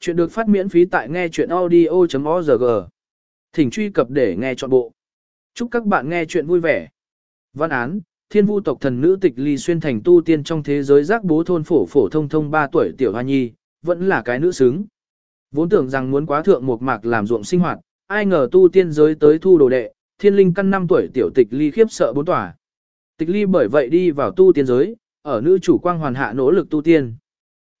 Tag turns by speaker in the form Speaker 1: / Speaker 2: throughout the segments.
Speaker 1: Chuyện được phát miễn phí tại nghe chuyện audio.org. Thỉnh truy cập để nghe trọn bộ. Chúc các bạn nghe chuyện vui vẻ. Văn án, thiên vu tộc thần nữ tịch ly xuyên thành tu tiên trong thế giới giác bố thôn phổ phổ thông thông 3 tuổi tiểu hoa nhi, vẫn là cái nữ xứng. Vốn tưởng rằng muốn quá thượng một mạc làm ruộng sinh hoạt, ai ngờ tu tiên giới tới thu đồ đệ, thiên linh căn 5 tuổi tiểu tịch ly khiếp sợ bốn tỏa. Tịch ly bởi vậy đi vào tu tiên giới, ở nữ chủ quang hoàn hạ nỗ lực tu tiên.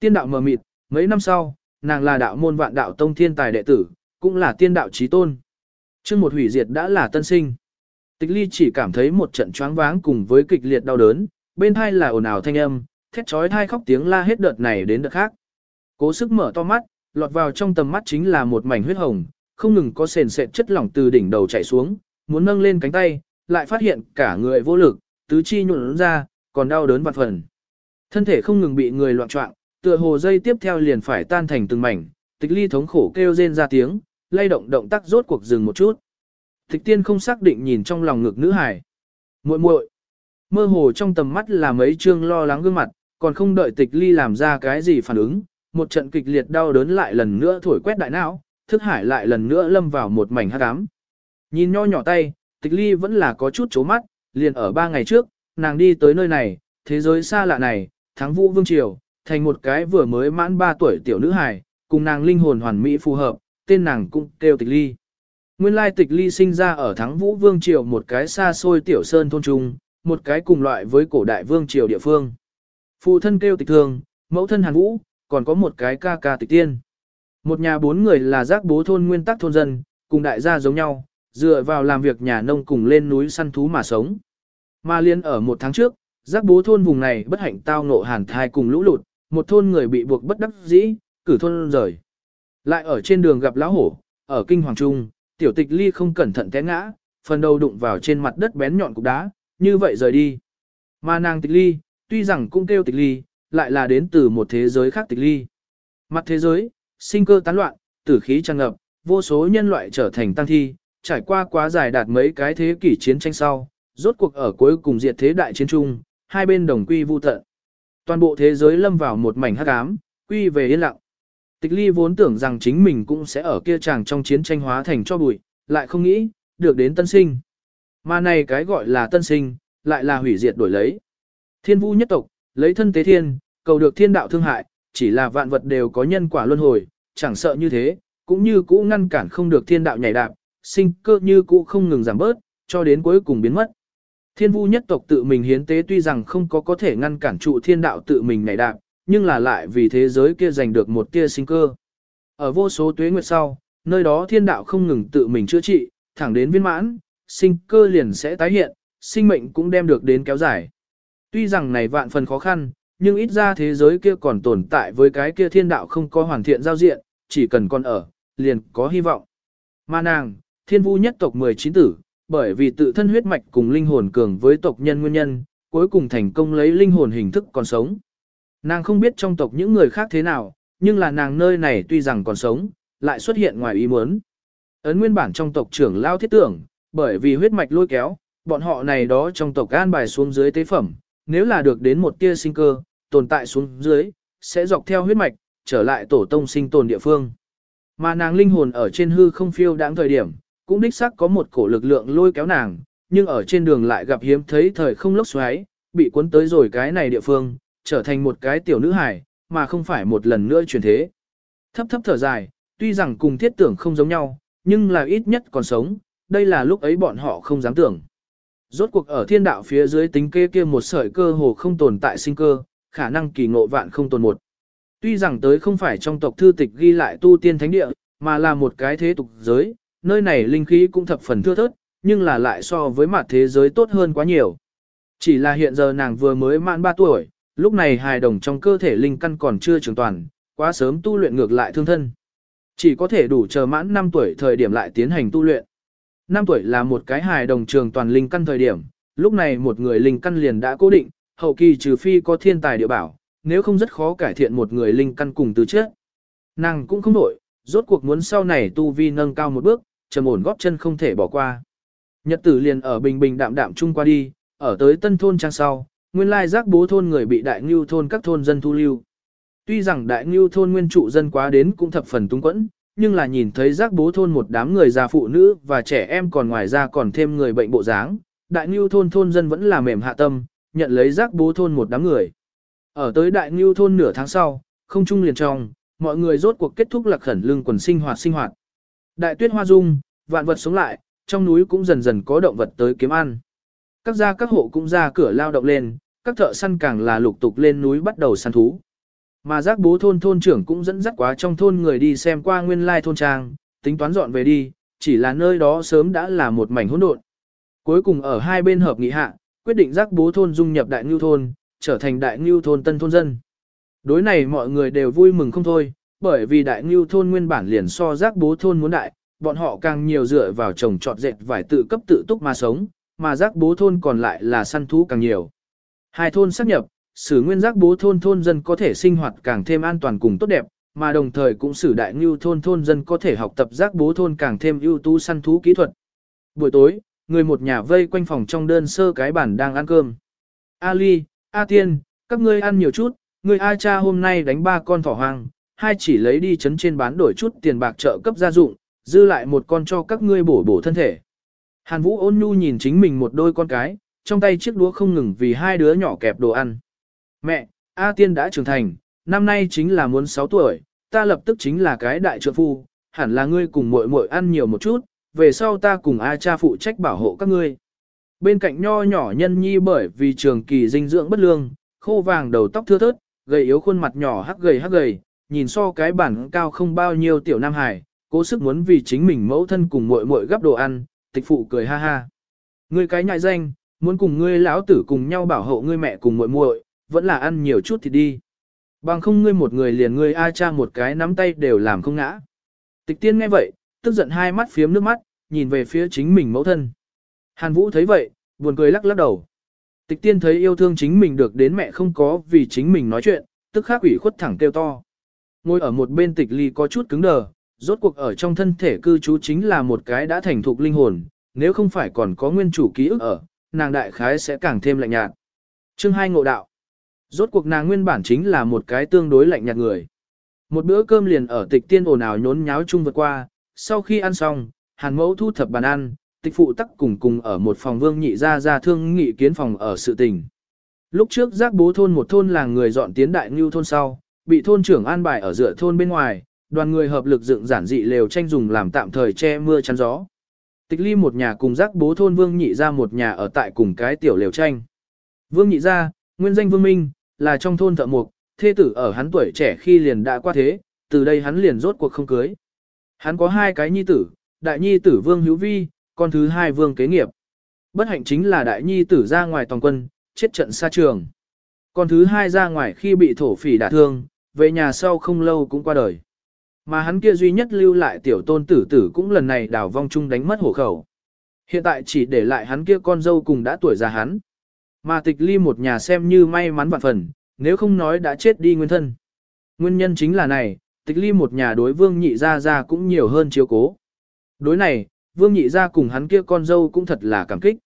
Speaker 1: Tiên đạo mờ mịt, mấy năm sau, nàng là đạo môn vạn đạo tông thiên tài đệ tử, cũng là tiên đạo trí tôn. Chương một hủy diệt đã là tân sinh. Tịch ly chỉ cảm thấy một trận choáng váng cùng với kịch liệt đau đớn, bên hai là ồn ào thanh âm, thét chói thai khóc tiếng la hết đợt này đến đợt khác. Cố sức mở to mắt, lọt vào trong tầm mắt chính là một mảnh huyết hồng, không ngừng có sền sệt chất lỏng từ đỉnh đầu chảy xuống, muốn nâng lên cánh tay, lại phát hiện cả người vô lực, tứ chi nhuộn ra, còn đau đớn vạn phần. Thân thể không ngừng bị người loạn trọng, tựa hồ dây tiếp theo liền phải tan thành từng mảnh, tịch ly thống khổ kêu rên ra tiếng, lay động động tác rốt cuộc dừng một chút. Tịch tiên không xác định nhìn trong lòng ngực nữ hải. muội muội Mơ hồ trong tầm mắt là mấy chương lo lắng gương mặt, còn không đợi tịch ly làm ra cái gì phản ứng, một trận kịch liệt đau đớn lại lần nữa thổi quét đại não, thức hải lại lần nữa lâm vào một mảnh hắc ám. Nhìn nho nhỏ tay, tịch ly vẫn là có chút chố mắt, liền ở ba ngày trước, nàng đi tới nơi này, thế giới xa lạ này, thắng vũ vương triều, thành một cái vừa mới mãn 3 tuổi tiểu nữ hài, cùng nàng linh hồn hoàn mỹ phù hợp, tên nàng cũng kêu tịch ly. Nguyên lai tịch ly sinh ra ở thắng vũ vương triều một cái xa xôi tiểu sơn thôn trung, một cái cùng loại với cổ đại vương triều địa phương. Phụ thân kêu tịch thường, mẫu thân hàn vũ, còn có một cái ca ca tịch tiên. Một nhà bốn người là giác bố thôn nguyên tắc thôn dân, cùng đại gia giống nhau, dựa vào làm việc nhà nông cùng lên núi săn thú mà sống. Mà liên ở một tháng trước, giác bố thôn vùng này bất hạnh tao ngộ hàn thai cùng lũ lụt, một thôn người bị buộc bất đắc dĩ, cử thôn rời. Lại ở trên đường gặp lão hổ, ở kinh hoàng trung, tiểu tịch ly không cẩn thận té ngã, phần đầu đụng vào trên mặt đất bén nhọn cục đá, như vậy rời đi. Mà nàng tịch ly, tuy rằng cũng kêu tịch ly, lại là đến từ một thế giới khác tịch ly. Mặt thế giới, sinh cơ tán loạn, tử khí tràn ngập, vô số nhân loại trở thành tăng thi, trải qua quá dài đạt mấy cái thế kỷ chiến tranh sau, rốt cuộc ở cuối cùng diệt thế đại chiến trung, hai bên đồng quy vu tận. Toàn bộ thế giới lâm vào một mảnh hắc ám, quy về yên lặng. Tịch ly vốn tưởng rằng chính mình cũng sẽ ở kia chàng trong chiến tranh hóa thành cho bụi, lại không nghĩ, được đến tân sinh. Mà này cái gọi là tân sinh, lại là hủy diệt đổi lấy. Thiên vu nhất tộc, lấy thân tế thiên, cầu được thiên đạo thương hại, chỉ là vạn vật đều có nhân quả luân hồi, chẳng sợ như thế, cũng như cũ ngăn cản không được thiên đạo nhảy đạp, sinh cơ như cũ không ngừng giảm bớt, cho đến cuối cùng biến mất. Thiên vu nhất tộc tự mình hiến tế tuy rằng không có có thể ngăn cản trụ thiên đạo tự mình nảy đạp, nhưng là lại vì thế giới kia giành được một tia sinh cơ. Ở vô số tuế nguyệt sau, nơi đó thiên đạo không ngừng tự mình chữa trị, thẳng đến viên mãn, sinh cơ liền sẽ tái hiện, sinh mệnh cũng đem được đến kéo dài. Tuy rằng này vạn phần khó khăn, nhưng ít ra thế giới kia còn tồn tại với cái kia thiên đạo không có hoàn thiện giao diện, chỉ cần còn ở, liền có hy vọng. Mà nàng, thiên vu nhất tộc 19 tử, bởi vì tự thân huyết mạch cùng linh hồn cường với tộc nhân nguyên nhân, cuối cùng thành công lấy linh hồn hình thức còn sống. Nàng không biết trong tộc những người khác thế nào, nhưng là nàng nơi này tuy rằng còn sống, lại xuất hiện ngoài ý muốn. Ấn nguyên bản trong tộc trưởng lao thiết tưởng, bởi vì huyết mạch lôi kéo, bọn họ này đó trong tộc an bài xuống dưới tế phẩm, nếu là được đến một tia sinh cơ, tồn tại xuống dưới, sẽ dọc theo huyết mạch, trở lại tổ tông sinh tồn địa phương. Mà nàng linh hồn ở trên hư không phiêu đáng thời điểm, cũng đích xác có một cổ lực lượng lôi kéo nàng, nhưng ở trên đường lại gặp hiếm thấy thời không lốc xoáy, bị cuốn tới rồi cái này địa phương, trở thành một cái tiểu nữ hài, mà không phải một lần nữa chuyển thế. Thấp thấp thở dài, tuy rằng cùng thiết tưởng không giống nhau, nhưng là ít nhất còn sống, đây là lúc ấy bọn họ không dám tưởng. Rốt cuộc ở thiên đạo phía dưới tính kê kia một sợi cơ hồ không tồn tại sinh cơ, khả năng kỳ ngộ vạn không tồn một. Tuy rằng tới không phải trong tộc thư tịch ghi lại tu tiên thánh địa, mà là một cái thế tục giới, nơi này linh khí cũng thập phần thưa thớt, nhưng là lại so với mặt thế giới tốt hơn quá nhiều. Chỉ là hiện giờ nàng vừa mới mãn 3 tuổi, lúc này hài đồng trong cơ thể linh căn còn chưa trưởng toàn, quá sớm tu luyện ngược lại thương thân. Chỉ có thể đủ chờ mãn 5 tuổi thời điểm lại tiến hành tu luyện. 5 tuổi là một cái hài đồng trường toàn linh căn thời điểm, lúc này một người linh căn liền đã cố định, hậu kỳ trừ phi có thiên tài địa bảo, nếu không rất khó cải thiện một người linh căn cùng từ trước. Nàng cũng không đổi, rốt cuộc muốn sau này tu vi nâng cao một bước, trầm ổn góp chân không thể bỏ qua. Nhật tử liền ở bình bình đạm đạm chung qua đi, ở tới tân thôn trang sau, nguyên lai giác bố thôn người bị đại ngưu thôn các thôn dân thu lưu. Tuy rằng đại ngưu thôn nguyên trụ dân quá đến cũng thập phần túng quẫn, nhưng là nhìn thấy giác bố thôn một đám người già phụ nữ và trẻ em còn ngoài ra còn thêm người bệnh bộ dáng, đại ngưu thôn thôn dân vẫn là mềm hạ tâm, nhận lấy giác bố thôn một đám người. Ở tới đại ngưu thôn nửa tháng sau, không chung liền trong, mọi người rốt cuộc kết thúc lạc khẩn lương quần sinh hoạt sinh hoạt. Đại tuyết hoa dung, vạn vật sống lại, trong núi cũng dần dần có động vật tới kiếm ăn. Các gia các hộ cũng ra cửa lao động lên, các thợ săn càng là lục tục lên núi bắt đầu săn thú. Mà giác bố thôn thôn trưởng cũng dẫn dắt quá trong thôn người đi xem qua nguyên lai thôn trang, tính toán dọn về đi, chỉ là nơi đó sớm đã là một mảnh hỗn độn. Cuối cùng ở hai bên hợp nghị hạ, quyết định giác bố thôn dung nhập đại ngưu thôn, trở thành đại ngưu thôn tân thôn dân. Đối này mọi người đều vui mừng không thôi, bởi vì đại ngưu thôn nguyên bản liền so giác bố thôn muốn đại, bọn họ càng nhiều dựa vào trồng trọt dệt vải tự cấp tự túc mà sống, mà giác bố thôn còn lại là săn thú càng nhiều. Hai thôn xác nhập, sử nguyên giác bố thôn thôn dân có thể sinh hoạt càng thêm an toàn cùng tốt đẹp, mà đồng thời cũng sử đại ngưu thôn thôn dân có thể học tập giác bố thôn càng thêm ưu tú săn thú kỹ thuật. Buổi tối, người một nhà vây quanh phòng trong đơn sơ cái bản đang ăn cơm. ali, A Tiên, các ngươi ăn nhiều chút, người A cha hôm nay đánh ba con thỏ hoang, hai chỉ lấy đi chấn trên bán đổi chút tiền bạc trợ cấp gia dụng, dư lại một con cho các ngươi bổ bổ thân thể. Hàn Vũ ôn nhu nhìn chính mình một đôi con cái, trong tay chiếc đũa không ngừng vì hai đứa nhỏ kẹp đồ ăn. Mẹ, A Tiên đã trưởng thành, năm nay chính là muốn 6 tuổi, ta lập tức chính là cái đại trượng phu, hẳn là ngươi cùng muội muội ăn nhiều một chút, về sau ta cùng A cha phụ trách bảo hộ các ngươi. Bên cạnh nho nhỏ nhân nhi bởi vì trường kỳ dinh dưỡng bất lương, khô vàng đầu tóc thưa thớt, gầy yếu khuôn mặt nhỏ hắc gầy hắc gầy, nhìn so cái bản cao không bao nhiêu tiểu nam hải, cố sức muốn vì chính mình mẫu thân cùng muội muội gấp đồ ăn, tịch phụ cười ha ha. Ngươi cái nhại danh, muốn cùng ngươi lão tử cùng nhau bảo hộ ngươi mẹ cùng muội muội, vẫn là ăn nhiều chút thì đi. Bằng không ngươi một người liền ngươi a cha một cái nắm tay đều làm không ngã. Tịch tiên nghe vậy, tức giận hai mắt phiếm nước mắt, nhìn về phía chính mình mẫu thân. Hàn Vũ thấy vậy, buồn cười lắc lắc đầu. Tịch tiên thấy yêu thương chính mình được đến mẹ không có vì chính mình nói chuyện, tức khắc ủy khuất thẳng kêu to. Ngồi ở một bên tịch ly có chút cứng đờ, rốt cuộc ở trong thân thể cư trú chính là một cái đã thành thục linh hồn, nếu không phải còn có nguyên chủ ký ức ở, nàng đại khái sẽ càng thêm lạnh nhạt. Chương 2 ngộ đạo. Rốt cuộc nàng nguyên bản chính là một cái tương đối lạnh nhạt người. Một bữa cơm liền ở tịch tiên ồn ào nhốn nháo chung vượt qua, sau khi ăn xong, hàn mẫu thu thập bàn ăn, tịch phụ tắc cùng cùng ở một phòng vương nhị ra ra thương nghị kiến phòng ở sự tình. Lúc trước giác bố thôn một thôn làng người dọn tiến đại ngưu thôn sau, bị thôn trưởng an bài ở giữa thôn bên ngoài, đoàn người hợp lực dựng giản dị lều tranh dùng làm tạm thời che mưa chắn gió. Tịch ly một nhà cùng giác bố thôn vương nhị ra một nhà ở tại cùng cái tiểu lều tranh. Vương nhị ra, nguyên danh vương minh, là trong thôn thợ mục, thê tử ở hắn tuổi trẻ khi liền đã qua thế, từ đây hắn liền rốt cuộc không cưới. Hắn có hai cái nhi tử, đại nhi tử vương hữu vi, con thứ hai vương kế nghiệp. Bất hạnh chính là đại nhi tử ra ngoài toàn quân, chết trận xa trường. Con thứ hai ra ngoài khi bị thổ phỉ đả thương, về nhà sau không lâu cũng qua đời. Mà hắn kia duy nhất lưu lại tiểu tôn tử tử cũng lần này đào vong chung đánh mất hổ khẩu. Hiện tại chỉ để lại hắn kia con dâu cùng đã tuổi già hắn. Mà tịch ly một nhà xem như may mắn vạn phần, nếu không nói đã chết đi nguyên thân. Nguyên nhân chính là này, tịch ly một nhà đối vương nhị gia gia cũng nhiều hơn chiếu cố. Đối này, vương nhị gia cùng hắn kia con dâu cũng thật là cảm kích.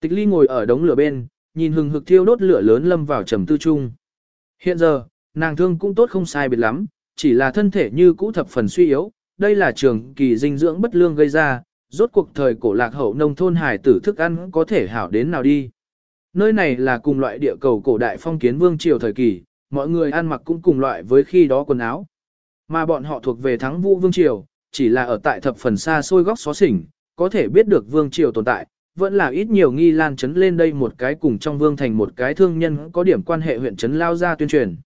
Speaker 1: Tịch ly ngồi ở đống lửa bên, nhìn hừng hực thiêu đốt lửa lớn lâm vào trầm tư trung. Hiện giờ, nàng thương cũng tốt không sai biệt lắm, chỉ là thân thể như cũ thập phần suy yếu, đây là trường kỳ dinh dưỡng bất lương gây ra, rốt cuộc thời cổ lạc hậu nông thôn hải tử thức ăn có thể hảo đến nào đi. Nơi này là cùng loại địa cầu cổ đại phong kiến vương triều thời kỳ, mọi người ăn mặc cũng cùng loại với khi đó quần áo. Mà bọn họ thuộc về thắng vũ vương triều, chỉ là ở tại thập phần xa xôi góc xó xỉnh, có thể biết được vương triều tồn tại, vẫn là ít nhiều nghi lan chấn lên đây một cái cùng trong vương thành một cái thương nhân có điểm quan hệ huyện trấn lao ra tuyên truyền.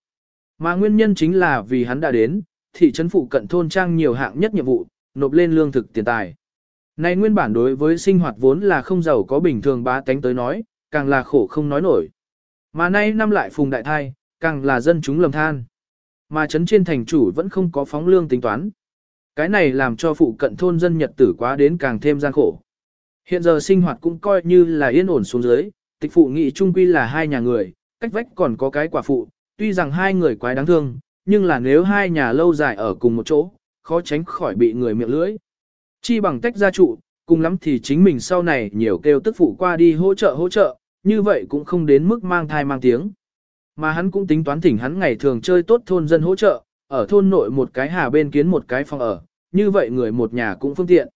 Speaker 1: Mà nguyên nhân chính là vì hắn đã đến, thị trấn phụ cận thôn trang nhiều hạng nhất nhiệm vụ, nộp lên lương thực tiền tài. Này nguyên bản đối với sinh hoạt vốn là không giàu có bình thường bá tánh tới nói, càng là khổ không nói nổi. Mà nay năm lại phùng đại thai, càng là dân chúng lầm than. Mà trấn trên thành chủ vẫn không có phóng lương tính toán. Cái này làm cho phụ cận thôn dân nhật tử quá đến càng thêm gian khổ. Hiện giờ sinh hoạt cũng coi như là yên ổn xuống dưới, tịch phụ nghị trung quy là hai nhà người, cách vách còn có cái quả phụ, tuy rằng hai người quái đáng thương, nhưng là nếu hai nhà lâu dài ở cùng một chỗ, khó tránh khỏi bị người miệng lưỡi. Chi bằng tách gia trụ, cùng lắm thì chính mình sau này nhiều kêu tức phụ qua đi hỗ trợ hỗ trợ, như vậy cũng không đến mức mang thai mang tiếng. Mà hắn cũng tính toán thỉnh hắn ngày thường chơi tốt thôn dân hỗ trợ, ở thôn nội một cái hà bên kiến một cái phòng ở, như vậy người một nhà cũng phương tiện.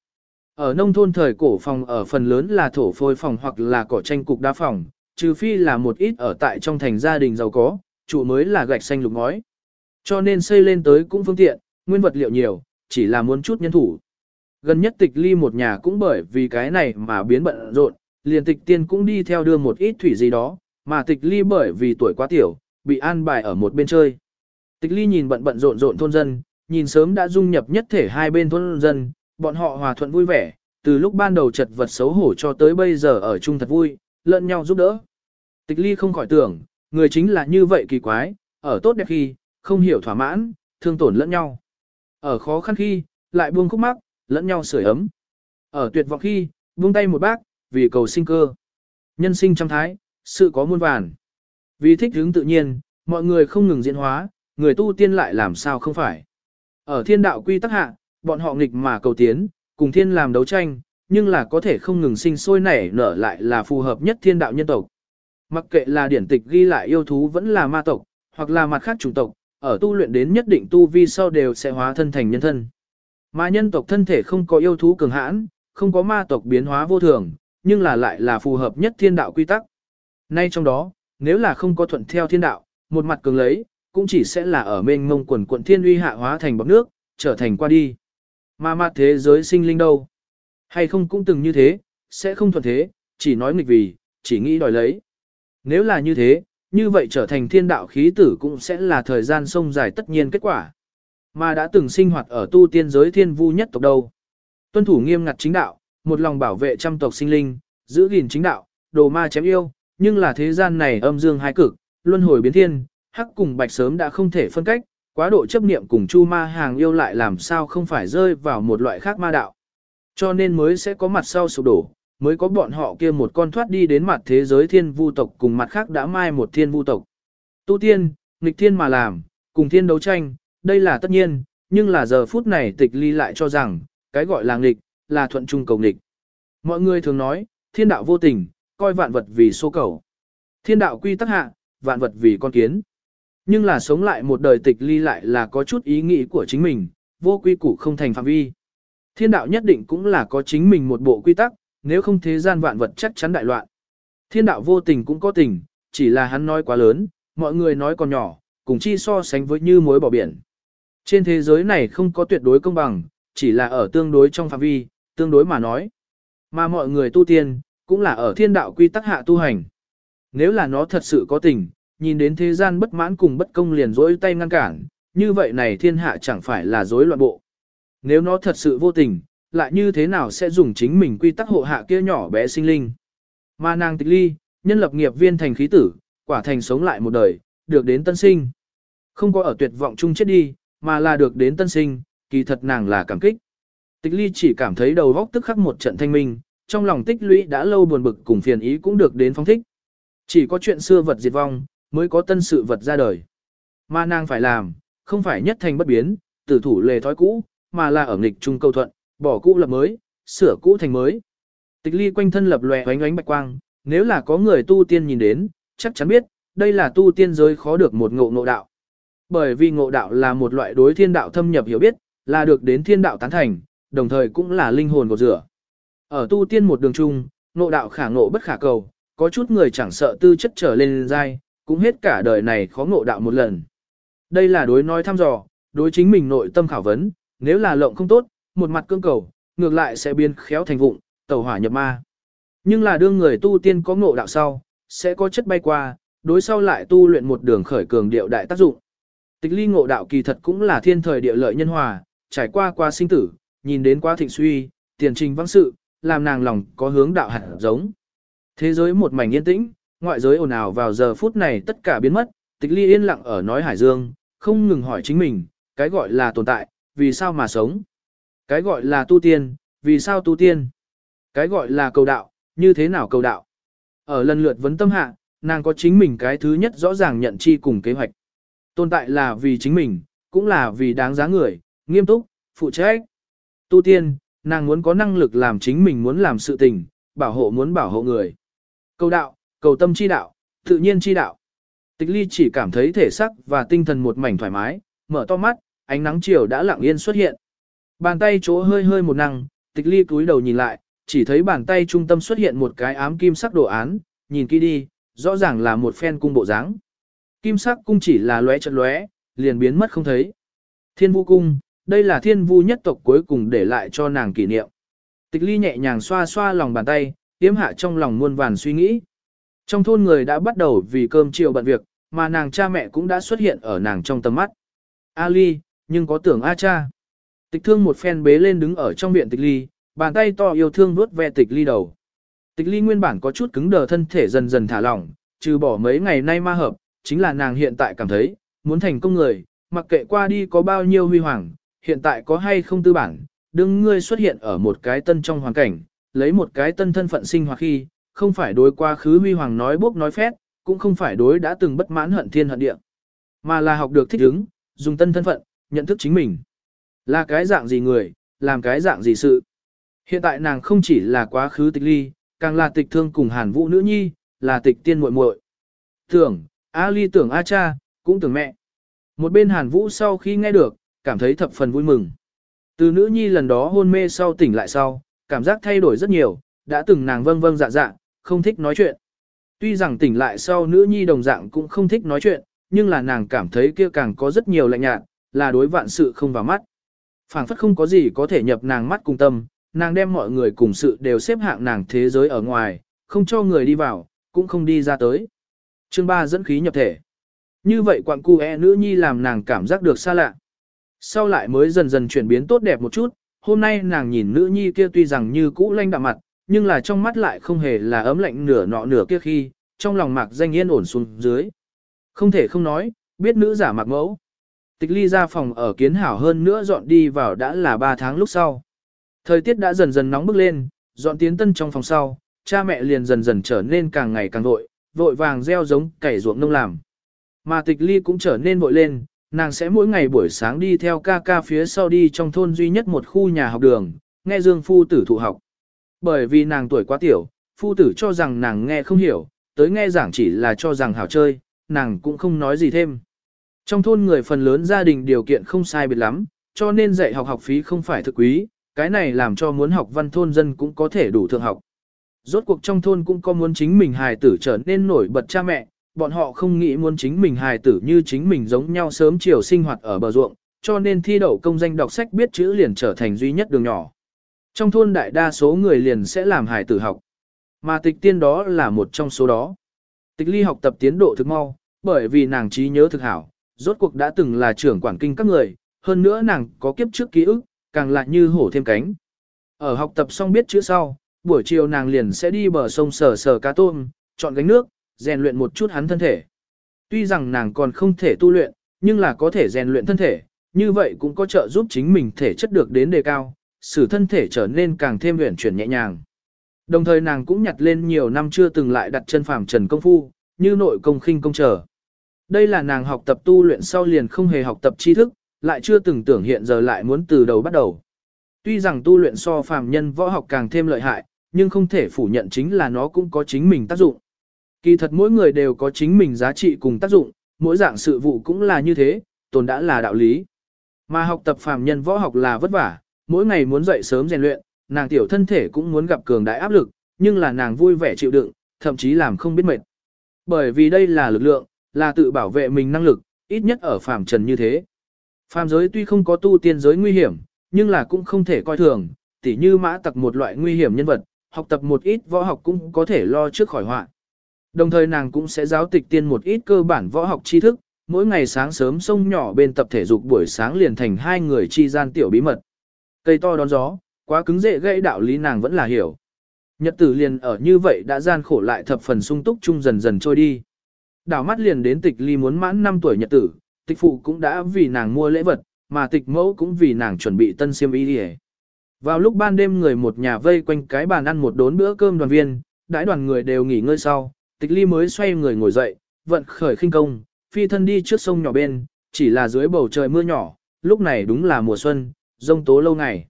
Speaker 1: Ở nông thôn thời cổ phòng ở phần lớn là thổ phôi phòng hoặc là cỏ tranh cục đa phòng, trừ phi là một ít ở tại trong thành gia đình giàu có, chủ mới là gạch xanh lục ngói. Cho nên xây lên tới cũng phương tiện, nguyên vật liệu nhiều, chỉ là muốn chút nhân thủ. Gần nhất tịch ly một nhà cũng bởi vì cái này mà biến bận rộn, liền tịch tiên cũng đi theo đưa một ít thủy gì đó, mà tịch ly bởi vì tuổi quá tiểu, bị an bài ở một bên chơi. Tịch ly nhìn bận bận rộn rộn thôn dân, nhìn sớm đã dung nhập nhất thể hai bên thôn dân, bọn họ hòa thuận vui vẻ, từ lúc ban đầu chật vật xấu hổ cho tới bây giờ ở chung thật vui, lẫn nhau giúp đỡ. Tịch ly không khỏi tưởng, người chính là như vậy kỳ quái, ở tốt đẹp khi, không hiểu thỏa mãn, thương tổn lẫn nhau. Ở khó khăn khi, lại buông khúc mắc, lẫn nhau sưởi ấm. Ở tuyệt vọng khi, buông tay một bác, vì cầu sinh cơ. Nhân sinh trong thái, sự có muôn vàn. Vì thích hướng tự nhiên, mọi người không ngừng diễn hóa, người tu tiên lại làm sao không phải. Ở thiên đạo quy tắc hạ, bọn họ nghịch mà cầu tiến, cùng thiên làm đấu tranh, nhưng là có thể không ngừng sinh sôi nảy nở lại là phù hợp nhất thiên đạo nhân tộc. Mặc kệ là điển tịch ghi lại yêu thú vẫn là ma tộc, hoặc là mặt khác chủng tộc, ở tu luyện đến nhất định tu vi sau đều sẽ hóa thân thành nhân thân. Mà nhân tộc thân thể không có yêu thú cường hãn, không có ma tộc biến hóa vô thường, nhưng là lại là phù hợp nhất thiên đạo quy tắc. Nay trong đó, nếu là không có thuận theo thiên đạo, một mặt cường lấy, cũng chỉ sẽ là ở mênh mông quần quận thiên uy hạ hóa thành bọc nước, trở thành qua đi. Mà mặt thế giới sinh linh đâu? Hay không cũng từng như thế, sẽ không thuận thế, chỉ nói nghịch vì, chỉ nghĩ đòi lấy. Nếu là như thế, như vậy trở thành thiên đạo khí tử cũng sẽ là thời gian sông dài tất nhiên kết quả. Mà đã từng sinh hoạt ở tu tiên giới thiên vu nhất tộc đâu. Tuân thủ nghiêm ngặt chính đạo, một lòng bảo vệ trăm tộc sinh linh, giữ gìn chính đạo, đồ ma chém yêu, nhưng là thế gian này âm dương hai cực, luân hồi biến thiên, hắc cùng bạch sớm đã không thể phân cách, quá độ chấp niệm cùng chu ma hàng yêu lại làm sao không phải rơi vào một loại khác ma đạo. Cho nên mới sẽ có mặt sau sụp đổ, mới có bọn họ kia một con thoát đi đến mặt thế giới thiên vu tộc cùng mặt khác đã mai một thiên vu tộc. Tu tiên, nghịch thiên mà làm, cùng thiên đấu tranh, đây là tất nhiên, nhưng là giờ phút này tịch ly lại cho rằng, cái gọi là nghịch, là thuận trung cầu nghịch. Mọi người thường nói, thiên đạo vô tình, coi vạn vật vì số cầu. Thiên đạo quy tắc hạ, vạn vật vì con kiến. Nhưng là sống lại một đời tịch ly lại là có chút ý nghĩ của chính mình, vô quy củ không thành phạm vi. Thiên đạo nhất định cũng là có chính mình một bộ quy tắc, nếu không thế gian vạn vật chắc chắn đại loạn. Thiên đạo vô tình cũng có tình, chỉ là hắn nói quá lớn, mọi người nói còn nhỏ, cùng chi so sánh với như mối bỏ biển. Trên thế giới này không có tuyệt đối công bằng, chỉ là ở tương đối trong phạm vi, tương đối mà nói. Mà mọi người tu tiên, cũng là ở thiên đạo quy tắc hạ tu hành. Nếu là nó thật sự có tình, nhìn đến thế gian bất mãn cùng bất công liền rỗi tay ngăn cản, như vậy này thiên hạ chẳng phải là rối loạn bộ. Nếu nó thật sự vô tình, lại như thế nào sẽ dùng chính mình quy tắc hộ hạ kia nhỏ bé sinh linh. Mà nàng tịch ly, nhân lập nghiệp viên thành khí tử, quả thành sống lại một đời, được đến tân sinh. Không có ở tuyệt vọng chung chết đi, mà là được đến tân sinh, kỳ thật nàng là cảm kích. Tịch ly chỉ cảm thấy đầu góc tức khắc một trận thanh minh, trong lòng tích lũy đã lâu buồn bực cùng phiền ý cũng được đến phong thích. Chỉ có chuyện xưa vật diệt vong, mới có tân sự vật ra đời. Mà nàng phải làm, không phải nhất thành bất biến, tử thủ lề thói cũ, mà là ở nghịch chung câu thuận, bỏ cũ lập mới, sửa cũ thành mới. Tịch ly quanh thân lập lòe ánh ánh bạch quang, nếu là có người tu tiên nhìn đến, chắc chắn biết, đây là tu tiên giới khó được một ngộ ngộ đạo. Bởi vì ngộ đạo là một loại đối thiên đạo thâm nhập hiểu biết, là được đến thiên đạo tán thành, đồng thời cũng là linh hồn của rửa. Ở tu tiên một đường chung, ngộ đạo khả ngộ bất khả cầu, có chút người chẳng sợ tư chất trở lên dai, cũng hết cả đời này khó ngộ đạo một lần. Đây là đối nói thăm dò, đối chính mình nội tâm khảo vấn, nếu là lộng không tốt, một mặt cương cầu, ngược lại sẽ biến khéo thành vụng, tẩu hỏa nhập ma. Nhưng là đương người tu tiên có ngộ đạo sau, sẽ có chất bay qua, đối sau lại tu luyện một đường khởi cường điệu đại tác dụng. Tịch ly ngộ đạo kỳ thật cũng là thiên thời địa lợi nhân hòa, trải qua qua sinh tử, nhìn đến qua thịnh suy, tiền trình vãng sự, làm nàng lòng có hướng đạo hẳn giống. Thế giới một mảnh yên tĩnh, ngoại giới ồn ào vào giờ phút này tất cả biến mất, tịch ly yên lặng ở nói hải dương, không ngừng hỏi chính mình, cái gọi là tồn tại, vì sao mà sống? Cái gọi là tu tiên, vì sao tu tiên? Cái gọi là cầu đạo, như thế nào cầu đạo? Ở lần lượt vấn tâm hạ, nàng có chính mình cái thứ nhất rõ ràng nhận chi cùng kế hoạch. Tồn tại là vì chính mình, cũng là vì đáng giá người, nghiêm túc, phụ trách. Tu tiên, nàng muốn có năng lực làm chính mình muốn làm sự tình, bảo hộ muốn bảo hộ người. Cầu đạo, cầu tâm chi đạo, tự nhiên chi đạo. Tịch ly chỉ cảm thấy thể sắc và tinh thần một mảnh thoải mái, mở to mắt, ánh nắng chiều đã lặng yên xuất hiện. Bàn tay chỗ hơi hơi một năng, tịch ly cúi đầu nhìn lại, chỉ thấy bàn tay trung tâm xuất hiện một cái ám kim sắc đồ án, nhìn kỹ đi, rõ ràng là một phen cung bộ dáng. Kim sắc cung chỉ là lóe chật lóe, liền biến mất không thấy. Thiên vũ cung, đây là thiên vu nhất tộc cuối cùng để lại cho nàng kỷ niệm. Tịch ly nhẹ nhàng xoa xoa lòng bàn tay, tiếm hạ trong lòng muôn vàn suy nghĩ. Trong thôn người đã bắt đầu vì cơm chiều bận việc, mà nàng cha mẹ cũng đã xuất hiện ở nàng trong tầm mắt. A ly, nhưng có tưởng A cha. Tịch thương một phen bế lên đứng ở trong viện tịch ly, bàn tay to yêu thương vuốt ve tịch ly đầu. Tịch ly nguyên bản có chút cứng đờ thân thể dần dần thả lỏng, trừ bỏ mấy ngày nay ma hợp, chính là nàng hiện tại cảm thấy, muốn thành công người, mặc kệ qua đi có bao nhiêu huy hoàng, hiện tại có hay không tư bản, đừng ngươi xuất hiện ở một cái tân trong hoàn cảnh, lấy một cái tân thân phận sinh hoạt khi, không phải đối quá khứ huy hoàng nói bốc nói phét, cũng không phải đối đã từng bất mãn hận thiên hận địa, mà là học được thích ứng, dùng tân thân phận, nhận thức chính mình. Là cái dạng gì người, làm cái dạng gì sự. Hiện tại nàng không chỉ là quá khứ tịch ly, càng là tịch thương cùng hàn vũ nữ nhi, là tịch tiên muội muội. Tưởng, A ly tưởng A cha, cũng tưởng mẹ. Một bên hàn vũ sau khi nghe được, cảm thấy thập phần vui mừng. Từ nữ nhi lần đó hôn mê sau tỉnh lại sau, cảm giác thay đổi rất nhiều, đã từng nàng vâng vâng dạ dạ, không thích nói chuyện. Tuy rằng tỉnh lại sau nữ nhi đồng dạng cũng không thích nói chuyện, nhưng là nàng cảm thấy kia càng có rất nhiều lạnh nhạt, là đối vạn sự không vào mắt phảng phất không có gì có thể nhập nàng mắt cùng tâm, nàng đem mọi người cùng sự đều xếp hạng nàng thế giới ở ngoài, không cho người đi vào, cũng không đi ra tới. Chương 3 dẫn khí nhập thể. Như vậy quặng cu e nữ nhi làm nàng cảm giác được xa lạ. Sau lại mới dần dần chuyển biến tốt đẹp một chút, hôm nay nàng nhìn nữ nhi kia tuy rằng như cũ lanh đạm mặt, nhưng là trong mắt lại không hề là ấm lạnh nửa nọ nửa kia khi, trong lòng mạc danh yên ổn xuống dưới. Không thể không nói, biết nữ giả mạc mẫu. Tịch ly ra phòng ở kiến hảo hơn nữa dọn đi vào đã là 3 tháng lúc sau. Thời tiết đã dần dần nóng bức lên, dọn tiến tân trong phòng sau, cha mẹ liền dần dần trở nên càng ngày càng vội, vội vàng gieo giống cày ruộng nông làm. Mà tịch ly cũng trở nên vội lên, nàng sẽ mỗi ngày buổi sáng đi theo ca ca phía sau đi trong thôn duy nhất một khu nhà học đường, nghe dương phu tử thụ học. Bởi vì nàng tuổi quá tiểu, phu tử cho rằng nàng nghe không hiểu, tới nghe giảng chỉ là cho rằng hảo chơi, nàng cũng không nói gì thêm. Trong thôn người phần lớn gia đình điều kiện không sai biệt lắm, cho nên dạy học học phí không phải thực quý, cái này làm cho muốn học văn thôn dân cũng có thể đủ thượng học. Rốt cuộc trong thôn cũng có muốn chính mình hài tử trở nên nổi bật cha mẹ, bọn họ không nghĩ muốn chính mình hài tử như chính mình giống nhau sớm chiều sinh hoạt ở bờ ruộng, cho nên thi đậu công danh đọc sách biết chữ liền trở thành duy nhất đường nhỏ. Trong thôn đại đa số người liền sẽ làm hài tử học, mà tịch tiên đó là một trong số đó. Tịch ly học tập tiến độ thực mau, bởi vì nàng trí nhớ thực hảo, rốt cuộc đã từng là trưởng quản kinh các người, hơn nữa nàng có kiếp trước ký ức, càng lại như hổ thêm cánh. Ở học tập xong biết chữ sau, buổi chiều nàng liền sẽ đi bờ sông sờ sờ cá tôm, chọn gánh nước, rèn luyện một chút hắn thân thể. Tuy rằng nàng còn không thể tu luyện, nhưng là có thể rèn luyện thân thể, như vậy cũng có trợ giúp chính mình thể chất được đến đề cao, 使 thân thể trở nên càng thêm luyện chuyển nhẹ nhàng. Đồng thời nàng cũng nhặt lên nhiều năm chưa từng lại đặt chân phàm trần công phu, như nội công khinh công trở. Đây là nàng học tập tu luyện sau liền không hề học tập tri thức, lại chưa từng tưởng hiện giờ lại muốn từ đầu bắt đầu. Tuy rằng tu luyện so phàm nhân võ học càng thêm lợi hại, nhưng không thể phủ nhận chính là nó cũng có chính mình tác dụng. Kỳ thật mỗi người đều có chính mình giá trị cùng tác dụng, mỗi dạng sự vụ cũng là như thế, tồn đã là đạo lý. Mà học tập phàm nhân võ học là vất vả, mỗi ngày muốn dậy sớm rèn luyện, nàng tiểu thân thể cũng muốn gặp cường đại áp lực, nhưng là nàng vui vẻ chịu đựng, thậm chí làm không biết mệt. Bởi vì đây là lực lượng, là tự bảo vệ mình năng lực, ít nhất ở phàm trần như thế. Phàm giới tuy không có tu tiên giới nguy hiểm, nhưng là cũng không thể coi thường, tỉ như mã tặc một loại nguy hiểm nhân vật, học tập một ít võ học cũng có thể lo trước khỏi họa. Đồng thời nàng cũng sẽ giáo tịch tiên một ít cơ bản võ học tri thức, mỗi ngày sáng sớm sông nhỏ bên tập thể dục buổi sáng liền thành hai người chi gian tiểu bí mật. Cây to đón gió, quá cứng dễ gây đạo lý nàng vẫn là hiểu. Nhật tử liền ở như vậy đã gian khổ lại thập phần sung túc chung dần dần trôi đi. Đảo mắt liền đến tịch ly muốn mãn 5 tuổi nhật tử, tịch phụ cũng đã vì nàng mua lễ vật, mà tịch mẫu cũng vì nàng chuẩn bị tân xiêm y đi Vào lúc ban đêm người một nhà vây quanh cái bàn ăn một đốn bữa cơm đoàn viên, đãi đoàn người đều nghỉ ngơi sau, tịch ly mới xoay người ngồi dậy, vận khởi khinh công, phi thân đi trước sông nhỏ bên, chỉ là dưới bầu trời mưa nhỏ, lúc này đúng là mùa xuân, rông tố lâu ngày.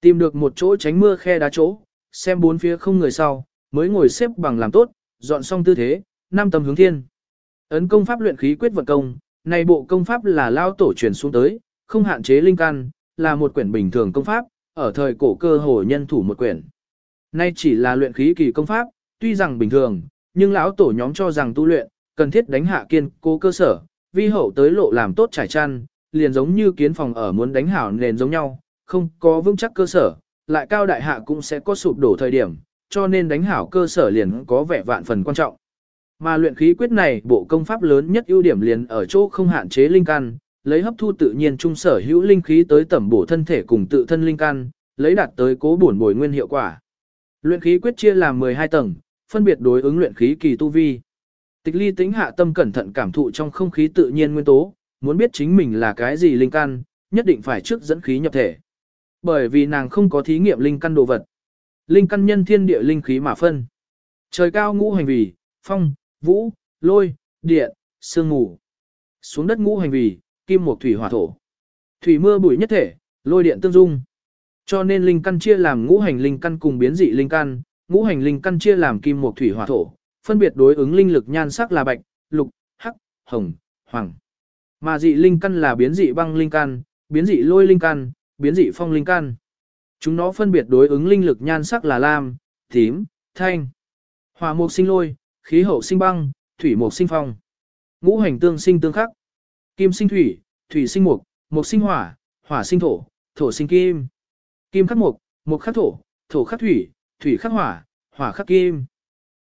Speaker 1: Tìm được một chỗ tránh mưa khe đá chỗ, xem bốn phía không người sau, mới ngồi xếp bằng làm tốt, dọn xong tư thế, năm tầm hướng thiên. Ấn công pháp luyện khí quyết vận công, này bộ công pháp là lao tổ truyền xuống tới, không hạn chế linh căn, là một quyển bình thường công pháp, ở thời cổ cơ hồ nhân thủ một quyển. Nay chỉ là luyện khí kỳ công pháp, tuy rằng bình thường, nhưng lão tổ nhóm cho rằng tu luyện, cần thiết đánh hạ kiên cố cơ sở, vi hậu tới lộ làm tốt trải chăn, liền giống như kiến phòng ở muốn đánh hảo nền giống nhau, không có vững chắc cơ sở, lại cao đại hạ cũng sẽ có sụp đổ thời điểm, cho nên đánh hảo cơ sở liền có vẻ vạn phần quan trọng. Mà luyện khí quyết này bộ công pháp lớn nhất ưu điểm liền ở chỗ không hạn chế linh căn, lấy hấp thu tự nhiên trung sở hữu linh khí tới tẩm bổ thân thể cùng tự thân linh căn, lấy đạt tới cố bổn bồi nguyên hiệu quả. Luyện khí quyết chia làm 12 tầng, phân biệt đối ứng luyện khí kỳ tu vi. Tịch ly tính hạ tâm cẩn thận cảm thụ trong không khí tự nhiên nguyên tố, muốn biết chính mình là cái gì linh căn, nhất định phải trước dẫn khí nhập thể. Bởi vì nàng không có thí nghiệm linh căn đồ vật. Linh căn nhân thiên địa linh khí mà phân. Trời cao ngũ hành vì, phong, vũ, lôi, điện, sương mù. Xuống đất ngũ hành vì, kim mộc thủy hỏa thổ. Thủy mưa bụi nhất thể, lôi điện tương dung. Cho nên linh căn chia làm ngũ hành linh căn cùng biến dị linh căn, ngũ hành linh căn chia làm kim mộc thủy hỏa thổ, phân biệt đối ứng linh lực nhan sắc là bạch, lục, hắc, hồng, hoàng. Mà dị linh căn là biến dị băng linh căn, biến dị lôi linh căn, biến dị phong linh căn. Chúng nó phân biệt đối ứng linh lực nhan sắc là lam, tím, thanh. Hỏa mộc sinh lôi, khí hậu sinh băng, thủy mộc sinh phong. Ngũ hành tương sinh tương khắc. Kim sinh thủy, thủy sinh mộc, mộc sinh hỏa, hỏa sinh thổ, thổ sinh kim. Kim khắc mộc, mộc khắc thổ, thổ khắc thủy, thủy khắc hỏa, hỏa khắc kim.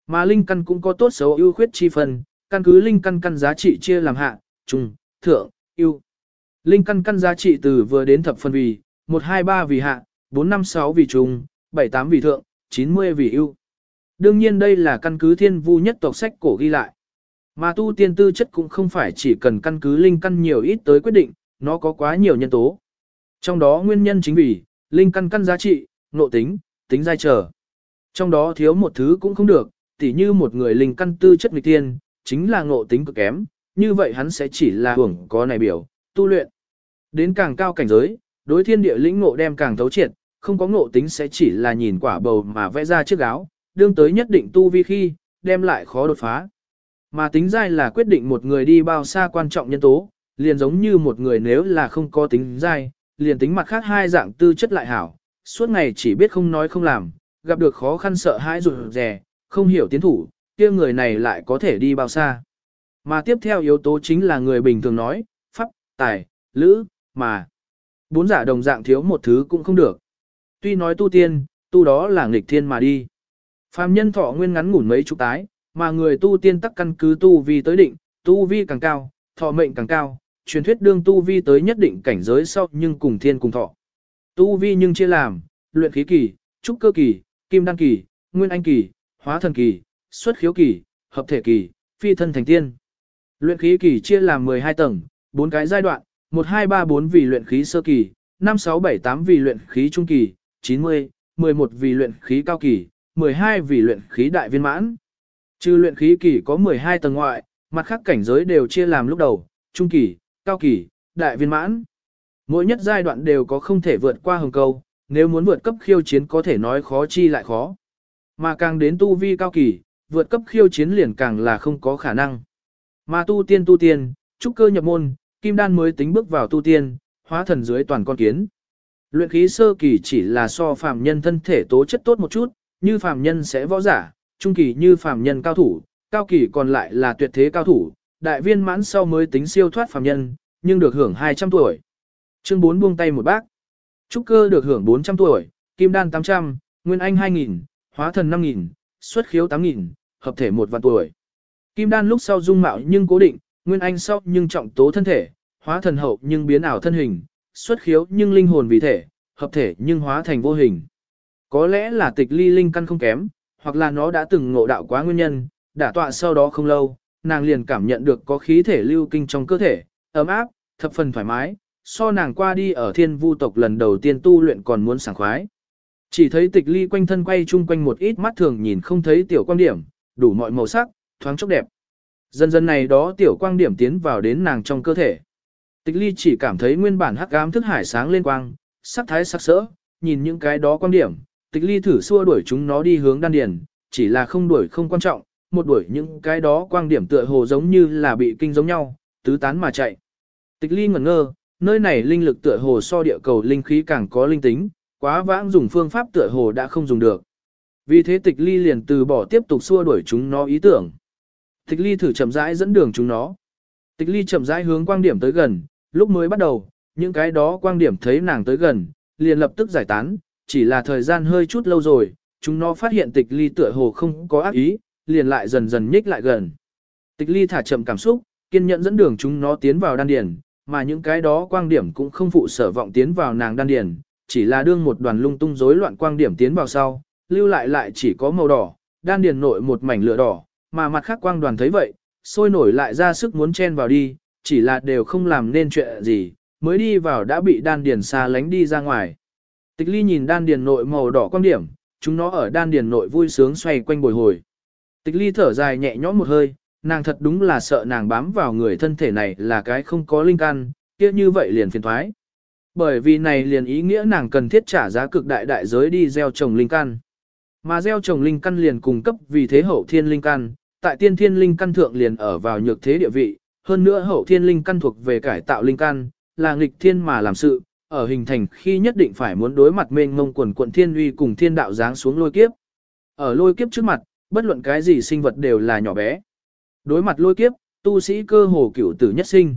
Speaker 1: Mà linh căn cũng có tốt xấu ưu khuyết chi phần, căn cứ linh căn căn giá trị chia làm hạ, trung, thượng, ưu. Linh căn căn giá trị từ vừa đến thập phân vì, 1 2 3 vì hạ, 4 5 6 vì trung, 7 8 vì thượng, 90 vì ưu. Đương nhiên đây là căn cứ thiên vu nhất tộc sách cổ ghi lại. Mà tu tiên tư chất cũng không phải chỉ cần căn cứ linh căn nhiều ít tới quyết định, nó có quá nhiều nhân tố. Trong đó nguyên nhân chính vì, linh căn căn giá trị, nộ tính, tính giai trở. Trong đó thiếu một thứ cũng không được, tỉ như một người linh căn tư chất nghịch tiên, chính là ngộ tính cực kém, như vậy hắn sẽ chỉ là hưởng có này biểu, tu luyện. Đến càng cao cảnh giới, đối thiên địa lĩnh ngộ đem càng thấu triệt, không có ngộ tính sẽ chỉ là nhìn quả bầu mà vẽ ra chiếc áo, đương tới nhất định tu vi khi, đem lại khó đột phá. Mà tính giai là quyết định một người đi bao xa quan trọng nhân tố, liền giống như một người nếu là không có tính giai, liền tính mặt khác hai dạng tư chất lại hảo, suốt ngày chỉ biết không nói không làm, gặp được khó khăn sợ hãi rụt rè, không hiểu tiến thủ, kia người này lại có thể đi bao xa. Mà tiếp theo yếu tố chính là người bình thường nói, pháp, tài, lữ, mà. Bốn giả đồng dạng thiếu một thứ cũng không được. Tuy nói tu tiên, tu đó là nghịch thiên mà đi. Phàm nhân thọ nguyên ngắn ngủn mấy chục tái, mà người tu tiên tắc căn cứ tu vi tới định, tu vi càng cao, thọ mệnh càng cao, truyền thuyết đương tu vi tới nhất định cảnh giới sau nhưng cùng thiên cùng thọ. Tu vi nhưng chia làm, luyện khí kỳ, trúc cơ kỳ, kim đăng kỳ, nguyên anh kỳ, hóa thần kỳ, xuất khiếu kỳ, hợp thể kỳ, phi thân thành tiên. Luyện khí kỳ chia làm 12 tầng, 4 cái giai đoạn, 1 2 3 4 vì luyện khí sơ kỳ, 5 6 7 8 vì luyện khí trung kỳ, 90, 11 vì luyện khí cao kỳ, 12 vì luyện khí đại viên mãn. Trừ luyện khí kỳ có 12 tầng ngoại, mặt khác cảnh giới đều chia làm lúc đầu, trung kỳ, cao kỳ, đại viên mãn. Mỗi nhất giai đoạn đều có không thể vượt qua hồng câu, nếu muốn vượt cấp khiêu chiến có thể nói khó chi lại khó. Mà càng đến tu vi cao kỳ, vượt cấp khiêu chiến liền càng là không có khả năng. Mà tu tiên tu tiên, trúc cơ nhập môn, kim đan mới tính bước vào tu tiên, hóa thần dưới toàn con kiến. Luyện khí sơ kỳ chỉ là so phàm nhân thân thể tố chất tốt một chút, như phàm nhân sẽ võ giả, trung kỳ như phàm nhân cao thủ, cao kỳ còn lại là tuyệt thế cao thủ, đại viên mãn sau mới tính siêu thoát phàm nhân, nhưng được hưởng 200 tuổi. Chương 4 buông tay một bác. Trúc cơ được hưởng 400 tuổi, kim đan 800, nguyên anh 2000, hóa thần 5.000, xuất khiếu 8.000, hợp thể một vạn tuổi. Kim đan lúc sau dung mạo nhưng cố định, nguyên anh sau nhưng trọng tố thân thể, hóa thần hậu nhưng biến ảo thân hình, xuất khiếu nhưng linh hồn vì thể, hợp thể nhưng hóa thành vô hình. Có lẽ là tịch ly linh căn không kém, hoặc là nó đã từng ngộ đạo quá nguyên nhân, đả tọa sau đó không lâu, nàng liền cảm nhận được có khí thể lưu kinh trong cơ thể, ấm áp, thập phần thoải mái, so nàng qua đi ở thiên vu tộc lần đầu tiên tu luyện còn muốn sảng khoái. Chỉ thấy tịch ly quanh thân quay chung quanh một ít mắt thường nhìn không thấy tiểu quang điểm, đủ mọi màu sắc, thoáng chốc đẹp. Dần dần này đó tiểu quang điểm tiến vào đến nàng trong cơ thể. Tịch ly chỉ cảm thấy nguyên bản hắc ám thức hải sáng lên quang, sắc thái sắc sỡ, nhìn những cái đó quang điểm, tịch ly thử xua đuổi chúng nó đi hướng đan điền, chỉ là không đuổi không quan trọng, một đuổi những cái đó quang điểm tựa hồ giống như là bị kinh giống nhau, tứ tán mà chạy. Tịch ly ngẩn ngơ, nơi này linh lực tựa hồ so địa cầu linh khí càng có linh tính, quá vãng dùng phương pháp tựa hồ đã không dùng được. Vì thế tịch ly liền từ bỏ tiếp tục xua đuổi chúng nó ý tưởng. Tịch ly thử chậm rãi dẫn đường chúng nó. Tịch ly chậm rãi hướng quang điểm tới gần, lúc mới bắt đầu, những cái đó quang điểm thấy nàng tới gần, liền lập tức giải tán, chỉ là thời gian hơi chút lâu rồi, chúng nó phát hiện tịch ly tựa hồ không có ác ý, liền lại dần dần nhích lại gần. Tịch ly thả chậm cảm xúc, kiên nhẫn dẫn đường chúng nó tiến vào đan điền, mà những cái đó quang điểm cũng không phụ sở vọng tiến vào nàng đan điền, chỉ là đương một đoàn lung tung rối loạn quang điểm tiến vào sau, lưu lại lại chỉ có màu đỏ, đan điền nội một mảnh lửa đỏ, mà mặt khác quang đoàn thấy vậy, sôi nổi lại ra sức muốn chen vào đi, chỉ là đều không làm nên chuyện gì, mới đi vào đã bị đan điền xa lánh đi ra ngoài. Tịch ly nhìn đan điền nội màu đỏ quan điểm, chúng nó ở đan điền nội vui sướng xoay quanh bồi hồi. Tịch ly thở dài nhẹ nhõm một hơi, nàng thật đúng là sợ nàng bám vào người thân thể này là cái không có linh căn, kia như vậy liền phiền thoái. Bởi vì này liền ý nghĩa nàng cần thiết trả giá cực đại đại giới đi gieo trồng linh căn. Mà gieo trồng linh căn liền cung cấp vì thế hậu thiên linh căn, tại tiên thiên linh căn thượng liền ở vào nhược thế địa vị, hơn nữa hậu thiên linh căn thuộc về cải tạo linh căn, là nghịch thiên mà làm sự, ở hình thành khi nhất định phải muốn đối mặt mênh mông quần quận thiên uy cùng thiên đạo giáng xuống lôi kiếp. Ở lôi kiếp trước mặt, bất luận cái gì sinh vật đều là nhỏ bé. Đối mặt lôi kiếp, tu sĩ cơ hồ cửu tử nhất sinh.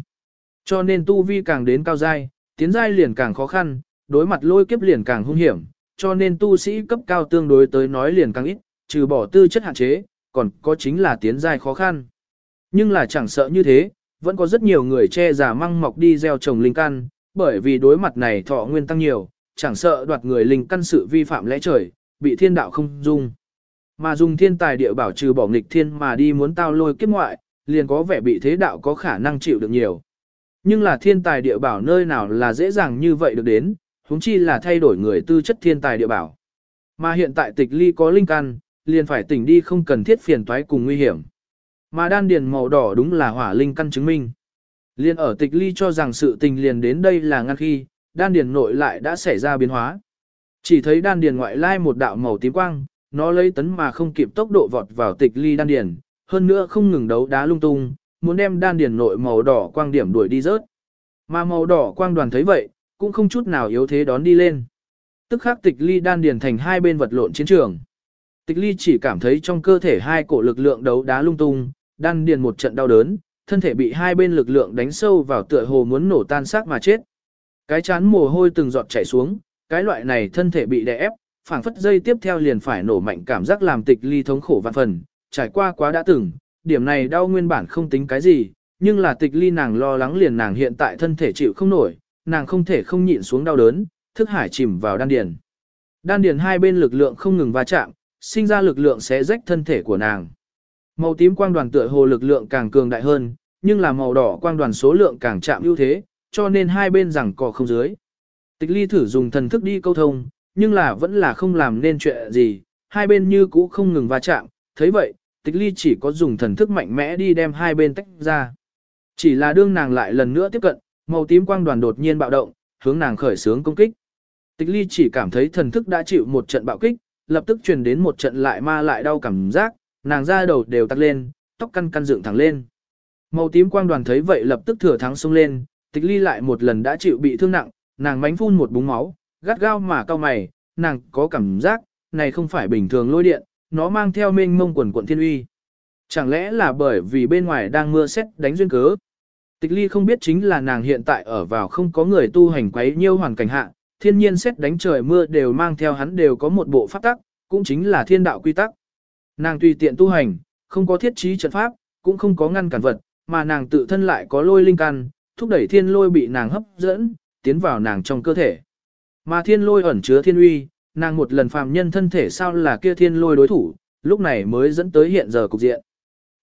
Speaker 1: Cho nên tu vi càng đến cao giai, tiến giai liền càng khó khăn, đối mặt lôi kiếp liền càng hung hiểm, cho nên tu sĩ cấp cao tương đối tới nói liền càng ít, trừ bỏ tư chất hạn chế, còn có chính là tiến giai khó khăn. Nhưng là chẳng sợ như thế, vẫn có rất nhiều người che giả măng mọc đi gieo trồng linh căn, bởi vì đối mặt này thọ nguyên tăng nhiều, chẳng sợ đoạt người linh căn sự vi phạm lẽ trời, bị thiên đạo không dung. Mà dùng thiên tài địa bảo trừ bỏ nghịch thiên mà đi muốn tao lôi kiếp ngoại, liền có vẻ bị thế đạo có khả năng chịu được nhiều. Nhưng là thiên tài địa bảo nơi nào là dễ dàng như vậy được đến, huống chi là thay đổi người tư chất thiên tài địa bảo. Mà hiện tại tịch ly có linh căn, liền phải tỉnh đi không cần thiết phiền toái cùng nguy hiểm. Mà đan điền màu đỏ đúng là hỏa linh căn chứng minh. Liên ở tịch ly cho rằng sự tình liền đến đây là ngăn khi, đan điền nội lại đã xảy ra biến hóa. Chỉ thấy đan điền ngoại lai một đạo màu tím quang, nó lấy tấn mà không kịp tốc độ vọt vào tịch ly đan điền, hơn nữa không ngừng đấu đá lung tung, muốn đem đan điền nội màu đỏ quang điểm đuổi đi rớt. Mà màu đỏ quang đoàn thấy vậy, cũng không chút nào yếu thế đón đi lên. Tức khắc tịch ly đan điền thành hai bên vật lộn chiến trường. Tịch ly chỉ cảm thấy trong cơ thể hai cổ lực lượng đấu đá lung tung, đan điền một trận đau đớn, thân thể bị hai bên lực lượng đánh sâu vào tựa hồ muốn nổ tan xác mà chết. Cái chán mồ hôi từng giọt chảy xuống, cái loại này thân thể bị đè ép, phảng phất dây tiếp theo liền phải nổ mạnh cảm giác làm tịch ly thống khổ vạn phần, trải qua quá đã từng, điểm này đau nguyên bản không tính cái gì, nhưng là tịch ly nàng lo lắng liền nàng hiện tại thân thể chịu không nổi, nàng không thể không nhịn xuống đau đớn, thức hải chìm vào đan điền. Đan điền hai bên lực lượng không ngừng va chạm, sinh ra lực lượng sẽ rách thân thể của nàng. Màu tím quang đoàn tựa hồ lực lượng càng cường đại hơn, nhưng là màu đỏ quang đoàn số lượng càng chạm ưu thế, cho nên hai bên rằng cò không dưới. Tịch ly thử dùng thần thức đi câu thông, nhưng là vẫn là không làm nên chuyện gì, hai bên như cũ không ngừng va chạm, thấy vậy, tịch ly chỉ có dùng thần thức mạnh mẽ đi đem hai bên tách ra. Chỉ là đương nàng lại lần nữa tiếp cận, màu tím quang đoàn đột nhiên bạo động, hướng nàng khởi sướng công kích. Tịch ly chỉ cảm thấy thần thức đã chịu một trận bạo kích, lập tức truyền đến một trận lại ma lại đau cảm giác, nàng ra đầu đều tắt lên, tóc căn căn dựng thẳng lên. Màu tím quang đoàn thấy vậy lập tức thừa thắng xông lên, tịch ly lại một lần đã chịu bị thương nặng, nàng mánh phun một búng máu, gắt gao mà cao mày, nàng có cảm giác, này không phải bình thường lôi điện, nó mang theo mênh mông quần quận thiên uy. Chẳng lẽ là bởi vì bên ngoài đang mưa xét đánh duyên cớ? Tịch ly không biết chính là nàng hiện tại ở vào không có người tu hành quấy nhiêu hoàn cảnh hạ, thiên nhiên xét đánh trời mưa đều mang theo hắn đều có một bộ pháp tắc, cũng chính là thiên đạo quy tắc. Nàng tùy tiện tu hành, không có thiết trí trận pháp, cũng không có ngăn cản vật, mà nàng tự thân lại có lôi linh căn, thúc đẩy thiên lôi bị nàng hấp dẫn, tiến vào nàng trong cơ thể. Mà thiên lôi ẩn chứa thiên uy, nàng một lần phàm nhân thân thể sao là kia thiên lôi đối thủ, lúc này mới dẫn tới hiện giờ cục diện.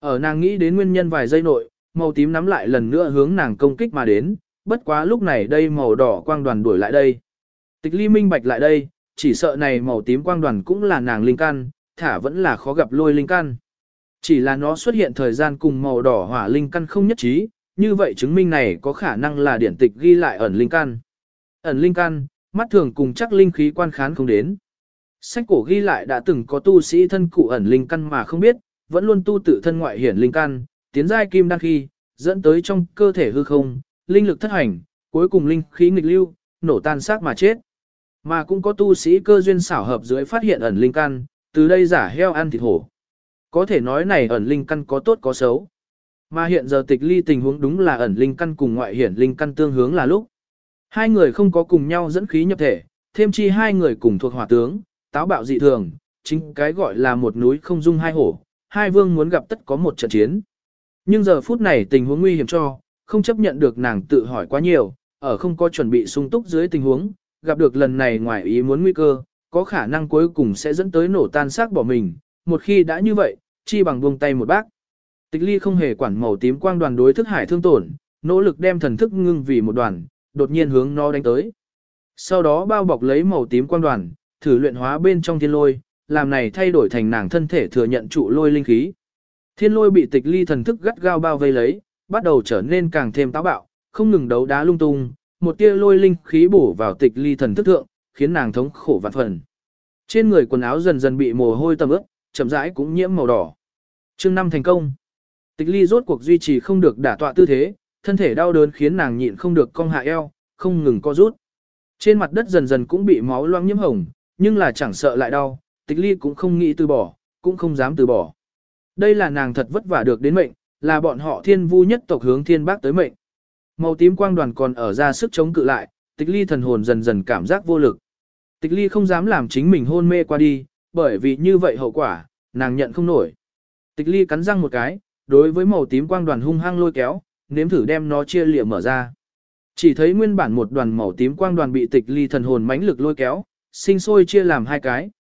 Speaker 1: Ở nàng nghĩ đến nguyên nhân vài giây nội, màu tím nắm lại lần nữa hướng nàng công kích mà đến, bất quá lúc này đây màu đỏ quang đoàn đuổi lại đây. Tịch ly minh bạch lại đây, chỉ sợ này màu tím quang đoàn cũng là nàng linh căn, thả vẫn là khó gặp lôi linh căn. Chỉ là nó xuất hiện thời gian cùng màu đỏ hỏa linh căn không nhất trí, như vậy chứng minh này có khả năng là điển tịch ghi lại ẩn linh căn. Ẩn linh căn, mắt thường cùng chắc linh khí quan khán không đến. Sách cổ ghi lại đã từng có tu sĩ thân cụ ẩn linh căn mà không biết, vẫn luôn tu tự thân ngoại hiển linh căn, tiến giai kim đăng khi, dẫn tới trong cơ thể hư không, linh lực thất hành, cuối cùng linh khí nghịch lưu, nổ tan xác mà chết. Mà cũng có tu sĩ cơ duyên xảo hợp dưới phát hiện ẩn linh căn, từ đây giả heo ăn thịt hổ. Có thể nói này ẩn linh căn có tốt có xấu. Mà hiện giờ tịch ly tình huống đúng là ẩn linh căn cùng ngoại hiển linh căn tương hướng là lúc. Hai người không có cùng nhau dẫn khí nhập thể, thêm chi hai người cùng thuộc hỏa tướng, táo bạo dị thường, chính cái gọi là một núi không dung hai hổ, hai vương muốn gặp tất có một trận chiến. Nhưng giờ phút này tình huống nguy hiểm cho, không chấp nhận được nàng tự hỏi quá nhiều, ở không có chuẩn bị sung túc dưới tình huống, gặp được lần này ngoài ý muốn nguy cơ, có khả năng cuối cùng sẽ dẫn tới nổ tan xác bỏ mình, một khi đã như vậy, chi bằng buông tay một bác. Tịch ly không hề quản màu tím quang đoàn đối thức hải thương tổn, nỗ lực đem thần thức ngưng vì một đoàn, đột nhiên hướng nó đánh tới. Sau đó bao bọc lấy màu tím quang đoàn, thử luyện hóa bên trong thiên lôi, làm này thay đổi thành nàng thân thể thừa nhận trụ lôi linh khí. Thiên lôi bị tịch ly thần thức gắt gao bao vây lấy, bắt đầu trở nên càng thêm táo bạo, không ngừng đấu đá lung tung, một tia lôi linh khí bổ vào tịch ly thần thức thượng, khiến nàng thống khổ vạn phần. Trên người quần áo dần dần bị mồ hôi tầm ướt, chậm rãi cũng nhiễm màu đỏ. Chương năm thành công. Tịch ly rốt cuộc duy trì không được đả tọa tư thế, thân thể đau đớn khiến nàng nhịn không được cong hạ eo, không ngừng co rút. Trên mặt đất dần dần cũng bị máu loang nhiễm hồng, nhưng là chẳng sợ lại đau, tịch ly cũng không nghĩ từ bỏ, cũng không dám từ bỏ. Đây là nàng thật vất vả được đến mệnh, là bọn họ thiên vu nhất tộc hướng thiên bác tới mệnh. Màu tím quang đoàn còn ở ra sức chống cự lại, tịch ly thần hồn dần dần cảm giác vô lực. Tịch ly không dám làm chính mình hôn mê qua đi, bởi vì như vậy hậu quả, nàng nhận không nổi. Tịch ly cắn răng một cái, đối với màu tím quang đoàn hung hăng lôi kéo, nếm thử đem nó chia liệm mở ra. Chỉ thấy nguyên bản một đoàn màu tím quang đoàn bị tịch ly thần hồn mãnh lực lôi kéo, sinh sôi chia làm hai cái.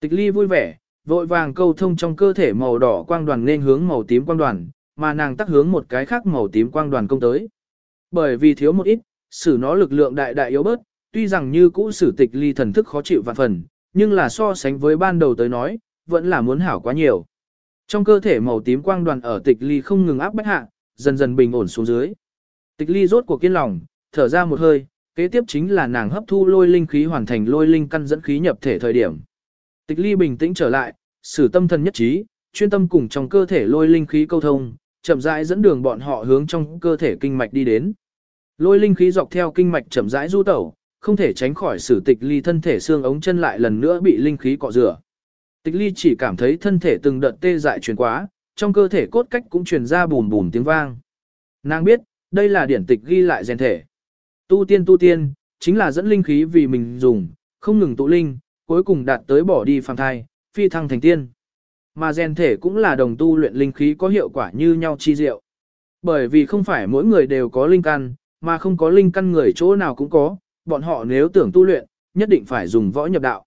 Speaker 1: Tịch ly vui vẻ, vội vàng câu thông trong cơ thể màu đỏ quang đoàn nên hướng màu tím quang đoàn, mà nàng tắc hướng một cái khác màu tím quang đoàn công tới. Bởi vì thiếu một ít, sử nó lực lượng đại đại yếu bớt, tuy rằng như cũ sử tịch ly thần thức khó chịu vạn phần, nhưng là so sánh với ban đầu tới nói, vẫn là muốn hảo quá nhiều. Trong cơ thể màu tím quang đoàn ở tịch ly không ngừng áp bách hạ, dần dần bình ổn xuống dưới. Tịch ly rốt cuộc kiên lòng, thở ra một hơi, kế tiếp chính là nàng hấp thu lôi linh khí hoàn thành lôi linh căn dẫn khí nhập thể thời điểm. Tịch ly bình tĩnh trở lại, sử tâm thần nhất trí, chuyên tâm cùng trong cơ thể lôi linh khí câu thông, chậm rãi dẫn đường bọn họ hướng trong cơ thể kinh mạch đi đến. Lôi linh khí dọc theo kinh mạch chậm rãi du tẩu, không thể tránh khỏi sử tịch ly thân thể xương ống chân lại lần nữa bị linh khí cọ rửa. Tịch ly chỉ cảm thấy thân thể từng đợt tê dại truyền quá, trong cơ thể cốt cách cũng truyền ra bùn bùn tiếng vang. Nàng biết, đây là điển tịch ghi lại rèn thể. Tu tiên tu tiên, chính là dẫn linh khí vì mình dùng, không ngừng tụ linh, cuối cùng đạt tới bỏ đi phàm thai, phi thăng thành tiên. Mà rèn thể cũng là đồng tu luyện linh khí có hiệu quả như nhau chi diệu. Bởi vì không phải mỗi người đều có linh căn, mà không có linh căn người chỗ nào cũng có, bọn họ nếu tưởng tu luyện, nhất định phải dùng võ nhập đạo.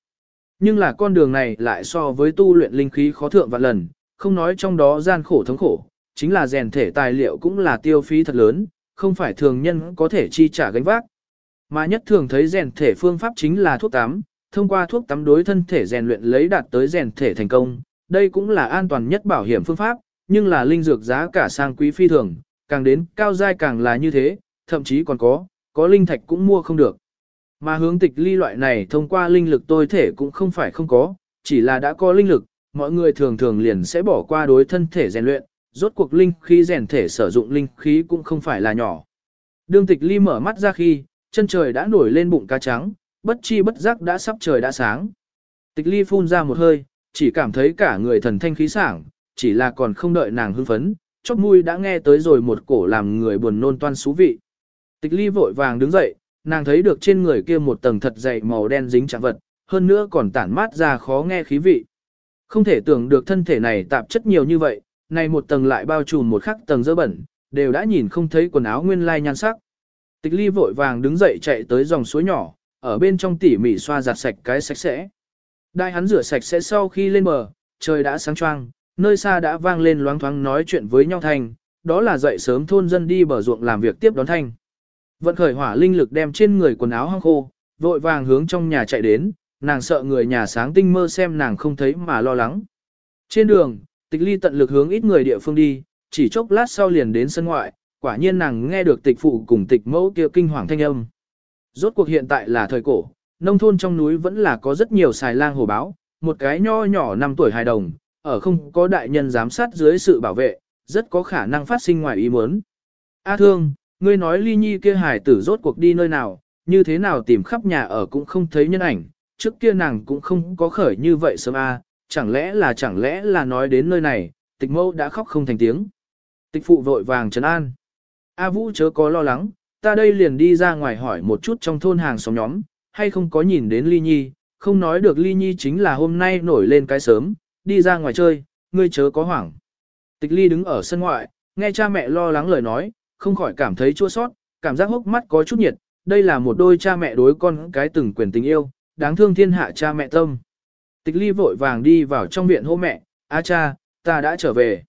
Speaker 1: Nhưng là con đường này lại so với tu luyện linh khí khó thượng vạn lần, không nói trong đó gian khổ thống khổ, chính là rèn thể tài liệu cũng là tiêu phí thật lớn, không phải thường nhân có thể chi trả gánh vác. Mà nhất thường thấy rèn thể phương pháp chính là thuốc tắm, thông qua thuốc tắm đối thân thể rèn luyện lấy đạt tới rèn thể thành công, đây cũng là an toàn nhất bảo hiểm phương pháp, nhưng là linh dược giá cả sang quý phi thường, càng đến cao giai càng là như thế, thậm chí còn có, có linh thạch cũng mua không được. Mà hướng tịch ly loại này thông qua linh lực tôi thể cũng không phải không có, chỉ là đã có linh lực, mọi người thường thường liền sẽ bỏ qua đối thân thể rèn luyện, rốt cuộc linh khí rèn thể sử dụng linh khí cũng không phải là nhỏ. Đương tịch ly mở mắt ra khi, chân trời đã nổi lên bụng cá trắng, bất chi bất giác đã sắp trời đã sáng. Tịch ly phun ra một hơi, chỉ cảm thấy cả người thần thanh khí sảng, chỉ là còn không đợi nàng hưng phấn, chóp mũi đã nghe tới rồi một cổ làm người buồn nôn toan xú vị. Tịch ly vội vàng đứng dậy, nàng thấy được trên người kia một tầng thật dày màu đen dính chạm vật, hơn nữa còn tản mát ra khó nghe khí vị. Không thể tưởng được thân thể này tạp chất nhiều như vậy, này một tầng lại bao trùm một khắc tầng dơ bẩn, đều đã nhìn không thấy quần áo nguyên lai nhan sắc. Tịch ly vội vàng đứng dậy chạy tới dòng suối nhỏ, ở bên trong tỉ mỉ xoa giặt sạch cái sạch sẽ. Đại hắn rửa sạch sẽ sau khi lên bờ, trời đã sáng choang, nơi xa đã vang lên loáng thoáng nói chuyện với nhau thành, đó là dậy sớm thôn dân đi bờ ruộng làm việc tiếp đón thanh. Vận khởi hỏa linh lực đem trên người quần áo hong khô, vội vàng hướng trong nhà chạy đến, nàng sợ người nhà sáng tinh mơ xem nàng không thấy mà lo lắng. Trên đường, tịch ly tận lực hướng ít người địa phương đi, chỉ chốc lát sau liền đến sân ngoại, quả nhiên nàng nghe được tịch phụ cùng tịch mẫu kia kinh hoàng thanh âm. Rốt cuộc hiện tại là thời cổ, nông thôn trong núi vẫn là có rất nhiều xài lang hồ báo, một cái nho nhỏ năm tuổi hài đồng, ở không có đại nhân giám sát dưới sự bảo vệ, rất có khả năng phát sinh ngoài ý muốn. A thương, ngươi nói ly nhi kia hải tử rốt cuộc đi nơi nào, như thế nào tìm khắp nhà ở cũng không thấy nhân ảnh, trước kia nàng cũng không có khởi như vậy sớm a, chẳng lẽ là chẳng lẽ là nói đến nơi này, tịch mâu đã khóc không thành tiếng. Tịch phụ vội vàng trấn an. A Vũ chớ có lo lắng, ta đây liền đi ra ngoài hỏi một chút trong thôn hàng xóm nhóm, hay không có nhìn đến Ly Nhi, không nói được Ly Nhi chính là hôm nay nổi lên cái sớm, đi ra ngoài chơi, ngươi chớ có hoảng. Tịch Ly đứng ở sân ngoại, nghe cha mẹ lo lắng lời nói, không khỏi cảm thấy chua sót, cảm giác hốc mắt có chút nhiệt, đây là một đôi cha mẹ đối con cái từng quyền tình yêu, đáng thương thiên hạ cha mẹ tâm. Tịch Ly vội vàng đi vào trong viện hô mẹ, a cha, ta đã trở về.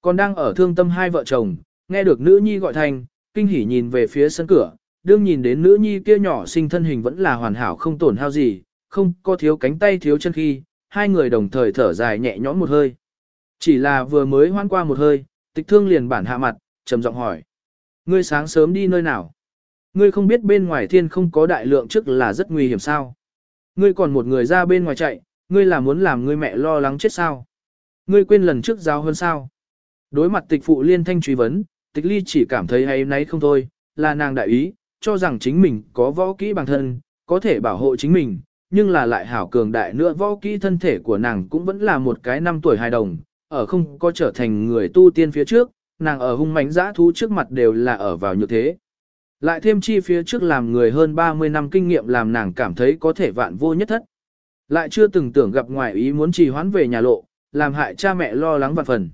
Speaker 1: Còn đang ở thương tâm hai vợ chồng, nghe được nữ nhi gọi thành, kinh hỉ nhìn về phía sân cửa, đương nhìn đến nữ nhi kia nhỏ sinh thân hình vẫn là hoàn hảo không tổn hao gì, không có thiếu cánh tay thiếu chân khi, hai người đồng thời thở dài nhẹ nhõm một hơi. Chỉ là vừa mới hoan qua một hơi, tịch thương liền bản hạ mặt, trầm giọng hỏi. Ngươi sáng sớm đi nơi nào? Ngươi không biết bên ngoài thiên không có đại lượng trước là rất nguy hiểm sao? Ngươi còn một người ra bên ngoài chạy, ngươi là muốn làm ngươi mẹ lo lắng chết sao? Ngươi quên lần trước giao hơn sao? Đối mặt tịch phụ liên thanh truy vấn, tịch ly chỉ cảm thấy hay nấy không thôi, là nàng đại ý, cho rằng chính mình có võ kỹ bằng thân, có thể bảo hộ chính mình, nhưng là lại hảo cường đại nữa võ kỹ thân thể của nàng cũng vẫn là một cái năm tuổi hài đồng, ở không có trở thành người tu tiên phía trước, nàng ở hung mãnh dã thú trước mặt đều là ở vào như thế. Lại thêm chi phía trước làm người hơn 30 năm kinh nghiệm làm nàng cảm thấy có thể vạn vô nhất thất. Lại chưa từng tưởng gặp ngoại ý muốn trì hoãn về nhà lộ, làm hại cha mẹ lo lắng vạn phần.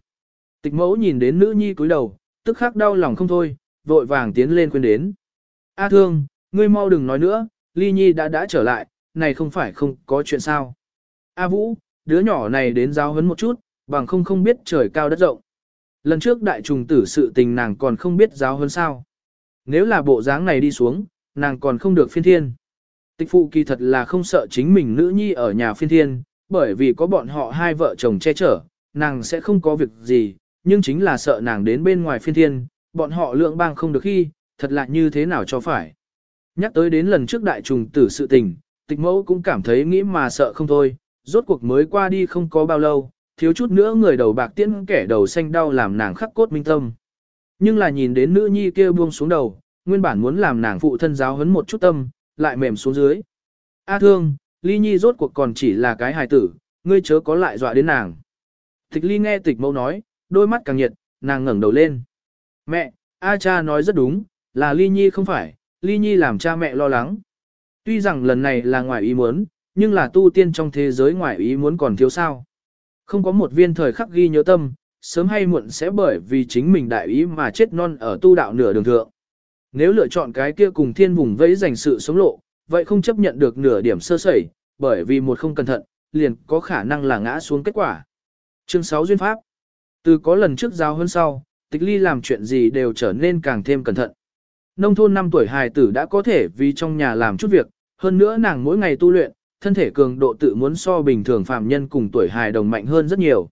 Speaker 1: Tịch mẫu nhìn đến nữ nhi cúi đầu, tức khắc đau lòng không thôi, vội vàng tiến lên khuyên đến. A thương, ngươi mau đừng nói nữa, ly nhi đã đã trở lại, này không phải không có chuyện sao. A vũ, đứa nhỏ này đến giáo huấn một chút, bằng không không biết trời cao đất rộng. Lần trước đại trùng tử sự tình nàng còn không biết giáo hơn sao. Nếu là bộ dáng này đi xuống, nàng còn không được phiên thiên. Tịch phụ kỳ thật là không sợ chính mình nữ nhi ở nhà phiên thiên, bởi vì có bọn họ hai vợ chồng che chở, nàng sẽ không có việc gì, nhưng chính là sợ nàng đến bên ngoài phiên thiên, bọn họ lượng bang không được khi, thật là như thế nào cho phải. Nhắc tới đến lần trước đại trùng tử sự tình, tịch mẫu cũng cảm thấy nghĩ mà sợ không thôi, rốt cuộc mới qua đi không có bao lâu, thiếu chút nữa người đầu bạc tiễn kẻ đầu xanh đau làm nàng khắc cốt minh tâm. Nhưng là nhìn đến nữ nhi kia buông xuống đầu, nguyên bản muốn làm nàng phụ thân giáo hấn một chút tâm, lại mềm xuống dưới. A thương, ly nhi rốt cuộc còn chỉ là cái hài tử, ngươi chớ có lại dọa đến nàng. Tịch ly nghe tịch mẫu nói, đôi mắt càng nhiệt, nàng ngẩng đầu lên. Mẹ, A cha nói rất đúng, là ly nhi không phải, ly nhi làm cha mẹ lo lắng. Tuy rằng lần này là ngoài ý muốn, nhưng là tu tiên trong thế giới ngoài ý muốn còn thiếu sao. Không có một viên thời khắc ghi nhớ tâm, sớm hay muộn sẽ bởi vì chính mình đại ý mà chết non ở tu đạo nửa đường thượng. Nếu lựa chọn cái kia cùng thiên vùng vẫy dành sự sống lộ, vậy không chấp nhận được nửa điểm sơ sẩy, bởi vì một không cẩn thận, liền có khả năng là ngã xuống kết quả. Chương 6 Duyên Pháp Từ có lần trước giao hơn sau, tịch ly làm chuyện gì đều trở nên càng thêm cẩn thận. Nông thôn 5 tuổi hài tử đã có thể vì trong nhà làm chút việc, hơn nữa nàng mỗi ngày tu luyện, thân thể cường độ tự muốn so bình thường phạm nhân cùng tuổi hài đồng mạnh hơn rất nhiều.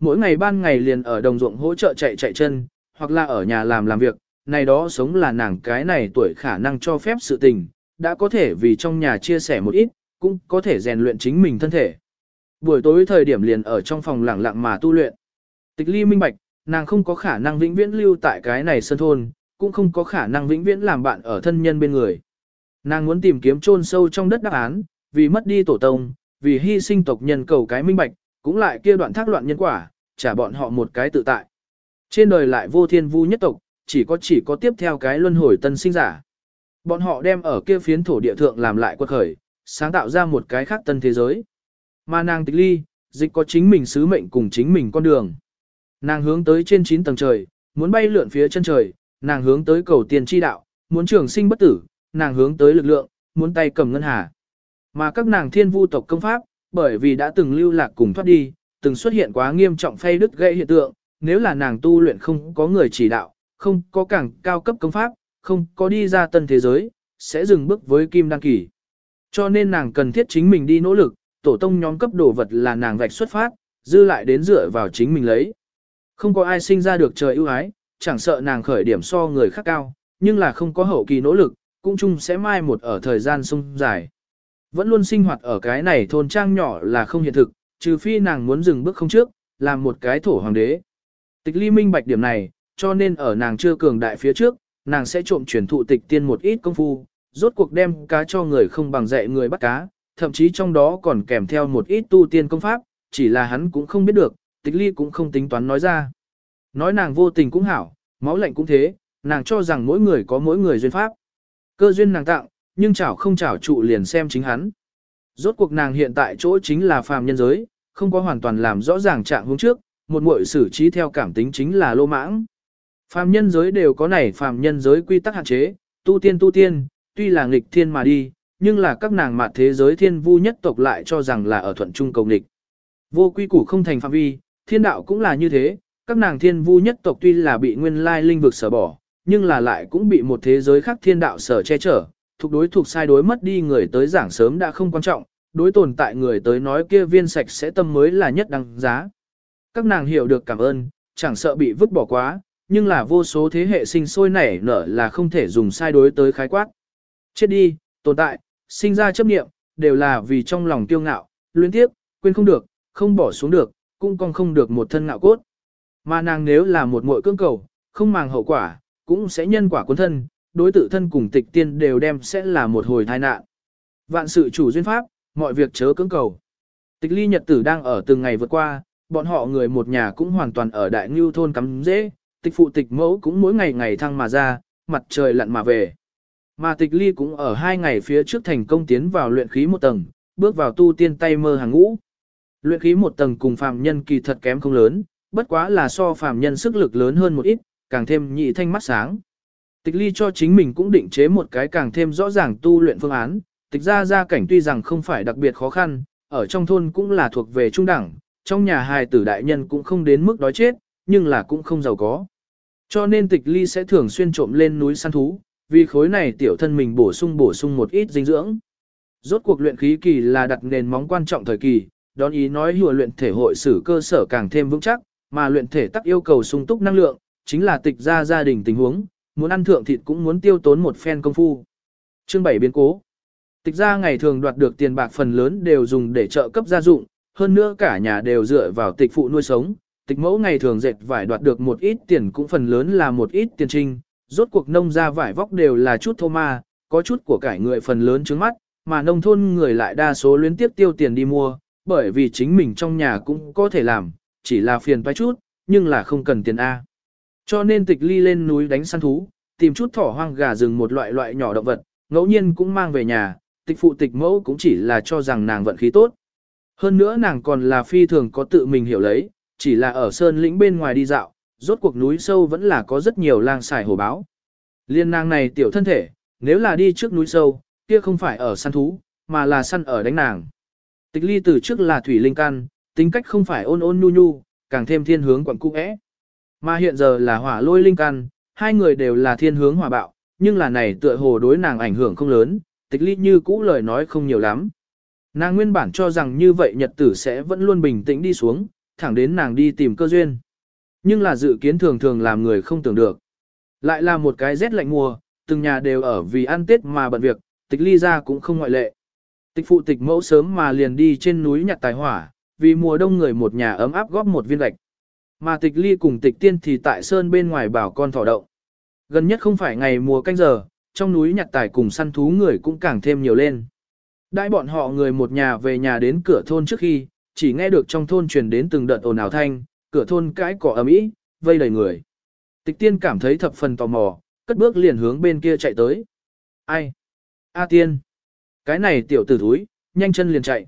Speaker 1: Mỗi ngày ban ngày liền ở đồng ruộng hỗ trợ chạy chạy chân, hoặc là ở nhà làm làm việc, này đó sống là nàng cái này tuổi khả năng cho phép sự tình, đã có thể vì trong nhà chia sẻ một ít, cũng có thể rèn luyện chính mình thân thể. Buổi tối thời điểm liền ở trong phòng lặng lặng mà tu luyện. Tịch ly minh bạch, nàng không có khả năng vĩnh viễn lưu tại cái này sân thôn, cũng không có khả năng vĩnh viễn làm bạn ở thân nhân bên người. Nàng muốn tìm kiếm chôn sâu trong đất đáp án, vì mất đi tổ tông, vì hy sinh tộc nhân cầu cái minh bạch, cũng lại kia đoạn thác loạn nhân quả, trả bọn họ một cái tự tại. Trên đời lại vô thiên vu nhất tộc, chỉ có chỉ có tiếp theo cái luân hồi tân sinh giả. Bọn họ đem ở kia phiến thổ địa thượng làm lại quật khởi, sáng tạo ra một cái khác tân thế giới. Mà nàng tịch ly, dịch có chính mình sứ mệnh cùng chính mình con đường. Nàng hướng tới trên 9 tầng trời, muốn bay lượn phía chân trời, nàng hướng tới cầu tiền chi đạo, muốn trường sinh bất tử, nàng hướng tới lực lượng, muốn tay cầm ngân hà. Mà các nàng thiên vu tộc công pháp, bởi vì đã từng lưu lạc cùng thoát đi, từng xuất hiện quá nghiêm trọng phay đứt gây hiện tượng, nếu là nàng tu luyện không có người chỉ đạo, không có càng cao cấp công pháp, không có đi ra tân thế giới, sẽ dừng bước với kim đăng kỳ. Cho nên nàng cần thiết chính mình đi nỗ lực, tổ tông nhóm cấp đồ vật là nàng vạch xuất phát, dư lại đến dựa vào chính mình lấy. Không có ai sinh ra được trời ưu ái, chẳng sợ nàng khởi điểm so người khác cao, nhưng là không có hậu kỳ nỗ lực, cũng chung sẽ mai một ở thời gian sung dài. Vẫn luôn sinh hoạt ở cái này thôn trang nhỏ là không hiện thực, trừ phi nàng muốn dừng bước không trước, làm một cái thổ hoàng đế. Tịch ly minh bạch điểm này, cho nên ở nàng chưa cường đại phía trước, nàng sẽ trộm truyền thụ tịch tiên một ít công phu, rốt cuộc đem cá cho người không bằng dạy người bắt cá, thậm chí trong đó còn kèm theo một ít tu tiên công pháp, chỉ là hắn cũng không biết được, tịch ly cũng không tính toán nói ra. Nói nàng vô tình cũng hảo, máu lạnh cũng thế, nàng cho rằng mỗi người có mỗi người duyên pháp. Cơ duyên nàng tặng, nhưng chảo không chảo trụ liền xem chính hắn. Rốt cuộc nàng hiện tại chỗ chính là phàm nhân giới, không có hoàn toàn làm rõ ràng trạng hướng trước, một muội xử trí theo cảm tính chính là lô mãng. Phàm nhân giới đều có này phàm nhân giới quy tắc hạn chế, tu tiên tu tiên, tuy là nghịch thiên mà đi, nhưng là các nàng mạt thế giới thiên vu nhất tộc lại cho rằng là ở thuận trung cầu nghịch. Vô quy củ không thành phạm vi, thiên đạo cũng là như thế, các nàng thiên vu nhất tộc tuy là bị nguyên lai linh vực sở bỏ, nhưng là lại cũng bị một thế giới khác thiên đạo sở che chở, thuộc đối thuộc sai đối mất đi người tới giảng sớm đã không quan trọng, đối tồn tại người tới nói kia viên sạch sẽ tâm mới là nhất đăng giá. Các nàng hiểu được cảm ơn, chẳng sợ bị vứt bỏ quá, nhưng là vô số thế hệ sinh sôi nảy nở là không thể dùng sai đối tới khái quát. Chết đi, tồn tại, sinh ra chấp niệm, đều là vì trong lòng tiêu ngạo, luyến tiếp, quên không được, không bỏ xuống được, cũng còn không được một thân ngạo cốt. Mà nàng nếu là một muội cương cầu, không màng hậu quả, cũng sẽ nhân quả cuốn thân, đối tự thân cùng tịch tiên đều đem sẽ là một hồi tai nạn. Vạn sự chủ duyên pháp, mọi việc chớ cưỡng cầu. Tịch ly nhật tử đang ở từng ngày vượt qua, bọn họ người một nhà cũng hoàn toàn ở đại ngưu thôn cắm dễ, tịch phụ tịch mẫu cũng mỗi ngày ngày thăng mà ra, mặt trời lặn mà về. Mà tịch ly cũng ở hai ngày phía trước thành công tiến vào luyện khí một tầng, bước vào tu tiên tay mơ hàng ngũ. Luyện khí một tầng cùng phàm nhân kỳ thật kém không lớn, bất quá là so phàm nhân sức lực lớn hơn một ít, càng thêm nhị thanh mắt sáng. Tịch ly cho chính mình cũng định chế một cái càng thêm rõ ràng tu luyện phương án, tịch ra gia cảnh tuy rằng không phải đặc biệt khó khăn, ở trong thôn cũng là thuộc về trung đẳng, trong nhà hài tử đại nhân cũng không đến mức đói chết, nhưng là cũng không giàu có. Cho nên tịch ly sẽ thường xuyên trộm lên núi săn thú, vì khối này tiểu thân mình bổ sung bổ sung một ít dinh dưỡng. Rốt cuộc luyện khí kỳ là đặt nền móng quan trọng thời kỳ, đón ý nói hùa luyện thể hội sử cơ sở càng thêm vững chắc, mà luyện thể tắc yêu cầu sung túc năng lượng, chính là tịch ra gia đình tình huống, muốn ăn thượng thịt cũng muốn tiêu tốn một phen công phu. Chương 7 biến cố. Tịch ra ngày thường đoạt được tiền bạc phần lớn đều dùng để trợ cấp gia dụng, hơn nữa cả nhà đều dựa vào tịch phụ nuôi sống. Tịch mẫu ngày thường dệt vải đoạt được một ít tiền cũng phần lớn là một ít tiền trinh, rốt cuộc nông ra vải vóc đều là chút thô ma, có chút của cải người phần lớn trứng mắt, mà nông thôn người lại đa số luyến tiếp tiêu tiền đi mua, bởi vì chính mình trong nhà cũng có thể làm, chỉ là phiền toái chút, nhưng là không cần tiền A. Cho nên tịch ly lên núi đánh săn thú, tìm chút thỏ hoang gà rừng một loại loại nhỏ động vật, ngẫu nhiên cũng mang về nhà, tịch phụ tịch mẫu cũng chỉ là cho rằng nàng vận khí tốt. Hơn nữa nàng còn là phi thường có tự mình hiểu lấy, chỉ là ở sơn lĩnh bên ngoài đi dạo, rốt cuộc núi sâu vẫn là có rất nhiều lang xài hổ báo. Liên nàng này tiểu thân thể, nếu là đi trước núi sâu, kia không phải ở săn thú, mà là săn ở đánh nàng. Tịch ly từ trước là thủy linh căn, tính cách không phải ôn ôn nhu nhu, càng thêm thiên hướng quẩn cung ẽ. Mà hiện giờ là hỏa lôi linh căn, hai người đều là thiên hướng hỏa bạo, nhưng là này tựa hồ đối nàng ảnh hưởng không lớn, tịch ly như cũ lời nói không nhiều lắm. Nàng nguyên bản cho rằng như vậy nhật tử sẽ vẫn luôn bình tĩnh đi xuống, thẳng đến nàng đi tìm cơ duyên. Nhưng là dự kiến thường thường làm người không tưởng được. Lại là một cái rét lạnh mùa, từng nhà đều ở vì ăn tết mà bận việc, tịch ly ra cũng không ngoại lệ. Tịch phụ tịch mẫu sớm mà liền đi trên núi nhặt tài hỏa, vì mùa đông người một nhà ấm áp góp một viên gạch. Mà tịch ly cùng tịch tiên thì tại sơn bên ngoài bảo con thỏ động. Gần nhất không phải ngày mùa canh giờ, trong núi nhặt tài cùng săn thú người cũng càng thêm nhiều lên. Đại bọn họ người một nhà về nhà đến cửa thôn trước khi, chỉ nghe được trong thôn truyền đến từng đợt ồn ào thanh, cửa thôn cãi cỏ ấm ý, vây đầy người. Tịch tiên cảm thấy thập phần tò mò, cất bước liền hướng bên kia chạy tới. Ai? A tiên. Cái này tiểu tử thúi, nhanh chân liền chạy.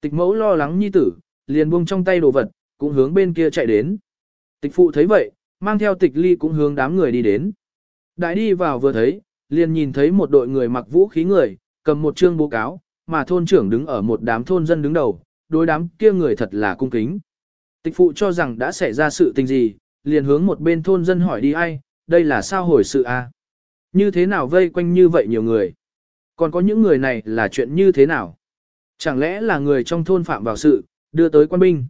Speaker 1: Tịch mẫu lo lắng nhi tử, liền buông trong tay đồ vật, cũng hướng bên kia chạy đến. Tịch phụ thấy vậy, mang theo tịch ly cũng hướng đám người đi đến. Đại đi vào vừa thấy, liền nhìn thấy một đội người mặc vũ khí người, cầm một chương bố cáo, mà thôn trưởng đứng ở một đám thôn dân đứng đầu, đối đám kia người thật là cung kính. Tịch phụ cho rằng đã xảy ra sự tình gì, liền hướng một bên thôn dân hỏi đi ai, đây là sao hồi sự a? À? Như thế nào vây quanh như vậy nhiều người? Còn có những người này là chuyện như thế nào? Chẳng lẽ là người trong thôn phạm vào sự, đưa tới quan binh?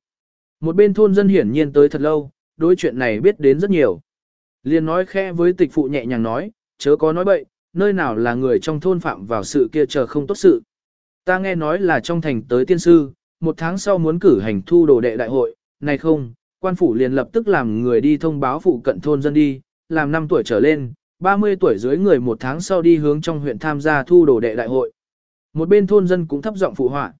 Speaker 1: Một bên thôn dân hiển nhiên tới thật lâu, đối chuyện này biết đến rất nhiều. Liền nói khe với tịch phụ nhẹ nhàng nói, chớ có nói bậy, nơi nào là người trong thôn phạm vào sự kia chờ không tốt sự. Ta nghe nói là trong thành tới tiên sư, một tháng sau muốn cử hành thu đồ đệ đại hội, này không, quan phủ liền lập tức làm người đi thông báo phụ cận thôn dân đi, làm 5 tuổi trở lên, 30 tuổi dưới người một tháng sau đi hướng trong huyện tham gia thu đồ đệ đại hội. Một bên thôn dân cũng thấp giọng phụ họa.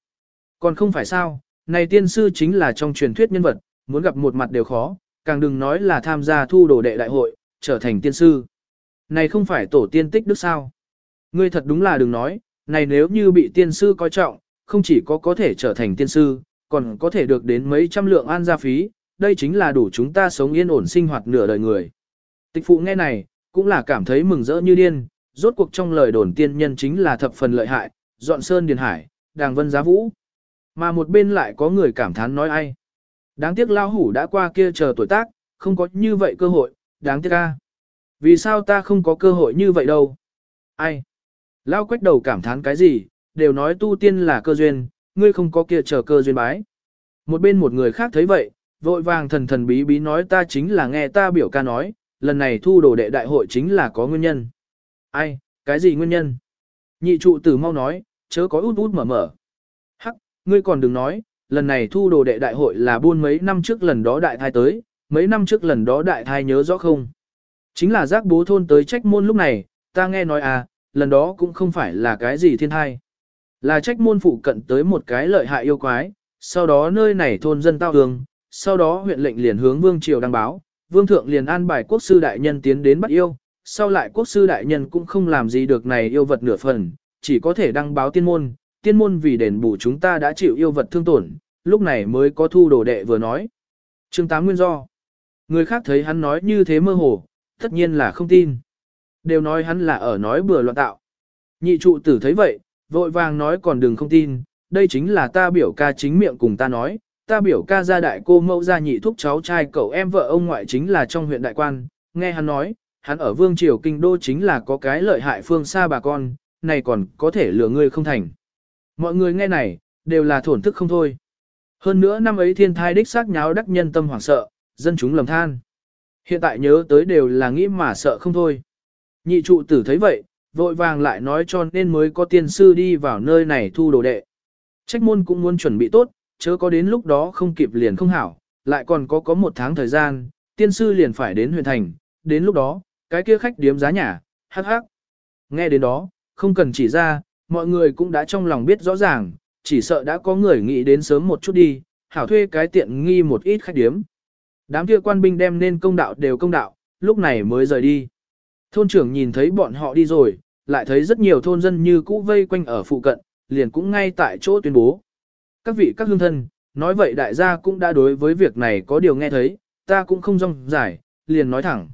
Speaker 1: Còn không phải sao, này tiên sư chính là trong truyền thuyết nhân vật, muốn gặp một mặt đều khó, càng đừng nói là tham gia thu đồ đệ đại hội, trở thành tiên sư. Này không phải tổ tiên tích đức sao? Ngươi thật đúng là đừng nói, này nếu như bị tiên sư coi trọng, không chỉ có có thể trở thành tiên sư, còn có thể được đến mấy trăm lượng an gia phí, đây chính là đủ chúng ta sống yên ổn sinh hoạt nửa đời người. Tịch phụ nghe này, cũng là cảm thấy mừng rỡ như điên, rốt cuộc trong lời đồn tiên nhân chính là thập phần lợi hại, dọn sơn điền hải, đàng vân giá vũ. Mà một bên lại có người cảm thán nói ai. Đáng tiếc lao hủ đã qua kia chờ tuổi tác, không có như vậy cơ hội, đáng tiếc ca. Vì sao ta không có cơ hội như vậy đâu? Ai? Lao quách đầu cảm thán cái gì, đều nói tu tiên là cơ duyên, ngươi không có kia chờ cơ duyên bái. Một bên một người khác thấy vậy, vội vàng thần thần bí bí nói ta chính là nghe ta biểu ca nói, lần này thu đồ đệ đại hội chính là có nguyên nhân. Ai, cái gì nguyên nhân? Nhị trụ tử mau nói, chớ có út út mở mở. Hắc, ngươi còn đừng nói, lần này thu đồ đệ đại hội là buôn mấy năm trước lần đó đại thai tới, mấy năm trước lần đó đại thai nhớ rõ không? Chính là giác bố thôn tới trách môn lúc này, ta nghe nói à, lần đó cũng không phải là cái gì thiên thai. Là trách môn phụ cận tới một cái lợi hại yêu quái, sau đó nơi này thôn dân tao hương, sau đó huyện lệnh liền hướng vương triều đăng báo, vương thượng liền an bài quốc sư đại nhân tiến đến bắt yêu, sau lại quốc sư đại nhân cũng không làm gì được này yêu vật nửa phần, chỉ có thể đăng báo tiên môn, tiên môn vì đền bù chúng ta đã chịu yêu vật thương tổn, lúc này mới có thu đồ đệ vừa nói. Chương 8 nguyên do. Người khác thấy hắn nói như thế mơ hồ, tất nhiên là không tin. Đều nói hắn là ở nói bừa loạn tạo. Nhị trụ tử thấy vậy, vội vàng nói còn đừng không tin, đây chính là ta biểu ca chính miệng cùng ta nói, ta biểu ca gia đại cô mẫu gia nhị thúc cháu trai cậu em vợ ông ngoại chính là trong huyện đại quan, nghe hắn nói, hắn ở vương triều kinh đô chính là có cái lợi hại phương xa bà con, này còn có thể lừa ngươi không thành. Mọi người nghe này, đều là thổn thức không thôi. Hơn nữa năm ấy thiên thai đích xác nháo đắc nhân tâm hoảng sợ, dân chúng lầm than. Hiện tại nhớ tới đều là nghĩ mà sợ không thôi. Nhị trụ tử thấy vậy, vội vàng lại nói cho nên mới có tiên sư đi vào nơi này thu đồ đệ. Trách môn cũng muốn chuẩn bị tốt, chớ có đến lúc đó không kịp liền không hảo, lại còn có có một tháng thời gian, tiên sư liền phải đến huyện thành, đến lúc đó, cái kia khách điếm giá nhà, hắc hắc. Nghe đến đó, không cần chỉ ra, mọi người cũng đã trong lòng biết rõ ràng, chỉ sợ đã có người nghĩ đến sớm một chút đi, hảo thuê cái tiện nghi một ít khách điếm. Đám kia quan binh đem nên công đạo đều công đạo, lúc này mới rời đi. Thôn trưởng nhìn thấy bọn họ đi rồi, lại thấy rất nhiều thôn dân như cũ vây quanh ở phụ cận, liền cũng ngay tại chỗ tuyên bố. Các vị các hương thân, nói vậy đại gia cũng đã đối với việc này có điều nghe thấy, ta cũng không rong giải, liền nói thẳng.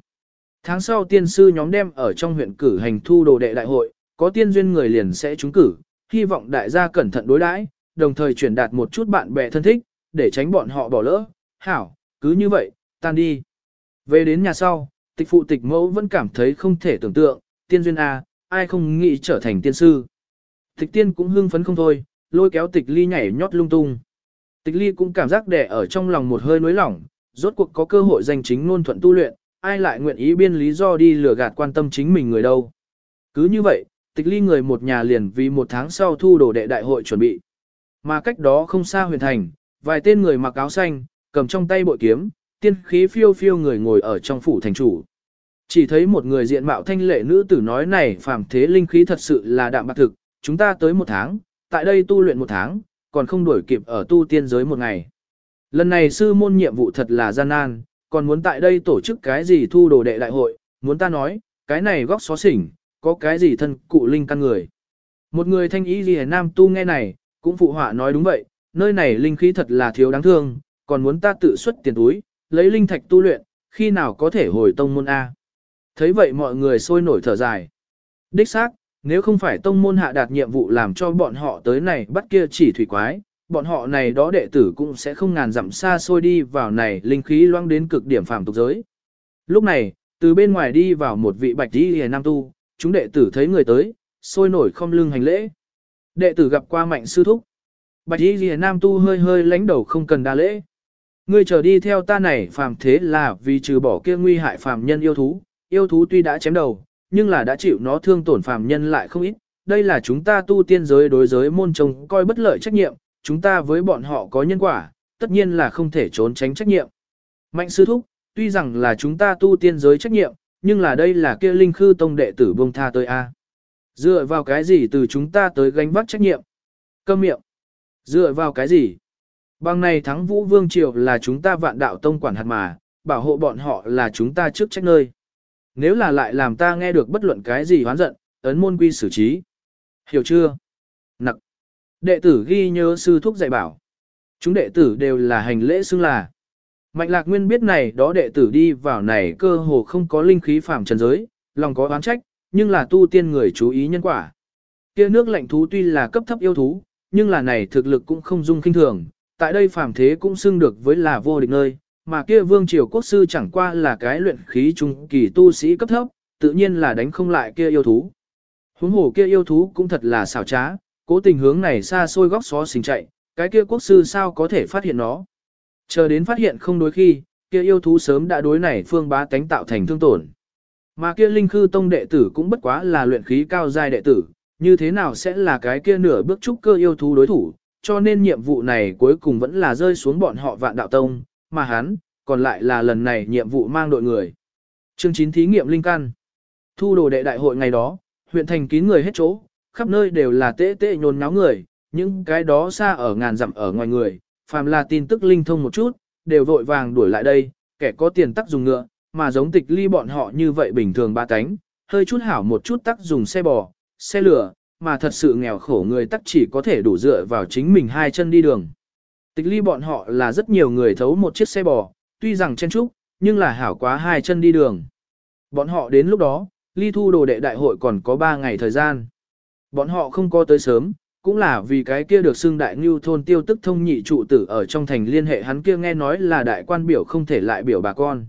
Speaker 1: Tháng sau tiên sư nhóm đem ở trong huyện cử hành thu đồ đệ đại hội, có tiên duyên người liền sẽ trúng cử, hy vọng đại gia cẩn thận đối đãi, đồng thời truyền đạt một chút bạn bè thân thích, để tránh bọn họ bỏ lỡ. Hảo, cứ như vậy, tan đi. Về đến nhà sau, tịch phụ tịch mẫu vẫn cảm thấy không thể tưởng tượng, tiên duyên A, ai không nghĩ trở thành tiên sư. Tịch tiên cũng hưng phấn không thôi, lôi kéo tịch ly nhảy nhót lung tung. Tịch ly cũng cảm giác đẻ ở trong lòng một hơi nối lỏng, rốt cuộc có cơ hội danh chính ngôn thuận tu luyện, ai lại nguyện ý biên lý do đi lừa gạt quan tâm chính mình người đâu. Cứ như vậy, tịch ly người một nhà liền vì một tháng sau thu đồ đệ đại hội chuẩn bị. Mà cách đó không xa huyền thành, vài tên người mặc áo xanh, cầm trong tay bội kiếm, tiên khí phiêu phiêu người ngồi ở trong phủ thành chủ. Chỉ thấy một người diện mạo thanh lệ nữ tử nói này phàm thế linh khí thật sự là đạm bạc thực, chúng ta tới một tháng, tại đây tu luyện một tháng, còn không đuổi kịp ở tu tiên giới một ngày. Lần này sư môn nhiệm vụ thật là gian nan, còn muốn tại đây tổ chức cái gì thu đồ đệ đại hội, muốn ta nói, cái này góc xó xỉnh, có cái gì thân cụ linh căn người. Một người thanh ý gì nam tu nghe này, cũng phụ họa nói đúng vậy, nơi này linh khí thật là thiếu đáng thương, còn muốn ta tự xuất tiền túi, lấy linh thạch tu luyện, khi nào có thể hồi tông môn A. Thấy vậy mọi người sôi nổi thở dài. Đích xác, nếu không phải tông môn hạ đạt nhiệm vụ làm cho bọn họ tới này bắt kia chỉ thủy quái, bọn họ này đó đệ tử cũng sẽ không ngàn dặm xa xôi đi vào này linh khí loang đến cực điểm phàm tục giới. Lúc này, từ bên ngoài đi vào một vị bạch đi hề nam tu, chúng đệ tử thấy người tới, sôi nổi không lưng hành lễ. Đệ tử gặp qua mạnh sư thúc. Bạch y ghi nam tu hơi hơi lánh đầu không cần đa lễ. Ngươi trở đi theo ta này phàm thế là vì trừ bỏ kia nguy hại phàm nhân yêu thú, yêu thú tuy đã chém đầu, nhưng là đã chịu nó thương tổn phàm nhân lại không ít. Đây là chúng ta tu tiên giới đối giới môn trông coi bất lợi trách nhiệm, chúng ta với bọn họ có nhân quả, tất nhiên là không thể trốn tránh trách nhiệm. Mạnh sư thúc, tuy rằng là chúng ta tu tiên giới trách nhiệm, nhưng là đây là kia linh khư tông đệ tử buông tha tới A. Dựa vào cái gì từ chúng ta tới gánh vác trách nhiệm? Câm miệng. Dựa vào cái gì? Bằng này thắng vũ vương triều là chúng ta vạn đạo tông quản hạt mà, bảo hộ bọn họ là chúng ta trước trách nơi. Nếu là lại làm ta nghe được bất luận cái gì hoán giận, ấn môn quy xử trí. Hiểu chưa? Nặc. Đệ tử ghi nhớ sư thúc dạy bảo. Chúng đệ tử đều là hành lễ xưng là. Mạnh lạc nguyên biết này đó đệ tử đi vào này cơ hồ không có linh khí phạm trần giới, lòng có oán trách, nhưng là tu tiên người chú ý nhân quả. Kia nước lạnh thú tuy là cấp thấp yêu thú, nhưng là này thực lực cũng không dung kinh thường, tại đây phàm thế cũng xưng được với là vô địch nơi, mà kia vương triều quốc sư chẳng qua là cái luyện khí trung kỳ tu sĩ cấp thấp, tự nhiên là đánh không lại kia yêu thú. Huống hồ kia yêu thú cũng thật là xảo trá, cố tình hướng này xa xôi góc xó xình chạy, cái kia quốc sư sao có thể phát hiện nó. Chờ đến phát hiện không đối khi, kia yêu thú sớm đã đối này phương bá tánh tạo thành thương tổn. Mà kia linh khư tông đệ tử cũng bất quá là luyện khí cao giai đệ tử, như thế nào sẽ là cái kia nửa bước trúc cơ yêu thú đối thủ, cho nên nhiệm vụ này cuối cùng vẫn là rơi xuống bọn họ vạn đạo tông, mà hắn, còn lại là lần này nhiệm vụ mang đội người. Chương 9 thí nghiệm linh căn. Thu đồ đệ đại hội ngày đó, huyện thành kín người hết chỗ, khắp nơi đều là tê tê nhốn náo người, những cái đó xa ở ngàn dặm ở ngoài người, phàm là tin tức linh thông một chút, đều vội vàng đuổi lại đây, kẻ có tiền tắc dùng ngựa, mà giống tịch ly bọn họ như vậy bình thường ba cánh, hơi chút hảo một chút tắc dùng xe bò, xe lửa, mà thật sự nghèo khổ người tắc chỉ có thể đủ dựa vào chính mình hai chân đi đường. Tịch ly bọn họ là rất nhiều người thấu một chiếc xe bò, tuy rằng chen trúc, nhưng là hảo quá hai chân đi đường. Bọn họ đến lúc đó, ly thu đồ đệ đại hội còn có 3 ngày thời gian. Bọn họ không có tới sớm, cũng là vì cái kia được xưng đại ngưu thôn tiêu tức thông nhị trụ tử ở trong thành liên hệ hắn kia nghe nói là đại quan biểu không thể lại biểu bà con.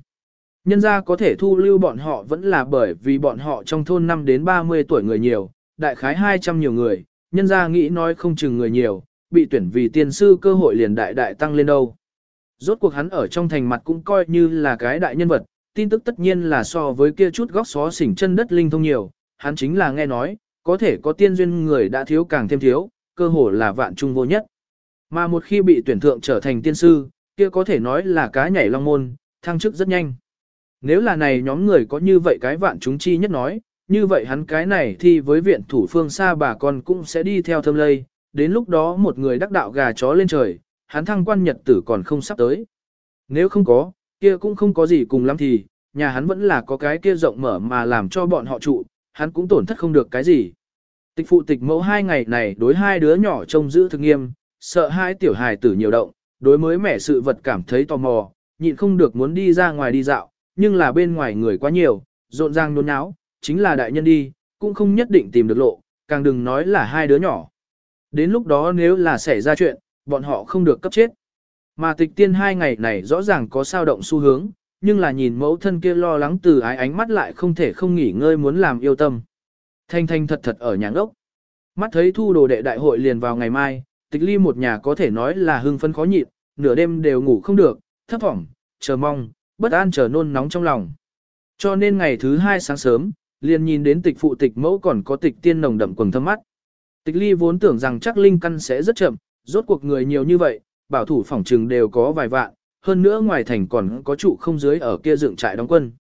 Speaker 1: Nhân ra có thể thu lưu bọn họ vẫn là bởi vì bọn họ trong thôn 5 đến 30 tuổi người nhiều, đại khái 200 nhiều người, nhân ra nghĩ nói không chừng người nhiều, bị tuyển vì tiên sư cơ hội liền đại đại tăng lên đâu. Rốt cuộc hắn ở trong thành mặt cũng coi như là cái đại nhân vật, tin tức tất nhiên là so với kia chút góc xó xỉnh chân đất linh thông nhiều, hắn chính là nghe nói, có thể có tiên duyên người đã thiếu càng thêm thiếu, cơ hồ là vạn trung vô nhất. Mà một khi bị tuyển thượng trở thành tiên sư, kia có thể nói là cá nhảy long môn, thăng chức rất nhanh. Nếu là này nhóm người có như vậy cái vạn chúng chi nhất nói, như vậy hắn cái này thì với viện thủ phương xa bà con cũng sẽ đi theo thâm lây, đến lúc đó một người đắc đạo gà chó lên trời, hắn thăng quan nhật tử còn không sắp tới. Nếu không có, kia cũng không có gì cùng lắm thì, nhà hắn vẫn là có cái kia rộng mở mà làm cho bọn họ trụ, hắn cũng tổn thất không được cái gì. Tịch phụ tịch mẫu hai ngày này đối hai đứa nhỏ trông giữ thực nghiêm, sợ hai tiểu hài tử nhiều động, đối mới mẻ sự vật cảm thấy tò mò, nhịn không được muốn đi ra ngoài đi dạo, nhưng là bên ngoài người quá nhiều, rộn ràng nôn náo, chính là đại nhân đi, cũng không nhất định tìm được lộ, càng đừng nói là hai đứa nhỏ. Đến lúc đó nếu là xảy ra chuyện, bọn họ không được cấp chết. Mà tịch tiên hai ngày này rõ ràng có sao động xu hướng, nhưng là nhìn mẫu thân kia lo lắng từ ái ánh mắt lại không thể không nghỉ ngơi muốn làm yêu tâm. Thanh thanh thật thật ở nhà ngốc. Mắt thấy thu đồ đệ đại hội liền vào ngày mai, tịch ly một nhà có thể nói là hưng phấn khó nhịn, nửa đêm đều ngủ không được, thấp thỏm, chờ mong, bất an chờ nôn nóng trong lòng. Cho nên ngày thứ hai sáng sớm, liền nhìn đến tịch phụ tịch mẫu còn có tịch tiên nồng đậm quần thâm mắt. Tịch ly vốn tưởng rằng chắc linh căn sẽ rất chậm, rốt cuộc người nhiều như vậy, bảo thủ phòng trừng đều có vài vạn, hơn nữa ngoài thành còn có trụ không dưới ở kia dựng trại đóng quân.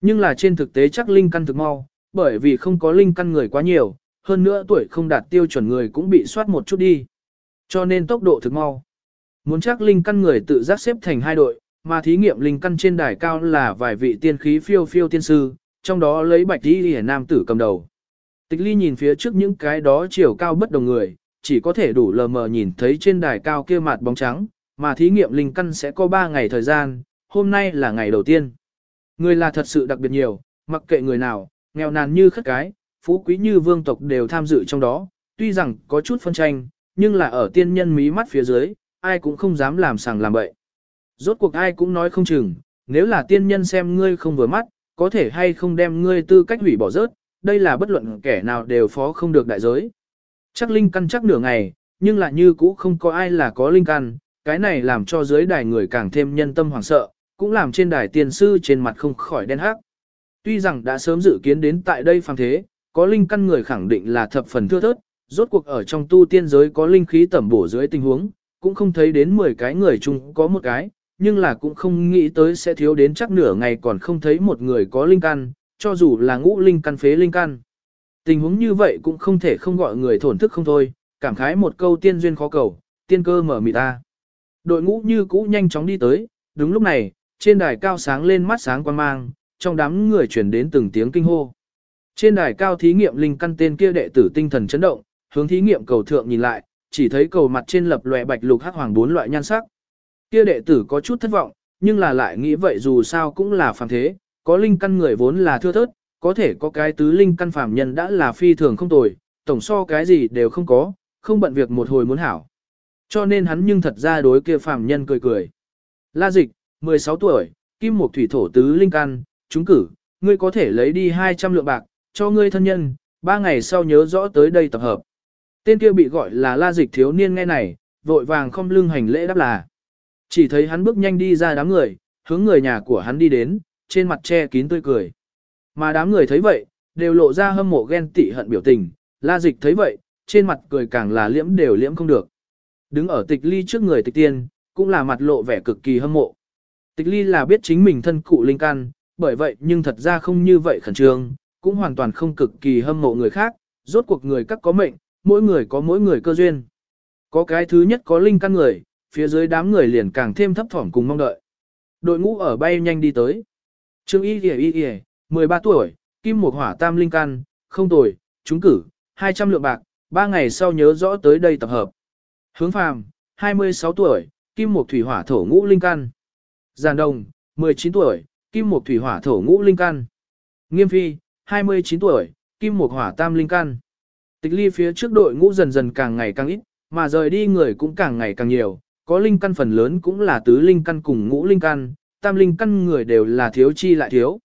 Speaker 1: Nhưng là trên thực tế chắc linh căn thực mau, bởi vì không có linh căn người quá nhiều, hơn nữa tuổi không đạt tiêu chuẩn người cũng bị soát một chút đi. Cho nên tốc độ thực mau. Muốn chắc linh căn người tự giác xếp thành hai đội, mà thí nghiệm linh căn trên đài cao là vài vị tiên khí phiêu phiêu tiên sư, trong đó lấy bạch đi hề nam tử cầm đầu. Tịch ly nhìn phía trước những cái đó chiều cao bất đồng người, chỉ có thể đủ lờ mờ nhìn thấy trên đài cao kia mặt bóng trắng, mà thí nghiệm linh căn sẽ có 3 ngày thời gian, hôm nay là ngày đầu tiên. Người là thật sự đặc biệt nhiều, mặc kệ người nào, nghèo nàn như khất cái, phú quý như vương tộc đều tham dự trong đó, tuy rằng có chút phân tranh, nhưng là ở tiên nhân mí mắt phía dưới, ai cũng không dám làm sàng làm bậy. Rốt cuộc ai cũng nói không chừng, nếu là tiên nhân xem ngươi không vừa mắt, có thể hay không đem ngươi tư cách hủy bỏ rớt, đây là bất luận kẻ nào đều phó không được đại giới. Chắc linh căn chắc nửa ngày, nhưng là như cũ không có ai là có linh căn, cái này làm cho dưới đài người càng thêm nhân tâm hoảng sợ, cũng làm trên đài tiên sư trên mặt không khỏi đen hắc. Tuy rằng đã sớm dự kiến đến tại đây phàm thế, có linh căn người khẳng định là thập phần thưa thớt, rốt cuộc ở trong tu tiên giới có linh khí tẩm bổ dưới tình huống, cũng không thấy đến 10 cái người chung có một cái, nhưng là cũng không nghĩ tới sẽ thiếu đến chắc nửa ngày còn không thấy một người có linh căn, cho dù là ngũ linh căn phế linh căn. Tình huống như vậy cũng không thể không gọi người thổn thức không thôi, cảm khái một câu tiên duyên khó cầu, tiên cơ mở mị ta. Đội ngũ như cũ nhanh chóng đi tới, đúng lúc này, trên đài cao sáng lên mắt sáng quan mang, trong đám người chuyển đến từng tiếng kinh hô. Trên đài cao thí nghiệm linh căn tên kia đệ tử tinh thần chấn động, hướng thí nghiệm cầu thượng nhìn lại, chỉ thấy cầu mặt trên lập lòe bạch lục hắc hoàng bốn loại nhan sắc. Kia đệ tử có chút thất vọng, nhưng là lại nghĩ vậy dù sao cũng là phàm thế, có linh căn người vốn là thưa thớt, có thể có cái tứ linh căn phàm nhân đã là phi thường không tồi, tổng so cái gì đều không có, không bận việc một hồi muốn hảo. Cho nên hắn nhưng thật ra đối kia phàm nhân cười cười. La dịch, 16 tuổi, kim một thủy thổ tứ linh căn, trúng cử, ngươi có thể lấy đi 200 lượng bạc, cho ngươi thân nhân, ba ngày sau nhớ rõ tới đây tập hợp. Tên kia bị gọi là la dịch thiếu niên nghe này, vội vàng không lưng hành lễ đáp là. Chỉ thấy hắn bước nhanh đi ra đám người, hướng người nhà của hắn đi đến, trên mặt che kín tươi cười. Mà đám người thấy vậy, đều lộ ra hâm mộ ghen tị hận biểu tình, la dịch thấy vậy, trên mặt cười càng là liễm đều liễm không được. Đứng ở tịch ly trước người tịch tiên, cũng là mặt lộ vẻ cực kỳ hâm mộ. Tịch ly là biết chính mình thân cụ linh căn, bởi vậy nhưng thật ra không như vậy khẩn trương, cũng hoàn toàn không cực kỳ hâm mộ người khác, rốt cuộc người các có mệnh, mỗi người có mỗi người cơ duyên. Có cái thứ nhất có linh căn người, phía dưới đám người liền càng thêm thấp thỏm cùng mong đợi. Đội ngũ ở bay nhanh đi tới. Trương Y Y Y Y, 13 tuổi, kim một hỏa tam linh căn, không tuổi, trúng cử, 200 lượng bạc, 3 ngày sau nhớ rõ tới đây tập hợp. Hướng phàm, 26 tuổi, kim mục thủy hỏa thổ ngũ linh căn. Giàn đồng, 19 tuổi, kim mục thủy hỏa thổ ngũ linh căn. Nghiêm phi, 29 tuổi, kim mục hỏa tam linh căn. Tịch ly phía trước đội ngũ dần dần càng ngày càng ít, mà rời đi người cũng càng ngày càng nhiều, có linh căn phần lớn cũng là tứ linh căn cùng ngũ linh căn, tam linh căn người đều là thiếu chi lại thiếu.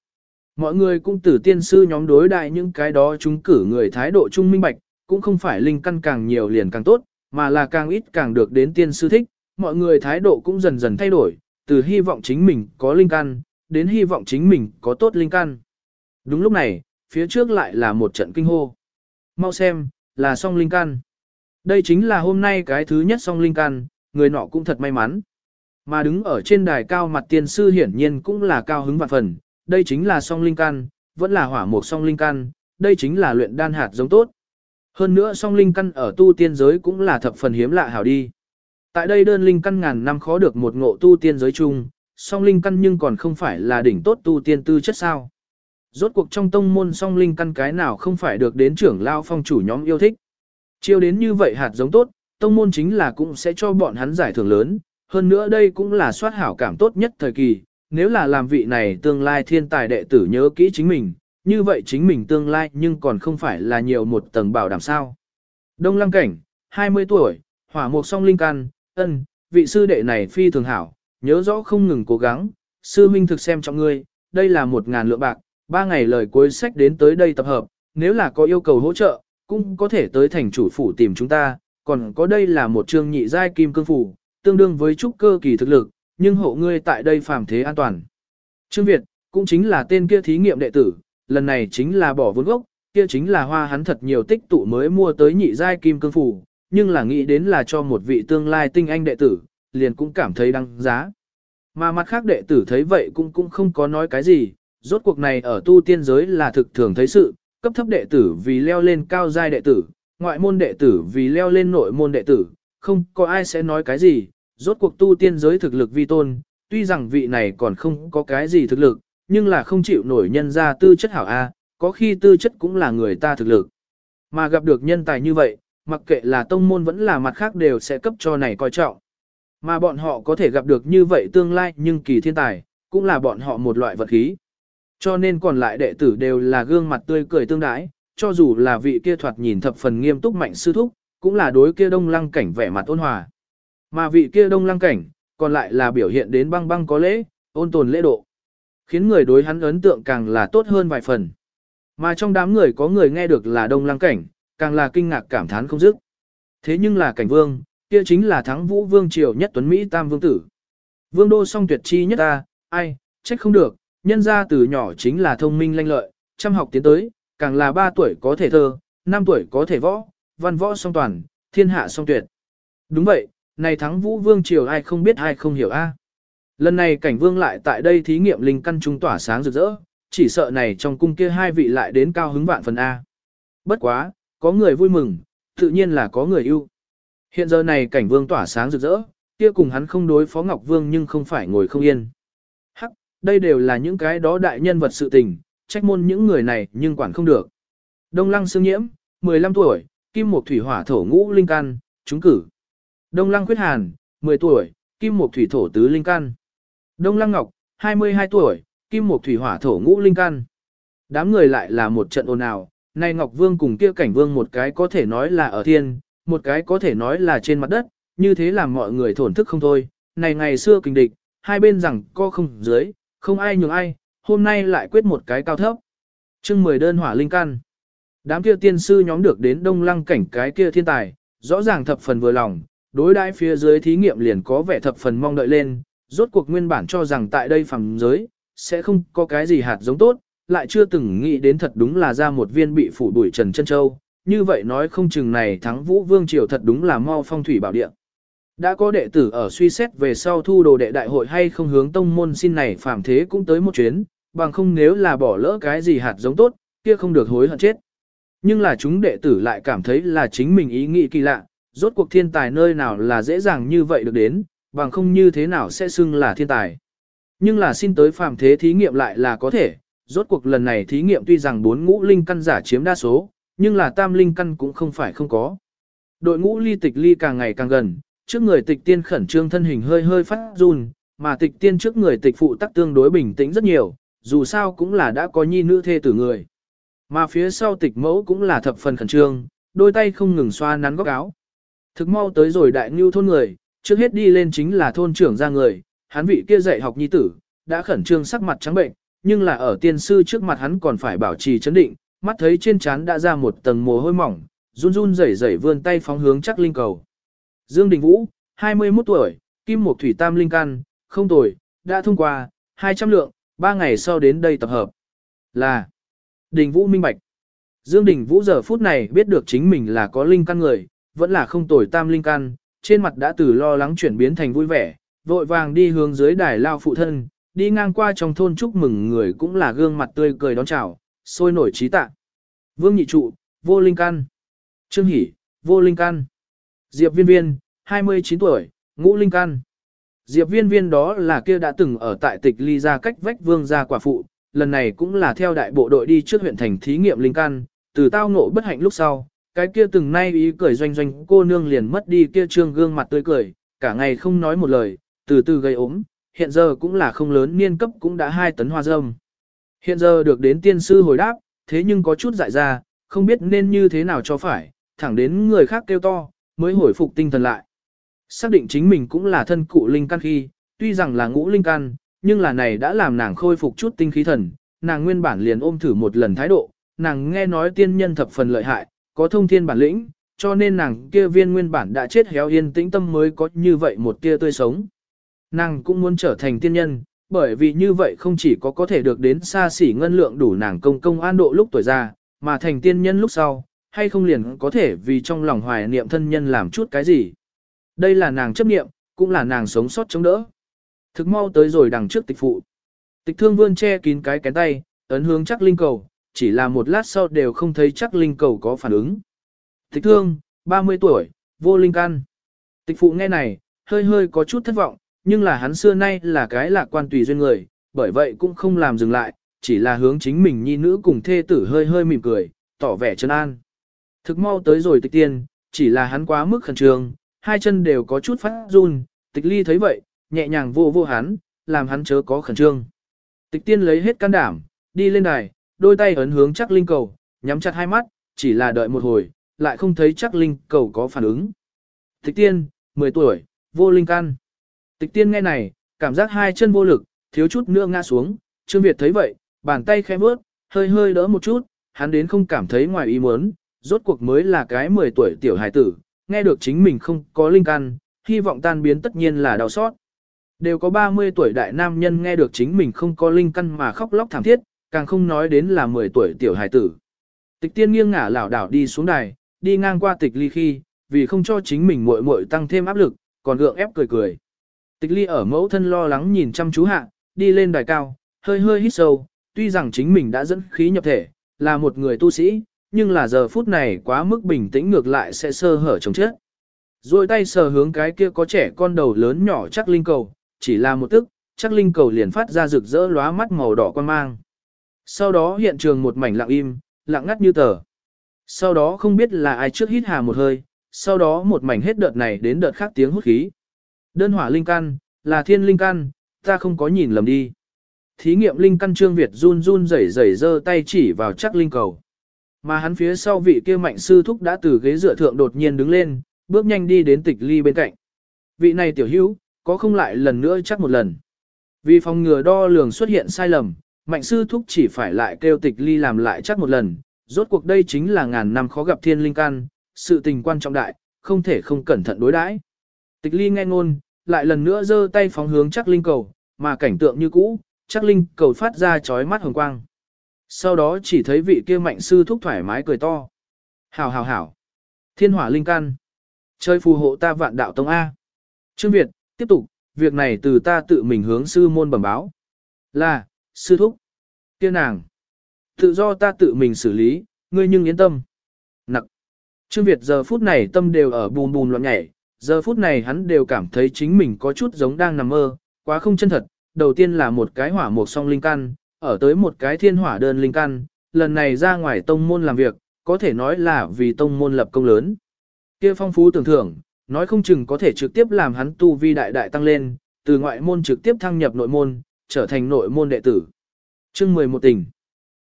Speaker 1: Mọi người cũng từ tiên sư nhóm đối đại những cái đó chúng cử người thái độ trung minh bạch, cũng không phải linh căn càng nhiều liền càng tốt, mà là càng ít càng được đến tiên sư thích, mọi người thái độ cũng dần dần thay đổi, từ hy vọng chính mình có linh căn, đến hy vọng chính mình có tốt linh căn. Đúng lúc này, phía trước lại là một trận kinh hô. Mau xem, là song linh căn. Đây chính là hôm nay cái thứ nhất song linh căn, người nọ cũng thật may mắn. Mà đứng ở trên đài cao mặt tiên sư hiển nhiên cũng là cao hứng vạn phần, đây chính là song linh căn, vẫn là hỏa mục song linh căn, đây chính là luyện đan hạt giống tốt. Hơn nữa song linh căn ở tu tiên giới cũng là thập phần hiếm lạ hảo đi. Tại đây đơn linh căn ngàn năm khó được một ngộ tu tiên giới chung, song linh căn nhưng còn không phải là đỉnh tốt tu tiên tư chất sao. Rốt cuộc trong tông môn song linh căn cái nào không phải được đến trưởng lao phong chủ nhóm yêu thích. Chiêu đến như vậy hạt giống tốt, tông môn chính là cũng sẽ cho bọn hắn giải thưởng lớn, hơn nữa đây cũng là soát hảo cảm tốt nhất thời kỳ, nếu là làm vị này tương lai thiên tài đệ tử nhớ kỹ chính mình, như vậy chính mình tương lai nhưng còn không phải là nhiều một tầng bảo đảm sao. Đông Lăng Cảnh, 20 tuổi, hỏa mục song linh căn, ân, vị sư đệ này phi thường hảo, nhớ rõ không ngừng cố gắng, sư minh thực xem trọng ngươi, đây là một ngàn lượng bạc, ba ngày lời cuối sách đến tới đây tập hợp, nếu là có yêu cầu hỗ trợ, cũng có thể tới thành chủ phủ tìm chúng ta, còn có đây là một chương nhị giai kim cương phủ, tương đương với trúc cơ kỳ thực lực, nhưng hộ ngươi tại đây phàm thế an toàn. Trương Việt, cũng chính là tên kia thí nghiệm đệ tử, lần này chính là bỏ vốn gốc, kia chính là hoa hắn thật nhiều tích tụ mới mua tới nhị giai kim cương phủ, nhưng là nghĩ đến là cho một vị tương lai tinh anh đệ tử, liền cũng cảm thấy đăng giá. Mà mặt khác đệ tử thấy vậy cũng cũng không có nói cái gì, rốt cuộc này ở tu tiên giới là thực thường thấy sự, cấp thấp đệ tử vì leo lên cao giai đệ tử, ngoại môn đệ tử vì leo lên nội môn đệ tử, không có ai sẽ nói cái gì, rốt cuộc tu tiên giới thực lực vi tôn, tuy rằng vị này còn không có cái gì thực lực, nhưng là không chịu nổi nhân ra tư chất hảo A, có khi tư chất cũng là người ta thực lực. Mà gặp được nhân tài như vậy, mặc kệ là tông môn vẫn là mặt khác đều sẽ cấp cho này coi trọng. Mà bọn họ có thể gặp được như vậy tương lai nhưng kỳ thiên tài, cũng là bọn họ một loại vật khí. Cho nên còn lại đệ tử đều là gương mặt tươi cười tương đái, cho dù là vị kia thoạt nhìn thập phần nghiêm túc mạnh sư thúc, cũng là đối kia đông lăng cảnh vẻ mặt ôn hòa. Mà vị kia đông lăng cảnh, còn lại là biểu hiện đến băng băng có lễ, ôn tồn lễ độ. Khiến người đối hắn ấn tượng càng là tốt hơn vài phần. Mà trong đám người có người nghe được là đông lăng cảnh, càng là kinh ngạc cảm thán không dứt. Thế nhưng là cảnh vương, kia chính là thắng vũ vương triều nhất tuấn Mỹ tam vương tử. Vương đô song tuyệt chi nhất ta, ai, trách không được, nhân ra từ nhỏ chính là thông minh lanh lợi, chăm học tiến tới, càng là 3 tuổi có thể thơ, 5 tuổi có thể võ, văn võ song toàn, thiên hạ song tuyệt. Đúng vậy, này thắng vũ vương triều ai không biết ai không hiểu a. Lần này cảnh vương lại tại đây thí nghiệm linh căn trung tỏa sáng rực rỡ, chỉ sợ này trong cung kia hai vị lại đến cao hứng vạn phần A. Bất quá, có người vui mừng, tự nhiên là có người yêu. Hiện giờ này cảnh vương tỏa sáng rực rỡ, kia cùng hắn không đối phó Ngọc Vương nhưng không phải ngồi không yên. Hắc, đây đều là những cái đó đại nhân vật sự tình, trách môn những người này nhưng quản không được. Đông Lăng Sương Nhiễm, 15 tuổi, Kim Mộc Thủy Hỏa Thổ Ngũ Linh Căn, trúng cử. Đông Lăng Quyết Hàn, 10 tuổi, Kim Mộc Thủy Thổ Tứ Linh Căn. Đông Lăng Ngọc, 22 tuổi, Kim Mộc Thủy Hỏa Thổ Ngũ Linh Căn. Đám người lại là một trận ồn ào, nay Ngọc Vương cùng kia cảnh vương một cái có thể nói là ở thiên, một cái có thể nói là trên mặt đất, như thế làm mọi người thổn thức không thôi. Này ngày xưa kinh địch, hai bên rằng co không dưới, không ai nhường ai, hôm nay lại quyết một cái cao thấp. chương 10 đơn hỏa linh căn. Đám kia tiên sư nhóm được đến đông lăng cảnh cái kia thiên tài, rõ ràng thập phần vừa lòng, đối đãi phía dưới thí nghiệm liền có vẻ thập phần mong đợi lên, rốt cuộc nguyên bản cho rằng tại đây phẳng giới, sẽ không có cái gì hạt giống tốt, lại chưa từng nghĩ đến thật đúng là ra một viên bị phủ đuổi Trần Chân Châu, như vậy nói không chừng này thắng Vũ Vương Triều thật đúng là mau phong thủy bảo địa. Đã có đệ tử ở suy xét về sau thu đồ đệ đại hội hay không hướng tông môn xin này phàm thế cũng tới một chuyến, bằng không nếu là bỏ lỡ cái gì hạt giống tốt, kia không được hối hận chết. Nhưng là chúng đệ tử lại cảm thấy là chính mình ý nghĩ kỳ lạ, rốt cuộc thiên tài nơi nào là dễ dàng như vậy được đến, bằng không như thế nào sẽ xưng là thiên tài. Nhưng là xin tới phàm thế thí nghiệm lại là có thể, rốt cuộc lần này thí nghiệm tuy rằng bốn ngũ linh căn giả chiếm đa số, nhưng là tam linh căn cũng không phải không có. Đội ngũ ly tịch ly càng ngày càng gần, trước người tịch tiên khẩn trương thân hình hơi hơi phát run, mà tịch tiên trước người tịch phụ tắc tương đối bình tĩnh rất nhiều, dù sao cũng là đã có nhi nữ thê tử người. Mà phía sau tịch mẫu cũng là thập phần khẩn trương, đôi tay không ngừng xoa nắn góc áo. Thực mau tới rồi đại ngưu thôn người, trước hết đi lên chính là thôn trưởng ra người, hắn vị kia dạy học nhi tử, đã khẩn trương sắc mặt trắng bệnh, nhưng là ở tiên sư trước mặt hắn còn phải bảo trì chấn định, mắt thấy trên trán đã ra một tầng mồ hôi mỏng, run run rẩy rẩy vươn tay phóng hướng chắc linh cầu. Dương Đình Vũ, 21 tuổi, kim một thủy tam linh căn, không tuổi, đã thông qua, 200 lượng, 3 ngày sau đến đây tập hợp. Là Đình Vũ minh bạch. Dương Đình Vũ giờ phút này biết được chính mình là có linh căn người, vẫn là không tuổi tam linh căn, trên mặt đã từ lo lắng chuyển biến thành vui vẻ, vội vàng đi hướng dưới đài lao phụ thân, đi ngang qua trong thôn chúc mừng người cũng là gương mặt tươi cười đón chào, sôi nổi trí tạ. Vương Nhị Trụ, vô linh căn. Trương Hỷ, vô linh căn. Diệp Viên Viên, 29 tuổi, ngũ linh căn. Diệp Viên Viên đó là kia đã từng ở tại tịch ly ra cách vách vương gia quả phụ, lần này cũng là theo đại bộ đội đi trước huyện thành thí nghiệm linh căn, từ tao ngộ bất hạnh lúc sau, cái kia từng nay ý cười doanh doanh cô nương liền mất đi kia trương gương mặt tươi cười, cả ngày không nói một lời, từ từ gây ốm, hiện giờ cũng là không lớn niên cấp cũng đã hai tấn hoa dâm. Hiện giờ được đến tiên sư hồi đáp, thế nhưng có chút dại ra, không biết nên như thế nào cho phải, thẳng đến người khác kêu to, mới hồi phục tinh thần lại. Xác định chính mình cũng là thân cụ linh căn khi, tuy rằng là ngũ linh căn, nhưng là này đã làm nàng khôi phục chút tinh khí thần, nàng nguyên bản liền ôm thử một lần thái độ, nàng nghe nói tiên nhân thập phần lợi hại, có thông thiên bản lĩnh, cho nên nàng kia viên nguyên bản đã chết héo yên tĩnh tâm mới có như vậy một tia tươi sống. Nàng cũng muốn trở thành tiên nhân, bởi vì như vậy không chỉ có có thể được đến xa xỉ ngân lượng đủ nàng công công an độ lúc tuổi già, mà thành tiên nhân lúc sau, hay không liền có thể vì trong lòng hoài niệm thân nhân làm chút cái gì. Đây là nàng chấp niệm, cũng là nàng sống sót chống đỡ. Thực mau tới rồi đằng trước tịch phụ. Tịch thương vươn che kín cái cánh tay, ấn hướng chắc linh cầu, chỉ là một lát sau đều không thấy chắc linh cầu có phản ứng. Tịch thương, 30 tuổi, vô linh căn. Tịch phụ nghe này, hơi hơi có chút thất vọng, nhưng là hắn xưa nay là cái lạc quan tùy duyên người, bởi vậy cũng không làm dừng lại, chỉ là hướng chính mình nhi nữ cùng thê tử hơi hơi mỉm cười, tỏ vẻ chân an. Thực mau tới rồi tịch tiên, chỉ là hắn quá mức khẩn trương, hai chân đều có chút phát run, tịch ly thấy vậy, nhẹ nhàng vô vô hắn, làm hắn chớ có khẩn trương. Tịch tiên lấy hết can đảm, đi lên đài, đôi tay ấn hướng chắc linh cầu, nhắm chặt hai mắt, chỉ là đợi một hồi, lại không thấy chắc linh cầu có phản ứng. Tịch tiên, 10 tuổi, vô linh căn. Tịch tiên nghe này, cảm giác hai chân vô lực, thiếu chút nữa ngã xuống, Trương Việt thấy vậy, bàn tay khẽ bước, hơi hơi đỡ một chút, hắn đến không cảm thấy ngoài ý muốn, rốt cuộc mới là cái 10 tuổi tiểu hài tử, nghe được chính mình không có linh căn, hy vọng tan biến tất nhiên là đau xót. Đều có 30 tuổi đại nam nhân nghe được chính mình không có linh căn mà khóc lóc thảm thiết, càng không nói đến là 10 tuổi tiểu hài tử. Tịch tiên nghiêng ngả lảo đảo đi xuống đài, đi ngang qua tịch ly khi, vì không cho chính mình muội muội tăng thêm áp lực, còn gượng ép cười cười. Tịch ly ở mẫu thân lo lắng nhìn chăm chú hạ, đi lên đài cao, hơi hơi hít sâu, tuy rằng chính mình đã dẫn khí nhập thể, là một người tu sĩ, nhưng là giờ phút này quá mức bình tĩnh ngược lại sẽ sơ hở chống chết. Rồi tay sờ hướng cái kia có trẻ con đầu lớn nhỏ chắc linh cầu, chỉ là một tức, chắc linh cầu liền phát ra rực rỡ lóa mắt màu đỏ quan mang. Sau đó hiện trường một mảnh lặng im, lặng ngắt như tờ. Sau đó không biết là ai trước hít hà một hơi, sau đó một mảnh hết đợt này đến đợt khác tiếng hút khí. Đơn hỏa linh căn, là thiên linh căn, ta không có nhìn lầm đi. Thí nghiệm linh căn trương Việt run run rẩy rẩy giơ tay chỉ vào chắc linh cầu. Mà hắn phía sau vị kia mạnh sư thúc đã từ ghế dựa thượng đột nhiên đứng lên, bước nhanh đi đến tịch ly bên cạnh. Vị này tiểu hữu, có không lại lần nữa chắc một lần. Vì phòng ngừa đo lường xuất hiện sai lầm, mạnh sư thúc chỉ phải lại kêu tịch ly làm lại chắc một lần. Rốt cuộc đây chính là ngàn năm khó gặp thiên linh căn, sự tình quan trọng đại, không thể không cẩn thận đối đãi. Tịch ly nghe ngôn, lại lần nữa giơ tay phóng hướng chắc linh cầu, mà cảnh tượng như cũ, chắc linh cầu phát ra chói mắt hồng quang. Sau đó chỉ thấy vị kia mạnh sư thúc thoải mái cười to. Hảo hảo hảo. Thiên hỏa linh căn. Chơi phù hộ ta vạn đạo tông A. Trương Việt, tiếp tục, việc này từ ta tự mình hướng sư môn bẩm báo. Là, sư thúc. Kia nàng. Tự do ta tự mình xử lý, ngươi nhưng yên tâm. Nặng. Trương Việt giờ phút này tâm đều ở bùn bùn loạn nhảy, giờ phút này hắn đều cảm thấy chính mình có chút giống đang nằm mơ, quá không chân thật. Đầu tiên là một cái hỏa một song linh căn, ở tới một cái thiên hỏa đơn linh căn, lần này ra ngoài tông môn làm việc, có thể nói là vì tông môn lập công lớn. Kia phong phú tưởng thưởng, nói không chừng có thể trực tiếp làm hắn tu vi đại đại tăng lên, từ ngoại môn trực tiếp thăng nhập nội môn, trở thành nội môn đệ tử. Chương 11 tình.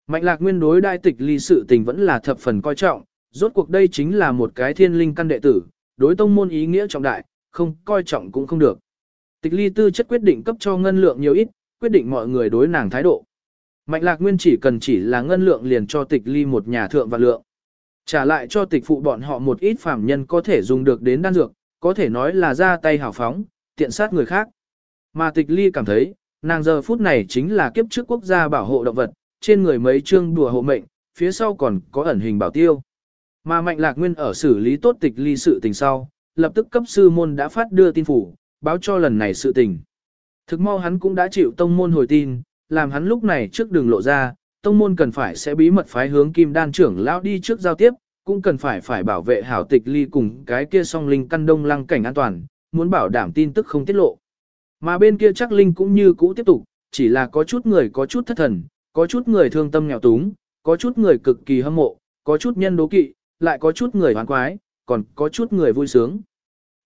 Speaker 1: Mạnh lạc nguyên đối đại tịch ly sự tình vẫn là thập phần coi trọng, rốt cuộc đây chính là một cái thiên linh căn đệ tử, đối tông môn ý nghĩa trọng đại, không coi trọng cũng không được. Tịch ly tư chất quyết định cấp cho ngân lượng nhiều ít, quyết định mọi người đối nàng thái độ. Mạnh lạc nguyên chỉ cần chỉ là ngân lượng liền cho tịch ly một nhà thượng và lượng. Trả lại cho tịch phụ bọn họ một ít phàm nhân có thể dùng được đến đan dược, có thể nói là ra tay hào phóng, tiện sát người khác. Mà tịch ly cảm thấy, nàng giờ phút này chính là kiếp trước quốc gia bảo hộ động vật, trên người mấy chương đùa hộ mệnh, phía sau còn có ẩn hình bảo tiêu. Mà mạnh lạc nguyên ở xử lý tốt tịch ly sự tình sau, lập tức cấp sư môn đã phát đưa tin phủ, báo cho lần này sự tình. Thực mau hắn cũng đã chịu tông môn hồi tin, làm hắn lúc này trước đường lộ ra, tông môn cần phải sẽ bí mật phái hướng kim đan trưởng lão đi trước giao tiếp, cũng cần phải phải bảo vệ hảo tịch ly cùng cái kia song linh căn đông lăng cảnh an toàn, muốn bảo đảm tin tức không tiết lộ. Mà bên kia chắc linh cũng như cũ tiếp tục, chỉ là có chút người có chút thất thần, có chút người thương tâm nghèo túng, có chút người cực kỳ hâm mộ, có chút nhân đố kỵ, lại có chút người hoán quái, còn có chút người vui sướng.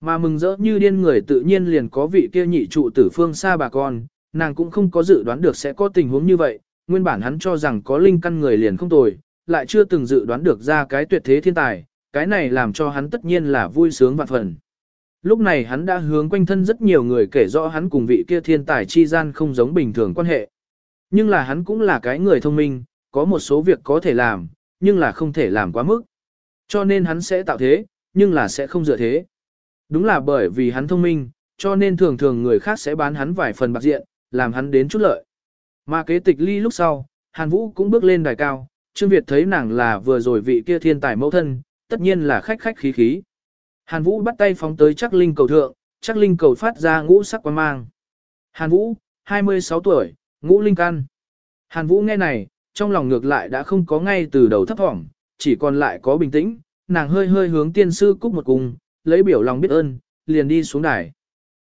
Speaker 1: Mà mừng rỡ như điên người tự nhiên liền có vị kia nhị trụ tử phương xa bà con, nàng cũng không có dự đoán được sẽ có tình huống như vậy, nguyên bản hắn cho rằng có linh căn người liền không tồi, lại chưa từng dự đoán được ra cái tuyệt thế thiên tài, cái này làm cho hắn tất nhiên là vui sướng vạn phần. Lúc này hắn đã hướng quanh thân rất nhiều người kể rõ hắn cùng vị kia thiên tài chi gian không giống bình thường quan hệ. Nhưng là hắn cũng là cái người thông minh, có một số việc có thể làm, nhưng là không thể làm quá mức. Cho nên hắn sẽ tạo thế, nhưng là sẽ không dựa thế. Đúng là bởi vì hắn thông minh, cho nên thường thường người khác sẽ bán hắn vài phần bạc diện, làm hắn đến chút lợi. Mà kế tịch ly lúc sau, Hàn Vũ cũng bước lên đài cao, Trương Việt thấy nàng là vừa rồi vị kia thiên tài mẫu thân, tất nhiên là khách khách khí khí. Hàn Vũ bắt tay phóng tới chắc linh cầu thượng, chắc linh cầu phát ra ngũ sắc quan mang. Hàn Vũ, 26 tuổi, ngũ linh căn. Hàn Vũ nghe này, trong lòng ngược lại đã không có ngay từ đầu thấp thỏm, chỉ còn lại có bình tĩnh, nàng hơi hơi hướng tiên sư cúc một cung, lấy biểu lòng biết ơn, liền đi xuống đài.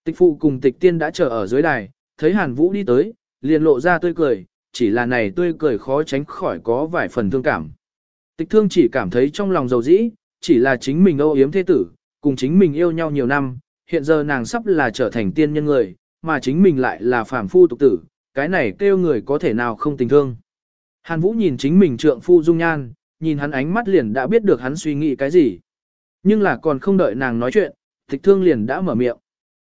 Speaker 1: Tịch phụ cùng tịch tiên đã chờ ở dưới đài, thấy Hàn Vũ đi tới, liền lộ ra tươi cười, chỉ là này tươi cười khó tránh khỏi có vài phần thương cảm. Tịch thương chỉ cảm thấy trong lòng dầu dĩ, chỉ là chính mình âu yếm thế tử, cùng chính mình yêu nhau nhiều năm, hiện giờ nàng sắp là trở thành tiên nhân người, mà chính mình lại là phàm phu tục tử, cái này kêu người có thể nào không tình thương. Hàn Vũ nhìn chính mình trượng phu dung nhan, nhìn hắn ánh mắt liền đã biết được hắn suy nghĩ cái gì. Nhưng là còn không đợi nàng nói chuyện, tịch thương liền đã mở miệng.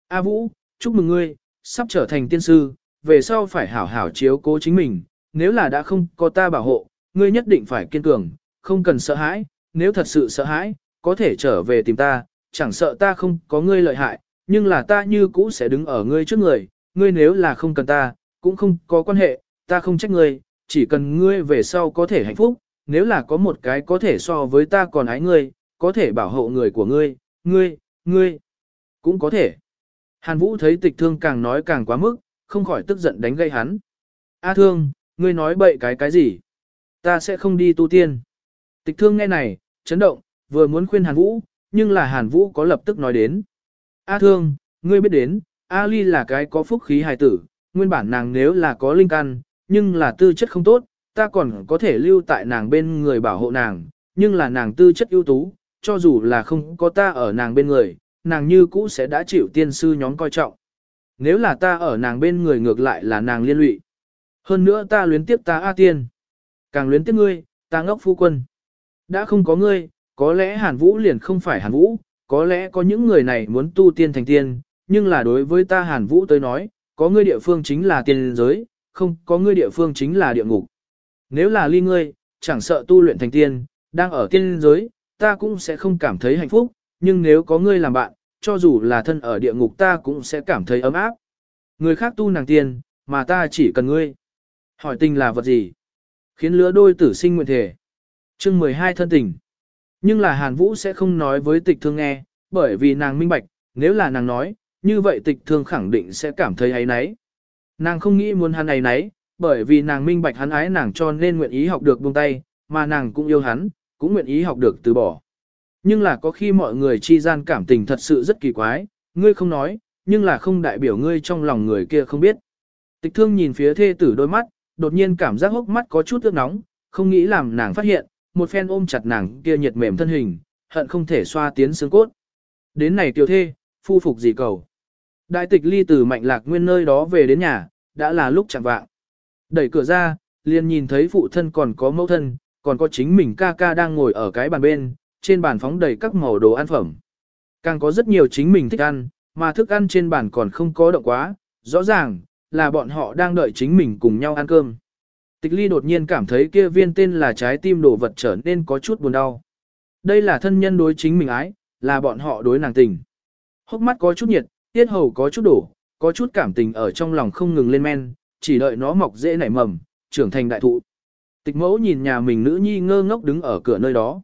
Speaker 1: A Vũ, chúc mừng ngươi, sắp trở thành tiên sư, về sau phải hảo hảo chiếu cố chính mình, nếu là đã không có ta bảo hộ, ngươi nhất định phải kiên cường, không cần sợ hãi, nếu thật sự sợ hãi, có thể trở về tìm ta, chẳng sợ ta không có ngươi lợi hại, nhưng là ta như cũ sẽ đứng ở ngươi trước người, ngươi nếu là không cần ta, cũng không có quan hệ, ta không trách ngươi, chỉ cần ngươi về sau có thể hạnh phúc, nếu là có một cái có thể so với ta còn ái ngươi, có thể bảo hộ người của ngươi, ngươi, ngươi, cũng có thể. Hàn Vũ thấy tịch thương càng nói càng quá mức, không khỏi tức giận đánh gây hắn. A thương, ngươi nói bậy cái cái gì? Ta sẽ không đi tu tiên. Tịch thương nghe này, chấn động, vừa muốn khuyên Hàn Vũ, nhưng là Hàn Vũ có lập tức nói đến. A thương, ngươi biết đến, A ly là cái có phúc khí hài tử, nguyên bản nàng nếu là có linh căn, nhưng là tư chất không tốt, ta còn có thể lưu tại nàng bên người bảo hộ nàng, nhưng là nàng tư chất ưu tú, cho dù là không có ta ở nàng bên người, nàng như cũ sẽ đã chịu tiên sư nhóm coi trọng. Nếu là ta ở nàng bên người ngược lại là nàng liên lụy. Hơn nữa ta luyến tiếp ta A tiên. Càng luyến tiếp ngươi, ta ngốc phu quân. Đã không có ngươi, có lẽ Hàn Vũ liền không phải Hàn Vũ, có lẽ có những người này muốn tu tiên thành tiên, nhưng là đối với ta Hàn Vũ tới nói, có ngươi địa phương chính là tiên giới, không có ngươi địa phương chính là địa ngục. Nếu là ly ngươi, chẳng sợ tu luyện thành tiên, đang ở tiên giới, ta cũng sẽ không cảm thấy hạnh phúc, nhưng nếu có ngươi làm bạn, cho dù là thân ở địa ngục ta cũng sẽ cảm thấy ấm áp. Người khác tu nàng tiên, mà ta chỉ cần ngươi. Hỏi tình là vật gì? Khiến lứa đôi tử sinh nguyện thể. chương 12 thân tình. Nhưng là Hàn Vũ sẽ không nói với tịch thương nghe, bởi vì nàng minh bạch, nếu là nàng nói, như vậy tịch thương khẳng định sẽ cảm thấy ấy nấy. Nàng không nghĩ muốn hắn ấy nấy, bởi vì nàng minh bạch hắn ái nàng cho nên nguyện ý học được buông tay, mà nàng cũng yêu hắn, cũng nguyện ý học được từ bỏ. Nhưng là có khi mọi người chi gian cảm tình thật sự rất kỳ quái, ngươi không nói, nhưng là không đại biểu ngươi trong lòng người kia không biết. Tịch thương nhìn phía thê tử đôi mắt, đột nhiên cảm giác hốc mắt có chút ướt nóng, không nghĩ làm nàng phát hiện, một phen ôm chặt nàng kia nhiệt mềm thân hình, hận không thể xoa tiến xương cốt. Đến này tiểu thê, phu phục gì cầu. Đại tịch ly từ mạnh lạc nguyên nơi đó về đến nhà, đã là lúc chẳng vạng. Đẩy cửa ra, liền nhìn thấy phụ thân còn có mẫu thân, còn có chính mình ca ca đang ngồi ở cái bàn bên, trên bàn phóng đầy các màu đồ ăn phẩm. Càng có rất nhiều chính mình thích ăn, mà thức ăn trên bàn còn không có động quá, rõ ràng, là bọn họ đang đợi chính mình cùng nhau ăn cơm. Tịch ly đột nhiên cảm thấy kia viên tên là trái tim đồ vật trở nên có chút buồn đau. Đây là thân nhân đối chính mình ái, là bọn họ đối nàng tình. Hốc mắt có chút nhiệt, tiết hầu có chút đổ, có chút cảm tình ở trong lòng không ngừng lên men, chỉ đợi nó mọc dễ nảy mầm, trưởng thành đại thụ. Tịch mẫu nhìn nhà mình nữ nhi ngơ ngốc đứng ở cửa nơi đó.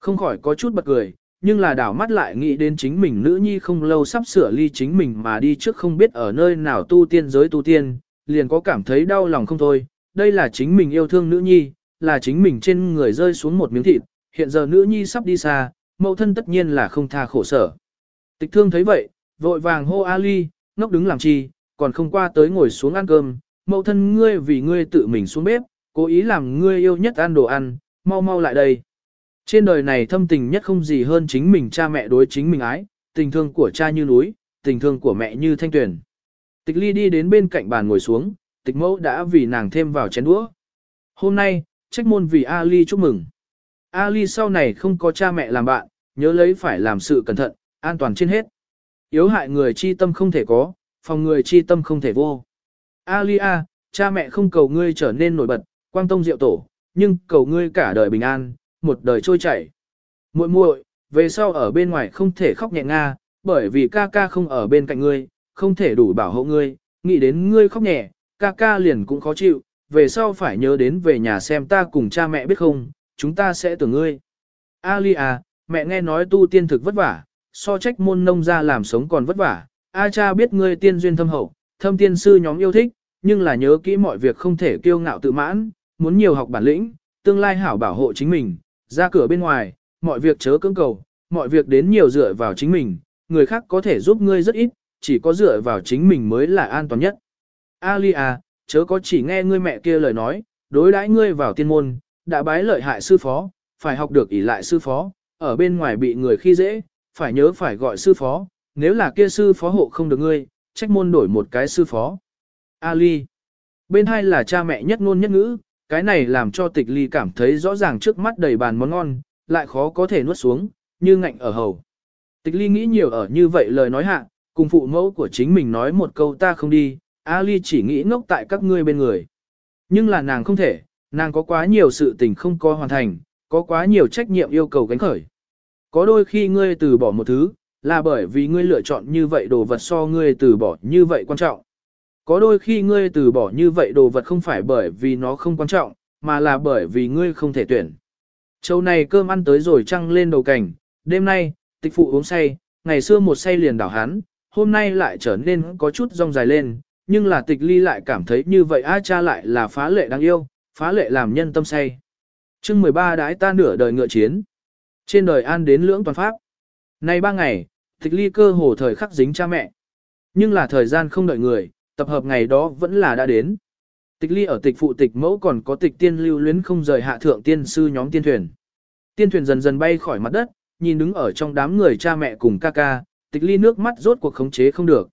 Speaker 1: Không khỏi có chút bật cười, nhưng là đảo mắt lại nghĩ đến chính mình nữ nhi không lâu sắp sửa ly chính mình mà đi trước không biết ở nơi nào tu tiên giới tu tiên, liền có cảm thấy đau lòng không thôi. Đây là chính mình yêu thương nữ nhi, là chính mình trên người rơi xuống một miếng thịt, hiện giờ nữ nhi sắp đi xa, mẫu thân tất nhiên là không tha khổ sở. Tịch thương thấy vậy, vội vàng hô Ali, ngốc đứng làm chi, còn không qua tới ngồi xuống ăn cơm, mẫu thân ngươi vì ngươi tự mình xuống bếp, cố ý làm ngươi yêu nhất ăn đồ ăn, mau mau lại đây. Trên đời này thâm tình nhất không gì hơn chính mình cha mẹ đối chính mình ái, tình thương của cha như núi, tình thương của mẹ như thanh tuyển. Tịch ly đi đến bên cạnh bàn ngồi xuống, tịch mẫu đã vì nàng thêm vào chén đũa. Hôm nay, trách môn vì Ali chúc mừng. Ali sau này không có cha mẹ làm bạn, nhớ lấy phải làm sự cẩn thận, an toàn trên hết. Yếu hại người chi tâm không thể có, phòng người chi tâm không thể vô. Ali a, cha mẹ không cầu ngươi trở nên nổi bật, quang tông diệu tổ, nhưng cầu ngươi cả đời bình an, một đời trôi chảy. Muội muội, về sau ở bên ngoài không thể khóc nhẹ nga, bởi vì ca ca không ở bên cạnh ngươi, không thể đủ bảo hộ ngươi, nghĩ đến ngươi khóc nhẹ, ca ca liền cũng khó chịu, về sau phải nhớ đến về nhà xem ta cùng cha mẹ biết không, chúng ta sẽ tưởng ngươi. Ali à, mẹ nghe nói tu tiên thực vất vả, so trách môn nông ra làm sống còn vất vả, A cha biết ngươi tiên duyên thâm hậu, thâm tiên sư nhóm yêu thích, nhưng là nhớ kỹ mọi việc không thể kiêu ngạo tự mãn, muốn nhiều học bản lĩnh, tương lai hảo bảo hộ chính mình, ra cửa bên ngoài, mọi việc chớ cưỡng cầu, mọi việc đến nhiều dựa vào chính mình, người khác có thể giúp ngươi rất ít, chỉ có dựa vào chính mình mới là an toàn nhất. Ali à, chớ có chỉ nghe ngươi mẹ kia lời nói, đối đãi ngươi vào tiên môn, đã bái lợi hại sư phó, phải học được ỷ lại sư phó, ở bên ngoài bị người khi dễ, phải nhớ phải gọi sư phó, nếu là kia sư phó hộ không được ngươi, trách môn đổi một cái sư phó. Ali. Bên hai là cha mẹ nhất ngôn nhất ngữ, cái này làm cho tịch ly cảm thấy rõ ràng trước mắt đầy bàn món ngon, lại khó có thể nuốt xuống, như ngạnh ở hầu. Tịch ly nghĩ nhiều ở như vậy lời nói hạ, cùng phụ mẫu của chính mình nói một câu ta không đi, Ali chỉ nghĩ ngốc tại các ngươi bên người. Nhưng là nàng không thể, nàng có quá nhiều sự tình không có hoàn thành, có quá nhiều trách nhiệm yêu cầu gánh khởi. Có đôi khi ngươi từ bỏ một thứ, là bởi vì ngươi lựa chọn như vậy đồ vật so ngươi từ bỏ như vậy quan trọng. Có đôi khi ngươi từ bỏ như vậy đồ vật không phải bởi vì nó không quan trọng, mà là bởi vì ngươi không thể tuyển. Châu này cơm ăn tới rồi trăng lên đầu cảnh, đêm nay, tịch phụ uống say, ngày xưa một say liền đảo hắn, hôm nay lại trở nên có chút rong dài lên, nhưng là tịch ly lại cảm thấy như vậy A cha lại là phá lệ đáng yêu, phá lệ làm nhân tâm say. chương 13 đái ta nửa đời ngựa chiến. Trên đời an đến lưỡng toàn pháp. Nay ba ngày, tịch ly cơ hồ thời khắc dính cha mẹ. Nhưng là thời gian không đợi người, tập hợp ngày đó vẫn là đã đến. Tịch ly ở tịch phụ tịch mẫu còn có tịch tiên lưu luyến không rời hạ thượng tiên sư nhóm tiên thuyền. Tiên thuyền dần dần bay khỏi mặt đất, nhìn đứng ở trong đám người cha mẹ cùng ca ca, tịch ly nước mắt rốt cuộc khống chế không được.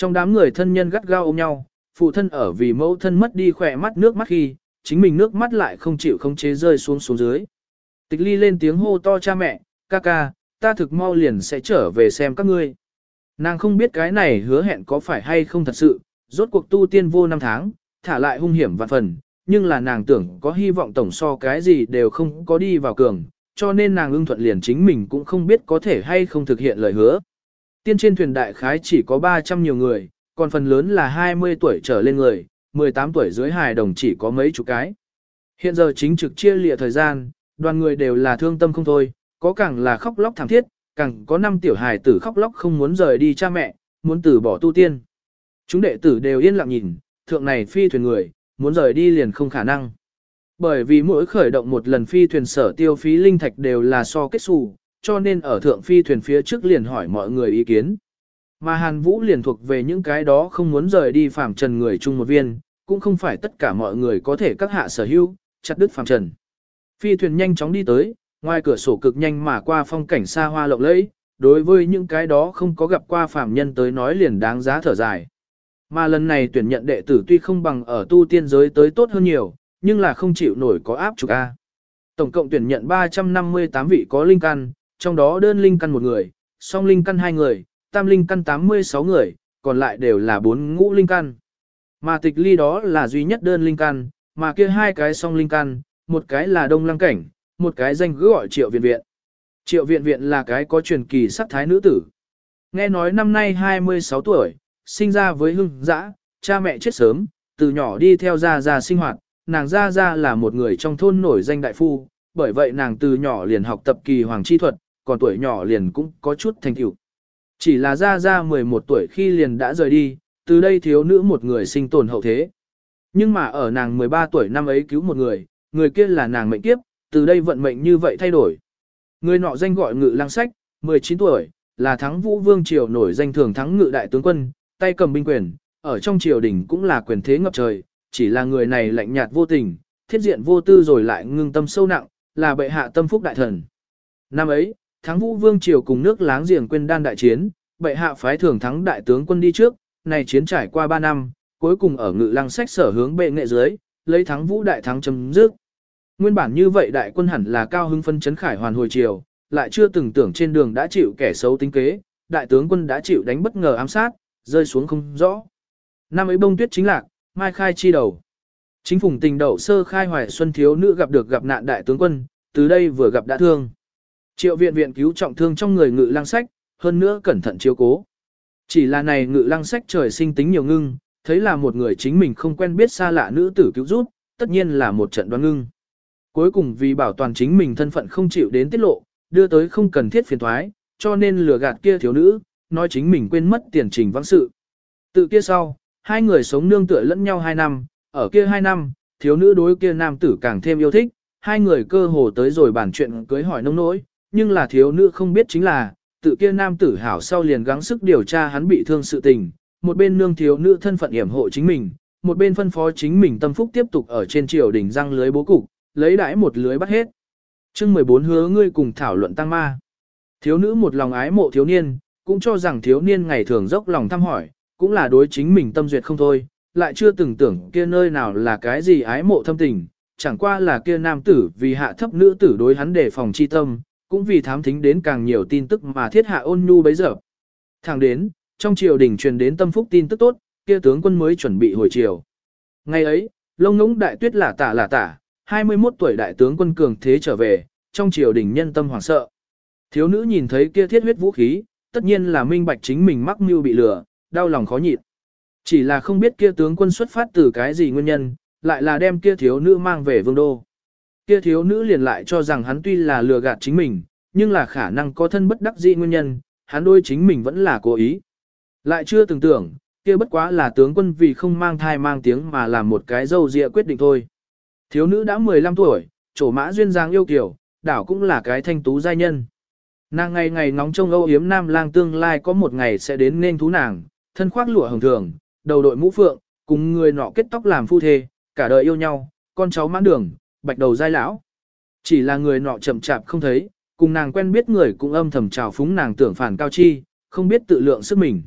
Speaker 1: Trong đám người thân nhân gắt gao ôm nhau, phụ thân ở vì mẫu thân mất đi khỏe mắt nước mắt khi, chính mình nước mắt lại không chịu không chế rơi xuống xuống dưới. Tịch ly lên tiếng hô to cha mẹ, ca ca, ta thực mau liền sẽ trở về xem các ngươi. Nàng không biết cái này hứa hẹn có phải hay không thật sự, rốt cuộc tu tiên vô năm tháng, thả lại hung hiểm vạn phần, nhưng là nàng tưởng có hy vọng tổng so cái gì đều không có đi vào cường, cho nên nàng ưng thuận liền chính mình cũng không biết có thể hay không thực hiện lời hứa. Tiên trên thuyền đại khái chỉ có 300 nhiều người, còn phần lớn là 20 tuổi trở lên người, 18 tuổi dưới hài đồng chỉ có mấy chục cái. Hiện giờ chính trực chia lịa thời gian, đoàn người đều là thương tâm không thôi, có càng là khóc lóc thảm thiết, càng có năm tiểu hài tử khóc lóc không muốn rời đi cha mẹ, muốn từ bỏ tu tiên. Chúng đệ tử đều yên lặng nhìn, thượng này phi thuyền người, muốn rời đi liền không khả năng. Bởi vì mỗi khởi động một lần phi thuyền sở tiêu phí linh thạch đều là so kết xù, cho nên ở thượng phi thuyền phía trước liền hỏi mọi người ý kiến. Mà Hàn Vũ liền thuộc về những cái đó không muốn rời đi phàm trần người chung một viên, cũng không phải tất cả mọi người có thể các hạ sở hữu, chặt đứt phàm trần. Phi thuyền nhanh chóng đi tới, ngoài cửa sổ cực nhanh mà qua phong cảnh xa hoa lộng lẫy, đối với những cái đó không có gặp qua phàm nhân tới nói liền đáng giá thở dài. Mà lần này tuyển nhận đệ tử tuy không bằng ở tu tiên giới tới tốt hơn nhiều, nhưng là không chịu nổi có áp trục A. Tổng cộng tuyển nhận 358 vị có linh căn, trong đó đơn linh căn một người, song linh căn hai người, tam linh căn 86 người, còn lại đều là bốn ngũ linh căn. Mà tịch ly đó là duy nhất đơn linh căn, mà kia hai cái song linh căn, một cái là đông lăng cảnh, một cái danh cứ gọi triệu viện viện. Triệu viện viện là cái có truyền kỳ sắc thái nữ tử. Nghe nói năm nay 26 tuổi, sinh ra với hưng dã, cha mẹ chết sớm, từ nhỏ đi theo gia gia sinh hoạt, nàng gia gia là một người trong thôn nổi danh đại phu, bởi vậy nàng từ nhỏ liền học tập kỳ hoàng chi thuật, còn tuổi nhỏ liền cũng có chút thành tựu. Chỉ là gia gia 11 tuổi khi liền đã rời đi, từ đây thiếu nữ một người sinh tồn hậu thế. Nhưng mà ở nàng 13 tuổi năm ấy cứu một người, người kia là nàng mệnh kiếp, từ đây vận mệnh như vậy thay đổi. Người nọ danh gọi ngự lang sách, 19 tuổi, là thắng vũ vương triều nổi danh thường thắng ngự đại tướng quân, tay cầm binh quyền, ở trong triều đình cũng là quyền thế ngập trời, chỉ là người này lạnh nhạt vô tình, thiết diện vô tư rồi lại ngưng tâm sâu nặng, là bệ hạ tâm phúc đại thần. Năm ấy, thắng vũ vương triều cùng nước láng giềng quên đan đại chiến, bệ hạ phái thường thắng đại tướng quân đi trước, này chiến trải qua 3 năm, cuối cùng ở ngự lăng sách sở hướng bệ nghệ dưới, lấy thắng vũ đại thắng chấm dứt. Nguyên bản như vậy đại quân hẳn là cao hưng phân chấn khải hoàn hồi triều, lại chưa từng tưởng trên đường đã chịu kẻ xấu tính kế, đại tướng quân đã chịu đánh bất ngờ ám sát, rơi xuống không rõ. Năm ấy bông tuyết chính lạc, mai khai chi đầu. Chính phùng tình đậu sơ khai hoài xuân thiếu nữ gặp được gặp nạn đại tướng quân, từ đây vừa gặp đã thương. Triệu viện viện cứu trọng thương trong người ngự lăng sách, hơn nữa cẩn thận chiếu cố. Chỉ là này ngự lăng sách trời sinh tính nhiều ngưng, thấy là một người chính mình không quen biết xa lạ nữ tử cứu giúp, tất nhiên là một trận đoan ngưng. Cuối cùng vì bảo toàn chính mình thân phận không chịu đến tiết lộ, đưa tới không cần thiết phiền thoái, cho nên lừa gạt kia thiếu nữ, nói chính mình quên mất tiền trình vắng sự. Tự kia sau, hai người sống nương tựa lẫn nhau hai năm, ở kia hai năm, thiếu nữ đối kia nam tử càng thêm yêu thích, hai người cơ hồ tới rồi bàn chuyện cưới hỏi nông nỗi, nhưng là thiếu nữ không biết chính là, tự kia nam tử hảo sau liền gắng sức điều tra hắn bị thương sự tình, một bên nương thiếu nữ thân phận hiểm hộ chính mình, một bên phân phó chính mình tâm phúc tiếp tục ở trên triều đỉnh răng lưới bố cục, lấy đãi một lưới bắt hết. chương 14 hứa ngươi cùng thảo luận tăng ma. Thiếu nữ một lòng ái mộ thiếu niên, cũng cho rằng thiếu niên ngày thường dốc lòng thăm hỏi, cũng là đối chính mình tâm duyệt không thôi, lại chưa từng tưởng kia nơi nào là cái gì ái mộ thâm tình, chẳng qua là kia nam tử vì hạ thấp nữ tử đối hắn đề phòng chi tâm, cũng vì thám thính đến càng nhiều tin tức mà thiết hạ ôn nhu bấy giờ. Thẳng đến, trong triều đình truyền đến tâm phúc tin tức tốt, kia tướng quân mới chuẩn bị hồi triều. Ngày ấy, lông ngỗng đại tuyết là tả là tả, 21 tuổi đại tướng quân cường thế trở về, trong triều đình nhân tâm hoảng sợ. Thiếu nữ nhìn thấy kia thiết huyết vũ khí, tất nhiên là minh bạch chính mình mắc mưu bị lừa, đau lòng khó nhịn. Chỉ là không biết kia tướng quân xuất phát từ cái gì nguyên nhân, lại là đem kia thiếu nữ mang về vương đô. Kia thiếu nữ liền lại cho rằng hắn tuy là lừa gạt chính mình, nhưng là khả năng có thân bất đắc dĩ nguyên nhân, hắn đôi chính mình vẫn là cố ý. Lại chưa từng tưởng, kia bất quá là tướng quân vì không mang thai mang tiếng mà làm một cái dâu dịa quyết định thôi. Thiếu nữ đã 15 tuổi, trổ mã duyên dáng yêu kiểu, đảo cũng là cái thanh tú giai nhân. Nàng ngày ngày ngóng trông âu yếm nam lang tương lai có một ngày sẽ đến nên thú nàng, thân khoác lụa hồng thường, đầu đội mũ phượng, cùng người nọ kết tóc làm phu thê, cả đời yêu nhau, con cháu mãn đường, bạch đầu giai lão. Chỉ là người nọ chậm chạp không thấy, cùng nàng quen biết người cũng âm thầm trào phúng nàng tưởng phản cao chi, không biết tự lượng sức mình.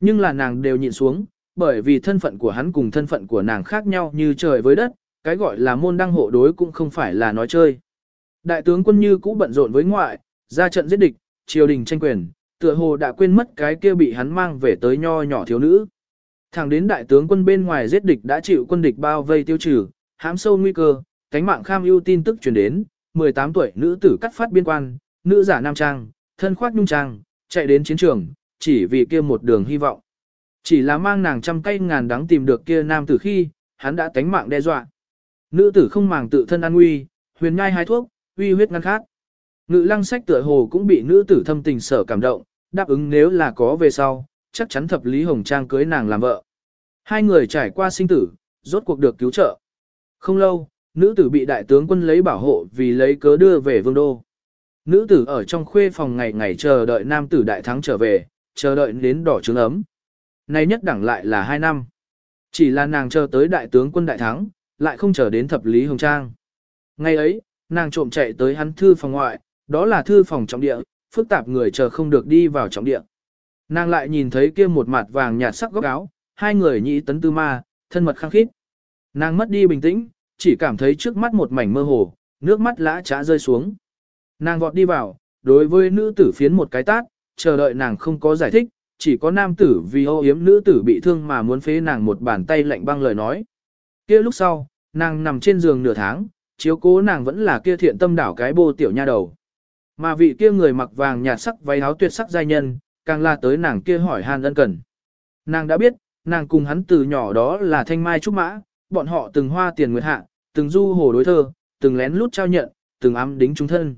Speaker 1: Nhưng là nàng đều nhịn xuống, bởi vì thân phận của hắn cùng thân phận của nàng khác nhau như trời với đất, cái gọi là môn đăng hộ đối cũng không phải là nói chơi. Đại tướng quân như cũ bận rộn với ngoại, ra trận giết địch, triều đình tranh quyền, tựa hồ đã quên mất cái kia bị hắn mang về tới nho nhỏ thiếu nữ. Thẳng đến đại tướng quân bên ngoài giết địch đã chịu quân địch bao vây tiêu trừ, hãm sâu nguy cơ, cánh mạng kham ưu tin tức truyền đến, 18 tuổi nữ tử cắt phát biên quan, nữ giả nam trang, thân khoác nhung trang, chạy đến chiến trường, chỉ vì kia một đường hy vọng. Chỉ là mang nàng trăm cây ngàn đắng tìm được kia nam tử khi, hắn đã tánh mạng đe dọa. Nữ tử không màng tự thân an nguy, huyền nhai hái thuốc, uy huyết ngăn khát. Ngự lăng sách tựa hồ cũng bị nữ tử thâm tình sở cảm động, đáp ứng nếu là có về sau, chắc chắn thập Lý Hồng Trang cưới nàng làm vợ. Hai người trải qua sinh tử, rốt cuộc được cứu trợ. Không lâu, nữ tử bị đại tướng quân lấy bảo hộ vì lấy cớ đưa về vương đô. Nữ tử ở trong khuê phòng ngày ngày chờ đợi nam tử đại thắng trở về, chờ đợi đến đỏ trứng ấm. Nay nhất đẳng lại là hai năm. Chỉ là nàng chờ tới đại tướng quân đại thắng, lại không chờ đến thập lý hồng trang. Ngày ấy, nàng trộm chạy tới hắn thư phòng ngoại, đó là thư phòng trọng địa, phức tạp người chờ không được đi vào trọng địa. Nàng lại nhìn thấy kia một mặt vàng nhạt sắc góc áo, hai người nhị tấn tư ma, thân mật khăng khít. Nàng mất đi bình tĩnh, chỉ cảm thấy trước mắt một mảnh mơ hồ, nước mắt lã trã rơi xuống. Nàng vọt đi vào, đối với nữ tử phiến một cái tát, chờ đợi nàng không có giải thích, chỉ có nam tử vì ô yếm nữ tử bị thương mà muốn phế nàng một bàn tay lạnh băng lời nói. kia lúc sau, nàng nằm trên giường nửa tháng, chiếu cố nàng vẫn là kia thiện tâm đảo cái bô tiểu nha đầu. Mà vị kia người mặc vàng nhạt sắc váy áo tuyệt sắc giai nhân, càng là tới nàng kia hỏi han ân cần. Nàng đã biết, nàng cùng hắn từ nhỏ đó là thanh mai trúc mã, bọn họ từng hoa tiền nguyệt hạ, từng du hồ đối thơ, từng lén lút trao nhận, từng ám đính trung thân.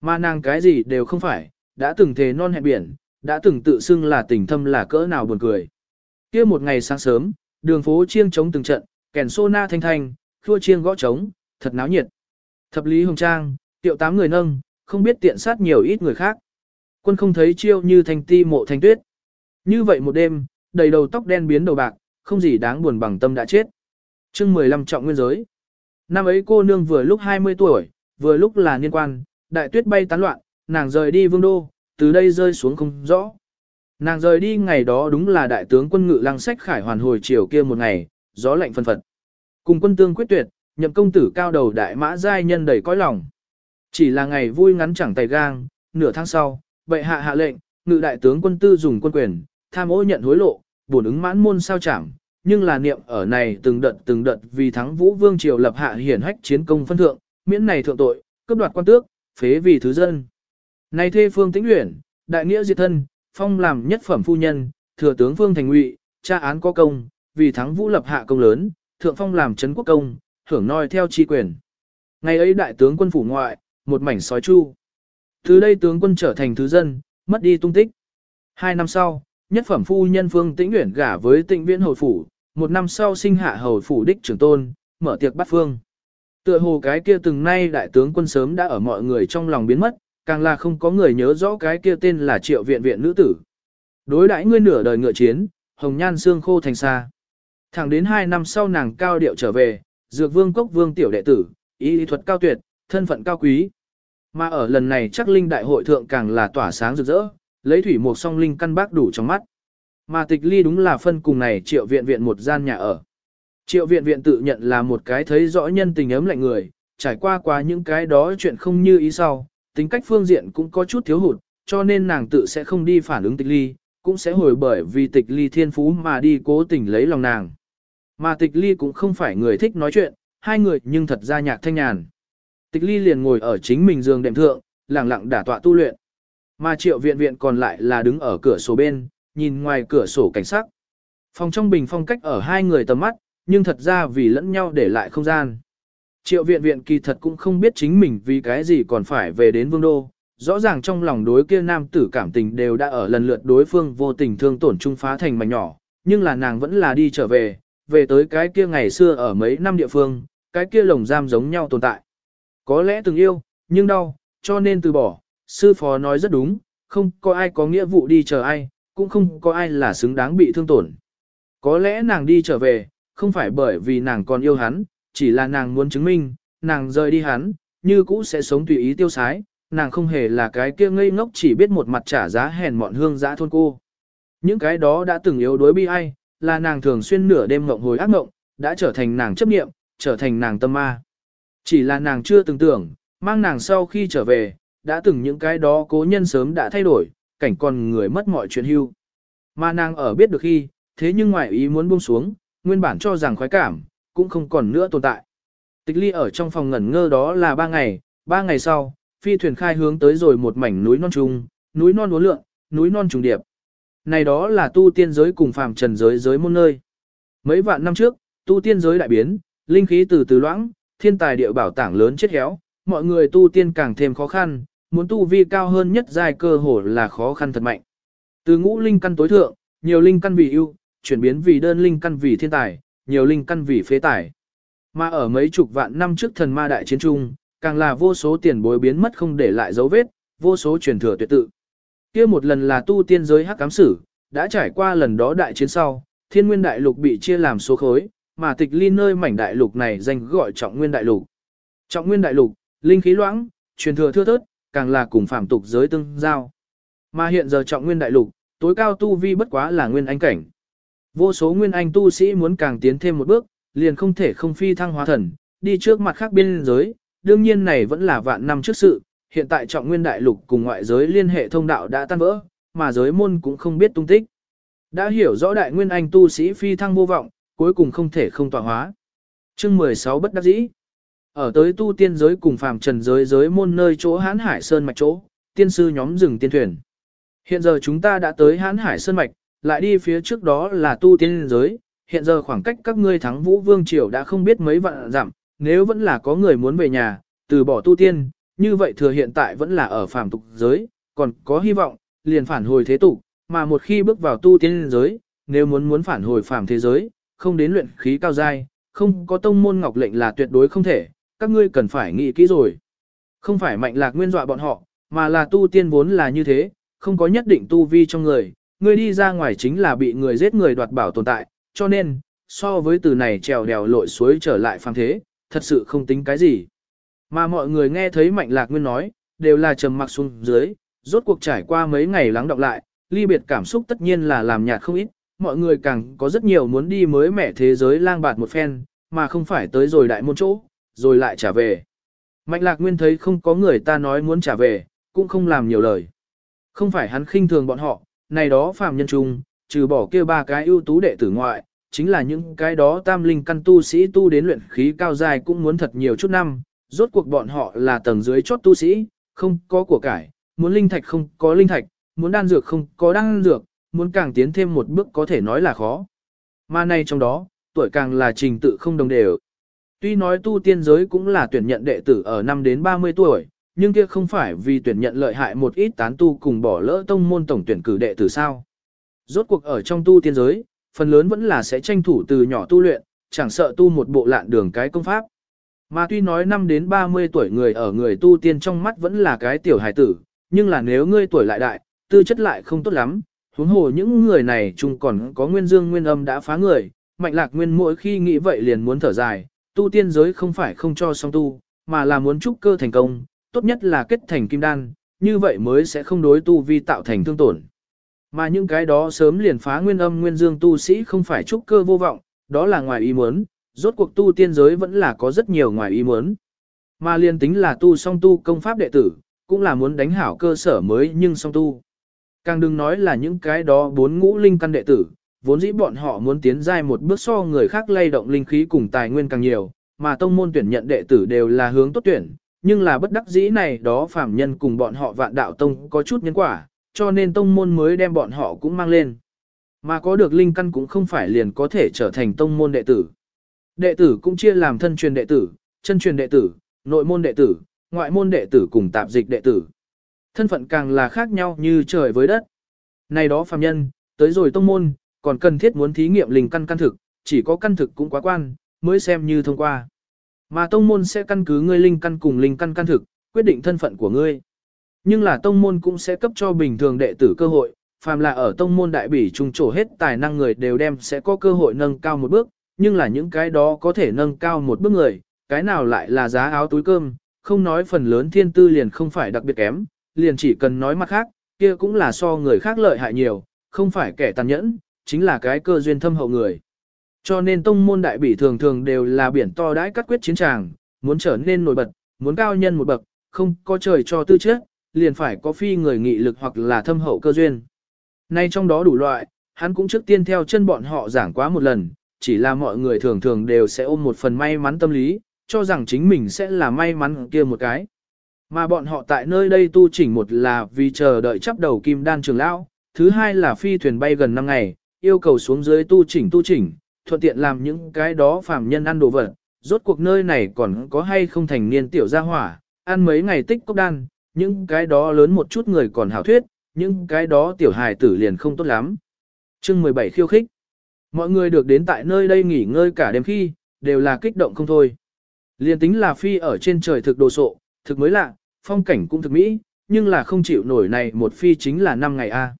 Speaker 1: Mà nàng cái gì đều không phải, đã từng thề non hẹn biển, đã từng tự xưng là tình thâm là cỡ nào buồn cười. kia một ngày sáng sớm, đường phố chiêng trống từng trận, kèn sô na thanh thanh, thua chiêng gõ trống, thật náo nhiệt. Thập lý hồng trang, tiệu tám người nâng, không biết tiện sát nhiều ít người khác. Quân không thấy chiêu như thanh ti mộ thanh tuyết. Như vậy một đêm, đầy đầu tóc đen biến đầu bạc, không gì đáng buồn bằng tâm đã chết chương 15 trọng nguyên giới. Năm ấy cô nương vừa lúc 20 tuổi, vừa lúc là niên quan, đại tuyết bay tán loạn, nàng rời đi vương đô, từ đây rơi xuống không rõ. Nàng rời đi ngày đó đúng là đại tướng quân ngự lăng sách khải hoàn hồi chiều kia một ngày, gió lạnh phân phật. Cùng quân tương quyết tuyệt, nhậm công tử cao đầu đại mã giai nhân đầy cõi lòng. Chỉ là ngày vui ngắn chẳng tay gang, nửa tháng sau, bệ hạ hạ lệnh, ngự đại tướng quân tư dùng quân quyền, tham ô nhận hối lộ, bổn ứng mãn môn sao chẳng, nhưng là niệm ở này từng đợt từng đợt vì thắng vũ vương triều lập hạ hiển hách chiến công phân thượng, miễn này thượng tội, cấp đoạt quan tước, phế vì thứ dân. Này thê phương tĩnh luyện, đại nghĩa diệt thân, phong làm nhất phẩm phu nhân, thừa tướng phương thành ngụy, tra án có công, vì thắng vũ lập hạ công lớn, thượng phong làm trấn quốc công, hưởng noi theo chi quyền. Ngày ấy đại tướng quân phủ ngoại, một mảnh sói chu. Từ đây tướng quân trở thành thứ dân, mất đi tung tích. Hai năm sau, nhất phẩm phu nhân phương tĩnh Uyển gả với tịnh viễn hồi phủ, một năm sau sinh hạ hầu phủ đích trưởng tôn, mở tiệc bắt phương. Tựa hồ cái kia từng nay đại tướng quân sớm đã ở mọi người trong lòng biến mất, càng là không có người nhớ rõ cái kia tên là triệu viện viện nữ tử. Đối đãi ngươi nửa đời ngựa chiến, hồng nhan xương khô thành xa. Thẳng đến hai năm sau nàng cao điệu trở về, dược vương cốc vương tiểu đệ tử, ý lý thuật cao tuyệt, thân phận cao quý. Mà ở lần này chắc linh đại hội thượng càng là tỏa sáng rực rỡ, lấy thủy một song linh căn bác đủ trong mắt. Mà tịch ly đúng là phân cùng này triệu viện viện một gian nhà ở. Triệu viện viện tự nhận là một cái thấy rõ nhân tình ấm lạnh người, trải qua qua những cái đó chuyện không như ý sau, tính cách phương diện cũng có chút thiếu hụt, cho nên nàng tự sẽ không đi phản ứng tịch ly, cũng sẽ hồi bởi vì tịch ly thiên phú mà đi cố tình lấy lòng nàng. Mà tịch ly cũng không phải người thích nói chuyện, hai người nhưng thật ra nhạc thanh nhàn. Tịch ly liền ngồi ở chính mình giường đệm thượng, lặng lặng đả tọa tu luyện. Mà triệu viện viện còn lại là đứng ở cửa sổ bên, nhìn ngoài cửa sổ cảnh sắc. Phòng trong bình phong cách ở hai người tầm mắt, nhưng thật ra vì lẫn nhau để lại không gian. Triệu viện viện kỳ thật cũng không biết chính mình vì cái gì còn phải về đến vương đô, rõ ràng trong lòng đối kia nam tử cảm tình đều đã ở lần lượt đối phương vô tình thương tổn trung phá thành mảnh nhỏ, nhưng là nàng vẫn là đi trở về, về tới cái kia ngày xưa ở mấy năm địa phương, cái kia lồng giam giống nhau tồn tại. Có lẽ từng yêu, nhưng đau, cho nên từ bỏ, sư phó nói rất đúng, không có ai có nghĩa vụ đi chờ ai, cũng không có ai là xứng đáng bị thương tổn. Có lẽ nàng đi trở về, không phải bởi vì nàng còn yêu hắn, chỉ là nàng muốn chứng minh, nàng rời đi hắn, như cũ sẽ sống tùy ý tiêu sái, nàng không hề là cái kia ngây ngốc chỉ biết một mặt trả giá hèn mọn hương giã thôn cô. Những cái đó đã từng yếu đối bi ai, là nàng thường xuyên nửa đêm ngộng hồi ác ngộng, đã trở thành nàng chấp niệm, trở thành nàng tâm ma. Chỉ là nàng chưa từng tưởng, mang nàng sau khi trở về, đã từng những cái đó cố nhân sớm đã thay đổi, cảnh còn người mất mọi chuyện hưu. Mà nàng ở biết được khi, thế nhưng ngoại ý muốn buông xuống, nguyên bản cho rằng khoái cảm, cũng không còn nữa tồn tại. Tịch ly ở trong phòng ngẩn ngơ đó là ba ngày, ba ngày sau, phi thuyền khai hướng tới rồi một mảnh núi non trùng, núi non uốn lượng, núi non trùng điệp. Này đó là tu tiên giới cùng phàm trần giới giới môn nơi. Mấy vạn năm trước, tu tiên giới đại biến, linh khí từ từ loãng, thiên tài địa bảo tảng lớn chết héo, mọi người tu tiên càng thêm khó khăn, muốn tu vi cao hơn nhất giai cơ hồ là khó khăn thật mạnh. Từ ngũ linh căn tối thượng, nhiều linh căn vì ưu, chuyển biến vì đơn linh căn vì thiên tài, nhiều linh căn vì phế tài. Mà ở mấy chục vạn năm trước thần ma đại chiến trung, càng là vô số tiền bối biến mất không để lại dấu vết, vô số truyền thừa tuyệt tự. Kia một lần là tu tiên giới hắc cám sử, đã trải qua lần đó đại chiến sau, thiên nguyên đại lục bị chia làm số khối, mà tịch ly nơi mảnh đại lục này danh gọi trọng nguyên đại lục. Trọng nguyên đại lục, linh khí loãng, truyền thừa thưa thớt, càng là cùng phạm tục giới tương giao. Mà hiện giờ trọng nguyên đại lục, tối cao tu vi bất quá là nguyên anh cảnh. Vô số nguyên anh tu sĩ muốn càng tiến thêm một bước, liền không thể không phi thăng hóa thần, đi trước mặt khác biên giới, đương nhiên này vẫn là vạn năm trước sự, hiện tại trọng nguyên đại lục cùng ngoại giới liên hệ thông đạo đã tan vỡ, mà giới môn cũng không biết tung tích. Đã hiểu rõ đại nguyên anh tu sĩ phi thăng vô vọng, cuối cùng không thể không tỏa hóa. Chương 16 bất đắc dĩ. Ở tới tu tiên giới cùng phàm trần giới giới môn nơi chỗ hán hải sơn mạch chỗ, tiên sư nhóm rừng tiên thuyền. Hiện giờ chúng ta đã tới hán hải sơn mạch, lại đi phía trước đó là tu tiên giới, hiện giờ khoảng cách các ngươi thắng vũ vương triều đã không biết mấy vạn dặm, nếu vẫn là có người muốn về nhà, từ bỏ tu tiên, như vậy thừa hiện tại vẫn là ở phàm tục giới, còn có hy vọng, liền phản hồi thế tục, mà một khi bước vào tu tiên giới, nếu muốn muốn phản hồi phàm thế giới, không đến luyện khí cao giai, không có tông môn ngọc lệnh là tuyệt đối không thể, các ngươi cần phải nghĩ kỹ rồi. Không phải mạnh lạc nguyên dọa bọn họ, mà là tu tiên vốn là như thế, không có nhất định tu vi trong người, ngươi đi ra ngoài chính là bị người giết người đoạt bảo tồn tại, cho nên, so với từ này trèo đèo lội suối trở lại phàm thế, thật sự không tính cái gì. Mà mọi người nghe thấy Mạnh Lạc Nguyên nói, đều là trầm mặc xuống dưới, rốt cuộc trải qua mấy ngày lắng đọng lại, ly biệt cảm xúc tất nhiên là làm nhạt không ít, mọi người càng có rất nhiều muốn đi mới mẻ thế giới lang bạt một phen, mà không phải tới rồi đại môn chỗ, rồi lại trả về. Mạnh Lạc Nguyên thấy không có người ta nói muốn trả về, cũng không làm nhiều lời. Không phải hắn khinh thường bọn họ, này đó phàm nhân trung, trừ bỏ kia ba cái ưu tú đệ tử ngoại, chính là những cái đó tam linh căn tu sĩ tu đến luyện khí cao dài cũng muốn thật nhiều chút năm, rốt cuộc bọn họ là tầng dưới chót tu sĩ, không có của cải, muốn linh thạch không có linh thạch, muốn đan dược không có đan dược, muốn càng tiến thêm một bước có thể nói là khó. Mà này trong đó, tuổi càng là trình tự không đồng đều. Tuy nói tu tiên giới cũng là tuyển nhận đệ tử ở năm đến 30 tuổi, nhưng kia không phải vì tuyển nhận lợi hại một ít tán tu cùng bỏ lỡ tông môn tổng tuyển cử đệ tử sao. Rốt cuộc ở trong tu tiên giới, phần lớn vẫn là sẽ tranh thủ từ nhỏ tu luyện, chẳng sợ tu một bộ lạn đường cái công pháp. Mà tuy nói năm đến 30 tuổi người ở người tu tiên trong mắt vẫn là cái tiểu hài tử, nhưng là nếu ngươi tuổi lại đại, tư chất lại không tốt lắm, huống hồ những người này chung còn có nguyên dương nguyên âm đã phá người, mạnh lạc nguyên mỗi khi nghĩ vậy liền muốn thở dài, tu tiên giới không phải không cho song tu, mà là muốn trúc cơ thành công, tốt nhất là kết thành kim đan, như vậy mới sẽ không đối tu vi tạo thành thương tổn. Mà những cái đó sớm liền phá nguyên âm nguyên dương tu sĩ không phải trúc cơ vô vọng, đó là ngoài ý muốn, rốt cuộc tu tiên giới vẫn là có rất nhiều ngoài ý muốn. Mà liền tính là tu song tu công pháp đệ tử, cũng là muốn đánh hảo cơ sở mới nhưng song tu. Càng đừng nói là những cái đó bốn ngũ linh căn đệ tử, vốn dĩ bọn họ muốn tiến giai một bước so người khác lay động linh khí cùng tài nguyên càng nhiều, mà tông môn tuyển nhận đệ tử đều là hướng tốt tuyển, nhưng là bất đắc dĩ này đó phạm nhân cùng bọn họ vạn đạo tông có chút nhân quả, cho nên tông môn mới đem bọn họ cũng mang lên. Mà có được linh căn cũng không phải liền có thể trở thành tông môn đệ tử. Đệ tử cũng chia làm thân truyền đệ tử, chân truyền đệ tử, nội môn đệ tử, ngoại môn đệ tử cùng tạp dịch đệ tử. Thân phận càng là khác nhau như trời với đất. Này đó phàm nhân, tới rồi tông môn, còn cần thiết muốn thí nghiệm linh căn căn thực, chỉ có căn thực cũng quá quan, mới xem như thông qua. Mà tông môn sẽ căn cứ ngươi linh căn cùng linh căn căn thực, quyết định thân phận của ngươi. Nhưng là tông môn cũng sẽ cấp cho bình thường đệ tử cơ hội, phàm là ở tông môn đại bỉ trung trổ hết tài năng người đều đem sẽ có cơ hội nâng cao một bước, nhưng là những cái đó có thể nâng cao một bước người, cái nào lại là giá áo túi cơm, không nói phần lớn thiên tư liền không phải đặc biệt kém, liền chỉ cần nói mặt khác, kia cũng là so người khác lợi hại nhiều, không phải kẻ tàn nhẫn, chính là cái cơ duyên thâm hậu người. Cho nên tông môn đại bỉ thường thường đều là biển to đãi cắt quyết chiến tràng, muốn trở nên nổi bật, muốn cao nhân một bậc, không có trời cho tư chất, liền phải có phi người nghị lực hoặc là thâm hậu cơ duyên. Nay trong đó đủ loại, hắn cũng trước tiên theo chân bọn họ giảng quá một lần, chỉ là mọi người thường thường đều sẽ ôm một phần may mắn tâm lý, cho rằng chính mình sẽ là may mắn kia một cái. Mà bọn họ tại nơi đây tu chỉnh một là vì chờ đợi chấp đầu kim đan trường lão, thứ hai là phi thuyền bay gần 5 ngày, yêu cầu xuống dưới tu chỉnh tu chỉnh, thuận tiện làm những cái đó phàm nhân ăn đồ vật. Rốt cuộc nơi này còn có hay không thành niên tiểu gia hỏa, ăn mấy ngày tích cốc đan, những cái đó lớn một chút người còn hảo thuyết, những cái đó tiểu hài tử liền không tốt lắm. Chương 17 khiêu khích. Mọi người được đến tại nơi đây nghỉ ngơi cả đêm khi, đều là kích động không thôi. Liền tính là phi ở trên trời thực đồ sộ, thực mới lạ, phong cảnh cũng thực mỹ, nhưng là không chịu nổi này một phi chính là 5 ngày a.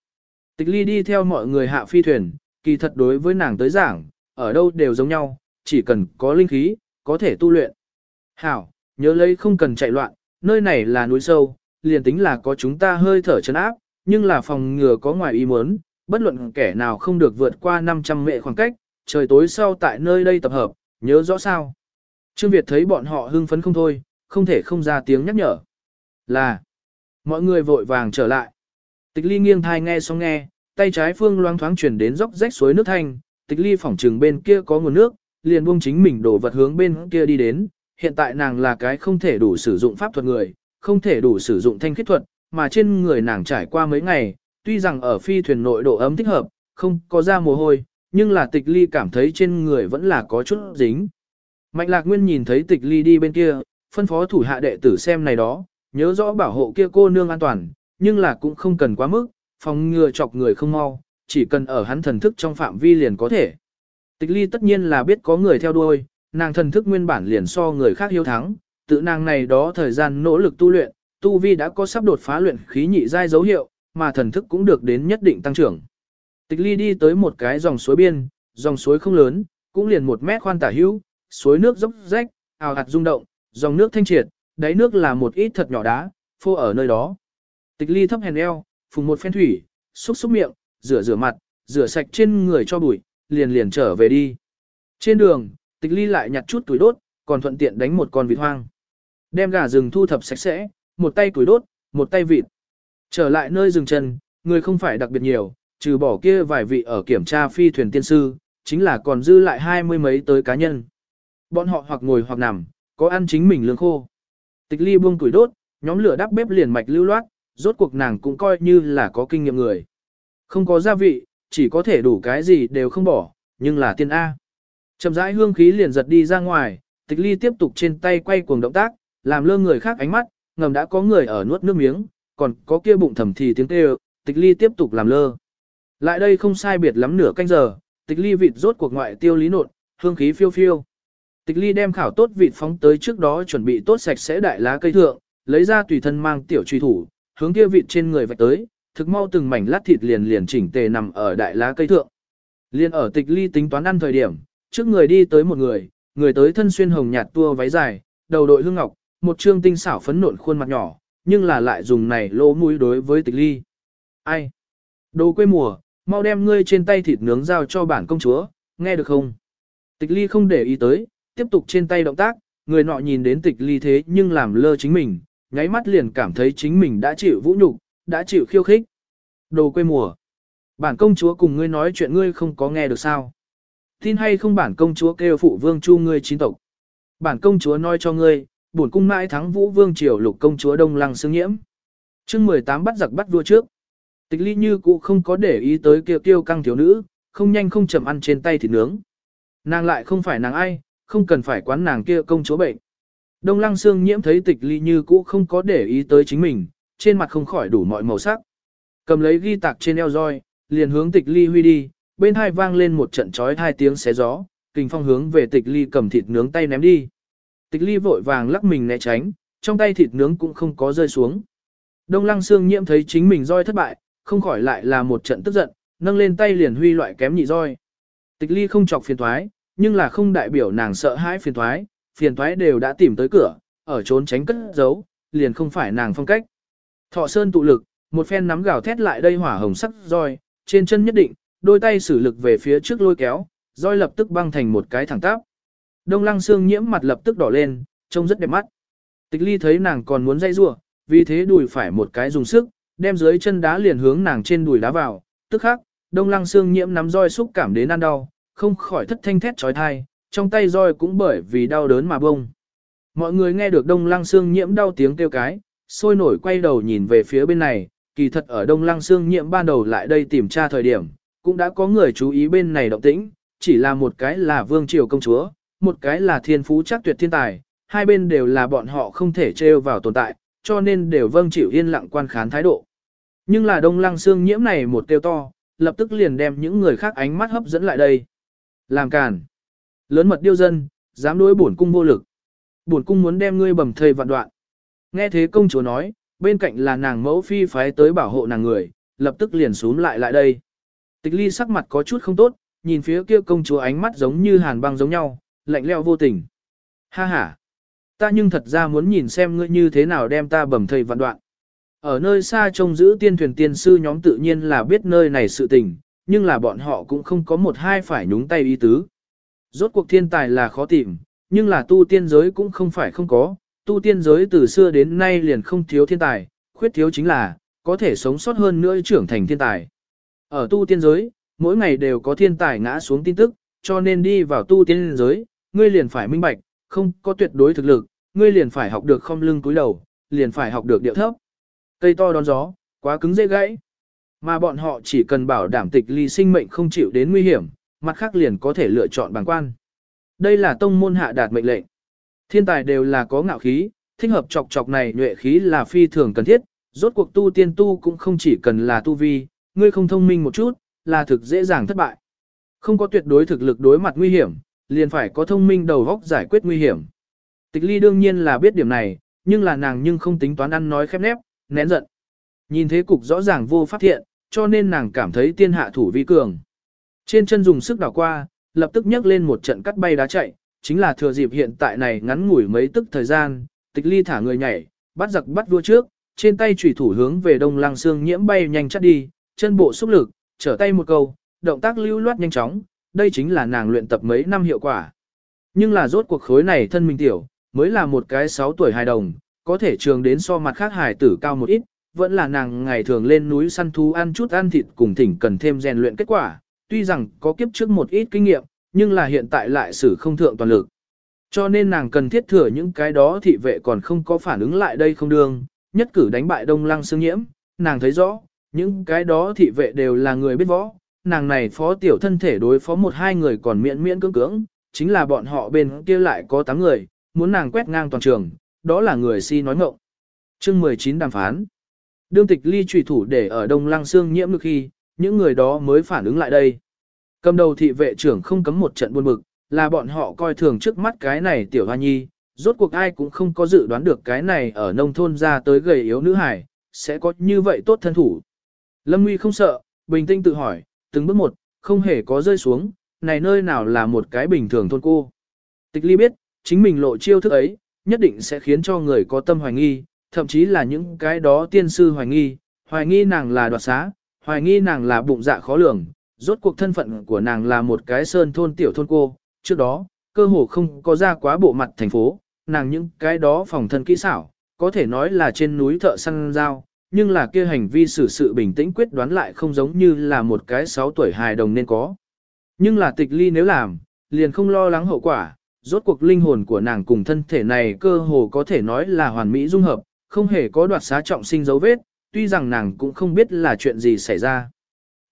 Speaker 1: Tịch ly đi theo mọi người hạ phi thuyền, kỳ thật đối với nàng tới giảng, ở đâu đều giống nhau, chỉ cần có linh khí, có thể tu luyện. Hảo, nhớ lấy không cần chạy loạn, nơi này là núi sâu, liền tính là có chúng ta hơi thở chấn áp, nhưng là phòng ngừa có ngoài ý muốn, bất luận kẻ nào không được vượt qua 500 mệ khoảng cách, trời tối sau tại nơi đây tập hợp, nhớ rõ sao. Trương Việt thấy bọn họ hưng phấn không thôi, không thể không ra tiếng nhắc nhở. Là, mọi người vội vàng trở lại. Tịch ly nghiêng thai nghe xong nghe, tay trái phương loang thoáng chuyển đến dốc rách suối nước thanh, tịch ly phỏng trừng bên kia có nguồn nước, liền buông chính mình đổ vật hướng bên kia đi đến. Hiện tại nàng là cái không thể đủ sử dụng pháp thuật người, không thể đủ sử dụng thanh khiết thuật, mà trên người nàng trải qua mấy ngày, tuy rằng ở phi thuyền nội độ ấm thích hợp, không có ra mồ hôi, nhưng là tịch ly cảm thấy trên người vẫn là có chút dính. Mạnh lạc nguyên nhìn thấy tịch ly đi bên kia, phân phó thủ hạ đệ tử xem này đó, nhớ rõ bảo hộ kia cô nương an toàn, nhưng là cũng không cần quá mức, phòng ngừa chọc người không mau, chỉ cần ở hắn thần thức trong phạm vi liền có thể. Tịch ly tất nhiên là biết có người theo đuôi, nàng thần thức nguyên bản liền so người khác hiếu thắng, tự nàng này đó thời gian nỗ lực tu luyện, tu vi đã có sắp đột phá luyện khí nhị giai dấu hiệu, mà thần thức cũng được đến nhất định tăng trưởng. Tịch ly đi tới một cái dòng suối biên, dòng suối không lớn, cũng liền một mét khoan tả hữu, suối nước dốc rách, ào hạt rung động, dòng nước thanh triệt, đáy nước là một ít thật nhỏ đá, phô ở nơi đó. Tịch ly thấp hèn eo, phùng một phen thủy, xúc xúc miệng, rửa rửa mặt, rửa sạch trên người cho bụi, liền liền trở về đi. Trên đường, tịch ly lại nhặt chút tuổi đốt, còn thuận tiện đánh một con vịt hoang. Đem gà rừng thu thập sạch sẽ, một tay tuổi đốt, một tay vịt. Trở lại nơi dừng chân, người không phải đặc biệt nhiều, trừ bỏ kia vài vị ở kiểm tra phi thuyền tiên sư, chính là còn dư lại hai mươi mấy tới cá nhân. Bọn họ hoặc ngồi hoặc nằm, có ăn chính mình lương khô. Tịch ly buông tuổi đốt, nhóm lửa đắp bếp liền mạch lưu loát, rốt cuộc nàng cũng coi như là có kinh nghiệm người. Không có gia vị, chỉ có thể đủ cái gì đều không bỏ, nhưng là tiên A. Chậm rãi hương khí liền giật đi ra ngoài, tịch ly tiếp tục trên tay quay cuồng động tác, làm lơ người khác ánh mắt, ngầm đã có người ở nuốt nước miếng, còn có kia bụng thầm thì tiếng kêu, tịch ly tiếp tục làm lơ. Lại đây không sai biệt lắm nửa canh giờ, tịch ly vịt rốt cuộc ngoại tiêu lý nộn, hương khí phiêu phiêu. Tịch ly đem khảo tốt vịt phóng tới trước đó chuẩn bị tốt sạch sẽ đại lá cây thượng, lấy ra tùy thân mang tiểu truy thủ, hướng kia vịt trên người vạch tới, thực mau từng mảnh lát thịt liền liền chỉnh tề nằm ở đại lá cây thượng. Liên ở tịch ly tính toán ăn thời điểm, trước người đi tới một người, người tới thân xuyên hồng nhạt tua váy dài, đầu đội hương ngọc, một trương tinh xảo phấn nộn khuôn mặt nhỏ, nhưng là lại dùng này lỗ mũi đối với tịch ly. Ai? Đồ quê mùa, mau đem ngươi trên tay thịt nướng giao cho bản công chúa, nghe được không? Tịch ly không để ý tới, tiếp tục trên tay động tác, người nọ nhìn đến tịch ly thế nhưng làm lơ chính mình, nháy mắt liền cảm thấy chính mình đã chịu vũ nhục, đã chịu khiêu khích. Đồ quê mùa. Bản công chúa cùng ngươi nói chuyện ngươi không có nghe được sao. Tin hay không bản công chúa kêu phụ vương chu ngươi chín tộc. Bản công chúa nói cho ngươi, bổn cung mãi thắng vũ vương triều lục công chúa đông lăng xương nhiễm. chương 18 bắt giặc bắt vua trước. Tịch ly như cũ không có để ý tới kiều tiêu căng thiếu nữ, không nhanh không chậm ăn trên tay thịt nướng. Nàng lại không phải nàng ai, không cần phải quán nàng kia công chúa bệnh. Đông lăng xương nhiễm thấy tịch ly như cũ không có để ý tới chính mình, trên mặt không khỏi đủ mọi màu sắc. Cầm lấy ghi tạc trên eo roi, liền hướng tịch ly huy đi, bên hai vang lên một trận chói hai tiếng xé gió, kình phong hướng về tịch ly cầm thịt nướng tay ném đi. Tịch ly vội vàng lắc mình né tránh, trong tay thịt nướng cũng không có rơi xuống. Đông lăng xương nhiễm thấy chính mình roi thất bại, không khỏi lại là một trận tức giận, nâng lên tay liền huy loại kém nhị roi. Tịch ly không chọc phiền thoái, nhưng là không đại biểu nàng sợ hãi phiền thoái, phiền thoái đều đã tìm tới cửa, ở trốn tránh cất giấu, liền không phải nàng phong cách. Thọ sơn tụ lực, một phen nắm gào thét lại đây hỏa hồng sắc roi, trên chân nhất định, đôi tay sử lực về phía trước lôi kéo, roi lập tức băng thành một cái thẳng tắp. Đông lăng xương nhiễm mặt lập tức đỏ lên, trông rất đẹp mắt. Tịch ly thấy nàng còn muốn dây rua, vì thế đùi phải một cái dùng sức, đem dưới chân đá liền hướng nàng trên đùi đá vào, tức khắc, đông lăng xương nhiễm nắm roi xúc cảm đến ăn đau, không khỏi thất thanh thét trói thai, trong tay roi cũng bởi vì đau đớn mà bông. Mọi người nghe được đông lăng xương nhiễm đau tiếng kêu cái, sôi nổi quay đầu nhìn về phía bên này, kỳ thật ở đông lăng xương nhiễm ban đầu lại đây tìm tra thời điểm, cũng đã có người chú ý bên này động tĩnh, chỉ là một cái là vương triều công chúa, một cái là thiên phú chắc tuyệt thiên tài, hai bên đều là bọn họ không thể trêu vào tồn tại, cho nên đều vâng chịu yên lặng quan khán thái độ. Nhưng là đông lăng xương nhiễm này một tiêu to, lập tức liền đem những người khác ánh mắt hấp dẫn lại đây. Làm càn. Lớn mật điêu dân, dám đối bổn cung vô lực. Bổn cung muốn đem ngươi bầm thây vạn đoạn. Nghe thế công chúa nói, bên cạnh là nàng mẫu phi phái tới bảo hộ nàng người, lập tức liền xuống lại lại đây. Tịch ly sắc mặt có chút không tốt, nhìn phía kia công chúa ánh mắt giống như hàn băng giống nhau, lạnh leo vô tình. Ha ha! Ta nhưng thật ra muốn nhìn xem ngươi như thế nào đem ta bầm thây vạn đoạn. Ở nơi xa trông giữ tiên thuyền tiên sư nhóm tự nhiên là biết nơi này sự tình, nhưng là bọn họ cũng không có một hai phải nhúng tay ý tứ. Rốt cuộc thiên tài là khó tìm, nhưng là tu tiên giới cũng không phải không có, tu tiên giới từ xưa đến nay liền không thiếu thiên tài, khuyết thiếu chính là, có thể sống sót hơn nữa trưởng thành thiên tài. Ở tu tiên giới, mỗi ngày đều có thiên tài ngã xuống tin tức, cho nên đi vào tu tiên giới, ngươi liền phải minh bạch, không có tuyệt đối thực lực, ngươi liền phải học được không lưng cúi đầu, liền phải học được điệu thấp. Cây to đón gió, quá cứng dễ gãy. Mà bọn họ chỉ cần bảo đảm tịch ly sinh mệnh không chịu đến nguy hiểm, mặt khác liền có thể lựa chọn bằng quan. Đây là tông môn hạ đạt mệnh lệnh. Thiên tài đều là có ngạo khí, thích hợp chọc chọc này nhuệ khí là phi thường cần thiết, rốt cuộc tu tiên tu cũng không chỉ cần là tu vi, ngươi không thông minh một chút, là thực dễ dàng thất bại. Không có tuyệt đối thực lực đối mặt nguy hiểm, liền phải có thông minh đầu góc giải quyết nguy hiểm. Tịch ly đương nhiên là biết điểm này, nhưng là nàng nhưng không tính toán ăn nói khép nép, nén giận. Nhìn thế cục rõ ràng vô phát thiện, cho nên nàng cảm thấy tiên hạ thủ vi cường. Trên chân dùng sức đảo qua, lập tức nhấc lên một trận cắt bay đá chạy, chính là thừa dịp hiện tại này ngắn ngủi mấy tức thời gian, tịch ly thả người nhảy, bắt giặc bắt vua trước, trên tay chủy thủ hướng về đông lăng xương nhiễm bay nhanh chắt đi, chân bộ xúc lực, trở tay một câu, động tác lưu loát nhanh chóng, đây chính là nàng luyện tập mấy năm hiệu quả. Nhưng là rốt cuộc khối này thân mình tiểu, mới là một cái 6 tuổi hài đồng, có thể trường đến so mặt khác hài tử cao một ít, vẫn là nàng ngày thường lên núi săn thú ăn chút ăn thịt cùng thỉnh cần thêm rèn luyện kết quả, tuy rằng có kiếp trước một ít kinh nghiệm, nhưng là hiện tại lại xử không thượng toàn lực. Cho nên nàng cần thiết thừa những cái đó thị vệ còn không có phản ứng lại đây không đương, nhất cử đánh bại đông lăng xương nhiễm, nàng thấy rõ, những cái đó thị vệ đều là người biết võ, nàng này phó tiểu thân thể đối phó một hai người còn miễn miễn cưỡng cưỡng, chính là bọn họ bên kia lại có tám người, muốn nàng quét ngang toàn trường, đó là người si nói ngộng. Chương 19 đàm phán. Đương tịch ly trùy thủ để ở đông lăng xương nhiễm được khi, những người đó mới phản ứng lại đây. Cầm đầu thị vệ trưởng không cấm một trận buồn bực, là bọn họ coi thường trước mắt cái này tiểu hoa nhi, rốt cuộc ai cũng không có dự đoán được cái này ở nông thôn ra tới gầy yếu nữ hải, sẽ có như vậy tốt thân thủ. Lâm Nguy không sợ, bình tĩnh tự hỏi, từng bước một, không hề có rơi xuống, này nơi nào là một cái bình thường thôn cô. Tịch ly biết, chính mình lộ chiêu thức ấy, nhất định sẽ khiến cho người có tâm hoài nghi, thậm chí là những cái đó tiên sư hoài nghi, hoài nghi nàng là đoạt xá, hoài nghi nàng là bụng dạ khó lường, rốt cuộc thân phận của nàng là một cái sơn thôn tiểu thôn cô, trước đó, cơ hồ không có ra quá bộ mặt thành phố, nàng những cái đó phòng thân kỹ xảo, có thể nói là trên núi thợ săn dao, nhưng là kia hành vi xử sự bình tĩnh quyết đoán lại không giống như là một cái 6 tuổi hài đồng nên có. Nhưng là tịch ly nếu làm, liền không lo lắng hậu quả, rốt cuộc linh hồn của nàng cùng thân thể này cơ hồ có thể nói là hoàn mỹ dung hợp, không hề có đoạt xá trọng sinh dấu vết, tuy rằng nàng cũng không biết là chuyện gì xảy ra.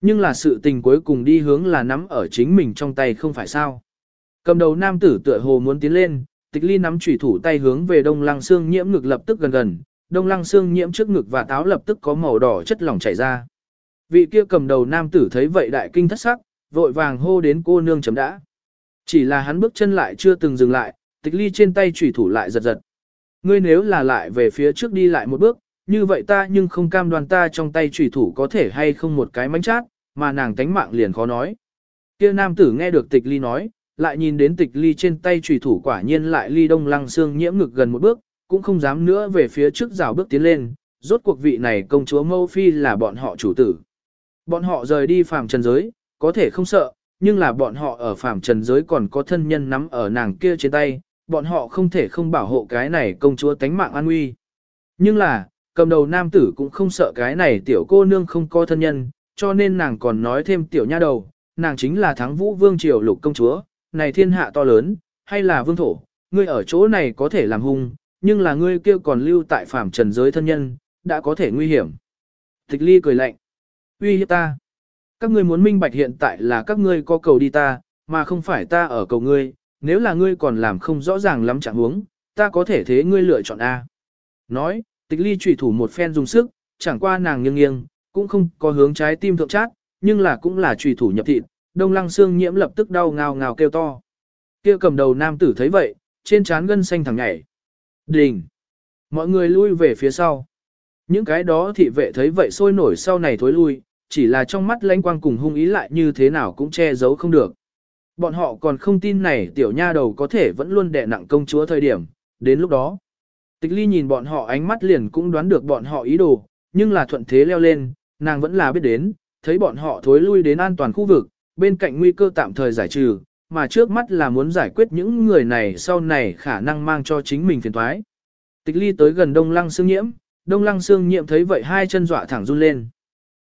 Speaker 1: Nhưng là sự tình cuối cùng đi hướng là nắm ở chính mình trong tay không phải sao. Cầm đầu nam tử tựa hồ muốn tiến lên, tịch ly nắm chủy thủ tay hướng về đông lăng xương nhiễm ngực lập tức gần gần, đông lăng xương nhiễm trước ngực và táo lập tức có màu đỏ chất lỏng chảy ra. Vị kia cầm đầu nam tử thấy vậy đại kinh thất sắc, vội vàng hô đến cô nương chấm đã. Chỉ là hắn bước chân lại chưa từng dừng lại, tịch ly trên tay chủy thủ lại giật giật. Ngươi nếu là lại về phía trước đi lại một bước, như vậy ta nhưng không cam đoan ta trong tay trùy thủ có thể hay không một cái mánh chát, mà nàng tánh mạng liền khó nói. Kia nam tử nghe được tịch ly nói, lại nhìn đến tịch ly trên tay trùy thủ quả nhiên lại ly đông lăng xương nhiễm ngực gần một bước, cũng không dám nữa về phía trước rào bước tiến lên, rốt cuộc vị này công chúa Mâu Phi là bọn họ chủ tử. Bọn họ rời đi phàm trần giới, có thể không sợ, nhưng là bọn họ ở phàm trần giới còn có thân nhân nắm ở nàng kia trên tay, bọn họ không thể không bảo hộ cái này công chúa tánh mạng an nguy. Nhưng là, cầm đầu nam tử cũng không sợ cái này tiểu cô nương không có thân nhân, cho nên nàng còn nói thêm tiểu nha đầu, nàng chính là thắng vũ vương triều lục công chúa, này thiên hạ to lớn, hay là vương thổ, ngươi ở chỗ này có thể làm hung, nhưng là ngươi kia còn lưu tại phạm trần giới thân nhân, đã có thể nguy hiểm. Tịch ly cười lạnh, uy hiếp ta. Các ngươi muốn minh bạch hiện tại là các ngươi có cầu đi ta, mà không phải ta ở cầu ngươi, nếu là ngươi còn làm không rõ ràng lắm trạng huống, ta có thể thế ngươi lựa chọn A. Nói, tịch ly trùy thủ một phen dùng sức, chẳng qua nàng nghiêng nghiêng, cũng không có hướng trái tim thượng chát, nhưng là cũng là trùy thủ nhập thịt, đông lăng xương nhiễm lập tức đau ngào ngào kêu to. Kia cầm đầu nam tử thấy vậy, trên trán gân xanh thẳng nhảy. Đình! Mọi người lui về phía sau. Những cái đó thị vệ thấy vậy sôi nổi sau này thối lui, chỉ là trong mắt lãnh quang cùng hung ý lại như thế nào cũng che giấu không được. Bọn họ còn không tin này tiểu nha đầu có thể vẫn luôn đè nặng công chúa thời điểm, đến lúc đó. Tịch ly nhìn bọn họ ánh mắt liền cũng đoán được bọn họ ý đồ, nhưng là thuận thế leo lên, nàng vẫn là biết đến, thấy bọn họ thối lui đến an toàn khu vực, bên cạnh nguy cơ tạm thời giải trừ, mà trước mắt là muốn giải quyết những người này sau này khả năng mang cho chính mình phiền thoái. Tịch ly tới gần đông lăng xương nhiễm, đông lăng xương nhiễm thấy vậy hai chân dọa thẳng run lên.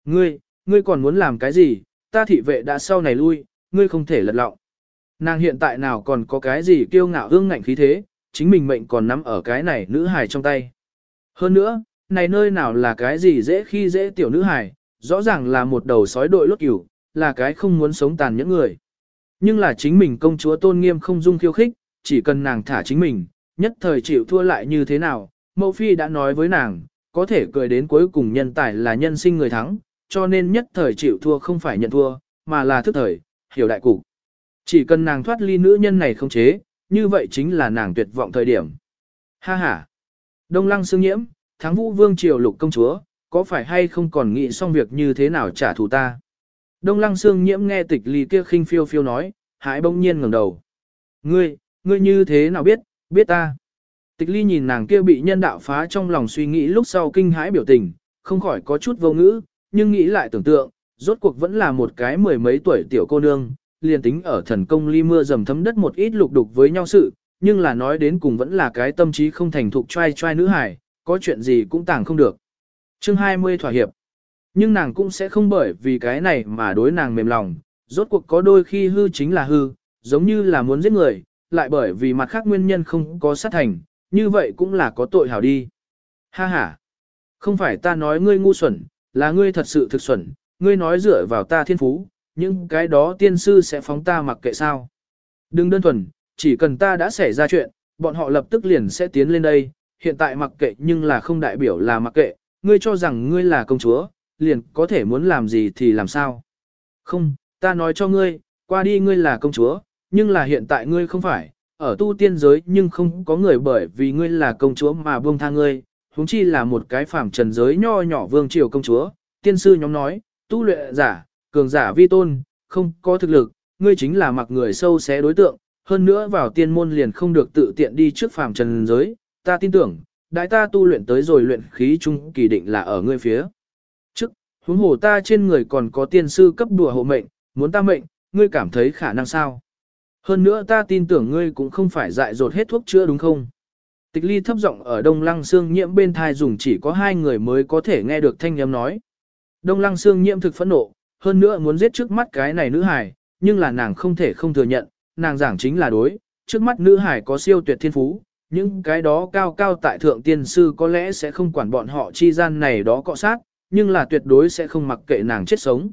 Speaker 1: Ngươi, ngươi còn muốn làm cái gì, ta thị vệ đã sau này lui, ngươi không thể lật lọng. Nàng hiện tại nào còn có cái gì kiêu ngạo hương ngạnh khí thế, chính mình mệnh còn nắm ở cái này nữ hài trong tay. Hơn nữa, này nơi nào là cái gì dễ khi dễ tiểu nữ hài, rõ ràng là một đầu sói đội lốt cửu, là cái không muốn sống tàn những người. Nhưng là chính mình công chúa tôn nghiêm không dung khiêu khích, chỉ cần nàng thả chính mình, nhất thời chịu thua lại như thế nào, mẫu phi đã nói với nàng, có thể cười đến cuối cùng nhân tài là nhân sinh người thắng, cho nên nhất thời chịu thua không phải nhận thua, mà là thức thời, hiểu đại cục. Chỉ cần nàng thoát ly nữ nhân này không chế, như vậy chính là nàng tuyệt vọng thời điểm. Ha ha! Đông lăng xương nhiễm, thắng vũ vương triều lục công chúa, có phải hay không còn nghĩ xong việc như thế nào trả thù ta? Đông lăng xương nhiễm nghe tịch ly kia khinh phiêu phiêu nói, hãi bỗng nhiên ngẩng đầu. Ngươi, ngươi như thế nào biết, biết ta? Tịch ly nhìn nàng kia bị nhân đạo phá trong lòng suy nghĩ lúc sau kinh hãi biểu tình, không khỏi có chút vô ngữ, nhưng nghĩ lại tưởng tượng, rốt cuộc vẫn là một cái mười mấy tuổi tiểu cô nương, liền tính ở thần công ly mưa dầm thấm đất một ít lục đục với nhau sự, nhưng là nói đến cùng vẫn là cái tâm trí không thành thục trai trai nữ hải, có chuyện gì cũng tàng không được. Chương 20 thỏa hiệp. Nhưng nàng cũng sẽ không bởi vì cái này mà đối nàng mềm lòng, rốt cuộc có đôi khi hư chính là hư, giống như là muốn giết người, lại bởi vì mặt khác nguyên nhân không có sát thành, như vậy cũng là có tội hảo đi. Ha ha, không phải ta nói ngươi ngu xuẩn, là ngươi thật sự thực xuẩn, ngươi nói dựa vào ta thiên phú, nhưng cái đó tiên sư sẽ phóng ta mặc kệ sao. Đừng đơn thuần, chỉ cần ta đã xảy ra chuyện, bọn họ lập tức liền sẽ tiến lên đây, hiện tại mặc kệ nhưng là không đại biểu là mặc kệ, ngươi cho rằng ngươi là công chúa, liền có thể muốn làm gì thì làm sao. Không, ta nói cho ngươi, qua đi ngươi là công chúa, nhưng là hiện tại ngươi không phải, ở tu tiên giới nhưng không có người bởi vì ngươi là công chúa mà buông tha ngươi, huống chi là một cái phàm trần giới nho nhỏ vương triều công chúa, tiên sư nhóm nói, tu luyện giả, cường giả vi tôn, không có thực lực, ngươi chính là mặc người sâu xé đối tượng, hơn nữa vào tiên môn liền không được tự tiện đi trước phàm trần giới, ta tin tưởng, đại ta tu luyện tới rồi luyện khí trung kỳ định là ở ngươi phía. Trước, huống hồ ta trên người còn có tiên sư cấp đùa hộ mệnh, muốn ta mệnh, ngươi cảm thấy khả năng sao? Hơn nữa ta tin tưởng ngươi cũng không phải dại dột hết thuốc chữa đúng không? Tịch ly thấp giọng ở Đông Lăng xương nhiễm bên thai dùng chỉ có hai người mới có thể nghe được thanh âm nói. Đông Lăng xương nhiễm thực phẫn nộ, hơn nữa muốn giết trước mắt cái này nữ hải, nhưng là nàng không thể không thừa nhận, nàng giảng chính là đối, trước mắt nữ hải có siêu tuyệt thiên phú, những cái đó cao cao tại thượng tiên sư có lẽ sẽ không quản bọn họ chi gian này đó cọ sát, nhưng là tuyệt đối sẽ không mặc kệ nàng chết sống.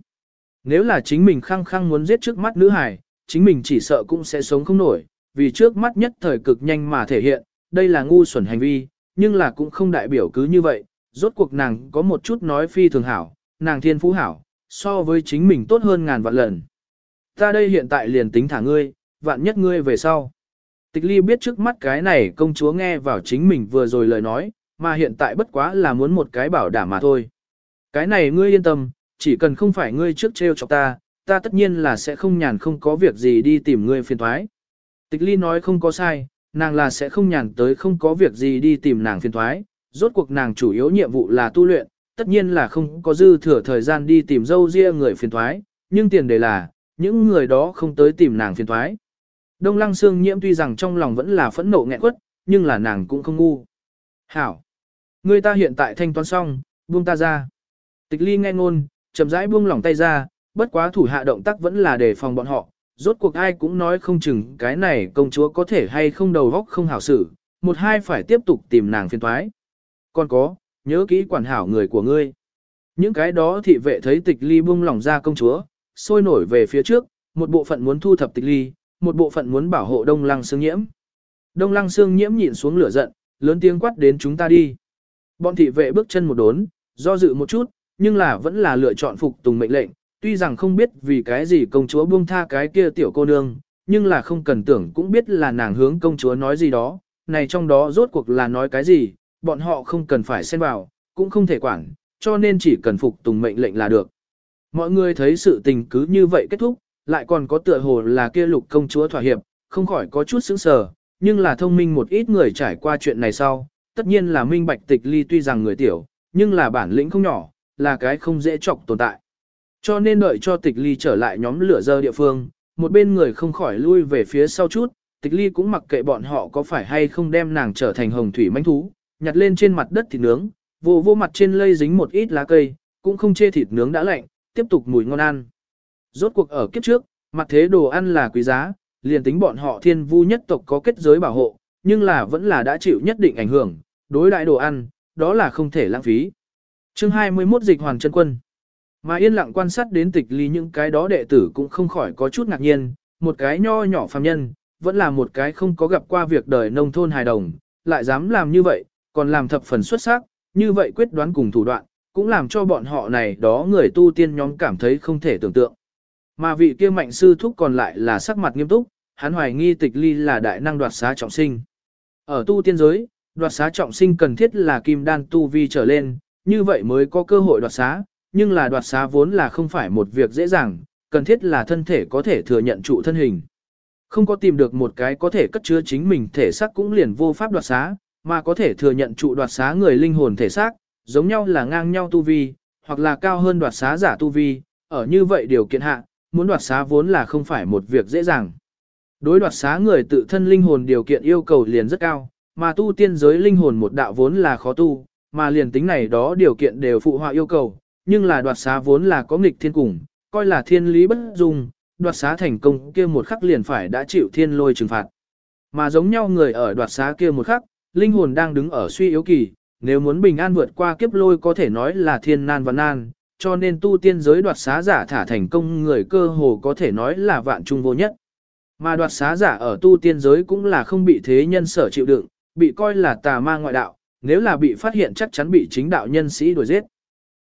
Speaker 1: Nếu là chính mình khăng khăng muốn giết trước mắt nữ hải, chính mình chỉ sợ cũng sẽ sống không nổi, vì trước mắt nhất thời cực nhanh mà thể hiện, đây là ngu xuẩn hành vi, nhưng là cũng không đại biểu cứ như vậy, rốt cuộc nàng có một chút nói phi thường hảo, nàng thiên phú hảo, so với chính mình tốt hơn ngàn vạn lần. Ta đây hiện tại liền tính thả ngươi, vạn nhất ngươi về sau. Tịch ly biết trước mắt cái này công chúa nghe vào chính mình vừa rồi lời nói, mà hiện tại bất quá là muốn một cái bảo đảm mà thôi. Cái này ngươi yên tâm, chỉ cần không phải ngươi trước treo chọc ta, ta tất nhiên là sẽ không nhàn không có việc gì đi tìm ngươi phiền thoái. Tịch ly nói không có sai, nàng là sẽ không nhàn tới không có việc gì đi tìm nàng phiền thoái, rốt cuộc nàng chủ yếu nhiệm vụ là tu luyện, tất nhiên là không có dư thừa thời gian đi tìm dâu ria người phiền thoái, nhưng tiền đề là, những người đó không tới tìm nàng phiền thoái. Đông lăng xương nhiễm tuy rằng trong lòng vẫn là phẫn nộ nghẹn quất, nhưng là nàng cũng không ngu. Hảo! Người ta hiện tại thanh toán xong, buông ta ra. Tịch ly nghe ngôn, chậm rãi buông lỏng tay ra, bất quá thủ hạ động tác vẫn là để phòng bọn họ. Rốt cuộc ai cũng nói không chừng cái này công chúa có thể hay không đầu góc không hảo xử, một hai phải tiếp tục tìm nàng phiền thoái. Còn có, nhớ kỹ quản hảo người của ngươi. Những cái đó thị vệ thấy tịch ly buông lỏng ra công chúa, sôi nổi về phía trước, một bộ phận muốn thu thập tịch ly, một bộ phận muốn bảo hộ đông lăng xương nhiễm. Đông lăng xương nhiễm nhịn xuống lửa giận, lớn tiếng quát đến chúng ta đi. Bọn thị vệ bước chân một đốn, do dự một chút, nhưng là vẫn là lựa chọn phục tùng mệnh lệnh, tuy rằng không biết vì cái gì công chúa buông tha cái kia tiểu cô nương, nhưng là không cần tưởng cũng biết là nàng hướng công chúa nói gì đó, này trong đó rốt cuộc là nói cái gì, bọn họ không cần phải xen vào, cũng không thể quản, cho nên chỉ cần phục tùng mệnh lệnh là được. Mọi người thấy sự tình cứ như vậy kết thúc, lại còn có tựa hồ là kia lục công chúa thỏa hiệp, không khỏi có chút sững sờ, nhưng là thông minh một ít người trải qua chuyện này sau, tất nhiên là minh bạch tịch ly tuy rằng người tiểu, nhưng là bản lĩnh không nhỏ, là cái không dễ chọc tồn tại. Cho nên đợi cho tịch ly trở lại nhóm lửa dơ địa phương, một bên người không khỏi lui về phía sau chút, tịch ly cũng mặc kệ bọn họ có phải hay không đem nàng trở thành hồng thủy manh thú, nhặt lên trên mặt đất thịt nướng, vô vô mặt trên lây dính một ít lá cây, cũng không chê thịt nướng đã lạnh, tiếp tục mùi ngon ăn. Rốt cuộc ở kiếp trước, mặt thế đồ ăn là quý giá, liền tính bọn họ thiên vu nhất tộc có kết giới bảo hộ, nhưng là vẫn là đã chịu nhất định ảnh hưởng, đối đại đồ ăn, đó là không thể lãng phí. chương 21 dịch hoàn chân quân. Mà yên lặng quan sát đến tịch ly những cái đó đệ tử cũng không khỏi có chút ngạc nhiên, một cái nho nhỏ phàm nhân, vẫn là một cái không có gặp qua việc đời nông thôn hài đồng, lại dám làm như vậy, còn làm thập phần xuất sắc, như vậy quyết đoán cùng thủ đoạn, cũng làm cho bọn họ này đó người tu tiên nhóm cảm thấy không thể tưởng tượng. Mà vị kia mạnh sư thúc còn lại là sắc mặt nghiêm túc, hắn hoài nghi tịch ly là đại năng đoạt xá trọng sinh. Ở tu tiên giới, đoạt xá trọng sinh cần thiết là kim đan tu vi trở lên, như vậy mới có cơ hội đoạt xá, nhưng là đoạt xá vốn là không phải một việc dễ dàng, cần thiết là thân thể có thể thừa nhận trụ thân hình. Không có tìm được một cái có thể cất chứa chính mình thể xác cũng liền vô pháp đoạt xá, mà có thể thừa nhận trụ đoạt xá người linh hồn thể xác, giống nhau là ngang nhau tu vi, hoặc là cao hơn đoạt xá giả tu vi, ở như vậy điều kiện hạ, muốn đoạt xá vốn là không phải một việc dễ dàng. Đối đoạt xá người tự thân linh hồn điều kiện yêu cầu liền rất cao, mà tu tiên giới linh hồn một đạo vốn là khó tu, mà liền tính này đó điều kiện đều phụ họa yêu cầu, nhưng là đoạt xá vốn là có nghịch thiên cùng, coi là thiên lý bất dung, đoạt xá thành công kia một khắc liền phải đã chịu thiên lôi trừng phạt. Mà giống nhau người ở đoạt xá kia một khắc, linh hồn đang đứng ở suy yếu kỳ, nếu muốn bình an vượt qua kiếp lôi có thể nói là thiên nan và nan, cho nên tu tiên giới đoạt xá giả thả thành công người cơ hồ có thể nói là vạn trung vô nhất. Mà đoạt xá giả ở tu tiên giới cũng là không bị thế nhân sở chịu đựng, bị coi là tà ma ngoại đạo, nếu là bị phát hiện chắc chắn bị chính đạo nhân sĩ đuổi giết.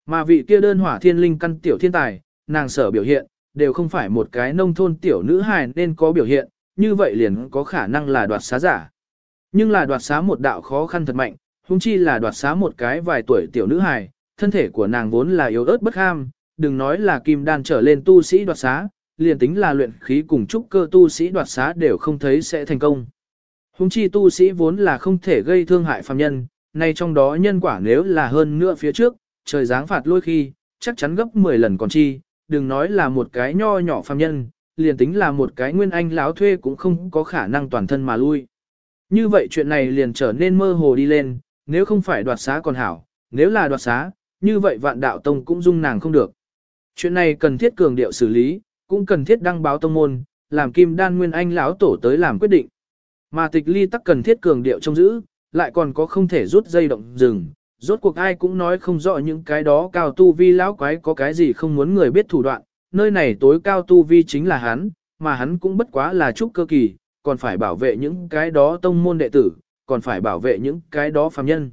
Speaker 1: Mà vị kia đơn hỏa thiên linh căn tiểu thiên tài, nàng sở biểu hiện, đều không phải một cái nông thôn tiểu nữ hài nên có biểu hiện, như vậy liền có khả năng là đoạt xá giả. Nhưng là đoạt xá một đạo khó khăn thật mạnh, huống chi là đoạt xá một cái vài tuổi tiểu nữ hài, thân thể của nàng vốn là yếu ớt bất ham, đừng nói là kim đan trở lên tu sĩ đoạt xá, liền tính là luyện khí cùng trúc cơ tu sĩ đoạt xá đều không thấy sẽ thành công. Hùng chi tu sĩ vốn là không thể gây thương hại phàm nhân, nay trong đó nhân quả nếu là hơn nữa phía trước, trời giáng phạt lôi khi, chắc chắn gấp 10 lần còn chi, đừng nói là một cái nho nhỏ phàm nhân, liền tính là một cái nguyên anh láo thuê cũng không có khả năng toàn thân mà lui. Như vậy chuyện này liền trở nên mơ hồ đi lên, nếu không phải đoạt xá còn hảo, nếu là đoạt xá, như vậy vạn đạo tông cũng dung nàng không được. Chuyện này cần thiết cường điệu xử lý, cũng cần thiết đăng báo tông môn, làm kim đan nguyên anh lão tổ tới làm quyết định. Mà tịch ly tắc cần thiết cường điệu trông giữ, lại còn có không thể rút dây động rừng. Rốt cuộc ai cũng nói không rõ những cái đó cao tu vi lão quái có cái gì không muốn người biết thủ đoạn, nơi này tối cao tu vi chính là hắn, mà hắn cũng bất quá là chút cơ kỳ, còn phải bảo vệ những cái đó tông môn đệ tử, còn phải bảo vệ những cái đó phàm nhân.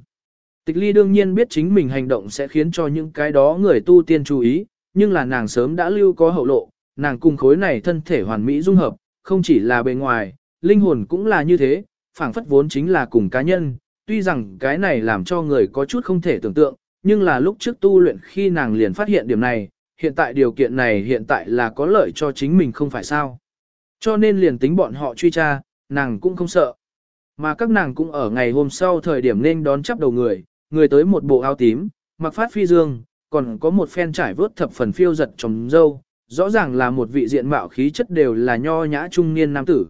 Speaker 1: Tịch ly đương nhiên biết chính mình hành động sẽ khiến cho những cái đó người tu tiên chú ý, nhưng là nàng sớm đã lưu có hậu lộ, nàng cùng khối này thân thể hoàn mỹ dung hợp, không chỉ là bề ngoài, linh hồn cũng là như thế, phảng phất vốn chính là cùng cá nhân, tuy rằng cái này làm cho người có chút không thể tưởng tượng, nhưng là lúc trước tu luyện khi nàng liền phát hiện điểm này, hiện tại điều kiện này hiện tại là có lợi cho chính mình không phải sao. Cho nên liền tính bọn họ truy tra, nàng cũng không sợ. Mà các nàng cũng ở ngày hôm sau thời điểm nên đón chấp đầu người, người tới một bộ áo tím, mặc phát phi dương, còn có một phen trải vớt thập phần phiêu giật trồng dâu, rõ ràng là một vị diện mạo khí chất đều là nho nhã trung niên nam tử.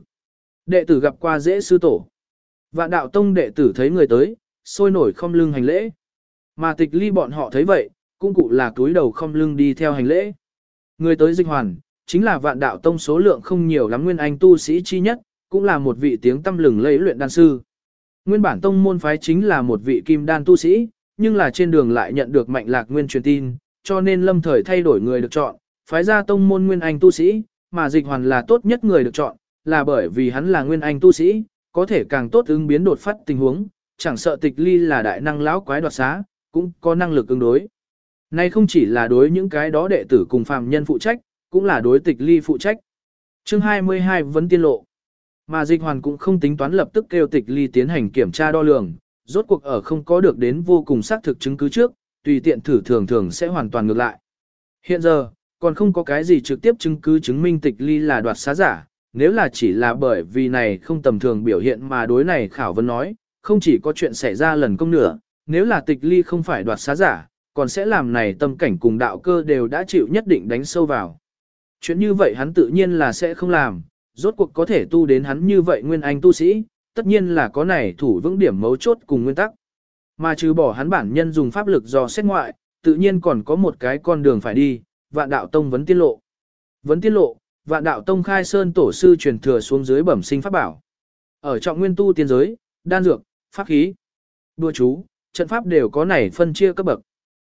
Speaker 1: Đệ tử gặp qua dễ sư tổ. Vạn đạo tông đệ tử thấy người tới, sôi nổi không lưng hành lễ. Mà tịch ly bọn họ thấy vậy, cũng cụ là túi đầu không lưng đi theo hành lễ. Người tới dịch hoàn, chính là vạn đạo tông số lượng không nhiều lắm nguyên anh tu sĩ chi nhất, cũng là một vị tiếng tâm lừng lấy luyện đan sư. Nguyên bản tông môn phái chính là một vị kim đan tu sĩ, nhưng là trên đường lại nhận được mạnh lạc nguyên truyền tin, cho nên lâm thời thay đổi người được chọn, phái ra tông môn nguyên anh tu sĩ, mà dịch hoàn là tốt nhất người được chọn, là bởi vì hắn là nguyên anh tu sĩ, có thể càng tốt ứng biến đột phát tình huống, chẳng sợ tịch ly là đại năng lão quái đoạt xá, cũng có năng lực ứng đối. Nay không chỉ là đối những cái đó đệ tử cùng phàm nhân phụ trách, cũng là đối tịch ly phụ trách. Chương 22 vấn tiên lộ. Mà dịch hoàn cũng không tính toán lập tức kêu tịch ly tiến hành kiểm tra đo lường, rốt cuộc ở không có được đến vô cùng xác thực chứng cứ trước, tùy tiện thử thường thường sẽ hoàn toàn ngược lại. Hiện giờ, còn không có cái gì trực tiếp chứng cứ chứng minh tịch ly là đoạt xá giả, nếu là chỉ là bởi vì này không tầm thường biểu hiện mà đối này khảo vấn nói, không chỉ có chuyện xảy ra lần công nữa, nếu là tịch ly không phải đoạt xá giả, còn sẽ làm này tâm cảnh cùng đạo cơ đều đã chịu nhất định đánh sâu vào. Chuyện như vậy hắn tự nhiên là sẽ không làm, rốt cuộc có thể tu đến hắn như vậy nguyên anh tu sĩ, tất nhiên là có này thủ vững điểm mấu chốt cùng nguyên tắc. Mà trừ bỏ hắn bản nhân dùng pháp lực do xét ngoại, tự nhiên còn có một cái con đường phải đi, vạn đạo tông vấn tiên lộ. Vấn tiên lộ, vạn đạo tông khai sơn tổ sư truyền thừa xuống dưới bẩm sinh pháp bảo. Ở trọng nguyên tu tiên giới, đan dược, pháp khí, đua chú, trận pháp đều có này phân chia cấp bậc.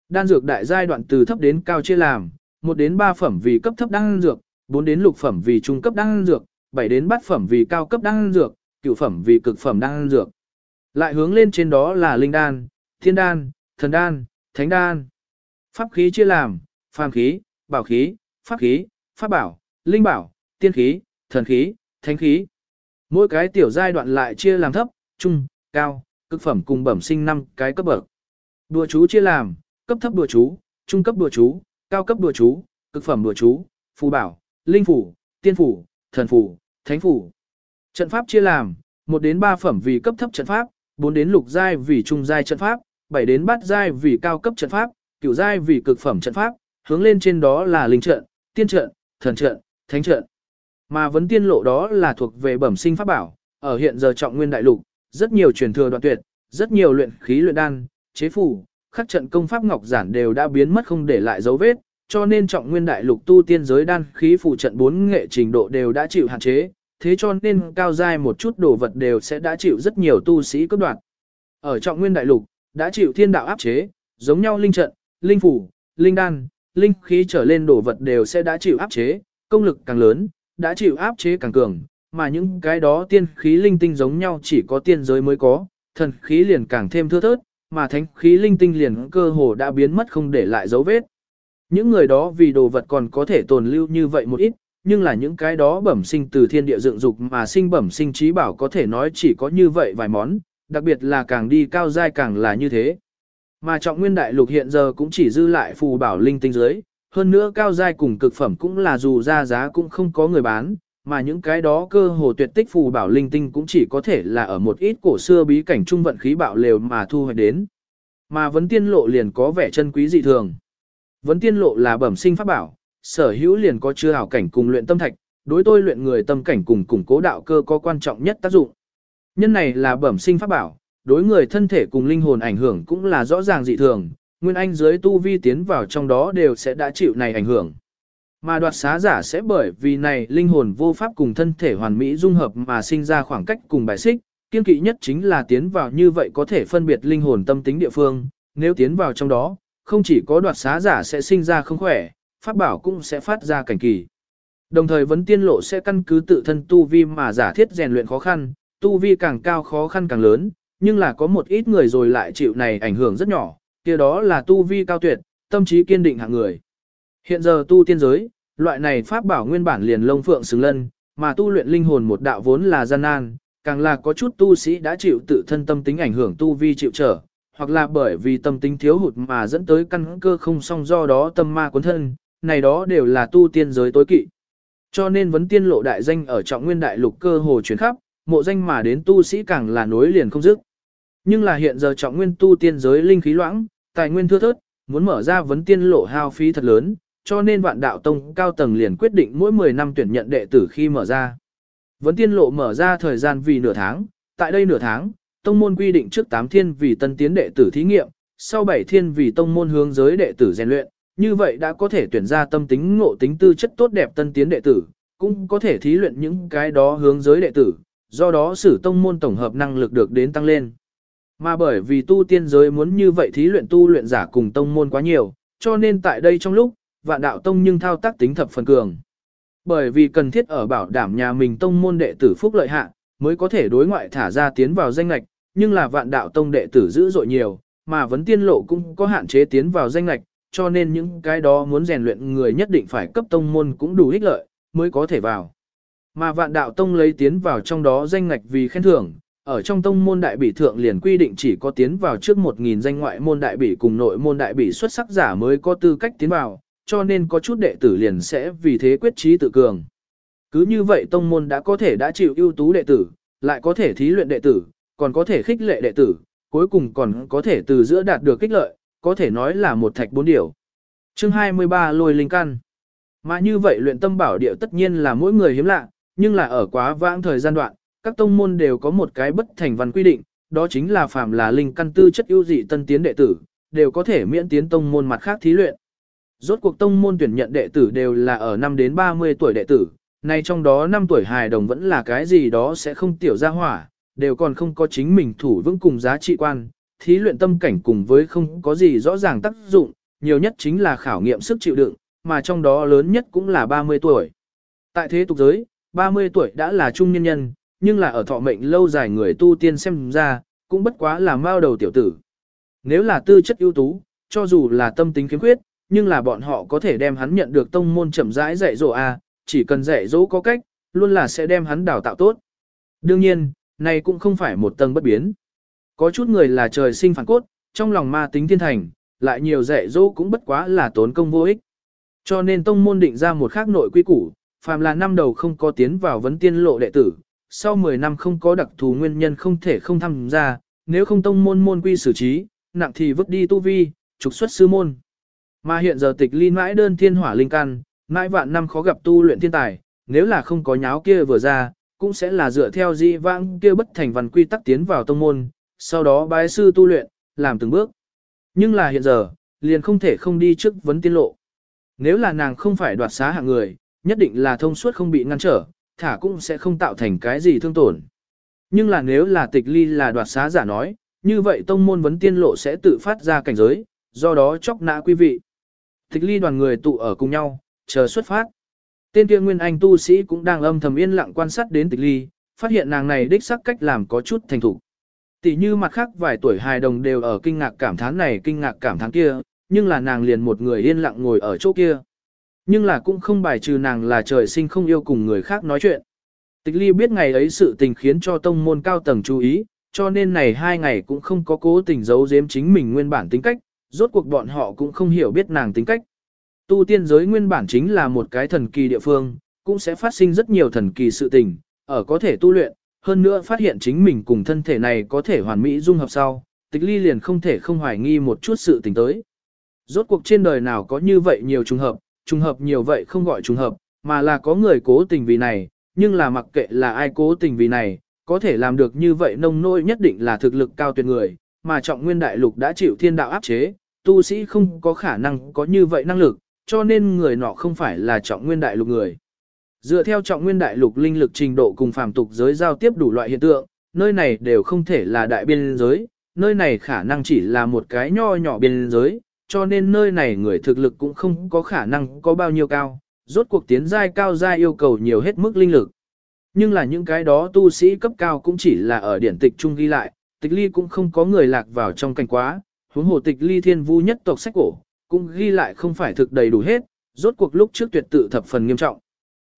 Speaker 1: Đan dược đại giai đoạn từ thấp đến cao chia làm, 1 đến 3 phẩm vì cấp thấp đan dược, 4 đến lục phẩm vì trung cấp đan dược, 7 đến bát phẩm vì cao cấp đan dược, cửu phẩm vì cực phẩm đan dược. Lại hướng lên trên đó là linh đan, thiên đan, thần đan, thánh đan. Pháp khí chia làm, phàm khí, bảo khí, pháp khí, pháp bảo, linh bảo, tiên khí, thần khí, thánh khí. Mỗi cái tiểu giai đoạn lại chia làm thấp, trung, cao, cực phẩm cùng bẩm sinh năm cái cấp bậc. Đùa chú chia làm, cấp thấp đùa chú, trung cấp đùa chú, cao cấp đùa chú, cực phẩm đùa chú, phù bảo, linh phủ, tiên phủ, thần phủ, thánh phủ. Trận pháp chia làm, 1 đến 3 phẩm vì cấp thấp trận pháp, 4 đến lục giai vì trung giai trận pháp, 7 đến bát giai vì cao cấp trận pháp, cửu giai vì cực phẩm trận pháp, hướng lên trên đó là linh trận, tiên trận, thần trận, thánh trận. Mà vấn tiên lộ đó là thuộc về bẩm sinh pháp bảo, ở hiện giờ trọng nguyên đại lục, rất nhiều truyền thừa đoạn tuyệt, rất nhiều luyện khí luyện đan, chế phủ, khắc trận công pháp ngọc giản đều đã biến mất không để lại dấu vết, cho nên trọng nguyên đại lục tu tiên giới đan khí phụ trận bốn nghệ trình độ đều đã chịu hạn chế, thế cho nên cao giai một chút đồ vật đều sẽ đã chịu rất nhiều tu sĩ cấp đoạt. Ở trọng nguyên đại lục, đã chịu thiên đạo áp chế, giống nhau linh trận, linh phủ, linh đan, linh khí trở lên đồ vật đều sẽ đã chịu áp chế, công lực càng lớn, đã chịu áp chế càng cường, mà những cái đó tiên khí linh tinh giống nhau chỉ có tiên giới mới có, thần khí liền càng thêm thưa thớt, mà thánh khí linh tinh liền cơ hồ đã biến mất không để lại dấu vết. Những người đó vì đồ vật còn có thể tồn lưu như vậy một ít, nhưng là những cái đó bẩm sinh từ thiên địa dựng dục mà sinh bẩm sinh trí bảo có thể nói chỉ có như vậy vài món, đặc biệt là càng đi cao giai càng là như thế. Mà trọng nguyên đại lục hiện giờ cũng chỉ dư lại phù bảo linh tinh giới, hơn nữa cao giai cùng cực phẩm cũng là dù ra giá cũng không có người bán, mà những cái đó cơ hồ tuyệt tích phù bảo linh tinh cũng chỉ có thể là ở một ít cổ xưa bí cảnh trung vận khí bạo lều mà thu hoạch đến. Mà vấn tiên lộ liền có vẻ chân quý dị thường. Vấn tiên lộ là bẩm sinh pháp bảo, sở hữu liền có chứa hảo cảnh cùng luyện tâm thạch, đối tôi luyện người tâm cảnh cùng củng cố đạo cơ có quan trọng nhất tác dụng. Nhân này là bẩm sinh pháp bảo, đối người thân thể cùng linh hồn ảnh hưởng cũng là rõ ràng dị thường, nguyên anh dưới tu vi tiến vào trong đó đều sẽ đã chịu này ảnh hưởng. Mà đoạt xá giả sẽ bởi vì này linh hồn vô pháp cùng thân thể hoàn mỹ dung hợp mà sinh ra khoảng cách cùng bài xích, kiên kỵ nhất chính là tiến vào như vậy có thể phân biệt linh hồn tâm tính địa phương, nếu tiến vào trong đó, không chỉ có đoạt xá giả sẽ sinh ra không khỏe, pháp bảo cũng sẽ phát ra cảnh kỳ. Đồng thời vấn tiên lộ sẽ căn cứ tự thân tu vi mà giả thiết rèn luyện khó khăn, tu vi càng cao khó khăn càng lớn, nhưng là có một ít người rồi lại chịu này ảnh hưởng rất nhỏ, kia đó là tu vi cao tuyệt, tâm trí kiên định hạng người. Hiện giờ tu tiên giới, loại này pháp bảo nguyên bản liền lông phượng xứng lân, mà tu luyện linh hồn một đạo vốn là gian nan, càng là có chút tu sĩ đã chịu tự thân tâm tính ảnh hưởng tu vi chịu trở, hoặc là bởi vì tâm tính thiếu hụt mà dẫn tới căn cơ không song do đó tâm ma cuốn thân, này đó đều là tu tiên giới tối kỵ. Cho nên vấn tiên lộ đại danh ở trọng nguyên đại lục cơ hồ chuyển khắp, mộ danh mà đến tu sĩ càng là nối liền không dứt. Nhưng là hiện giờ trọng nguyên tu tiên giới linh khí loãng, tài nguyên thưa thớt, muốn mở ra vấn tiên lộ hao phí thật lớn, cho nên vạn đạo tông cao tầng liền quyết định mỗi 10 năm tuyển nhận đệ tử khi mở ra. Vấn tiên lộ mở ra thời gian vì nửa tháng, tại đây nửa tháng, tông môn quy định trước 8 thiên vì tân tiến đệ tử thí nghiệm, sau 7 thiên vì tông môn hướng giới đệ tử rèn luyện, như vậy đã có thể tuyển ra tâm tính ngộ tính tư chất tốt đẹp tân tiến đệ tử, cũng có thể thí luyện những cái đó hướng giới đệ tử, do đó sử tông môn tổng hợp năng lực được đến tăng lên. Mà bởi vì tu tiên giới muốn như vậy thí luyện tu luyện giả cùng tông môn quá nhiều, cho nên tại đây trong lúc, vạn đạo tông nhưng thao tác tính thập phần cường. Bởi vì cần thiết ở bảo đảm nhà mình tông môn đệ tử phúc lợi hạ, mới có thể đối ngoại thả ra tiến vào danh lạch, nhưng là vạn đạo tông đệ tử dữ dội nhiều, mà vấn tiên lộ cũng có hạn chế tiến vào danh lạch, cho nên những cái đó muốn rèn luyện người nhất định phải cấp tông môn cũng đủ ích lợi, mới có thể vào. Mà vạn đạo tông lấy tiến vào trong đó danh ngạch vì khen thưởng, ở trong tông môn đại bỉ thượng liền quy định chỉ có tiến vào trước 1.000 danh ngoại môn đại bỉ cùng nội môn đại bỉ xuất sắc giả mới có tư cách tiến vào, cho nên có chút đệ tử liền sẽ vì thế quyết trí tự cường. Cứ như vậy tông môn đã có thể đã chịu ưu tú đệ tử, lại có thể thí luyện đệ tử, còn có thể khích lệ đệ tử, cuối cùng còn có thể từ giữa đạt được kích lợi, có thể nói là một thạch bốn điều. Chương 23 lôi linh căn. Mà như vậy luyện tâm bảo điệu tất nhiên là mỗi người hiếm lạ, nhưng là ở quá vãng thời gian đoạn, các tông môn đều có một cái bất thành văn quy định, đó chính là phạm là linh căn tư chất ưu dị tân tiến đệ tử, đều có thể miễn tiến tông môn mặt khác thí luyện. Rốt cuộc tông môn tuyển nhận đệ tử đều là ở năm đến 30 tuổi đệ tử, nay trong đó 5 tuổi hài đồng vẫn là cái gì đó sẽ không tiểu ra hỏa, đều còn không có chính mình thủ vững cùng giá trị quan, thí luyện tâm cảnh cùng với không có gì rõ ràng tác dụng, nhiều nhất chính là khảo nghiệm sức chịu đựng, mà trong đó lớn nhất cũng là 30 tuổi. Tại thế tục giới, 30 tuổi đã là trung nhân nhân, nhưng là ở thọ mệnh lâu dài người tu tiên xem ra, cũng bất quá là mao đầu tiểu tử. Nếu là tư chất ưu tú, cho dù là tâm tính khiếm khuyết, nhưng là bọn họ có thể đem hắn nhận được tông môn chậm rãi dạy dỗ a, chỉ cần dạy dỗ có cách, luôn là sẽ đem hắn đào tạo tốt. Đương nhiên, này cũng không phải một tầng bất biến. Có chút người là trời sinh phản cốt, trong lòng ma tính thiên thành, lại nhiều dạy dỗ cũng bất quá là tốn công vô ích. Cho nên tông môn định ra một khác nội quy củ, phàm là năm đầu không có tiến vào vấn tiên lộ đệ tử, sau 10 năm không có đặc thù nguyên nhân không thể không tham gia, nếu không tông môn môn quy xử trí, nặng thì vứt đi tu vi, trục xuất sư môn. Mà hiện giờ tịch ly mãi đơn thiên hỏa linh căn, mãi vạn năm khó gặp tu luyện thiên tài, nếu là không có nháo kia vừa ra, cũng sẽ là dựa theo di vãng kia bất thành văn quy tắc tiến vào tông môn, sau đó bái sư tu luyện, làm từng bước. Nhưng là hiện giờ, liền không thể không đi trước vấn tiên lộ. Nếu là nàng không phải đoạt xá hạng người, nhất định là thông suốt không bị ngăn trở, thả cũng sẽ không tạo thành cái gì thương tổn. Nhưng là nếu là tịch ly là đoạt xá giả nói, như vậy tông môn vấn tiên lộ sẽ tự phát ra cảnh giới, do đó chóc nã quý vị. Tịch ly đoàn người tụ ở cùng nhau, chờ xuất phát. Tên kia nguyên anh tu sĩ cũng đang âm thầm yên lặng quan sát đến tịch ly, phát hiện nàng này đích sắc cách làm có chút thành thủ. Tỷ như mặt khác vài tuổi hài đồng đều ở kinh ngạc cảm thán này kinh ngạc cảm thán kia, nhưng là nàng liền một người yên lặng ngồi ở chỗ kia. Nhưng là cũng không bài trừ nàng là trời sinh không yêu cùng người khác nói chuyện. Tịch ly biết ngày ấy sự tình khiến cho tông môn cao tầng chú ý, cho nên này hai ngày cũng không có cố tình giấu giếm chính mình nguyên bản tính cách, rốt cuộc bọn họ cũng không hiểu biết nàng tính cách. Tu tiên giới nguyên bản chính là một cái thần kỳ địa phương, cũng sẽ phát sinh rất nhiều thần kỳ sự tình, ở có thể tu luyện, hơn nữa phát hiện chính mình cùng thân thể này có thể hoàn mỹ dung hợp sau, tịch ly liền không thể không hoài nghi một chút sự tình tới. Rốt cuộc trên đời nào có như vậy nhiều trùng hợp, trùng hợp nhiều vậy không gọi trùng hợp, mà là có người cố tình vì này, nhưng là mặc kệ là ai cố tình vì này, có thể làm được như vậy nông nỗi nhất định là thực lực cao tuyệt người, mà trọng nguyên đại lục đã chịu thiên đạo áp chế, tu sĩ không có khả năng có như vậy năng lực, cho nên người nọ không phải là trọng nguyên đại lục người. Dựa theo trọng nguyên đại lục linh lực trình độ cùng phàm tục giới giao tiếp đủ loại hiện tượng, nơi này đều không thể là đại biên giới, nơi này khả năng chỉ là một cái nho nhỏ biên giới, cho nên nơi này người thực lực cũng không có khả năng có bao nhiêu cao, rốt cuộc tiến giai cao giai yêu cầu nhiều hết mức linh lực. Nhưng là những cái đó tu sĩ cấp cao cũng chỉ là ở điển tịch trung ghi lại, tịch ly cũng không có người lạc vào trong cảnh quá, huống hồ tịch ly thiên vu nhất tộc sách cổ, cũng ghi lại không phải thực đầy đủ hết, rốt cuộc lúc trước tuyệt tự thập phần nghiêm trọng.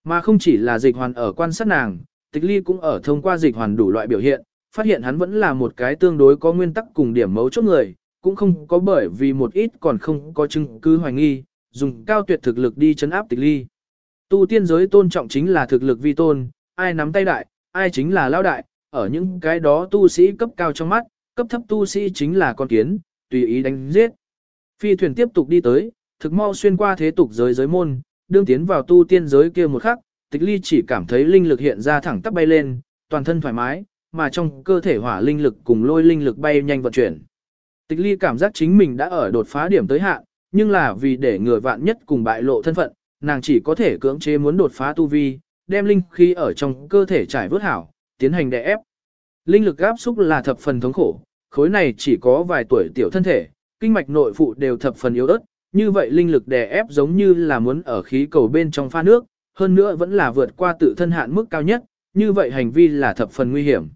Speaker 1: Mà không chỉ là dịch hoàn ở quan sát nàng, tịch ly cũng ở thông qua dịch hoàn đủ loại biểu hiện, phát hiện hắn vẫn là một cái tương đối có nguyên tắc cùng điểm mấu chốt người, cũng không có bởi vì một ít còn không có chứng cứ hoài nghi, dùng cao tuyệt thực lực đi chấn áp tịch ly. Tu tiên giới tôn trọng chính là thực lực vi tôn, ai nắm tay đại, ai chính là lao đại, ở những cái đó tu sĩ cấp cao trong mắt, cấp thấp tu sĩ chính là con kiến, tùy ý đánh giết. Phi thuyền tiếp tục đi tới, thực mau xuyên qua thế tục giới giới môn, đương tiến vào tu tiên giới kia một khắc, tịch ly chỉ cảm thấy linh lực hiện ra thẳng tắp bay lên, toàn thân thoải mái, mà trong cơ thể hỏa linh lực cùng lôi linh lực bay nhanh vận chuyển. Tịch ly cảm giác chính mình đã ở đột phá điểm tới hạn, nhưng là vì để người vạn nhất cùng bại lộ thân phận, nàng chỉ có thể cưỡng chế muốn đột phá tu vi, đem linh khí ở trong cơ thể trải vớt hảo, tiến hành đè ép. Linh lực áp xúc là thập phần thống khổ, khối này chỉ có vài tuổi tiểu thân thể, kinh mạch nội phụ đều thập phần yếu ớt, như vậy linh lực đè ép giống như là muốn ở khí cầu bên trong pha nước, hơn nữa vẫn là vượt qua tự thân hạn mức cao nhất, như vậy hành vi là thập phần nguy hiểm.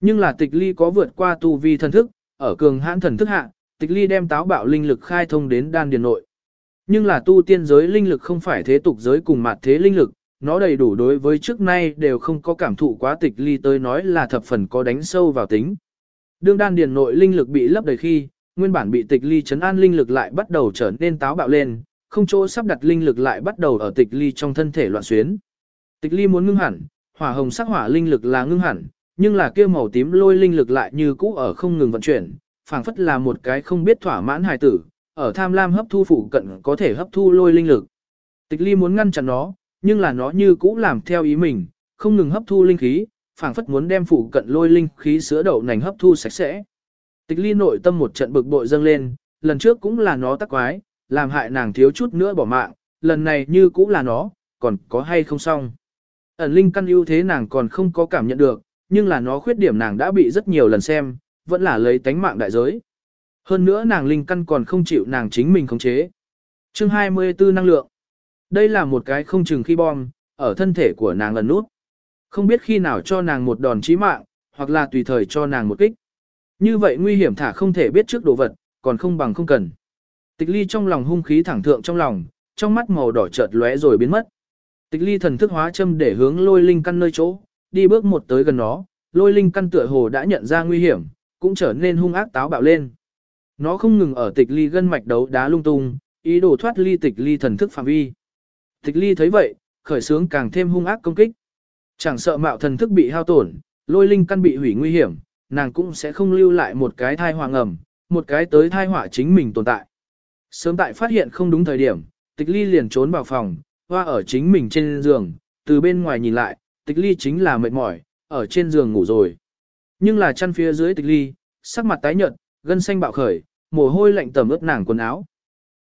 Speaker 1: Nhưng là tịch ly có vượt qua tu vi thân thức, ở cường hãn thần thức hạ, tịch ly đem táo bạo linh lực khai thông đến đan điền nội. Nhưng là tu tiên giới linh lực không phải thế tục giới cùng mặt thế linh lực, nó đầy đủ đối với trước nay đều không có cảm thụ quá tịch ly tới nói là thập phần có đánh sâu vào tính. Đương đan điền nội linh lực bị lấp đầy khi, nguyên bản bị tịch ly chấn an linh lực lại bắt đầu trở nên táo bạo lên, không chỗ sắp đặt linh lực lại bắt đầu ở tịch ly trong thân thể loạn xuyến. Tịch ly muốn ngưng hẳn, hỏa hồng sắc hỏa linh lực là ngưng hẳn, nhưng là kia màu tím lôi linh lực lại như cũ ở không ngừng vận chuyển, phảng phất là một cái không biết thỏa mãn hài tử, ở tham lam hấp thu phụ cận có thể hấp thu lôi linh lực. Tịch ly muốn ngăn chặn nó, nhưng là nó như cũ làm theo ý mình, không ngừng hấp thu linh khí, phảng phất muốn đem phụ cận lôi linh khí sữa đậu nành hấp thu sạch sẽ. Tịch ly nội tâm một trận bực bội dâng lên, lần trước cũng là nó tắc quái, làm hại nàng thiếu chút nữa bỏ mạng, lần này như cũ là nó, còn có hay không xong. Ẩn linh căn ưu thế nàng còn không có cảm nhận được, nhưng là nó khuyết điểm nàng đã bị rất nhiều lần xem, vẫn là lấy tánh mạng đại giới. Hơn nữa nàng linh căn còn không chịu nàng chính mình khống chế. Chương 24 năng lượng. Đây là một cái không chừng khi bom, ở thân thể của nàng lần nút. Không biết khi nào cho nàng một đòn chí mạng, hoặc là tùy thời cho nàng một kích. Như vậy nguy hiểm thả không thể biết trước đồ vật, còn không bằng không cần. Tịch ly trong lòng hung khí thẳng thượng trong lòng, trong mắt màu đỏ chợt lóe rồi biến mất. Tịch ly thần thức hóa châm để hướng lôi linh căn nơi chỗ, đi bước một tới gần nó, lôi linh căn tựa hồ đã nhận ra nguy hiểm, cũng trở nên hung ác táo bạo lên. Nó không ngừng ở tịch ly gân mạch đấu đá lung tung, ý đồ thoát ly tịch ly thần thức phạm vi. Tịch ly thấy vậy, khởi sướng càng thêm hung ác công kích. Chẳng sợ mạo thần thức bị hao tổn, lôi linh căn bị hủy nguy hiểm, nàng cũng sẽ không lưu lại một cái thai hoàng ẩm, một cái tới thai họa chính mình tồn tại. Sớm tại phát hiện không đúng thời điểm, tịch ly liền trốn vào phòng, hoa ở chính mình trên giường, từ bên ngoài nhìn lại, tịch ly chính là mệt mỏi, ở trên giường ngủ rồi. Nhưng là chăn phía dưới tịch ly, sắc mặt tái nhợt, gân xanh bạo khởi, mồ hôi lạnh tẩm ướt nàng quần áo.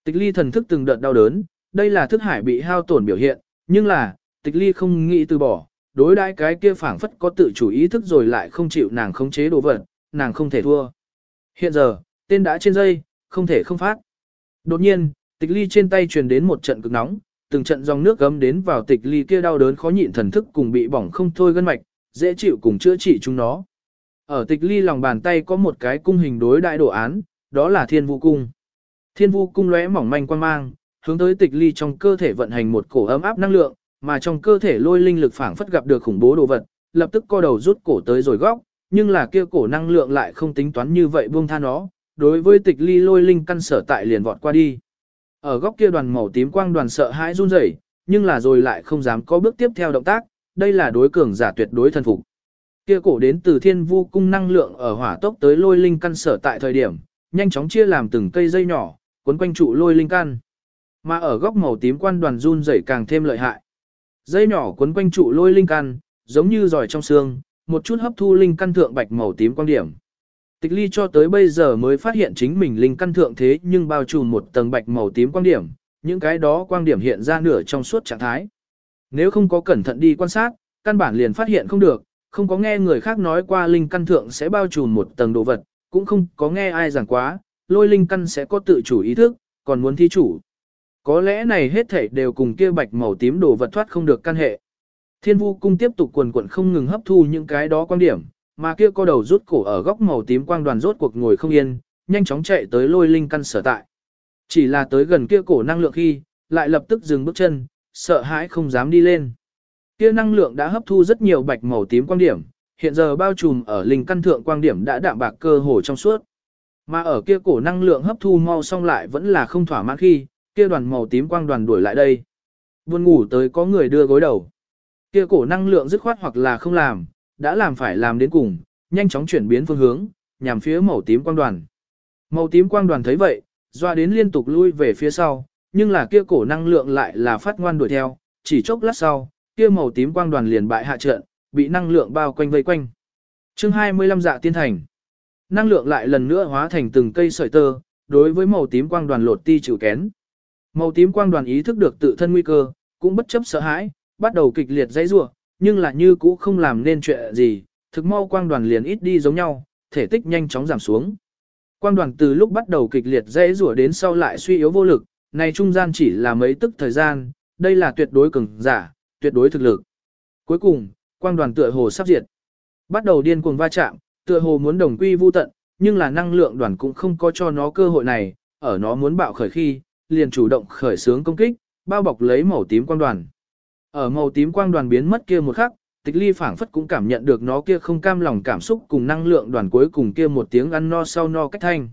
Speaker 1: Tịch ly thần thức từng đợt đau đớn, đây là thức hải bị hao tổn biểu hiện, nhưng là, tịch ly không nghĩ từ bỏ, đối đãi cái kia phảng phất có tự chủ ý thức rồi lại không chịu nàng khống chế đồ vật, nàng không thể thua. Hiện giờ, tên đã trên dây, không thể không phát. Đột nhiên, tịch ly trên tay truyền đến một trận cực nóng, từng trận dòng nước gấm đến vào tịch ly kia đau đớn khó nhịn thần thức cùng bị bỏng không thôi gân mạch, dễ chịu cùng chữa trị chúng nó. Ở tịch ly lòng bàn tay có một cái cung hình đối đại đồ án, đó là thiên vũ cung. Thiên vũ cung lóe mỏng manh quan mang, hướng tới tịch ly trong cơ thể vận hành một cổ ấm áp năng lượng, mà trong cơ thể lôi linh lực phảng phất gặp được khủng bố đồ vật, lập tức co đầu rút cổ tới rồi góc, nhưng là kia cổ năng lượng lại không tính toán như vậy buông tha nó, đối với tịch ly lôi linh căn sở tại liền vọt qua đi. Ở góc kia đoàn màu tím quang đoàn sợ hãi run rẩy, nhưng là rồi lại không dám có bước tiếp theo động tác, đây là đối cường giả tuyệt đối thần phục. Kia cổ đến từ thiên vu cung năng lượng ở hỏa tốc tới lôi linh căn sở tại thời điểm, nhanh chóng chia làm từng cây dây nhỏ, cuốn quanh trụ lôi linh căn. Mà ở góc màu tím quan đoàn run rẩy càng thêm lợi hại. Dây nhỏ cuốn quanh trụ lôi linh căn, giống như giỏi trong xương, một chút hấp thu linh căn thượng bạch màu tím quang điểm. Tịch ly cho tới bây giờ mới phát hiện chính mình linh căn thượng thế nhưng bao trùm một tầng bạch màu tím quang điểm, những cái đó quang điểm hiện ra nửa trong suốt trạng thái. Nếu không có cẩn thận đi quan sát, căn bản liền phát hiện không được, không có nghe người khác nói qua linh căn thượng sẽ bao trùm một tầng đồ vật, cũng không có nghe ai giảng quá, lôi linh căn sẽ có tự chủ ý thức, còn muốn thi chủ. Có lẽ này hết thảy đều cùng kia bạch màu tím đồ vật thoát không được căn hệ. Thiên vu cung tiếp tục quần quận không ngừng hấp thu những cái đó quan điểm, mà kia co đầu rút cổ ở góc màu tím quang đoàn rốt cuộc ngồi không yên, nhanh chóng chạy tới lôi linh căn sở tại. Chỉ là tới gần kia cổ năng lượng khi, lại lập tức dừng bước chân, sợ hãi không dám đi lên. Kia năng lượng đã hấp thu rất nhiều bạch màu tím quang điểm, hiện giờ bao trùm ở linh căn thượng quang điểm đã đạm bạc cơ hồ trong suốt. Mà ở kia cổ năng lượng hấp thu mau xong lại vẫn là không thỏa mãn khi, kia đoàn màu tím quang đoàn đuổi lại đây. Buồn ngủ tới có người đưa gối đầu. Kia cổ năng lượng dứt khoát hoặc là không làm, đã làm phải làm đến cùng, nhanh chóng chuyển biến phương hướng, nhằm phía màu tím quang đoàn. Màu tím quang đoàn thấy vậy, doa đến liên tục lui về phía sau, nhưng là kia cổ năng lượng lại là phát ngoan đuổi theo, chỉ chốc lát sau, kia màu tím quang đoàn liền bại hạ trận, bị năng lượng bao quanh vây quanh. Chương 25 dạ tiên thành. Năng lượng lại lần nữa hóa thành từng cây sợi tơ, đối với màu tím quang đoàn lột ti chịu kén. Màu tím quang đoàn ý thức được tự thân nguy cơ, cũng bất chấp sợ hãi, bắt đầu kịch liệt dãy rủa, nhưng là như cũ không làm nên chuyện gì, thực mau quang đoàn liền ít đi giống nhau, thể tích nhanh chóng giảm xuống. Quang đoàn từ lúc bắt đầu kịch liệt dãy rủa đến sau lại suy yếu vô lực, này trung gian chỉ là mấy tức thời gian, đây là tuyệt đối cường giả, tuyệt đối thực lực. Cuối cùng, quang đoàn tựa hồ sắp diệt. Bắt đầu điên cuồng va chạm, tựa hồ muốn đồng quy vu tận, nhưng là năng lượng đoàn cũng không có cho nó cơ hội này, ở nó muốn bạo khởi khi, liền chủ động khởi xướng công kích, bao bọc lấy màu tím quang đoàn. Ở màu tím quang đoàn biến mất kia một khắc, tịch ly phảng phất cũng cảm nhận được nó kia không cam lòng cảm xúc cùng năng lượng đoàn cuối cùng kia một tiếng ăn no sau no cách thanh.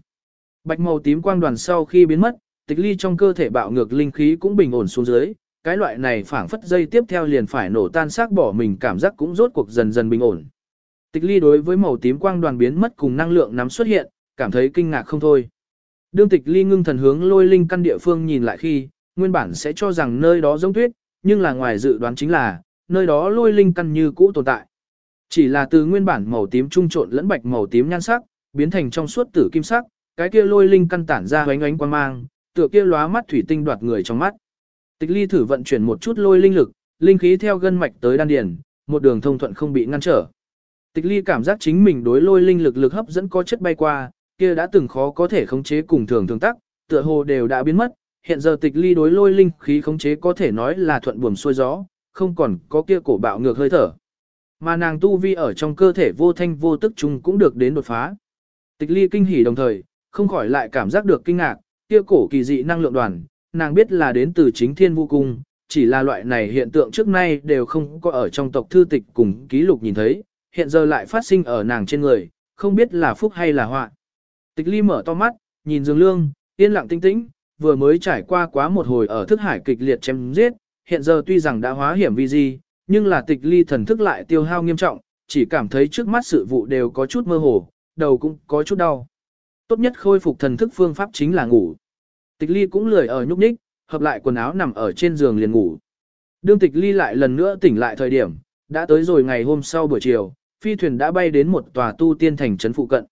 Speaker 1: Bạch màu tím quang đoàn sau khi biến mất, tịch ly trong cơ thể bạo ngược linh khí cũng bình ổn xuống dưới, cái loại này phảng phất dây tiếp theo liền phải nổ tan xác bỏ mình cảm giác cũng rốt cuộc dần dần bình ổn. Tịch ly đối với màu tím quang đoàn biến mất cùng năng lượng nắm xuất hiện, cảm thấy kinh ngạc không thôi. Đương tịch ly ngưng thần hướng lôi linh căn địa phương nhìn lại khi, nguyên bản sẽ cho rằng nơi đó giống tuyết, nhưng là ngoài dự đoán chính là, nơi đó lôi linh căn như cũ tồn tại. Chỉ là từ nguyên bản màu tím trung trộn lẫn bạch màu tím nhan sắc, biến thành trong suốt tử kim sắc, cái kia lôi linh căn tản ra ánh ánh quang mang, tựa kia lóa mắt thủy tinh đoạt người trong mắt. Tịch ly thử vận chuyển một chút lôi linh lực, linh khí theo gân mạch tới đan điền, một đường thông thuận không bị ngăn trở. Tịch ly cảm giác chính mình đối lôi linh lực lực hấp dẫn có chất bay qua, kia đã từng khó có thể khống chế cùng thường thường tắc, tựa hồ đều đã biến mất, hiện giờ tịch ly đối lôi linh khí khống chế có thể nói là thuận buồm xuôi gió, không còn có kia cổ bạo ngược hơi thở. Mà nàng tu vi ở trong cơ thể vô thanh vô tức chung cũng được đến đột phá. Tịch ly kinh hỉ đồng thời, không khỏi lại cảm giác được kinh ngạc, kia cổ kỳ dị năng lượng đoàn, nàng biết là đến từ chính thiên vô cung, chỉ là loại này hiện tượng trước nay đều không có ở trong tộc thư tịch cùng ký lục nhìn thấy, hiện giờ lại phát sinh ở nàng trên người, không biết là phúc hay là họa. Tịch ly mở to mắt, nhìn Dương Lương, yên lặng tinh tĩnh, vừa mới trải qua quá một hồi ở thức hải kịch liệt chém giết, hiện giờ tuy rằng đã hóa hiểm vi gì, nhưng là tịch ly thần thức lại tiêu hao nghiêm trọng, chỉ cảm thấy trước mắt sự vụ đều có chút mơ hồ, đầu cũng có chút đau. Tốt nhất khôi phục thần thức phương pháp chính là ngủ. Tịch ly cũng lười ở nhúc nhích, hợp lại quần áo nằm ở trên giường liền ngủ. Đương tịch ly lại lần nữa tỉnh lại thời điểm, đã tới rồi ngày hôm sau buổi chiều, phi thuyền đã bay đến một tòa tu tiên thành trấn phụ cận.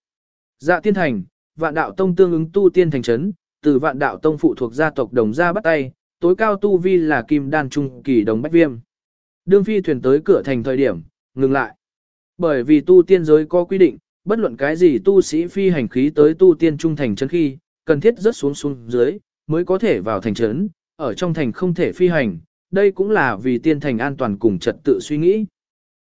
Speaker 1: Dạ tiên thành, vạn đạo tông tương ứng tu tiên thành trấn, từ vạn đạo tông phụ thuộc gia tộc đồng gia bắt tay, tối cao tu vi là kim đan trung kỳ đồng bách viêm. Đương phi thuyền tới cửa thành thời điểm, ngừng lại. Bởi vì tu tiên giới có quy định, bất luận cái gì tu sĩ phi hành khí tới tu tiên trung thành trấn khi, cần thiết rất xuống xuống dưới, mới có thể vào thành trấn, ở trong thành không thể phi hành, đây cũng là vì tiên thành an toàn cùng trật tự suy nghĩ.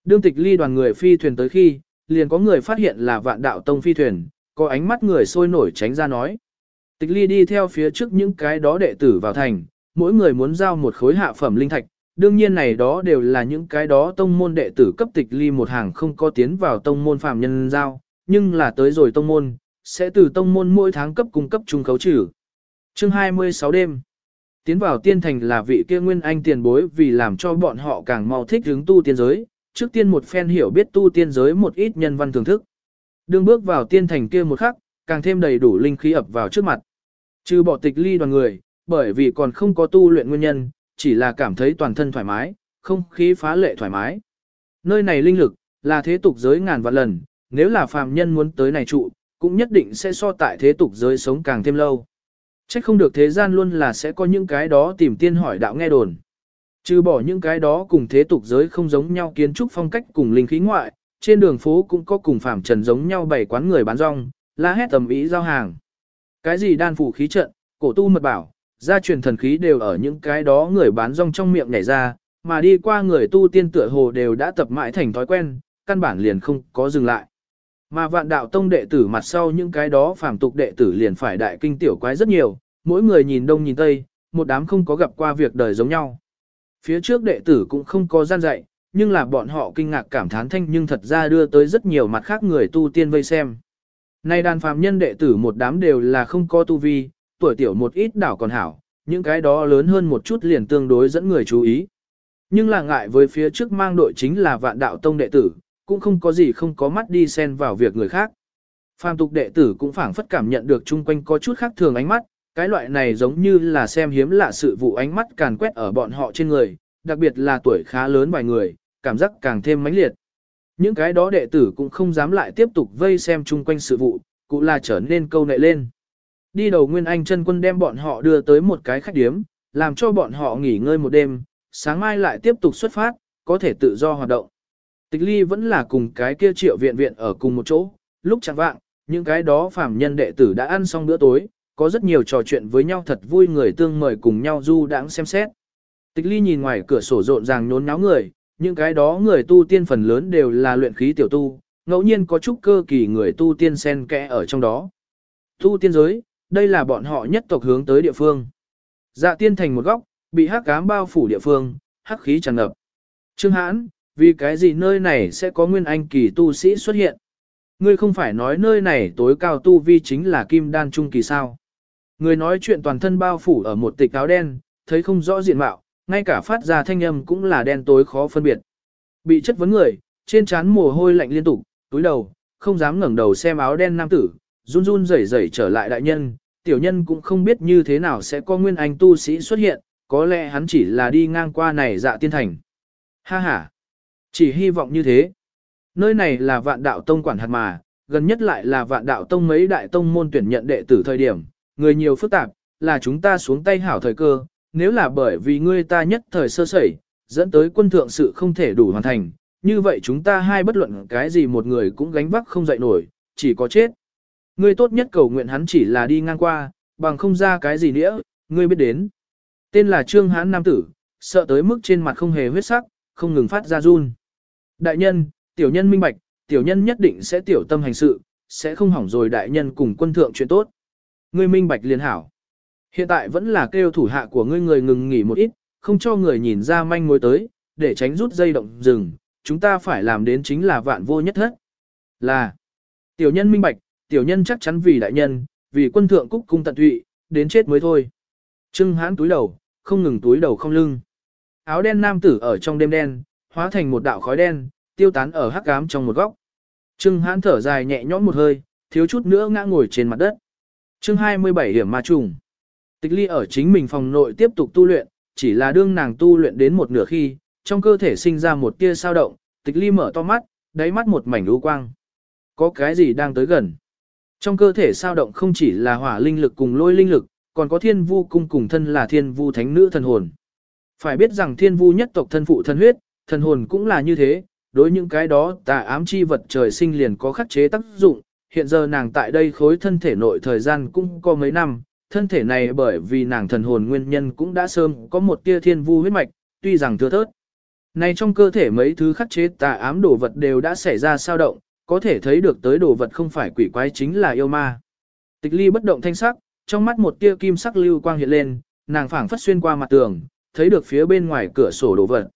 Speaker 1: Đương tịch ly đoàn người phi thuyền tới khi, liền có người phát hiện là vạn đạo tông phi thuyền, có ánh mắt người sôi nổi tránh ra nói. Tịch ly đi theo phía trước những cái đó đệ tử vào thành, mỗi người muốn giao một khối hạ phẩm linh thạch, đương nhiên này đó đều là những cái đó tông môn đệ tử cấp tịch ly một hàng không có tiến vào tông môn phàm nhân giao, nhưng là tới rồi tông môn, sẽ từ tông môn mỗi tháng cấp cung cấp trung khấu trừ. Chương 26 đêm Tiến vào tiên thành là vị kia nguyên anh tiền bối vì làm cho bọn họ càng mau thích hướng tu tiên giới, trước tiên một phen hiểu biết tu tiên giới một ít nhân văn thưởng thức. Đương bước vào tiên thành kia một khắc, càng thêm đầy đủ linh khí ập vào trước mặt. Trừ bỏ tịch ly đoàn người, bởi vì còn không có tu luyện nguyên nhân, chỉ là cảm thấy toàn thân thoải mái, không khí phá lệ thoải mái. Nơi này linh lực, là thế tục giới ngàn vạn lần, nếu là phàm nhân muốn tới này trụ, cũng nhất định sẽ so tại thế tục giới sống càng thêm lâu. Chắc không được thế gian luôn là sẽ có những cái đó tìm tiên hỏi đạo nghe đồn. Trừ bỏ những cái đó cùng thế tục giới không giống nhau kiến trúc phong cách cùng linh khí ngoại, trên đường phố cũng có cùng phạm trần giống nhau bảy quán người bán rong, la hét tầm ý giao hàng. Cái gì đan phủ khí trận, cổ tu mật bảo, gia truyền thần khí đều ở những cái đó người bán rong trong miệng nhảy ra, mà đi qua người tu tiên tựa hồ đều đã tập mãi thành thói quen, căn bản liền không có dừng lại. Mà vạn đạo tông đệ tử mặt sau những cái đó phàm tục đệ tử liền phải đại kinh tiểu quái rất nhiều, mỗi người nhìn đông nhìn tây, một đám không có gặp qua việc đời giống nhau. Phía trước đệ tử cũng không có gian dạy, nhưng là bọn họ kinh ngạc cảm thán thanh nhưng thật ra đưa tới rất nhiều mặt khác người tu tiên vây xem. Nay đàn phàm nhân đệ tử một đám đều là không có tu vi, tuổi tiểu một ít đảo còn hảo, những cái đó lớn hơn một chút liền tương đối dẫn người chú ý. Nhưng là ngại với phía trước mang đội chính là vạn đạo tông đệ tử, cũng không có gì không có mắt đi xen vào việc người khác. Phàm tục đệ tử cũng phảng phất cảm nhận được chung quanh có chút khác thường ánh mắt, cái loại này giống như là xem hiếm lạ sự vụ ánh mắt càn quét ở bọn họ trên người, đặc biệt là tuổi khá lớn vài người, cảm giác càng thêm mãnh liệt. Những cái đó đệ tử cũng không dám lại tiếp tục vây xem chung quanh sự vụ, cũng là trở nên câu nệ lên. Đi đầu Nguyên Anh chân quân đem bọn họ đưa tới một cái khách điếm, làm cho bọn họ nghỉ ngơi một đêm, sáng mai lại tiếp tục xuất phát, có thể tự do hoạt động. Tịch ly vẫn là cùng cái kia triệu viện viện ở cùng một chỗ, lúc chẳng vạng, những cái đó phàm nhân đệ tử đã ăn xong bữa tối, có rất nhiều trò chuyện với nhau thật vui người tương mời cùng nhau du đãng xem xét. Tịch ly nhìn ngoài cửa sổ rộn ràng nhốn náo người, những cái đó người tu tiên phần lớn đều là luyện khí tiểu tu, ngẫu nhiên có chút cơ kỳ người tu tiên xen kẽ ở trong đó. Tu tiên giới, đây là bọn họ nhất tộc hướng tới địa phương. Dạ tiên thành một góc, bị hắc cám bao phủ địa phương, hắc khí tràn ngập. Trương hãn, vì cái gì nơi này sẽ có nguyên anh kỳ tu sĩ xuất hiện? Ngươi không phải nói nơi này tối cao tu vi chính là kim đan trung kỳ sao? Người nói chuyện toàn thân bao phủ ở một tịch áo đen, thấy không rõ diện mạo, ngay cả phát ra thanh âm cũng là đen tối khó phân biệt. Bị chất vấn người, trên trán mồ hôi lạnh liên tục, túi đầu, không dám ngẩng đầu xem áo đen nam tử, run run rẩy rẩy trở lại đại nhân, tiểu nhân cũng không biết như thế nào sẽ có nguyên anh tu sĩ xuất hiện, có lẽ hắn chỉ là đi ngang qua này dạ tiên thành. Ha ha, chỉ hy vọng như thế. Nơi này là vạn đạo tông quản hạt mà, gần nhất lại là vạn đạo tông mấy đại tông môn tuyển nhận đệ tử thời điểm, người nhiều phức tạp, là chúng ta xuống tay hảo thời cơ, nếu là bởi vì ngươi ta nhất thời sơ sẩy, dẫn tới quân thượng sự không thể đủ hoàn thành, như vậy chúng ta hai bất luận cái gì một người cũng gánh vác không dậy nổi, chỉ có chết. Ngươi tốt nhất cầu nguyện hắn chỉ là đi ngang qua, bằng không ra cái gì nữa, ngươi biết đến. Tên là Trương Hán Nam Tử, sợ tới mức trên mặt không hề huyết sắc, không ngừng phát ra run. Đại nhân, tiểu nhân minh bạch, tiểu nhân nhất định sẽ tiểu tâm hành sự, sẽ không hỏng rồi đại nhân cùng quân thượng chuyện tốt. Ngươi minh bạch liền hảo. Hiện tại vẫn là kêu thủ hạ của ngươi người ngừng nghỉ một ít, không cho người nhìn ra manh mối tới, để tránh rút dây động rừng, chúng ta phải làm đến chính là vạn vô nhất thất. Là, tiểu nhân minh bạch, tiểu nhân chắc chắn vì đại nhân, vì quân thượng cúc cung tận tụy, đến chết mới thôi. Trưng hãn túi đầu, không ngừng túi đầu không lưng. Áo đen nam tử ở trong đêm đen, hóa thành một đạo khói đen, tiêu tán ở hắc ám trong một góc. Trưng hãn thở dài nhẹ nhõm một hơi, thiếu chút nữa ngã ngồi trên mặt đất. Chương 27 điểm ma trùng. Tịch ly ở chính mình phòng nội tiếp tục tu luyện, chỉ là đương nàng tu luyện đến một nửa khi, trong cơ thể sinh ra một tia sao động, tịch ly mở to mắt, đáy mắt một mảnh lũ quang. Có cái gì đang tới gần? Trong cơ thể sao động không chỉ là hỏa linh lực cùng lôi linh lực, còn có thiên vu cung cùng thân là thiên vu thánh nữ thần hồn. Phải biết rằng thiên vu nhất tộc thân phụ thân huyết, thần hồn cũng là như thế, đối những cái đó tà ám chi vật trời sinh liền có khắc chế tác dụng, hiện giờ nàng tại đây khối thân thể nội thời gian cũng có mấy năm, thân thể này bởi vì nàng thần hồn nguyên nhân cũng đã sớm có một tia thiên vu huyết mạch, tuy rằng thưa thớt. Này trong cơ thể mấy thứ khắc chế tà ám đồ vật đều đã xảy ra sao động, có thể thấy được tới đồ vật không phải quỷ quái chính là yêu ma. Tịch ly bất động thanh sắc, trong mắt một tia kim sắc lưu quang hiện lên, nàng phảng phất xuyên qua mặt tường, thấy được phía bên ngoài cửa sổ đồ vật.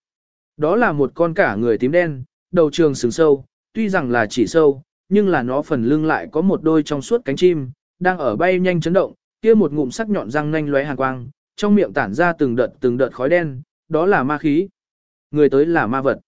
Speaker 1: Đó là một con cả người tím đen, đầu trường sừng sâu, tuy rằng là chỉ sâu, nhưng là nó phần lưng lại có một đôi trong suốt cánh chim, đang ở bay nhanh chấn động, kia một ngụm sắc nhọn răng nanh lóe hàn quang, trong miệng tản ra từng đợt từng đợt khói đen, đó là ma khí. Người tới là ma vật.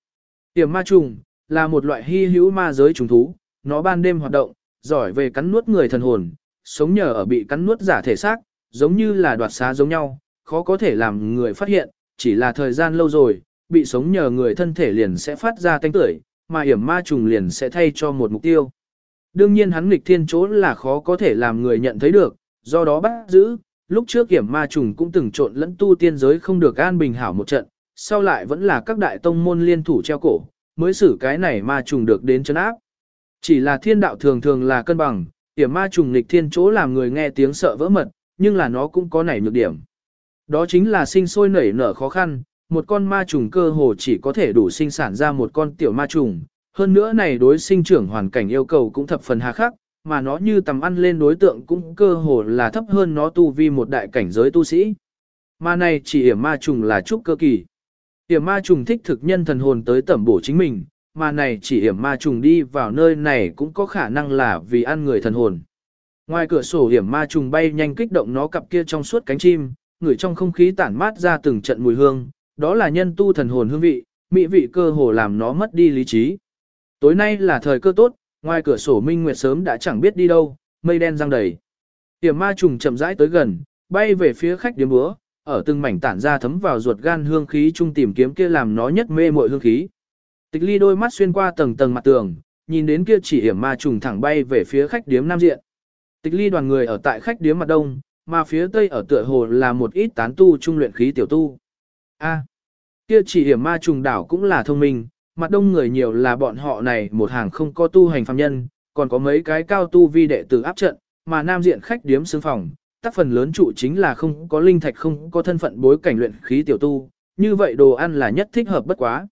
Speaker 1: Tiềm ma trùng, là một loại hy hữu ma giới trùng thú, nó ban đêm hoạt động, giỏi về cắn nuốt người thần hồn, sống nhờ ở bị cắn nuốt giả thể xác, giống như là đoạt xá giống nhau, khó có thể làm người phát hiện, chỉ là thời gian lâu rồi, bị sống nhờ người thân thể liền sẽ phát ra tanh tưởi, mà hiểm ma trùng liền sẽ thay cho một mục tiêu. Đương nhiên hắn nghịch thiên chỗ là khó có thể làm người nhận thấy được, do đó bắt giữ, lúc trước hiểm ma trùng cũng từng trộn lẫn tu tiên giới không được an bình hảo một trận, sau lại vẫn là các đại tông môn liên thủ treo cổ, mới xử cái này ma trùng được đến chân áp. Chỉ là thiên đạo thường thường là cân bằng, hiểm ma trùng nghịch thiên chỗ làm người nghe tiếng sợ vỡ mật, nhưng là nó cũng có nảy nhược điểm. Đó chính là sinh sôi nảy nở khó khăn, một con ma trùng cơ hồ chỉ có thể đủ sinh sản ra một con tiểu ma trùng, hơn nữa này đối sinh trưởng hoàn cảnh yêu cầu cũng thập phần hà khắc, mà nó như tầm ăn lên đối tượng cũng cơ hồ là thấp hơn nó tu vi một đại cảnh giới tu sĩ. Mà này chỉ hiểm ma trùng là trúc cơ kỳ. Hiểm ma trùng thích thực nhân thần hồn tới tẩm bổ chính mình, mà này chỉ hiểm ma trùng đi vào nơi này cũng có khả năng là vì ăn người thần hồn. Ngoài cửa sổ hiểm ma trùng bay nhanh kích động nó cặp kia trong suốt cánh chim, ngửi trong không khí tản mát ra từng trận mùi hương, đó là nhân tu thần hồn hương vị, mỹ vị cơ hồ làm nó mất đi lý trí. Tối nay là thời cơ tốt, ngoài cửa sổ minh nguyệt sớm đã chẳng biết đi đâu, mây đen răng đầy. tiểm ma trùng chậm rãi tới gần, bay về phía khách điếm búa, ở từng mảnh tản ra thấm vào ruột gan hương khí chung tìm kiếm kia làm nó nhất mê muội hương khí. Tịch ly đôi mắt xuyên qua tầng tầng mặt tường, nhìn đến kia chỉ hiểm ma trùng thẳng bay về phía khách điếm nam diện. Tịch ly đoàn người ở tại khách điếm mặt đông, mà phía tây ở tựa hồ là một ít tán tu trung luyện khí tiểu tu. A, kia chỉ hiểm ma trùng đảo cũng là thông minh, mặt đông người nhiều là bọn họ này một hàng không có tu hành phạm nhân, còn có mấy cái cao tu vi đệ tử áp trận, mà nam diện khách điếm xương phòng, tác phần lớn trụ chính là không có linh thạch không có thân phận bối cảnh luyện khí tiểu tu, như vậy đồ ăn là nhất thích hợp bất quá.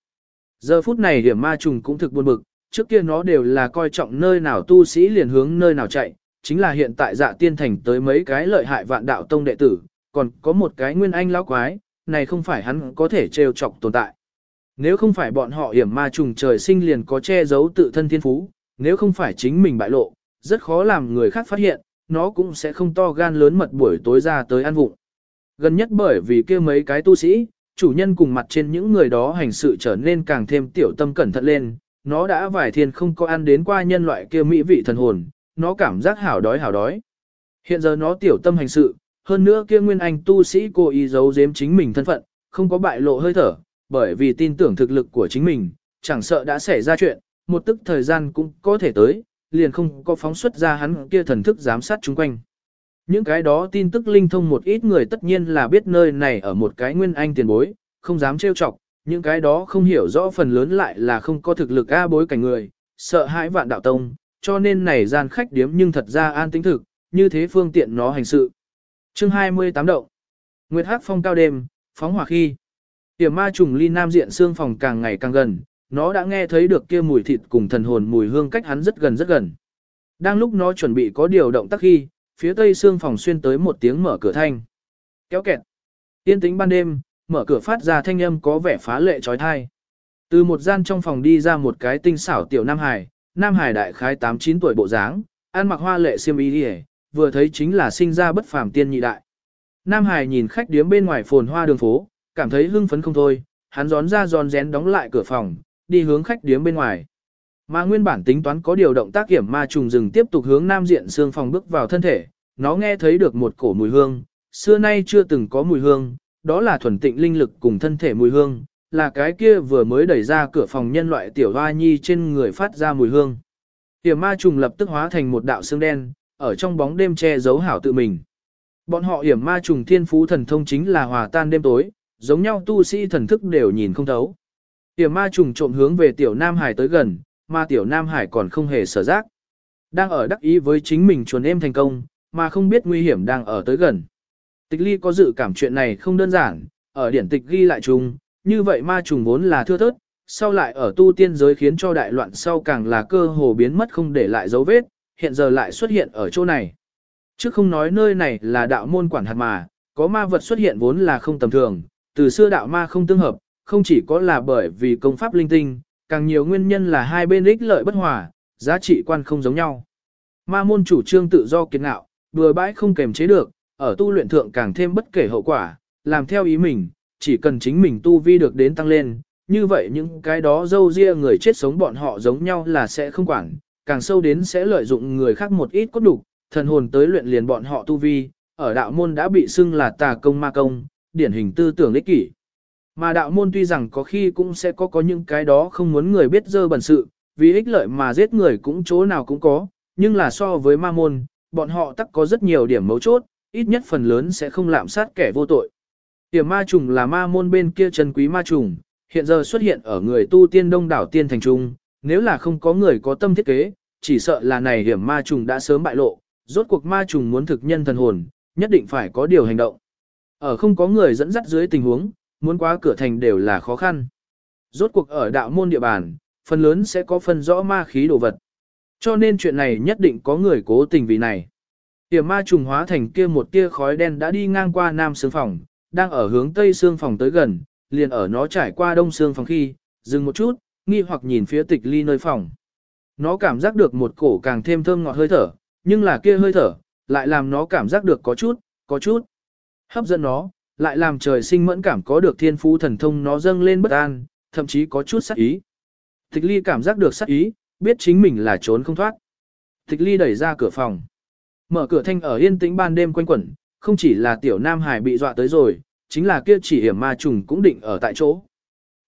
Speaker 1: Giờ phút này điểm ma trùng cũng thực buồn bực, trước kia nó đều là coi trọng nơi nào tu sĩ liền hướng nơi nào chạy, chính là hiện tại dạ tiên thành tới mấy cái lợi hại vạn đạo tông đệ tử, còn có một cái nguyên anh lão quái, này không phải hắn có thể trêu chọc tồn tại. Nếu không phải bọn họ hiểm ma trùng trời sinh liền có che giấu tự thân thiên phú, nếu không phải chính mình bại lộ, rất khó làm người khác phát hiện, nó cũng sẽ không to gan lớn mật buổi tối ra tới ăn vụng. Gần nhất bởi vì kia mấy cái tu sĩ, chủ nhân cùng mặt trên những người đó hành sự trở nên càng thêm tiểu tâm cẩn thận lên, nó đã vài thiên không có ăn đến qua nhân loại kia mỹ vị thần hồn, nó cảm giác hảo đói hảo đói. Hiện giờ nó tiểu tâm hành sự, hơn nữa kia nguyên anh tu sĩ cố ý giấu giếm chính mình thân phận, không có bại lộ hơi thở, bởi vì tin tưởng thực lực của chính mình, chẳng sợ đã xảy ra chuyện, một tức thời gian cũng có thể tới, liền không có phóng xuất ra hắn kia thần thức giám sát chung quanh. Những cái đó tin tức linh thông một ít người tất nhiên là biết nơi này ở một cái nguyên anh tiền bối, không dám trêu chọc, những cái đó không hiểu rõ phần lớn lại là không có thực lực A bối cảnh người, sợ hãi vạn đạo tông, cho nên này gian khách điếm nhưng thật ra an tính thực, như thế phương tiện nó hành sự. chương 28 động. Nguyệt Hắc phong cao đêm, phóng hỏa khi. Tiềm ma trùng ly nam diện xương phòng càng ngày càng gần, nó đã nghe thấy được kia mùi thịt cùng thần hồn mùi hương cách hắn rất gần rất gần. Đang lúc nó chuẩn bị có điều động tác khi, phía tây xương phòng xuyên tới một tiếng mở cửa thanh. Kéo kẹt. Tiên tính ban đêm, mở cửa phát ra thanh âm có vẻ phá lệ trói thai. Từ một gian trong phòng đi ra một cái tinh xảo tiểu Nam Hải, Nam Hải đại khái 8-9 tuổi bộ dáng, ăn mặc hoa lệ xiêm y đi vừa thấy chính là sinh ra bất phàm tiên nhị đại. Nam Hải nhìn khách điếm bên ngoài phồn hoa đường phố, cảm thấy hưng phấn không thôi, hắn gión ra giòn rén đóng lại cửa phòng, đi hướng khách điếm bên ngoài. Mà nguyên bản tính toán có điều động tác kiểm ma trùng rừng tiếp tục hướng nam diện xương phòng bước vào thân thể, nó nghe thấy được một cổ mùi hương, xưa nay chưa từng có mùi hương, đó là thuần tịnh linh lực cùng thân thể mùi hương, là cái kia vừa mới đẩy ra cửa phòng nhân loại tiểu hoa nhi trên người phát ra mùi hương. Kiểm ma trùng lập tức hóa thành một đạo xương đen, ở trong bóng đêm che giấu hảo tự mình. Bọn họ hiểm ma trùng thiên phú thần thông chính là hòa tan đêm tối, giống nhau tu sĩ thần thức đều nhìn không thấu. Hiểm ma trùng trộm hướng về tiểu Nam Hải tới gần, mà tiểu Nam Hải còn không hề sở giác. Đang ở đắc ý với chính mình chuồn em thành công, mà không biết nguy hiểm đang ở tới gần. Tịch ly có dự cảm chuyện này không đơn giản, ở điển tịch ghi lại trùng, như vậy ma trùng vốn là thưa thớt, sau lại ở tu tiên giới khiến cho đại loạn sau càng là cơ hồ biến mất không để lại dấu vết, hiện giờ lại xuất hiện ở chỗ này. Chứ không nói nơi này là đạo môn quản hạt mà, có ma vật xuất hiện vốn là không tầm thường, từ xưa đạo ma không tương hợp, không chỉ có là bởi vì công pháp linh tinh, càng nhiều nguyên nhân là hai bên ích lợi bất hòa, giá trị quan không giống nhau. Ma môn chủ trương tự do kiến ngạo, bừa bãi không kềm chế được, ở tu luyện thượng càng thêm bất kể hậu quả, làm theo ý mình, chỉ cần chính mình tu vi được đến tăng lên, như vậy những cái đó dâu ria người chết sống bọn họ giống nhau là sẽ không quản, càng sâu đến sẽ lợi dụng người khác một ít cốt đủ, thần hồn tới luyện liền bọn họ tu vi, ở đạo môn đã bị xưng là tà công ma công, điển hình tư tưởng ích kỷ. Mà đạo môn tuy rằng có khi cũng sẽ có có những cái đó không muốn người biết dơ bẩn sự, vì ích lợi mà giết người cũng chỗ nào cũng có, nhưng là so với ma môn, bọn họ tắc có rất nhiều điểm mấu chốt, ít nhất phần lớn sẽ không lạm sát kẻ vô tội. Điểm ma trùng là ma môn bên kia chân quý ma trùng, hiện giờ xuất hiện ở người tu tiên đông đảo tiên thành trung, nếu là không có người có tâm thiết kế, chỉ sợ là này hiểm ma trùng đã sớm bại lộ, rốt cuộc ma trùng muốn thực nhân thần hồn, nhất định phải có điều hành động. Ở không có người dẫn dắt dưới tình huống, muốn qua cửa thành đều là khó khăn. Rốt cuộc ở đạo môn địa bàn, phần lớn sẽ có phân rõ ma khí đồ vật. Cho nên chuyện này nhất định có người cố tình vì này. Tiềm ma trùng hóa thành kia một tia khói đen đã đi ngang qua nam xương phòng, đang ở hướng tây xương phòng tới gần, liền ở nó trải qua đông xương phòng khi, dừng một chút, nghi hoặc nhìn phía tịch ly nơi phòng. Nó cảm giác được một cổ càng thêm thơm ngọt hơi thở, nhưng là kia hơi thở, lại làm nó cảm giác được có chút, có chút. Hấp dẫn nó, lại làm trời sinh mẫn cảm có được thiên phú thần thông nó dâng lên bất an, thậm chí có chút sát ý. Tịch ly cảm giác được sát ý, biết chính mình là trốn không thoát. Tịch ly đẩy ra cửa phòng. Mở cửa thanh ở yên tĩnh ban đêm quanh quẩn, không chỉ là tiểu nam hải bị dọa tới rồi, chính là kia chỉ hiểm ma trùng cũng định ở tại chỗ.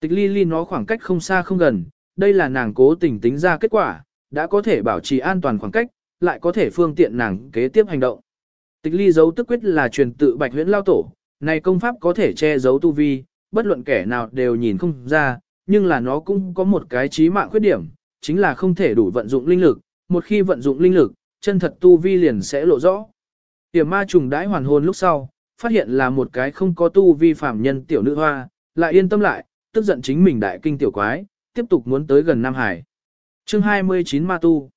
Speaker 1: Tịch ly ly nó khoảng cách không xa không gần, đây là nàng cố tình tính ra kết quả, đã có thể bảo trì an toàn khoảng cách, lại có thể phương tiện nàng kế tiếp hành động. Tịch ly giấu tức quyết là truyền tự bạch huyễn lao tổ, này công pháp có thể che giấu tu vi, bất luận kẻ nào đều nhìn không ra, nhưng là nó cũng có một cái trí mạng khuyết điểm, chính là không thể đủ vận dụng linh lực, một khi vận dụng linh lực, chân thật tu vi liền sẽ lộ rõ. Tiềm ma trùng đãi hoàn hồn lúc sau, phát hiện là một cái không có tu vi phạm nhân tiểu nữ hoa, lại yên tâm lại, tức giận chính mình đại kinh tiểu quái, tiếp tục muốn tới gần Nam Hải. Chương 29 Ma Tu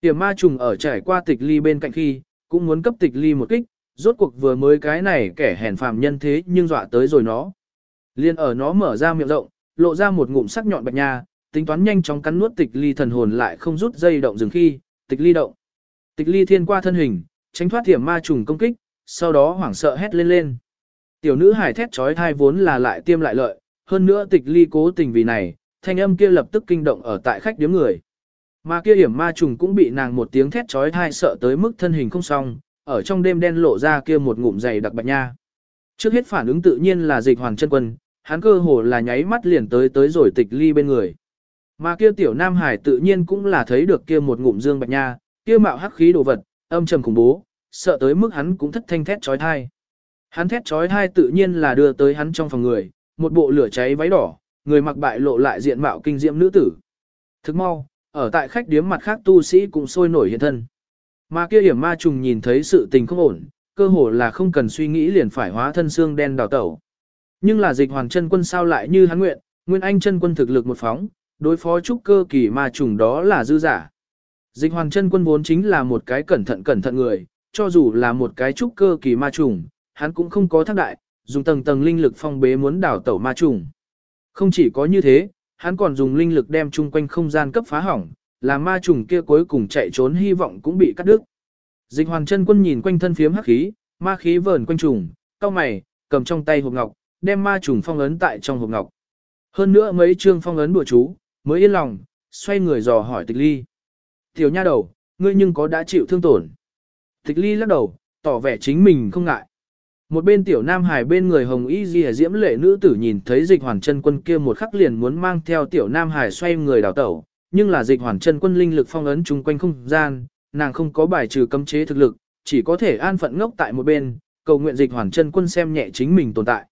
Speaker 1: Tiềm ma trùng ở trải qua tịch ly bên cạnh khi, cũng muốn cấp tịch ly một kích, rốt cuộc vừa mới cái này kẻ hèn phàm nhân thế nhưng dọa tới rồi nó. Liên ở nó mở ra miệng rộng, lộ ra một ngụm sắc nhọn bạch nha, tính toán nhanh chóng cắn nuốt tịch ly thần hồn lại không rút dây động dừng khi, tịch ly động. Tịch ly thiên qua thân hình, tránh thoát thiểm ma trùng công kích, sau đó hoảng sợ hét lên lên. Tiểu nữ hải thét trói thai vốn là lại tiêm lại lợi, hơn nữa tịch ly cố tình vì này, thanh âm kia lập tức kinh động ở tại khách điếm người. Mà kia hiểm ma trùng cũng bị nàng một tiếng thét trói thai sợ tới mức thân hình không xong, ở trong đêm đen lộ ra kia một ngụm dày đặc bạch nha. Trước hết phản ứng tự nhiên là dịch hoàng chân quân, hắn cơ hồ là nháy mắt liền tới tới rồi tịch ly bên người. Mà kia tiểu nam hải tự nhiên cũng là thấy được kia một ngụm dương bạch nha, kia mạo hắc khí đồ vật, âm trầm khủng bố, sợ tới mức hắn cũng thất thanh thét trói thai. Hắn thét trói thai tự nhiên là đưa tới hắn trong phòng người, một bộ lửa cháy váy đỏ, người mặc bại lộ lại diện mạo kinh diệm nữ tử. Thức mau, ở tại khách điếm mặt khác tu sĩ cũng sôi nổi hiện thân. Mà kia hiểm ma trùng nhìn thấy sự tình không ổn, cơ hồ là không cần suy nghĩ liền phải hóa thân xương đen đào tẩu. Nhưng là dịch hoàng chân quân sao lại như hắn nguyện, nguyên anh chân quân thực lực một phóng, đối phó trúc cơ kỳ ma trùng đó là dư giả. Dịch hoàng chân quân vốn chính là một cái cẩn thận cẩn thận người, cho dù là một cái trúc cơ kỳ ma trùng, hắn cũng không có thác đại, dùng tầng tầng linh lực phong bế muốn đảo tẩu ma trùng. Không chỉ có như thế, hắn còn dùng linh lực đem chung quanh không gian cấp phá hỏng, làm ma trùng kia cuối cùng chạy trốn hy vọng cũng bị cắt đứt. Dịch hoàn chân quân nhìn quanh thân phiếm hắc khí, ma khí vờn quanh trùng, cao mày, cầm trong tay hộp ngọc, đem ma trùng phong ấn tại trong hộp ngọc. Hơn nữa mấy chương phong ấn bùa chú, mới yên lòng, xoay người dò hỏi tịch ly. Tiểu nha đầu, ngươi nhưng có đã chịu thương tổn. Tịch ly lắc đầu, tỏ vẻ chính mình không ngại. Một bên tiểu nam hải bên người hồng y di diễm lệ nữ tử nhìn thấy dịch hoàn chân quân kia một khắc liền muốn mang theo tiểu nam hải xoay người đào tẩu, nhưng là dịch hoàn chân quân linh lực phong ấn chung quanh không gian, nàng không có bài trừ cấm chế thực lực, chỉ có thể an phận ngốc tại một bên, cầu nguyện dịch hoàn chân quân xem nhẹ chính mình tồn tại.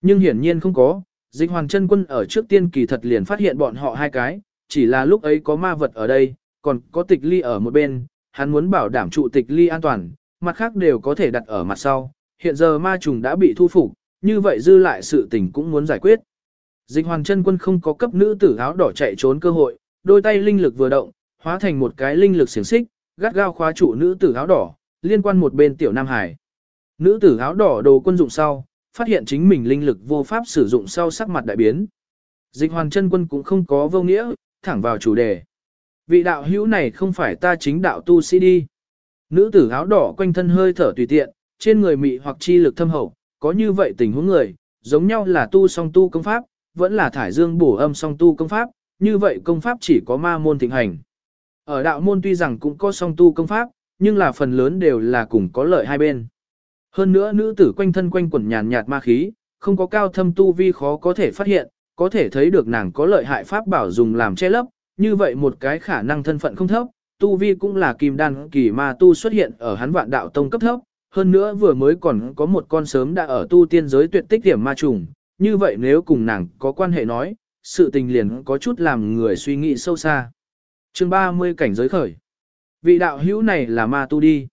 Speaker 1: Nhưng hiển nhiên không có, dịch hoàn chân quân ở trước tiên kỳ thật liền phát hiện bọn họ hai cái, chỉ là lúc ấy có ma vật ở đây, còn có tịch ly ở một bên, hắn muốn bảo đảm trụ tịch ly an toàn, mặt khác đều có thể đặt ở mặt sau, hiện giờ ma trùng đã bị thu phục, như vậy dư lại sự tình cũng muốn giải quyết. Dịch hoàn chân quân không có cấp nữ tử áo đỏ chạy trốn cơ hội, đôi tay linh lực vừa động, hóa thành một cái linh lực xiềng xích, gắt gao khóa trụ nữ tử áo đỏ, liên quan một bên tiểu Nam Hải. Nữ tử áo đỏ đồ quân dụng sau, phát hiện chính mình linh lực vô pháp sử dụng sau sắc mặt đại biến. Dịch hoàn chân quân cũng không có vô nghĩa, thẳng vào chủ đề. Vị đạo hữu này không phải ta chính đạo tu sĩ đi. Nữ tử áo đỏ quanh thân hơi thở tùy tiện, trên người mị hoặc chi lực thâm hậu, có như vậy tình huống người, giống nhau là tu song tu công pháp, vẫn là thải dương bổ âm song tu công pháp, như vậy công pháp chỉ có ma môn thịnh hành. Ở đạo môn tuy rằng cũng có song tu công pháp, nhưng là phần lớn đều là cùng có lợi hai bên. Hơn nữa nữ tử quanh thân quanh quẩn nhàn nhạt ma khí, không có cao thâm tu vi khó có thể phát hiện, có thể thấy được nàng có lợi hại pháp bảo dùng làm che lấp, như vậy một cái khả năng thân phận không thấp, tu vi cũng là kim đan kỳ ma tu xuất hiện ở hắn vạn đạo tông cấp thấp, hơn nữa vừa mới còn có một con sớm đã ở tu tiên giới tuyệt tích điểm ma trùng, như vậy nếu cùng nàng có quan hệ nói, sự tình liền có chút làm người suy nghĩ sâu xa. chương 30 cảnh giới khởi. Vị đạo hữu này là ma tu đi.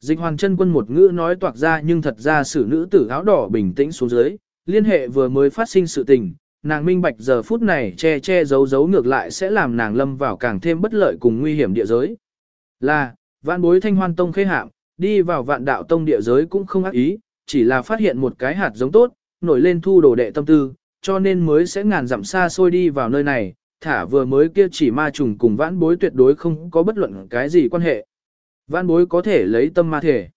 Speaker 1: Dịch hoàn chân quân một ngữ nói toạc ra nhưng thật ra sử nữ tử áo đỏ bình tĩnh xuống dưới, liên hệ vừa mới phát sinh sự tình, nàng minh bạch giờ phút này che che giấu giấu ngược lại sẽ làm nàng lâm vào càng thêm bất lợi cùng nguy hiểm địa giới. Là, vạn bối thanh hoan tông khế hạm, đi vào vạn đạo tông địa giới cũng không ác ý, chỉ là phát hiện một cái hạt giống tốt, nổi lên thu đồ đệ tâm tư, cho nên mới sẽ ngàn dặm xa xôi đi vào nơi này, thả vừa mới kia chỉ ma trùng cùng vãn bối tuyệt đối không có bất luận cái gì quan hệ. Vãn bối có thể lấy tâm ma thể.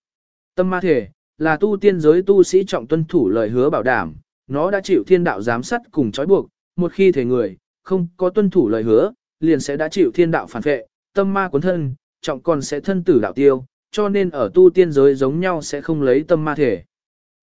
Speaker 1: Tâm ma thể, là tu tiên giới tu sĩ trọng tuân thủ lời hứa bảo đảm, nó đã chịu thiên đạo giám sát cùng trói buộc, một khi thể người, không có tuân thủ lời hứa, liền sẽ đã chịu thiên đạo phản vệ, tâm ma cuốn thân, trọng còn sẽ thân tử đạo tiêu, cho nên ở tu tiên giới giống nhau sẽ không lấy tâm ma thể.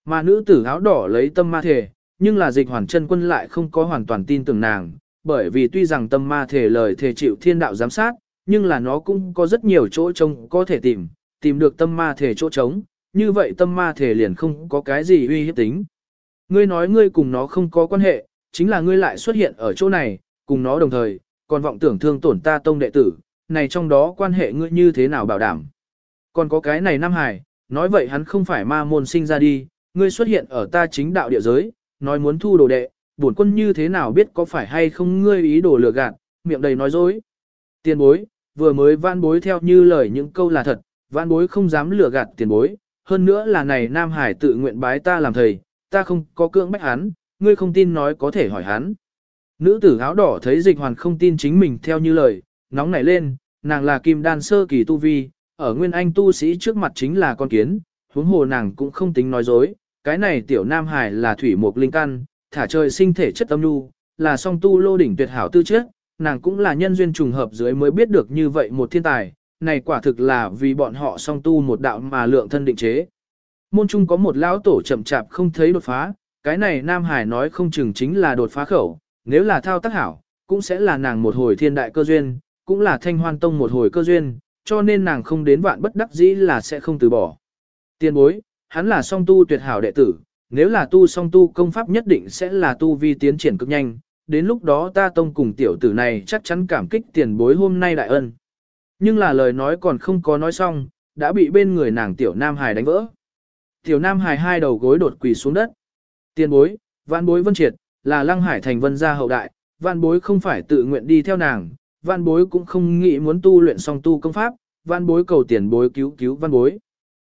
Speaker 1: Mà nữ tử áo đỏ lấy tâm ma thể, nhưng là dịch hoàn chân quân lại không có hoàn toàn tin tưởng nàng, bởi vì tuy rằng tâm ma thể lời thể chịu thiên đạo giám sát, nhưng là nó cũng có rất nhiều chỗ trống có thể tìm, tìm được tâm ma thể chỗ trống, như vậy tâm ma thể liền không có cái gì uy hiếp tính. Ngươi nói ngươi cùng nó không có quan hệ, chính là ngươi lại xuất hiện ở chỗ này, cùng nó đồng thời, còn vọng tưởng thương tổn ta tông đệ tử, này trong đó quan hệ ngươi như thế nào bảo đảm. Còn có cái này Nam Hải, nói vậy hắn không phải ma môn sinh ra đi, ngươi xuất hiện ở ta chính đạo địa giới, nói muốn thu đồ đệ, bổn quân như thế nào biết có phải hay không ngươi ý đồ lừa gạt, miệng đầy nói dối. Tiền bối, vừa mới van bối theo như lời những câu là thật, van bối không dám lừa gạt tiền bối, hơn nữa là này Nam Hải tự nguyện bái ta làm thầy, ta không có cưỡng bách hắn, ngươi không tin nói có thể hỏi hắn. Nữ tử áo đỏ thấy dịch hoàn không tin chính mình theo như lời, nóng nảy lên, nàng là kim đan sơ kỳ tu vi, ở nguyên anh tu sĩ trước mặt chính là con kiến, huống hồ nàng cũng không tính nói dối, cái này tiểu nam hải là thủy mục linh căn, thả trời sinh thể chất âm nhu, là song tu lô đỉnh tuyệt hảo tư chất, nàng cũng là nhân duyên trùng hợp dưới mới biết được như vậy một thiên tài, này quả thực là vì bọn họ song tu một đạo mà lượng thân định chế. Môn trung có một lão tổ chậm chạp không thấy đột phá, cái này Nam Hải nói không chừng chính là đột phá khẩu, nếu là thao tác hảo, cũng sẽ là nàng một hồi thiên đại cơ duyên, cũng là thanh hoan tông một hồi cơ duyên, cho nên nàng không đến vạn bất đắc dĩ là sẽ không từ bỏ. Tiên bối, hắn là song tu tuyệt hảo đệ tử, nếu là tu song tu công pháp nhất định sẽ là tu vi tiến triển cực nhanh, đến lúc đó ta tông cùng tiểu tử này chắc chắn cảm kích tiền bối hôm nay đại ân. Nhưng là lời nói còn không có nói xong, đã bị bên người nàng tiểu Nam Hải đánh vỡ. Tiểu Nam Hải hai đầu gối đột quỳ xuống đất. Tiền bối, vạn bối vân triệt, là lăng hải thành vân gia hậu đại, vạn bối không phải tự nguyện đi theo nàng, văn bối cũng không nghĩ muốn tu luyện song tu công pháp, văn bối cầu tiền bối cứu cứu văn bối.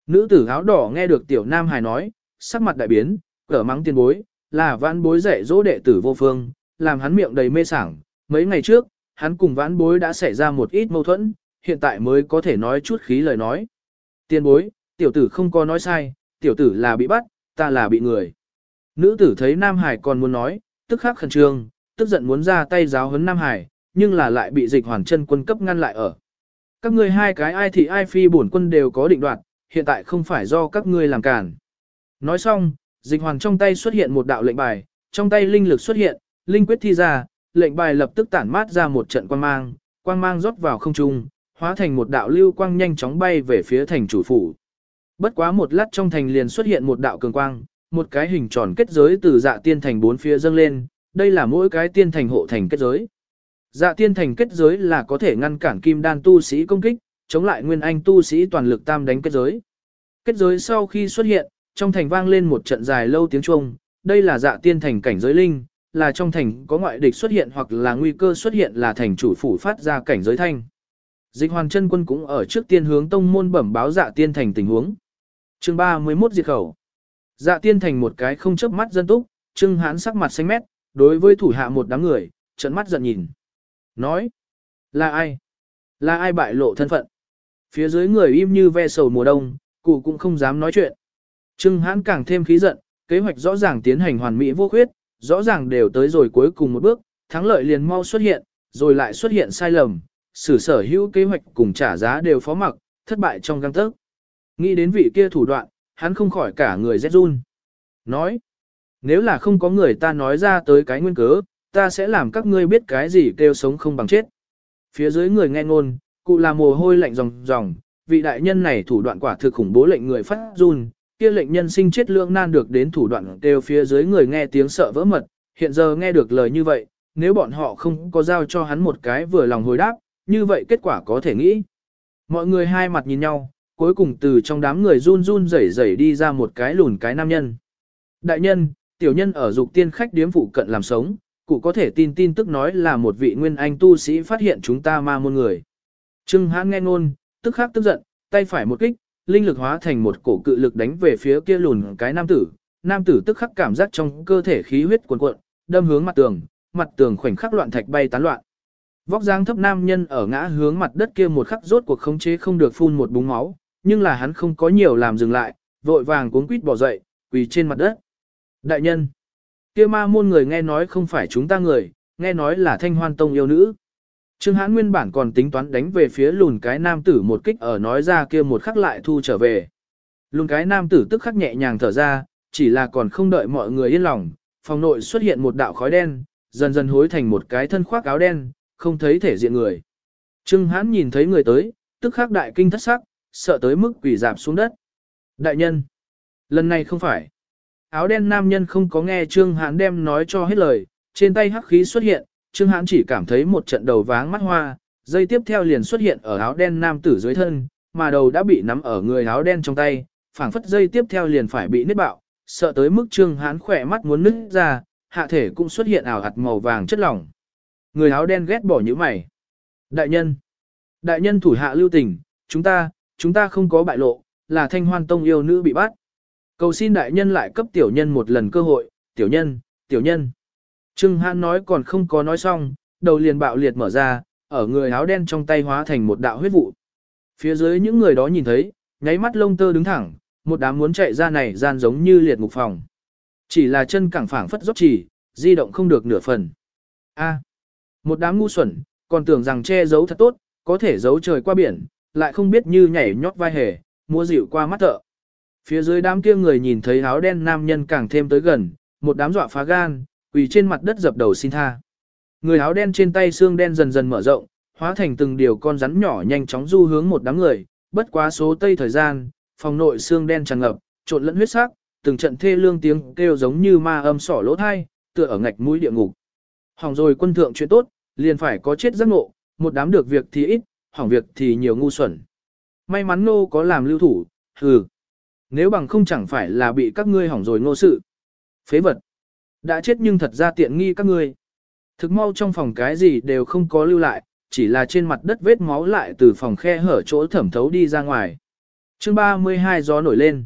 Speaker 1: Nữ tử áo đỏ nghe được tiểu Nam Hải nói, sắc mặt đại biến, cỡ mắng tiền bối, là văn bối dạy dỗ đệ tử vô phương, làm hắn miệng đầy mê sảng. Mấy ngày trước, hắn cùng văn bối đã xảy ra một ít mâu thuẫn, hiện tại mới có thể nói chút khí lời nói. Tiền bối, tiểu tử không có nói sai, tiểu tử là bị bắt, ta là bị người. Nữ tử thấy Nam Hải còn muốn nói, tức khắc khẩn trương, tức giận muốn ra tay giáo huấn Nam Hải, nhưng là lại bị dịch hoàn chân quân cấp ngăn lại ở. Các ngươi hai cái ai thì ai phi bổn quân đều có định đoạt, hiện tại không phải do các ngươi làm cản. Nói xong, dịch hoàn trong tay xuất hiện một đạo lệnh bài, trong tay linh lực xuất hiện, linh quyết thi ra, lệnh bài lập tức tản mát ra một trận quang mang, quang mang rót vào không trung, hóa thành một đạo lưu quang nhanh chóng bay về phía thành chủ phủ. Bất quá một lát trong thành liền xuất hiện một đạo cường quang, một cái hình tròn kết giới từ dạ tiên thành bốn phía dâng lên, đây là mỗi cái tiên thành hộ thành kết giới. Dạ tiên thành kết giới là có thể ngăn cản kim đan tu sĩ công kích, chống lại nguyên anh tu sĩ toàn lực tam đánh kết giới. Kết giới sau khi xuất hiện, trong thành vang lên một trận dài lâu tiếng chuông, đây là dạ tiên thành cảnh giới linh, là trong thành có ngoại địch xuất hiện hoặc là nguy cơ xuất hiện là thành chủ phủ phát ra cảnh giới thanh. Dịch hoàn chân quân cũng ở trước tiên hướng tông môn bẩm báo dạ tiên thành tình huống. chương 31 diệt khẩu. Dạ tiên thành một cái không chớp mắt dân túc, trưng hán sắc mặt xanh mét, đối với thủ hạ một đám người, trận mắt giận nhìn. Nói, là ai? Là ai bại lộ thân phận? Phía dưới người im như ve sầu mùa đông, cụ cũng không dám nói chuyện. Trưng hán càng thêm khí giận, kế hoạch rõ ràng tiến hành hoàn mỹ vô khuyết, rõ ràng đều tới rồi cuối cùng một bước, thắng lợi liền mau xuất hiện, rồi lại xuất hiện sai lầm, sử sở hữu kế hoạch cùng trả giá đều phó mặc, thất bại trong găng tấc. Nghĩ đến vị kia thủ đoạn, hắn không khỏi cả người rét run. Nói, nếu là không có người ta nói ra tới cái nguyên cớ, ta sẽ làm các ngươi biết cái gì kêu sống không bằng chết. Phía dưới người nghe ngôn, cụ là mồ hôi lạnh ròng ròng, vị đại nhân này thủ đoạn quả thực khủng bố lệnh người phát run, kia lệnh nhân sinh chết lương nan được đến thủ đoạn kêu phía dưới người nghe tiếng sợ vỡ mật, hiện giờ nghe được lời như vậy, nếu bọn họ không có giao cho hắn một cái vừa lòng hồi đáp, như vậy kết quả có thể nghĩ. Mọi người hai mặt nhìn nhau, cuối cùng từ trong đám người run run rẩy rẩy đi ra một cái lùn cái nam nhân. Đại nhân, tiểu nhân ở dục tiên khách điếm phụ cận làm sống, cụ có thể tin tin tức nói là một vị nguyên anh tu sĩ phát hiện chúng ta ma môn người. Trương Hãn nghe ngôn, tức khắc tức giận, tay phải một kích, linh lực hóa thành một cổ cự lực đánh về phía kia lùn cái nam tử. Nam tử tức khắc cảm giác trong cơ thể khí huyết cuồn cuộn, đâm hướng mặt tường, mặt tường khoảnh khắc loạn thạch bay tán loạn. Vóc dáng thấp nam nhân ở ngã hướng mặt đất kia một khắc rốt cuộc khống chế không được phun một búng máu, nhưng là hắn không có nhiều làm dừng lại, vội vàng cuống quýt bỏ dậy, quỳ trên mặt đất. Đại nhân, kia ma môn người nghe nói không phải chúng ta người, nghe nói là thanh hoan tông yêu nữ. Trương Hãn nguyên bản còn tính toán đánh về phía lùn cái nam tử một kích ở nói ra kia một khắc lại thu trở về. Lùn cái nam tử tức khắc nhẹ nhàng thở ra, chỉ là còn không đợi mọi người yên lòng, phòng nội xuất hiện một đạo khói đen, dần dần hối thành một cái thân khoác áo đen, không thấy thể diện người. Trương Hãn nhìn thấy người tới, tức khắc đại kinh thất sắc, sợ tới mức quỷ dạp xuống đất. Đại nhân, lần này không phải. Áo đen nam nhân không có nghe Trương Hãn đem nói cho hết lời, trên tay hắc khí xuất hiện, Trương Hãn chỉ cảm thấy một trận đầu váng mắt hoa, dây tiếp theo liền xuất hiện ở áo đen nam tử dưới thân, mà đầu đã bị nắm ở người áo đen trong tay, phảng phất dây tiếp theo liền phải bị nứt bạo, sợ tới mức Trương Hãn khỏe mắt muốn nứt ra, hạ thể cũng xuất hiện ảo hạt màu vàng chất lỏng. Người áo đen ghét bỏ như mày. Đại nhân, đại nhân thủ hạ lưu tình, chúng ta, chúng ta không có bại lộ, là thanh hoan tông yêu nữ bị bắt. Cầu xin đại nhân lại cấp tiểu nhân một lần cơ hội, tiểu nhân, tiểu nhân. Trương Hãn nói còn không có nói xong, đầu liền bạo liệt mở ra, ở người áo đen trong tay hóa thành một đạo huyết vụ. Phía dưới những người đó nhìn thấy, nháy mắt lông tơ đứng thẳng, một đám muốn chạy ra này gian giống như liệt ngục phòng. Chỉ là chân cẳng phảng phất rót chỉ, di động không được nửa phần. A, một đám ngu xuẩn, còn tưởng rằng che giấu thật tốt, có thể giấu trời qua biển, lại không biết như nhảy nhót vai hề, mua dịu qua mắt thợ. Phía dưới đám kia người nhìn thấy áo đen nam nhân càng thêm tới gần, một đám dọa phá gan, quỳ trên mặt đất dập đầu xin tha. Người áo đen trên tay xương đen dần dần mở rộng, hóa thành từng điều con rắn nhỏ nhanh chóng du hướng một đám người, bất quá số tây thời gian, phòng nội xương đen tràn ngập, trộn lẫn huyết sắc, từng trận thê lương tiếng kêu giống như ma âm sỏ lỗ thai, tựa ở ngạch mũi địa ngục. Hỏng rồi quân thượng chuyện tốt, liền phải có chết giác ngộ, một đám được việc thì ít, hỏng việc thì nhiều ngu xuẩn. May mắn nô có làm lưu thủ, hừ. Nếu bằng không chẳng phải là bị các ngươi hỏng rồi ngô sự. Phế vật. Đã chết nhưng thật ra tiện nghi các ngươi. Thực mau trong phòng cái gì đều không có lưu lại, chỉ là trên mặt đất vết máu lại từ phòng khe hở chỗ thẩm thấu đi ra ngoài. chương 32 gió nổi lên.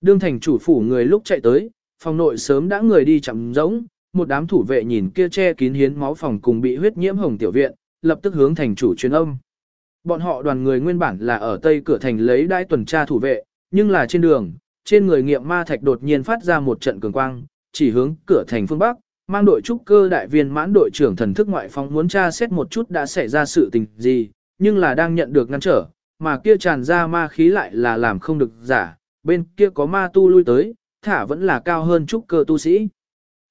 Speaker 1: Đương thành chủ phủ người lúc chạy tới, phòng nội sớm đã người đi chậm rỗng, một đám thủ vệ nhìn kia che kín hiến máu phòng cùng bị huyết nhiễm hồng tiểu viện, lập tức hướng thành chủ truyền âm. Bọn họ đoàn người nguyên bản là ở tây cửa thành lấy đai tuần tra thủ vệ, nhưng là trên đường, trên người nghiệm ma thạch đột nhiên phát ra một trận cường quang, chỉ hướng cửa thành phương Bắc, mang đội trúc cơ đại viên mãn đội trưởng thần thức ngoại phóng muốn tra xét một chút đã xảy ra sự tình gì, nhưng là đang nhận được ngăn trở, mà kia tràn ra ma khí lại là làm không được giả, bên kia có ma tu lui tới, thả vẫn là cao hơn trúc cơ tu sĩ.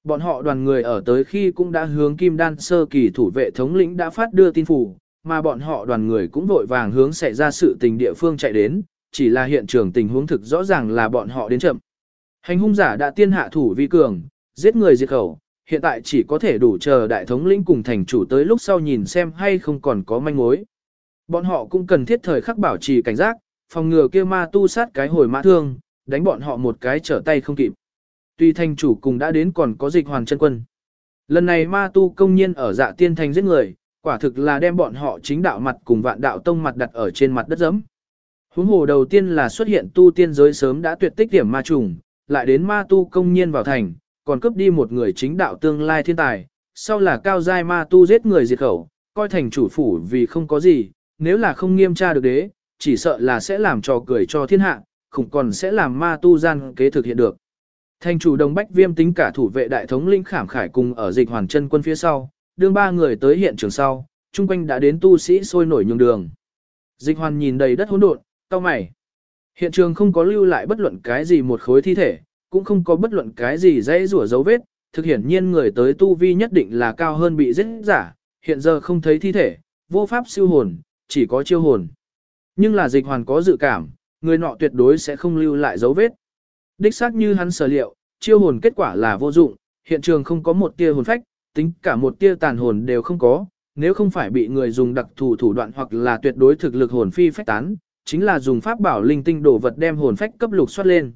Speaker 1: Bọn họ đoàn người ở tới khi cũng đã hướng kim đan sơ kỳ thủ vệ thống lĩnh đã phát đưa tin phủ, mà bọn họ đoàn người cũng vội vàng hướng xảy ra sự tình địa phương chạy đến, chỉ là hiện trường tình huống thực rõ ràng là bọn họ đến chậm. Hành hung giả đã tiên hạ thủ vi cường, giết người diệt khẩu, hiện tại chỉ có thể đủ chờ đại thống lĩnh cùng thành chủ tới lúc sau nhìn xem hay không còn có manh mối. Bọn họ cũng cần thiết thời khắc bảo trì cảnh giác, phòng ngừa kia ma tu sát cái hồi mã thương, đánh bọn họ một cái trở tay không kịp. Tuy thành chủ cùng đã đến còn có dịch hoàn chân quân. Lần này ma tu công nhiên ở dạ tiên thành giết người, quả thực là đem bọn họ chính đạo mặt cùng vạn đạo tông mặt đặt ở trên mặt đất dẫm. Huống hồ đầu tiên là xuất hiện tu tiên giới sớm đã tuyệt tích điểm ma trùng, lại đến ma tu công nhiên vào thành, còn cướp đi một người chính đạo tương lai thiên tài, sau là cao giai ma tu giết người diệt khẩu, coi thành chủ phủ vì không có gì, nếu là không nghiêm tra được đế, chỉ sợ là sẽ làm trò cười cho thiên hạ, không còn sẽ làm ma tu gian kế thực hiện được. Thành chủ đồng bách viêm tính cả thủ vệ đại thống linh khảm khải cùng ở dịch hoàn chân quân phía sau, đương ba người tới hiện trường sau, chung quanh đã đến tu sĩ sôi nổi nhường đường. Dịch hoàn nhìn đầy đất hỗn độn, Cao mày. Hiện trường không có lưu lại bất luận cái gì một khối thi thể, cũng không có bất luận cái gì dãy rủa dấu vết, thực hiển nhiên người tới tu vi nhất định là cao hơn bị giết giả, hiện giờ không thấy thi thể, vô pháp siêu hồn, chỉ có chiêu hồn. Nhưng là dịch hoàn có dự cảm, người nọ tuyệt đối sẽ không lưu lại dấu vết. Đích xác như hắn sở liệu, chiêu hồn kết quả là vô dụng, hiện trường không có một tia hồn phách, tính cả một tia tàn hồn đều không có, nếu không phải bị người dùng đặc thù thủ đoạn hoặc là tuyệt đối thực lực hồn phi phách tán, chính là dùng pháp bảo linh tinh đồ vật đem hồn phách cấp lục xoát lên.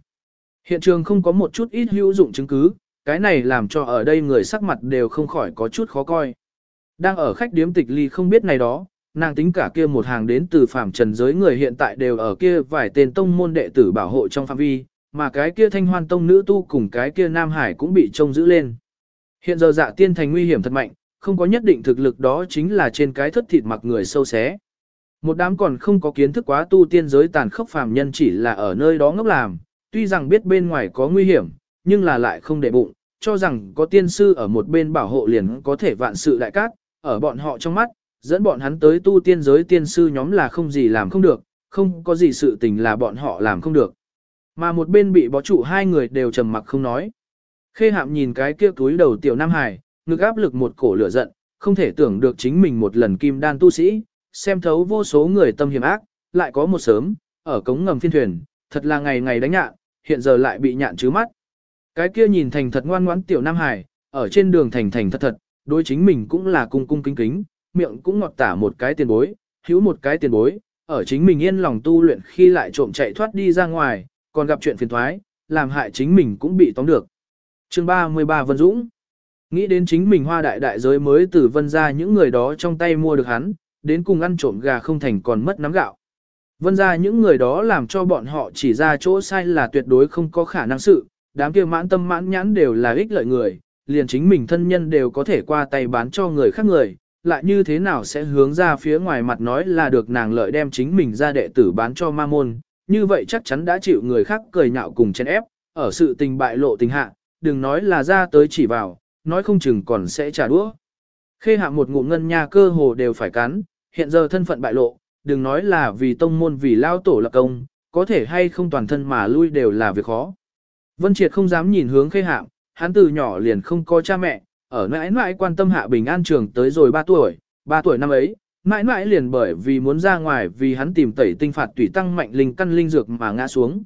Speaker 1: Hiện trường không có một chút ít hữu dụng chứng cứ, cái này làm cho ở đây người sắc mặt đều không khỏi có chút khó coi. Đang ở khách điếm tịch ly không biết này đó, nàng tính cả kia một hàng đến từ phạm trần giới người hiện tại đều ở kia vài tên tông môn đệ tử bảo hộ trong phạm vi, mà cái kia thanh hoan tông nữ tu cùng cái kia nam hải cũng bị trông giữ lên. Hiện giờ dạ tiên thành nguy hiểm thật mạnh, không có nhất định thực lực đó chính là trên cái thất thịt mặc người sâu xé. Một đám còn không có kiến thức quá tu tiên giới tàn khốc phàm nhân chỉ là ở nơi đó ngốc làm, tuy rằng biết bên ngoài có nguy hiểm, nhưng là lại không để bụng, cho rằng có tiên sư ở một bên bảo hộ liền có thể vạn sự đại cát, ở bọn họ trong mắt, dẫn bọn hắn tới tu tiên giới tiên sư nhóm là không gì làm không được, không có gì sự tình là bọn họ làm không được. Mà một bên bị bó trụ hai người đều trầm mặc không nói. Khê hạm nhìn cái kia túi đầu tiểu Nam Hải, ngực áp lực một cổ lửa giận, không thể tưởng được chính mình một lần kim đan tu sĩ, xem thấu vô số người tâm hiểm ác, lại có một sớm, ở cống ngầm phiên thuyền, thật là ngày ngày đánh nhạn, hiện giờ lại bị nhạn chứ mắt. Cái kia nhìn thành thật ngoan ngoãn tiểu Nam Hải, ở trên đường thành thành thật thật, đối chính mình cũng là cung cung kính kính, miệng cũng ngọt tả một cái tiền bối, hữu một cái tiền bối, ở chính mình yên lòng tu luyện khi lại trộm chạy thoát đi ra ngoài, còn gặp chuyện phiền thoái, làm hại chính mình cũng bị tóm được. chương 33 Vân Dũng Nghĩ đến chính mình hoa đại đại giới mới từ vân ra những người đó trong tay mua được hắn, đến cùng ăn trộm gà không thành còn mất nắm gạo. Vân ra những người đó làm cho bọn họ chỉ ra chỗ sai là tuyệt đối không có khả năng sự, đám kia mãn tâm mãn nhãn đều là ích lợi người, liền chính mình thân nhân đều có thể qua tay bán cho người khác người, lại như thế nào sẽ hướng ra phía ngoài mặt nói là được nàng lợi đem chính mình ra đệ tử bán cho ma môn, như vậy chắc chắn đã chịu người khác cười nhạo cùng chen ép, ở sự tình bại lộ tình hạ, đừng nói là ra tới chỉ vào, nói không chừng còn sẽ trả đũa. Khê hạ một ngụm ngân nha cơ hồ đều phải cắn, hiện giờ thân phận bại lộ, đừng nói là vì tông môn vì lao tổ lập công, có thể hay không toàn thân mà lui đều là việc khó. Vân Triệt không dám nhìn hướng khê hạm, hắn từ nhỏ liền không có cha mẹ, ở mãi mãi quan tâm hạ bình an trường tới rồi 3 tuổi, 3 tuổi năm ấy, mãi mãi liền bởi vì muốn ra ngoài vì hắn tìm tẩy tinh phạt tùy tăng mạnh linh căn linh dược mà ngã xuống.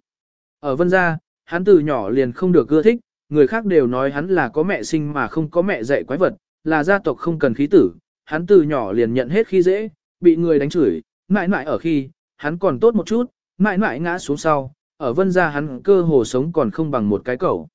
Speaker 1: Ở vân gia, hắn từ nhỏ liền không được ưa thích, người khác đều nói hắn là có mẹ sinh mà không có mẹ dạy quái vật, là gia tộc không cần khí tử, hắn từ nhỏ liền nhận hết khi dễ, bị người đánh chửi, mãi mãi ở khi, hắn còn tốt một chút, mãi mãi ngã xuống sau, ở vân gia hắn cơ hồ sống còn không bằng một cái cẩu.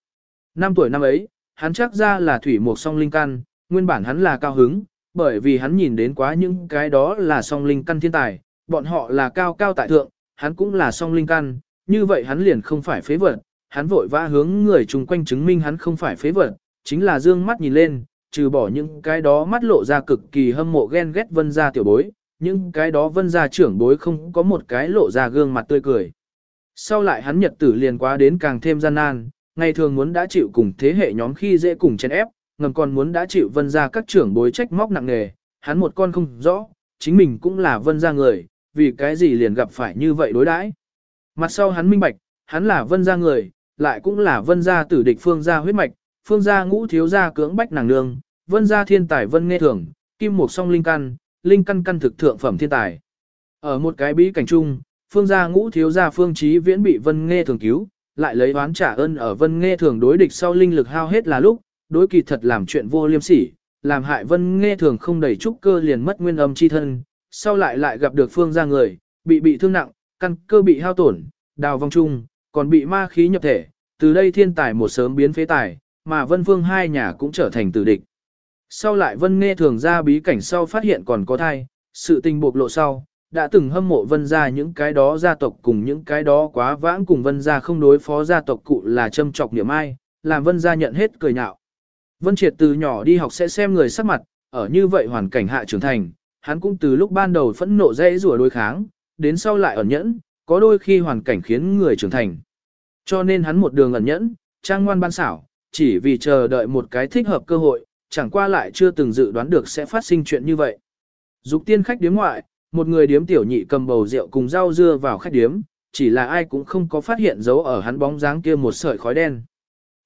Speaker 1: Năm tuổi năm ấy, hắn chắc ra là thủy một song linh căn, nguyên bản hắn là cao hứng, bởi vì hắn nhìn đến quá những cái đó là song linh căn thiên tài, bọn họ là cao cao tại thượng, hắn cũng là song linh căn, như vậy hắn liền không phải phế vật, hắn vội vã hướng người chung quanh chứng minh hắn không phải phế vật, chính là dương mắt nhìn lên, trừ bỏ những cái đó mắt lộ ra cực kỳ hâm mộ ghen ghét vân gia tiểu bối, những cái đó vân gia trưởng bối không có một cái lộ ra gương mặt tươi cười. Sau lại hắn nhật tử liền quá đến càng thêm gian nan, ngày thường muốn đã chịu cùng thế hệ nhóm khi dễ cùng chen ép, ngầm còn muốn đã chịu vân gia các trưởng bối trách móc nặng nề, hắn một con không rõ, chính mình cũng là vân gia người, vì cái gì liền gặp phải như vậy đối đãi. Mặt sau hắn minh bạch, hắn là vân gia người, lại cũng là vân gia tử địch phương gia huyết mạch, phương gia ngũ thiếu gia cưỡng bách nàng nương, vân gia thiên tài vân nghe thường, kim mục song linh căn, linh căn căn thực thượng phẩm thiên tài. Ở một cái bí cảnh chung, phương gia ngũ thiếu gia phương trí viễn bị vân nghe thường cứu, lại lấy oán trả ơn ở vân nghe thường đối địch sau linh lực hao hết là lúc, đối kỳ thật làm chuyện vô liêm sỉ, làm hại vân nghe thường không đầy trúc cơ liền mất nguyên âm chi thân, sau lại lại gặp được phương gia người, bị bị thương nặng, căn cơ bị hao tổn, đào vong chung, còn bị ma khí nhập thể, từ đây thiên tài một sớm biến phế tài, mà vân phương hai nhà cũng trở thành tử địch. Sau lại vân nghe thường ra bí cảnh sau phát hiện còn có thai, sự tình bộc lộ sau, đã từng hâm mộ vân gia những cái đó gia tộc cùng những cái đó quá vãng cùng vân gia không đối phó gia tộc cụ là châm trọc niệm ai, làm vân gia nhận hết cười nhạo. Vân triệt từ nhỏ đi học sẽ xem người sắc mặt, ở như vậy hoàn cảnh hạ trưởng thành, hắn cũng từ lúc ban đầu phẫn nộ dễ rủa đối kháng, đến sau lại ẩn nhẫn, có đôi khi hoàn cảnh khiến người trưởng thành. Cho nên hắn một đường ẩn nhẫn, trang ngoan ban xảo, chỉ vì chờ đợi một cái thích hợp cơ hội, chẳng qua lại chưa từng dự đoán được sẽ phát sinh chuyện như vậy. Dục tiên khách điếm ngoại, một người điếm tiểu nhị cầm bầu rượu cùng rau dưa vào khách điếm, chỉ là ai cũng không có phát hiện dấu ở hắn bóng dáng kia một sợi khói đen.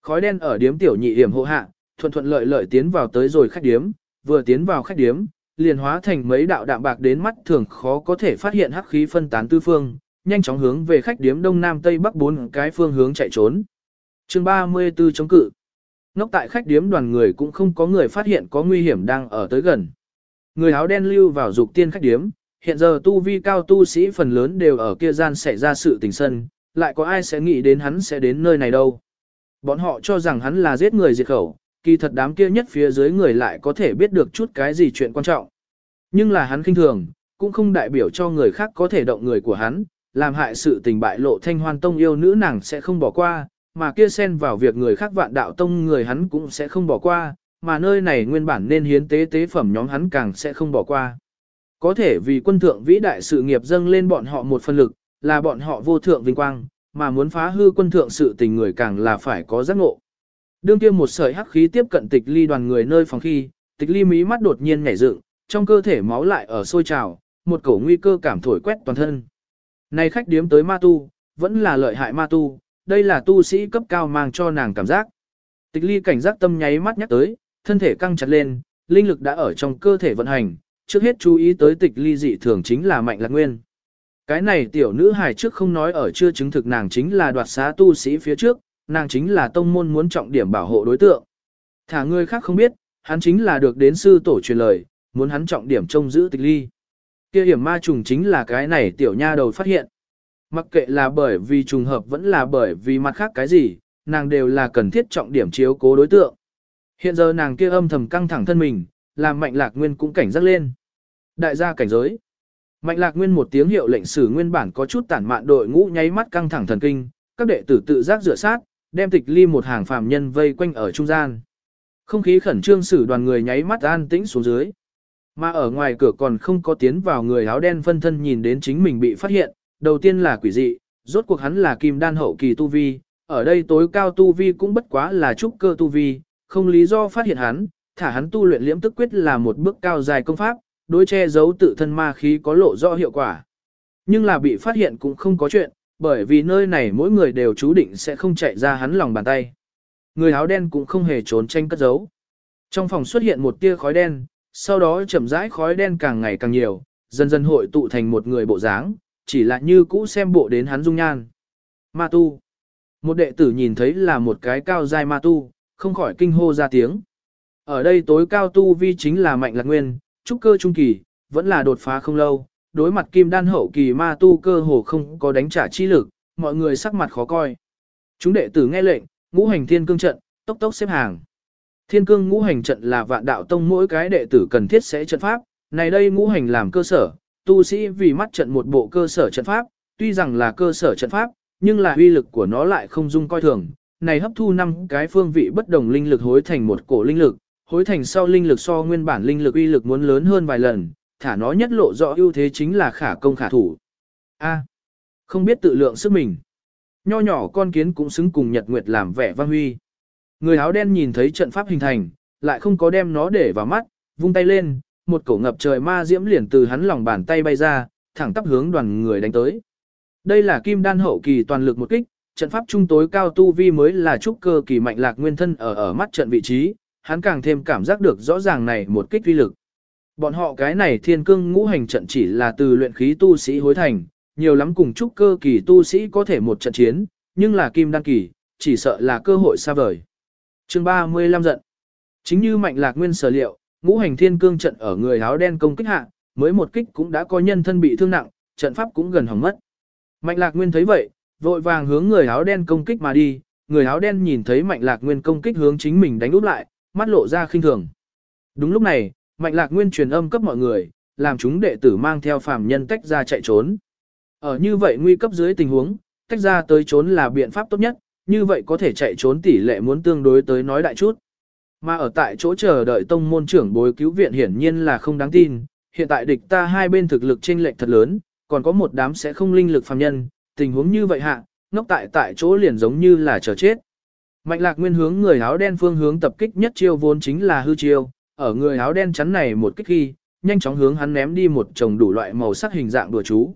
Speaker 1: Khói đen ở điếm tiểu nhị hiểm hộ hạ, thuận thuận lợi lợi tiến vào tới rồi khách điếm, vừa tiến vào khách điếm, liền hóa thành mấy đạo đạm bạc đến mắt thường khó có thể phát hiện hắc khí phân tán tư phương, nhanh chóng hướng về khách điếm đông nam tây bắc bốn cái phương hướng chạy trốn. Chương 34 chống cự. Nóc tại khách điếm đoàn người cũng không có người phát hiện có nguy hiểm đang ở tới gần. Người áo đen lưu vào dục tiên khách điếm, hiện giờ tu vi cao tu sĩ phần lớn đều ở kia gian xảy ra sự tình sân, lại có ai sẽ nghĩ đến hắn sẽ đến nơi này đâu. Bọn họ cho rằng hắn là giết người diệt khẩu, kỳ thật đám kia nhất phía dưới người lại có thể biết được chút cái gì chuyện quan trọng. Nhưng là hắn kinh thường, cũng không đại biểu cho người khác có thể động người của hắn, làm hại sự tình bại lộ thanh hoan tông yêu nữ nàng sẽ không bỏ qua, mà kia xen vào việc người khác vạn đạo tông người hắn cũng sẽ không bỏ qua, mà nơi này nguyên bản nên hiến tế tế phẩm nhóm hắn càng sẽ không bỏ qua. Có thể vì quân thượng vĩ đại sự nghiệp dâng lên bọn họ một phần lực, là bọn họ vô thượng vinh quang, mà muốn phá hư quân thượng sự tình người càng là phải có giác ngộ. Đương kia một sợi hắc khí tiếp cận tịch ly đoàn người nơi phòng khi, tịch ly mí mắt đột nhiên nhảy dựng, trong cơ thể máu lại ở sôi trào, một cổ nguy cơ cảm thổi quét toàn thân. Này khách điếm tới ma tu, vẫn là lợi hại ma tu, đây là tu sĩ cấp cao mang cho nàng cảm giác. Tịch ly cảnh giác tâm nháy mắt nhắc tới, thân thể căng chặt lên, linh lực đã ở trong cơ thể vận hành, trước hết chú ý tới tịch ly dị thường chính là mạnh lạc nguyên. Cái này tiểu nữ hài trước không nói ở chưa chứng thực nàng chính là đoạt xá tu sĩ phía trước, nàng chính là tông môn muốn trọng điểm bảo hộ đối tượng. Thả người khác không biết, hắn chính là được đến sư tổ truyền lời, muốn hắn trọng điểm trông giữ tịch ly. Kia hiểm ma trùng chính là cái này tiểu nha đầu phát hiện. Mặc kệ là bởi vì trùng hợp vẫn là bởi vì mặt khác cái gì, nàng đều là cần thiết trọng điểm chiếu cố đối tượng. Hiện giờ nàng kia âm thầm căng thẳng thân mình, làm mạnh lạc nguyên cũng cảnh giác lên. Đại gia cảnh giới. Mạnh lạc nguyên một tiếng hiệu lệnh sử nguyên bản có chút tản mạn đội ngũ nháy mắt căng thẳng thần kinh, các đệ tử tự giác rửa sát, đem tịch ly một hàng phàm nhân vây quanh ở trung gian. Không khí khẩn trương sử đoàn người nháy mắt an tĩnh xuống dưới. Mà ở ngoài cửa còn không có tiến vào người áo đen phân thân nhìn đến chính mình bị phát hiện, đầu tiên là quỷ dị, rốt cuộc hắn là kim đan hậu kỳ tu vi, ở đây tối cao tu vi cũng bất quá là trúc cơ tu vi, không lý do phát hiện hắn, thả hắn tu luyện liễm tức quyết là một bước cao dài công pháp, đối che giấu tự thân ma khí có lộ rõ hiệu quả. Nhưng là bị phát hiện cũng không có chuyện, bởi vì nơi này mỗi người đều chú định sẽ không chạy ra hắn lòng bàn tay. Người áo đen cũng không hề trốn tranh cất giấu. Trong phòng xuất hiện một tia khói đen, sau đó chậm rãi khói đen càng ngày càng nhiều, dần dần hội tụ thành một người bộ dáng, chỉ là như cũ xem bộ đến hắn dung nhan. Ma tu. Một đệ tử nhìn thấy là một cái cao dài ma tu, không khỏi kinh hô ra tiếng. Ở đây tối cao tu vi chính là mạnh lạc nguyên, trúc cơ trung kỳ, vẫn là đột phá không lâu, đối mặt kim đan hậu kỳ ma tu cơ hồ không có đánh trả chi lực, mọi người sắc mặt khó coi. Chúng đệ tử nghe lệnh, ngũ hành thiên cương trận, tốc tốc xếp hàng. Thiên cương ngũ hành trận là vạn đạo tông mỗi cái đệ tử cần thiết sẽ trận pháp, này đây ngũ hành làm cơ sở, tu sĩ vì mắt trận một bộ cơ sở trận pháp, tuy rằng là cơ sở trận pháp, nhưng là uy lực của nó lại không dung coi thường. Này hấp thu năm cái phương vị bất đồng linh lực hối thành một cổ linh lực, hối thành sau linh lực so nguyên bản linh lực uy lực muốn lớn hơn vài lần, thả nó nhất lộ rõ ưu thế chính là khả công khả thủ. A, không biết tự lượng sức mình. Nho nhỏ con kiến cũng xứng cùng Nhật Nguyệt làm vẻ văn huy. Người áo đen nhìn thấy trận pháp hình thành, lại không có đem nó để vào mắt, vung tay lên, một cổ ngập trời ma diễm liền từ hắn lòng bàn tay bay ra, thẳng tắp hướng đoàn người đánh tới. Đây là kim đan hậu kỳ toàn lực một kích, trận pháp trung tối cao tu vi mới là trúc cơ kỳ mạnh lạc nguyên thân ở ở mắt trận vị trí, hắn càng thêm cảm giác được rõ ràng này một kích uy lực. Bọn họ cái này thiên cương ngũ hành trận chỉ là từ luyện khí tu sĩ hối thành, nhiều lắm cùng trúc cơ kỳ tu sĩ có thể một trận chiến, nhưng là kim đan kỳ, chỉ sợ là cơ hội xa vời. chương 35 giận. Chính như mạnh lạc nguyên sở liệu, ngũ hành thiên cương trận ở người áo đen công kích hạ, mới một kích cũng đã có nhân thân bị thương nặng, trận pháp cũng gần hỏng mất. Mạnh lạc nguyên thấy vậy, vội vàng hướng người áo đen công kích mà đi, người áo đen nhìn thấy mạnh lạc nguyên công kích hướng chính mình đánh úp lại, mắt lộ ra khinh thường. Đúng lúc này, mạnh lạc nguyên truyền âm cấp mọi người, làm chúng đệ tử mang theo phàm nhân tách ra chạy trốn. Ở như vậy nguy cấp dưới tình huống, tách ra tới trốn là biện pháp tốt nhất, như vậy có thể chạy trốn tỷ lệ muốn tương đối tới nói đại chút. Mà ở tại chỗ chờ đợi tông môn trưởng bối cứu viện hiển nhiên là không đáng tin, hiện tại địch ta hai bên thực lực chênh lệch thật lớn, còn có một đám sẽ không linh lực phàm nhân, tình huống như vậy hạ, ngốc tại tại chỗ liền giống như là chờ chết. Mạnh lạc nguyên hướng người áo đen phương hướng tập kích nhất chiêu vốn chính là hư chiêu, ở người áo đen chắn này một kích khi, nhanh chóng hướng hắn ném đi một chồng đủ loại màu sắc hình dạng đùa chú.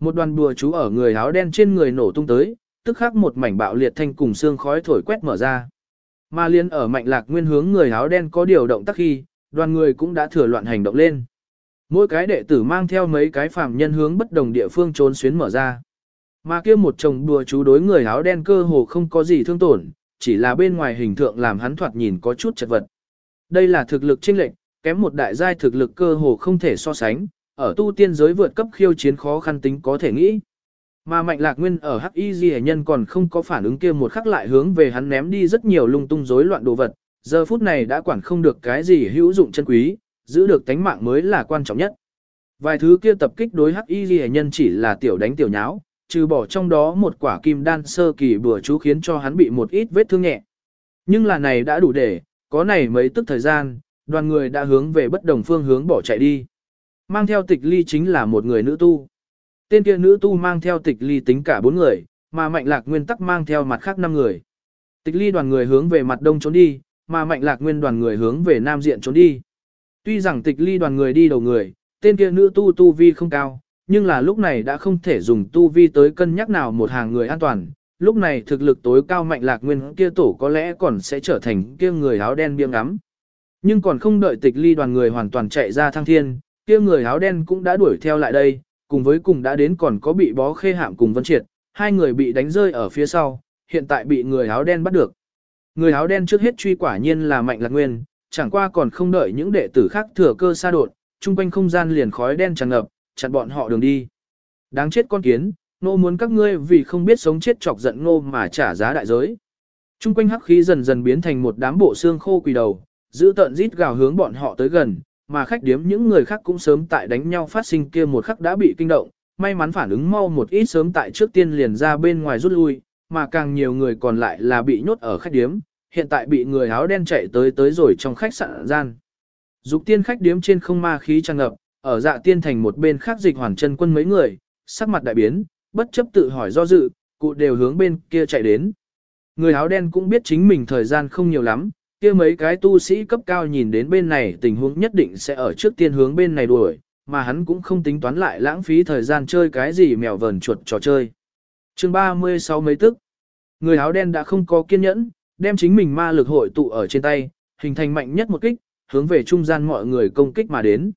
Speaker 1: Một đoàn đùa chú ở người áo đen trên người nổ tung tới, tức khắc một mảnh bạo liệt thanh cùng xương khói thổi quét mở ra. Ma liên ở mạnh lạc nguyên hướng người áo đen có điều động tác khi, đoàn người cũng đã thừa loạn hành động lên. Mỗi cái đệ tử mang theo mấy cái phạm nhân hướng bất đồng địa phương trốn xuyến mở ra. Mà kia một chồng đùa chú đối người áo đen cơ hồ không có gì thương tổn, chỉ là bên ngoài hình tượng làm hắn thoạt nhìn có chút chật vật. Đây là thực lực chênh lệch, kém một đại giai thực lực cơ hồ không thể so sánh, ở tu tiên giới vượt cấp khiêu chiến khó khăn tính có thể nghĩ. Mà Mạnh Lạc Nguyên ở Hắc Y Ghi nhân còn không có phản ứng kia một khắc lại hướng về hắn ném đi rất nhiều lung tung rối loạn đồ vật, giờ phút này đã quản không được cái gì hữu dụng chân quý, giữ được tánh mạng mới là quan trọng nhất. Vài thứ kia tập kích đối Hắc Y Ghi nhân chỉ là tiểu đánh tiểu nháo, trừ bỏ trong đó một quả kim đan sơ kỳ bừa chú khiến cho hắn bị một ít vết thương nhẹ. Nhưng là này đã đủ để, có này mấy tức thời gian, đoàn người đã hướng về bất đồng phương hướng bỏ chạy đi. Mang theo tịch ly chính là một người nữ tu. Tên kia nữ tu mang theo tịch ly tính cả bốn người, mà mạnh lạc nguyên tắc mang theo mặt khác năm người. Tịch ly đoàn người hướng về mặt đông trốn đi, mà mạnh lạc nguyên đoàn người hướng về nam diện trốn đi. Tuy rằng tịch ly đoàn người đi đầu người, tên kia nữ tu tu vi không cao, nhưng là lúc này đã không thể dùng tu vi tới cân nhắc nào một hàng người an toàn. Lúc này thực lực tối cao mạnh lạc nguyên kia tổ có lẽ còn sẽ trở thành kia người áo đen biếng ngắm. Nhưng còn không đợi tịch ly đoàn người hoàn toàn chạy ra thăng thiên, kia người áo đen cũng đã đuổi theo lại đây, cùng với cùng đã đến còn có bị bó khê hạm cùng vân triệt, hai người bị đánh rơi ở phía sau, hiện tại bị người áo đen bắt được. Người áo đen trước hết truy quả nhiên là mạnh lạc nguyên, chẳng qua còn không đợi những đệ tử khác thừa cơ xa đột, chung quanh không gian liền khói đen tràn ngập, chặn bọn họ đường đi. Đáng chết con kiến, nô muốn các ngươi vì không biết sống chết chọc giận nô mà trả giá đại giới. Trung quanh hắc khí dần dần biến thành một đám bộ xương khô quỳ đầu, giữ tận rít gào hướng bọn họ tới gần, mà khách điếm những người khác cũng sớm tại đánh nhau phát sinh kia một khắc đã bị kinh động, may mắn phản ứng mau một ít sớm tại trước tiên liền ra bên ngoài rút lui, mà càng nhiều người còn lại là bị nhốt ở khách điếm, hiện tại bị người áo đen chạy tới tới rồi trong khách sạn gian. Dục tiên khách điếm trên không ma khí tràn ngập, ở dạ tiên thành một bên khác dịch hoàn chân quân mấy người, sắc mặt đại biến, bất chấp tự hỏi do dự, cụ đều hướng bên kia chạy đến. Người áo đen cũng biết chính mình thời gian không nhiều lắm, kia mấy cái tu sĩ cấp cao nhìn đến bên này tình huống nhất định sẽ ở trước tiên hướng bên này đuổi, mà hắn cũng không tính toán lại lãng phí thời gian chơi cái gì mèo vờn chuột trò chơi. chương 36 mấy tức, người áo đen đã không có kiên nhẫn, đem chính mình ma lực hội tụ ở trên tay, hình thành mạnh nhất một kích, hướng về trung gian mọi người công kích mà đến.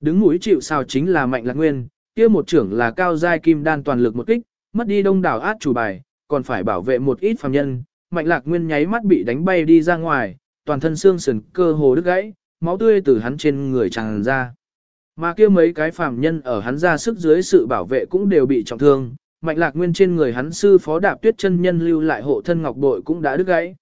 Speaker 1: Đứng mũi chịu sao chính là mạnh lạc nguyên, kia một trưởng là cao giai kim đan toàn lực một kích, mất đi đông đảo át chủ bài, còn phải bảo vệ một ít phàm nhân, mạnh lạc nguyên nháy mắt bị đánh bay đi ra ngoài, toàn thân xương sườn cơ hồ đứt gãy, máu tươi từ hắn trên người tràn ra. Mà kia mấy cái phàm nhân ở hắn ra sức dưới sự bảo vệ cũng đều bị trọng thương, mạnh lạc nguyên trên người hắn sư phó đạp tuyết chân nhân lưu lại hộ thân ngọc bội cũng đã đứt gãy.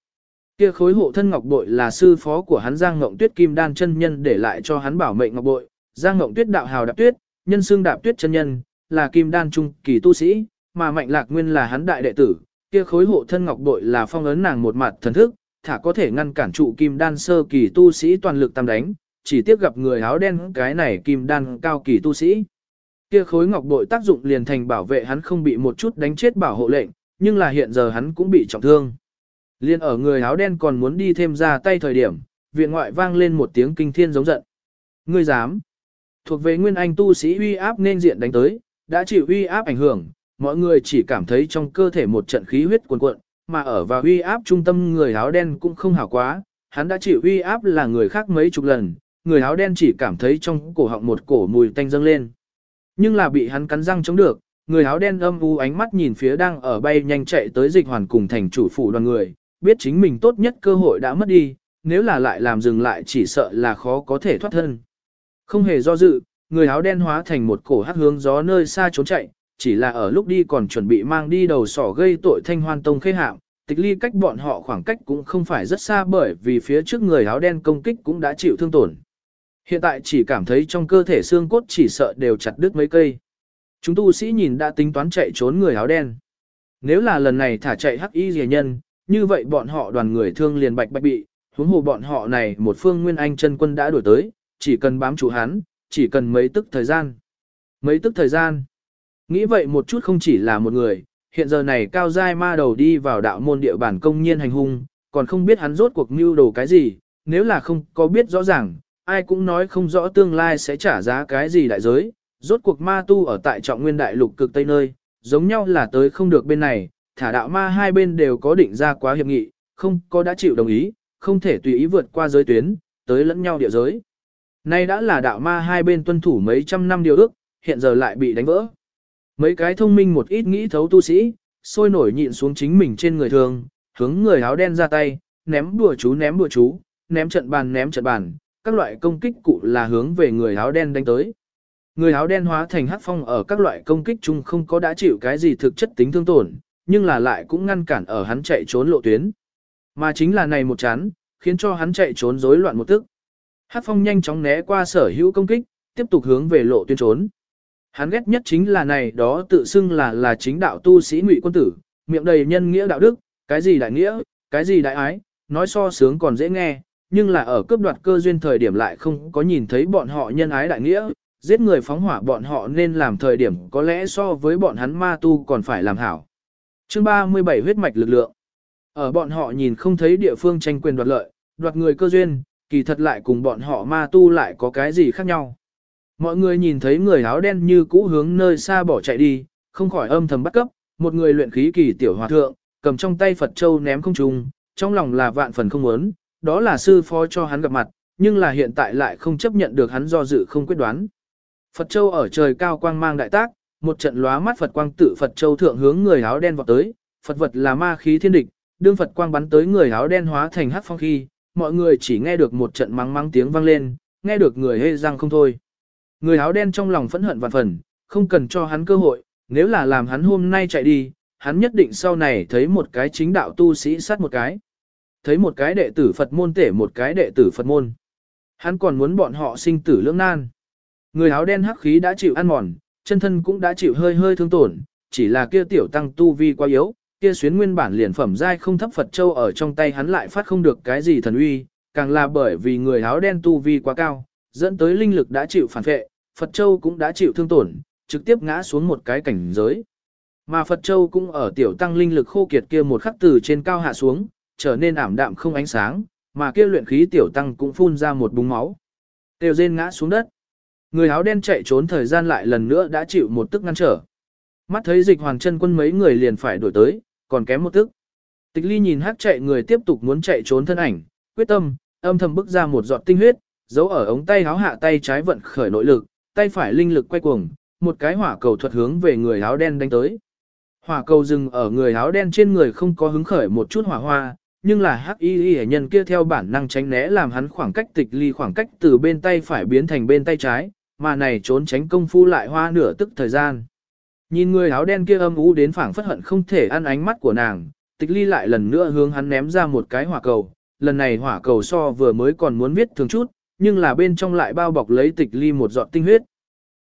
Speaker 1: Kia khối hộ thân ngọc bội là sư phó của hắn Giang Ngộng Tuyết Kim Đan chân nhân để lại cho hắn bảo mệnh ngọc bội, Giang Ngộng Tuyết đạo hào đạp tuyết, nhân xương đạp tuyết chân nhân, là Kim Đan trung kỳ tu sĩ, mà Mạnh Lạc Nguyên là hắn đại đệ tử, kia khối hộ thân ngọc bội là phong ấn nàng một mặt thần thức, thả có thể ngăn cản trụ kim đan sơ kỳ tu sĩ toàn lực tam đánh, chỉ tiếc gặp người áo đen cái này kim đan cao kỳ tu sĩ. Kia khối ngọc bội tác dụng liền thành bảo vệ hắn không bị một chút đánh chết bảo hộ lệnh, nhưng là hiện giờ hắn cũng bị trọng thương. Liên ở người áo đen còn muốn đi thêm ra tay thời điểm, viện ngoại vang lên một tiếng kinh thiên giống giận. Ngươi dám? Thuộc về nguyên anh tu sĩ uy áp nên diện đánh tới, đã chịu uy áp ảnh hưởng, mọi người chỉ cảm thấy trong cơ thể một trận khí huyết cuồn cuộn, mà ở vào uy áp trung tâm người áo đen cũng không hảo quá, hắn đã chịu uy áp là người khác mấy chục lần, người áo đen chỉ cảm thấy trong cổ họng một cổ mùi tanh dâng lên. Nhưng là bị hắn cắn răng chống được, người áo đen âm u ánh mắt nhìn phía đang ở bay nhanh chạy tới dịch hoàn cùng thành chủ phủ đoàn người, biết chính mình tốt nhất cơ hội đã mất đi, nếu là lại làm dừng lại chỉ sợ là khó có thể thoát thân. Không hề do dự, người áo đen hóa thành một cổ hắc hướng gió nơi xa trốn chạy, chỉ là ở lúc đi còn chuẩn bị mang đi đầu sỏ gây tội thanh hoan tông khê hạm, tịch ly cách bọn họ khoảng cách cũng không phải rất xa bởi vì phía trước người áo đen công kích cũng đã chịu thương tổn. Hiện tại chỉ cảm thấy trong cơ thể xương cốt chỉ sợ đều chặt đứt mấy cây. Chúng tu sĩ nhìn đã tính toán chạy trốn người áo đen. Nếu là lần này thả chạy hắc y rìa nhân, như vậy bọn họ đoàn người thương liền bạch bạch bị, huống hồ bọn họ này một phương nguyên anh chân quân đã đuổi tới, chỉ cần bám chủ hắn, chỉ cần mấy tức thời gian. Mấy tức thời gian. Nghĩ vậy một chút không chỉ là một người, hiện giờ này cao giai ma đầu đi vào đạo môn địa bản công nhiên hành hung, còn không biết hắn rốt cuộc mưu đồ cái gì, nếu là không có biết rõ ràng, ai cũng nói không rõ tương lai sẽ trả giá cái gì đại giới, rốt cuộc ma tu ở tại trọng nguyên đại lục cực tây nơi, giống nhau là tới không được bên này, thả đạo ma hai bên đều có định ra quá hiệp nghị, không có đã chịu đồng ý, không thể tùy ý vượt qua giới tuyến, tới lẫn nhau địa giới. Nay đã là đạo ma hai bên tuân thủ mấy trăm năm điều ước, hiện giờ lại bị đánh vỡ. Mấy cái thông minh một ít nghĩ thấu tu sĩ, sôi nổi nhịn xuống chính mình trên người thường, hướng người áo đen ra tay, ném đùa chú ném đùa chú, ném trận bàn ném trận bàn, các loại công kích cụ là hướng về người áo đen đánh tới. Người áo đen hóa thành hắc phong ở các loại công kích chung không có đã chịu cái gì thực chất tính thương tổn, nhưng là lại cũng ngăn cản ở hắn chạy trốn lộ tuyến. Mà chính là này một chán, khiến cho hắn chạy trốn rối loạn một tức. Hắc phong nhanh chóng né qua sở hữu công kích, tiếp tục hướng về lộ tuyến trốn. Hắn ghét nhất chính là này đó tự xưng là là chính đạo tu sĩ ngụy quân tử, miệng đầy nhân nghĩa đạo đức, cái gì đại nghĩa, cái gì đại ái, nói so sướng còn dễ nghe, nhưng là ở cướp đoạt cơ duyên thời điểm lại không có nhìn thấy bọn họ nhân ái đại nghĩa, giết người phóng hỏa bọn họ nên làm thời điểm có lẽ so với bọn hắn ma tu còn phải làm hảo. Chương 37 huyết mạch lực lượng. Ở bọn họ nhìn không thấy địa phương tranh quyền đoạt lợi, đoạt người cơ duyên, kỳ thật lại cùng bọn họ ma tu lại có cái gì khác nhau. Mọi người nhìn thấy người áo đen như cũ hướng nơi xa bỏ chạy đi, không khỏi âm thầm bắt cấp, một người luyện khí kỳ tiểu hòa thượng, cầm trong tay Phật Châu ném không trung, trong lòng là vạn phần không muốn, đó là sư phó cho hắn gặp mặt, nhưng là hiện tại lại không chấp nhận được hắn do dự không quyết đoán. Phật Châu ở trời cao quang mang đại tác, một trận lóa mắt Phật quang tự Phật Châu thượng hướng người áo đen vọt tới, Phật vật là ma khí thiên địch, đương Phật quang bắn tới người áo đen hóa thành hắc phong khi, mọi người chỉ nghe được một trận mắng mắng tiếng vang lên, nghe được người hê răng không thôi. Người áo đen trong lòng phẫn hận vạn phần, không cần cho hắn cơ hội, nếu là làm hắn hôm nay chạy đi, hắn nhất định sau này thấy một cái chính đạo tu sĩ sát một cái. Thấy một cái đệ tử Phật môn tể một cái đệ tử Phật môn. Hắn còn muốn bọn họ sinh tử lưỡng nan. Người áo đen hắc khí đã chịu ăn mòn, chân thân cũng đã chịu hơi hơi thương tổn, chỉ là kia tiểu tăng tu vi quá yếu, kia xuyến nguyên bản liền phẩm giai không thấp Phật Châu ở trong tay hắn lại phát không được cái gì thần uy, càng là bởi vì người áo đen tu vi quá cao, dẫn tới linh lực đã chịu phản vệ, Phật Châu cũng đã chịu thương tổn, trực tiếp ngã xuống một cái cảnh giới. Mà Phật Châu cũng ở tiểu tăng linh lực khô kiệt kia một khắc từ trên cao hạ xuống, trở nên ảm đạm không ánh sáng, mà kia luyện khí tiểu tăng cũng phun ra một búng máu. Tiêu rên ngã xuống đất. Người áo đen chạy trốn thời gian lại lần nữa đã chịu một tức ngăn trở. Mắt thấy dịch hoàng chân quân mấy người liền phải đuổi tới, còn kém một tức. Tịch ly nhìn hát chạy người tiếp tục muốn chạy trốn thân ảnh, quyết tâm, âm thầm bức ra một giọt tinh huyết, giấu ở ống tay áo hạ tay trái vận khởi nội lực, tay phải linh lực quay cuồng, một cái hỏa cầu thuật hướng về người áo đen đánh tới. Hỏa cầu dừng ở người áo đen trên người không có hứng khởi một chút hỏa hoa, nhưng là hắc y y nhân kia theo bản năng tránh né làm hắn khoảng cách tịch ly khoảng cách từ bên tay phải biến thành bên tay trái, mà này trốn tránh công phu lại hoa nửa tức thời gian. Nhìn người áo đen kia âm u đến phảng phất hận không thể ăn ánh mắt của nàng, tịch ly lại lần nữa hướng hắn ném ra một cái hỏa cầu, lần này hỏa cầu so vừa mới còn muốn viết thường chút, nhưng là bên trong lại bao bọc lấy tịch ly một giọt tinh huyết.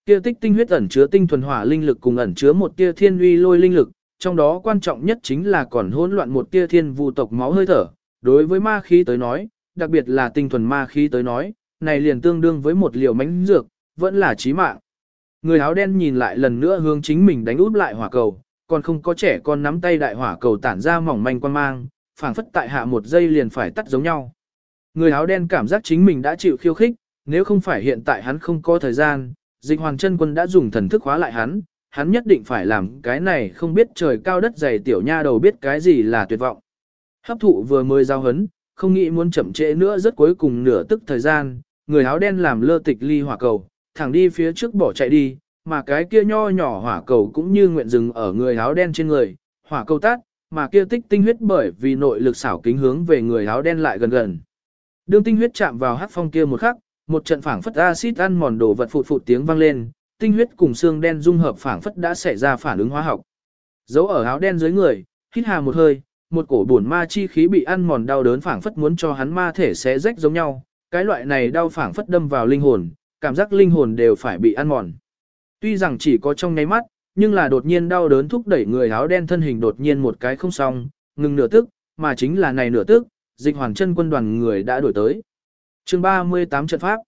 Speaker 1: Kia tích tinh huyết ẩn chứa tinh thuần hỏa linh lực cùng ẩn chứa một tia thiên uy lôi linh lực, trong đó quan trọng nhất chính là còn hỗn loạn một tia thiên vu tộc máu hơi thở. Đối với ma khí tới nói, đặc biệt là tinh thuần ma khí tới nói, này liền tương đương với một liều mánh dược, vẫn là chí mạng. Người áo đen nhìn lại lần nữa hướng chính mình đánh út lại hỏa cầu, còn không có trẻ con nắm tay đại hỏa cầu tản ra mỏng manh quan mang, phảng phất tại hạ một giây liền phải tắt giống nhau. Người áo đen cảm giác chính mình đã chịu khiêu khích, nếu không phải hiện tại hắn không có thời gian, dịch hoàng chân quân đã dùng thần thức hóa lại hắn, hắn nhất định phải làm cái này không biết trời cao đất dày tiểu nha đầu biết cái gì là tuyệt vọng. Hấp thụ vừa mới giao hấn, không nghĩ muốn chậm trễ nữa rất cuối cùng nửa tức thời gian, người áo đen làm lơ tịch ly hỏa cầu, thẳng đi phía trước bỏ chạy đi, mà cái kia nho nhỏ hỏa cầu cũng như nguyện dừng ở người áo đen trên người, hỏa cầu tát, mà kia tích tinh huyết bởi vì nội lực xảo kính hướng về người áo đen lại gần gần. Đương tinh huyết chạm vào hắc phong kia một khắc, một trận phảng phất axit ăn mòn đồ vật phụt phụt tiếng vang lên, tinh huyết cùng xương đen dung hợp phảng phất đã xảy ra phản ứng hóa học. Dấu ở áo đen dưới người, hít hà một hơi, một cổ buồn ma chi khí bị ăn mòn đau đớn phảng phất muốn cho hắn ma thể xé rách giống nhau, cái loại này đau phảng phất đâm vào linh hồn, cảm giác linh hồn đều phải bị ăn mòn. Tuy rằng chỉ có trong nháy mắt, nhưng là đột nhiên đau đớn thúc đẩy người áo đen thân hình đột nhiên một cái không xong, ngừng nửa tức, mà chính là này nửa tức, dịch hoàn chân quân đoàn người đã đổi tới. chương 38 trận pháp.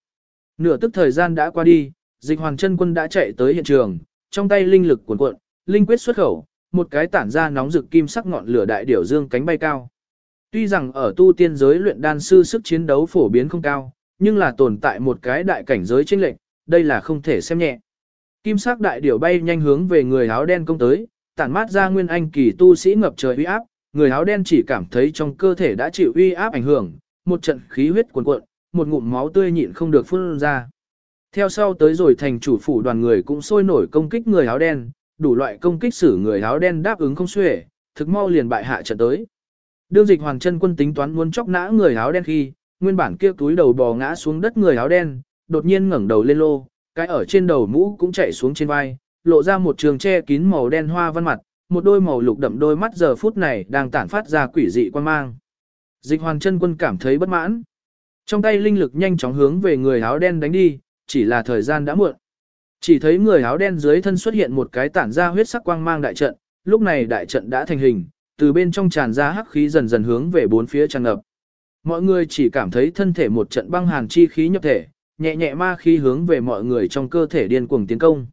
Speaker 1: Nửa tức thời gian đã qua đi, dịch hoàn chân quân đã chạy tới hiện trường, trong tay linh lực cuồn cuộn, linh quyết xuất khẩu, một cái tản ra nóng rực kim sắc ngọn lửa đại điểu dương cánh bay cao. Tuy rằng ở tu tiên giới luyện đan sư sức chiến đấu phổ biến không cao, nhưng là tồn tại một cái đại cảnh giới chênh lệch, đây là không thể xem nhẹ. Kim sắc đại điểu bay nhanh hướng về người áo đen công tới, tản mát ra nguyên anh kỳ tu sĩ ngập trời uy áp, người áo đen chỉ cảm thấy trong cơ thể đã chịu uy áp ảnh hưởng, một trận khí huyết cuồn cuộn, một ngụm máu tươi nhịn không được phun ra. Theo sau tới rồi thành chủ phủ đoàn người cũng sôi nổi công kích người áo đen, đủ loại công kích xử người áo đen đáp ứng không xuể, thực mau liền bại hạ trận tới. Đương dịch hoàng chân quân tính toán muốn chóc nã người áo đen khi, nguyên bản kia túi đầu bò ngã xuống đất người áo đen, đột nhiên ngẩng đầu lên lô, cái ở trên đầu mũ cũng chạy xuống trên vai, lộ ra một trường che kín màu đen hoa văn mặt, một đôi màu lục đậm đôi mắt giờ phút này đang tản phát ra quỷ dị quan mang. Dịch hoàn chân quân cảm thấy bất mãn. Trong tay linh lực nhanh chóng hướng về người áo đen đánh đi, chỉ là thời gian đã muộn. Chỉ thấy người áo đen dưới thân xuất hiện một cái tản ra huyết sắc quang mang đại trận, lúc này đại trận đã thành hình, từ bên trong tràn ra hắc khí dần dần hướng về bốn phía tràn ngập. Mọi người chỉ cảm thấy thân thể một trận băng hàn chi khí nhập thể, nhẹ nhẹ ma khí hướng về mọi người trong cơ thể điên cuồng tiến công.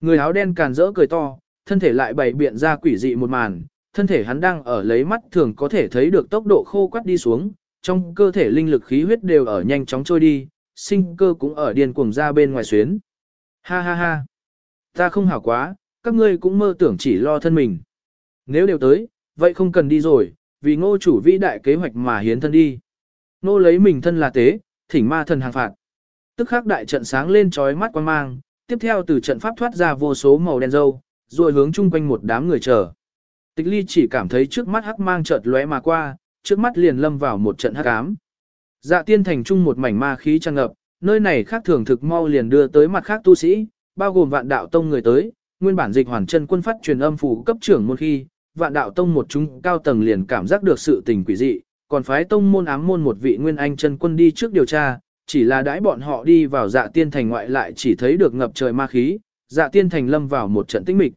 Speaker 1: Người áo đen càn rỡ cười to, thân thể lại bày biện ra quỷ dị một màn, thân thể hắn đang ở lấy mắt thường có thể thấy được tốc độ khô quắt đi xuống, trong cơ thể linh lực khí huyết đều ở nhanh chóng trôi đi, sinh cơ cũng ở điên cuồng ra bên ngoài xuyến. Ha ha ha, ta không hảo quá, các ngươi cũng mơ tưởng chỉ lo thân mình. Nếu đều tới, vậy không cần đi rồi, vì ngô chủ vĩ đại kế hoạch mà hiến thân đi. Nô lấy mình thân là tế, thỉnh ma thần hàng phạt. Tức khắc đại trận sáng lên trói mắt quan mang, tiếp theo từ trận pháp thoát ra vô số màu đen dâu, rồi hướng chung quanh một đám người chờ. Tịch ly chỉ cảm thấy trước mắt hắc mang chợt lóe mà qua, trước mắt liền lâm vào một trận hắc ám. Dạ tiên thành trung một mảnh ma khí tràn ngập, nơi này khác thường thực mau liền đưa tới mặt khác tu sĩ, bao gồm vạn đạo tông người tới, nguyên bản dịch hoàn chân quân phát truyền âm phủ cấp trưởng môn khi, vạn đạo tông một chúng cao tầng liền cảm giác được sự tình quỷ dị, còn phái tông môn ám môn một vị nguyên anh chân quân đi trước điều tra, chỉ là đãi bọn họ đi vào dạ tiên thành ngoại lại chỉ thấy được ngập trời ma khí, dạ tiên thành lâm vào một trận tĩnh mịch.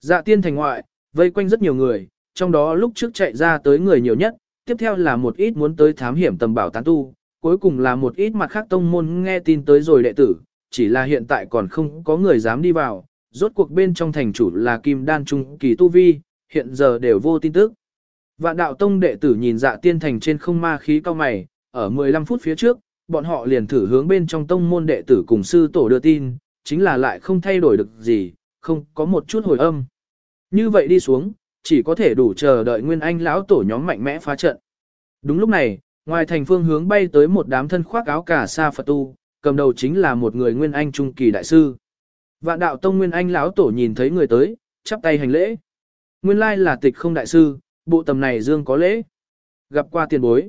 Speaker 1: Dạ tiên thành ngoại, vây quanh rất nhiều người, trong đó lúc trước chạy ra tới người nhiều nhất, tiếp theo là một ít muốn tới thám hiểm tầm bảo tán tu, cuối cùng là một ít mặt khác tông môn nghe tin tới rồi đệ tử, chỉ là hiện tại còn không có người dám đi vào, rốt cuộc bên trong thành chủ là kim đan trung kỳ tu vi, hiện giờ đều vô tin tức. Vạn đạo tông đệ tử nhìn dạ tiên thành trên không ma khí cao mày, ở 15 phút phía trước, bọn họ liền thử hướng bên trong tông môn đệ tử cùng sư tổ đưa tin, chính là lại không thay đổi được gì, không có một chút hồi âm. Như vậy đi xuống, chỉ có thể đủ chờ đợi Nguyên Anh lão tổ nhóm mạnh mẽ phá trận. Đúng lúc này, ngoài thành phương hướng bay tới một đám thân khoác áo cà sa Phật tu, cầm đầu chính là một người Nguyên Anh trung kỳ đại sư. Vạn đạo tông Nguyên Anh lão tổ nhìn thấy người tới, chắp tay hành lễ. Nguyên lai là tịch không đại sư, bộ tầm này dương có lễ. Gặp qua tiền bối.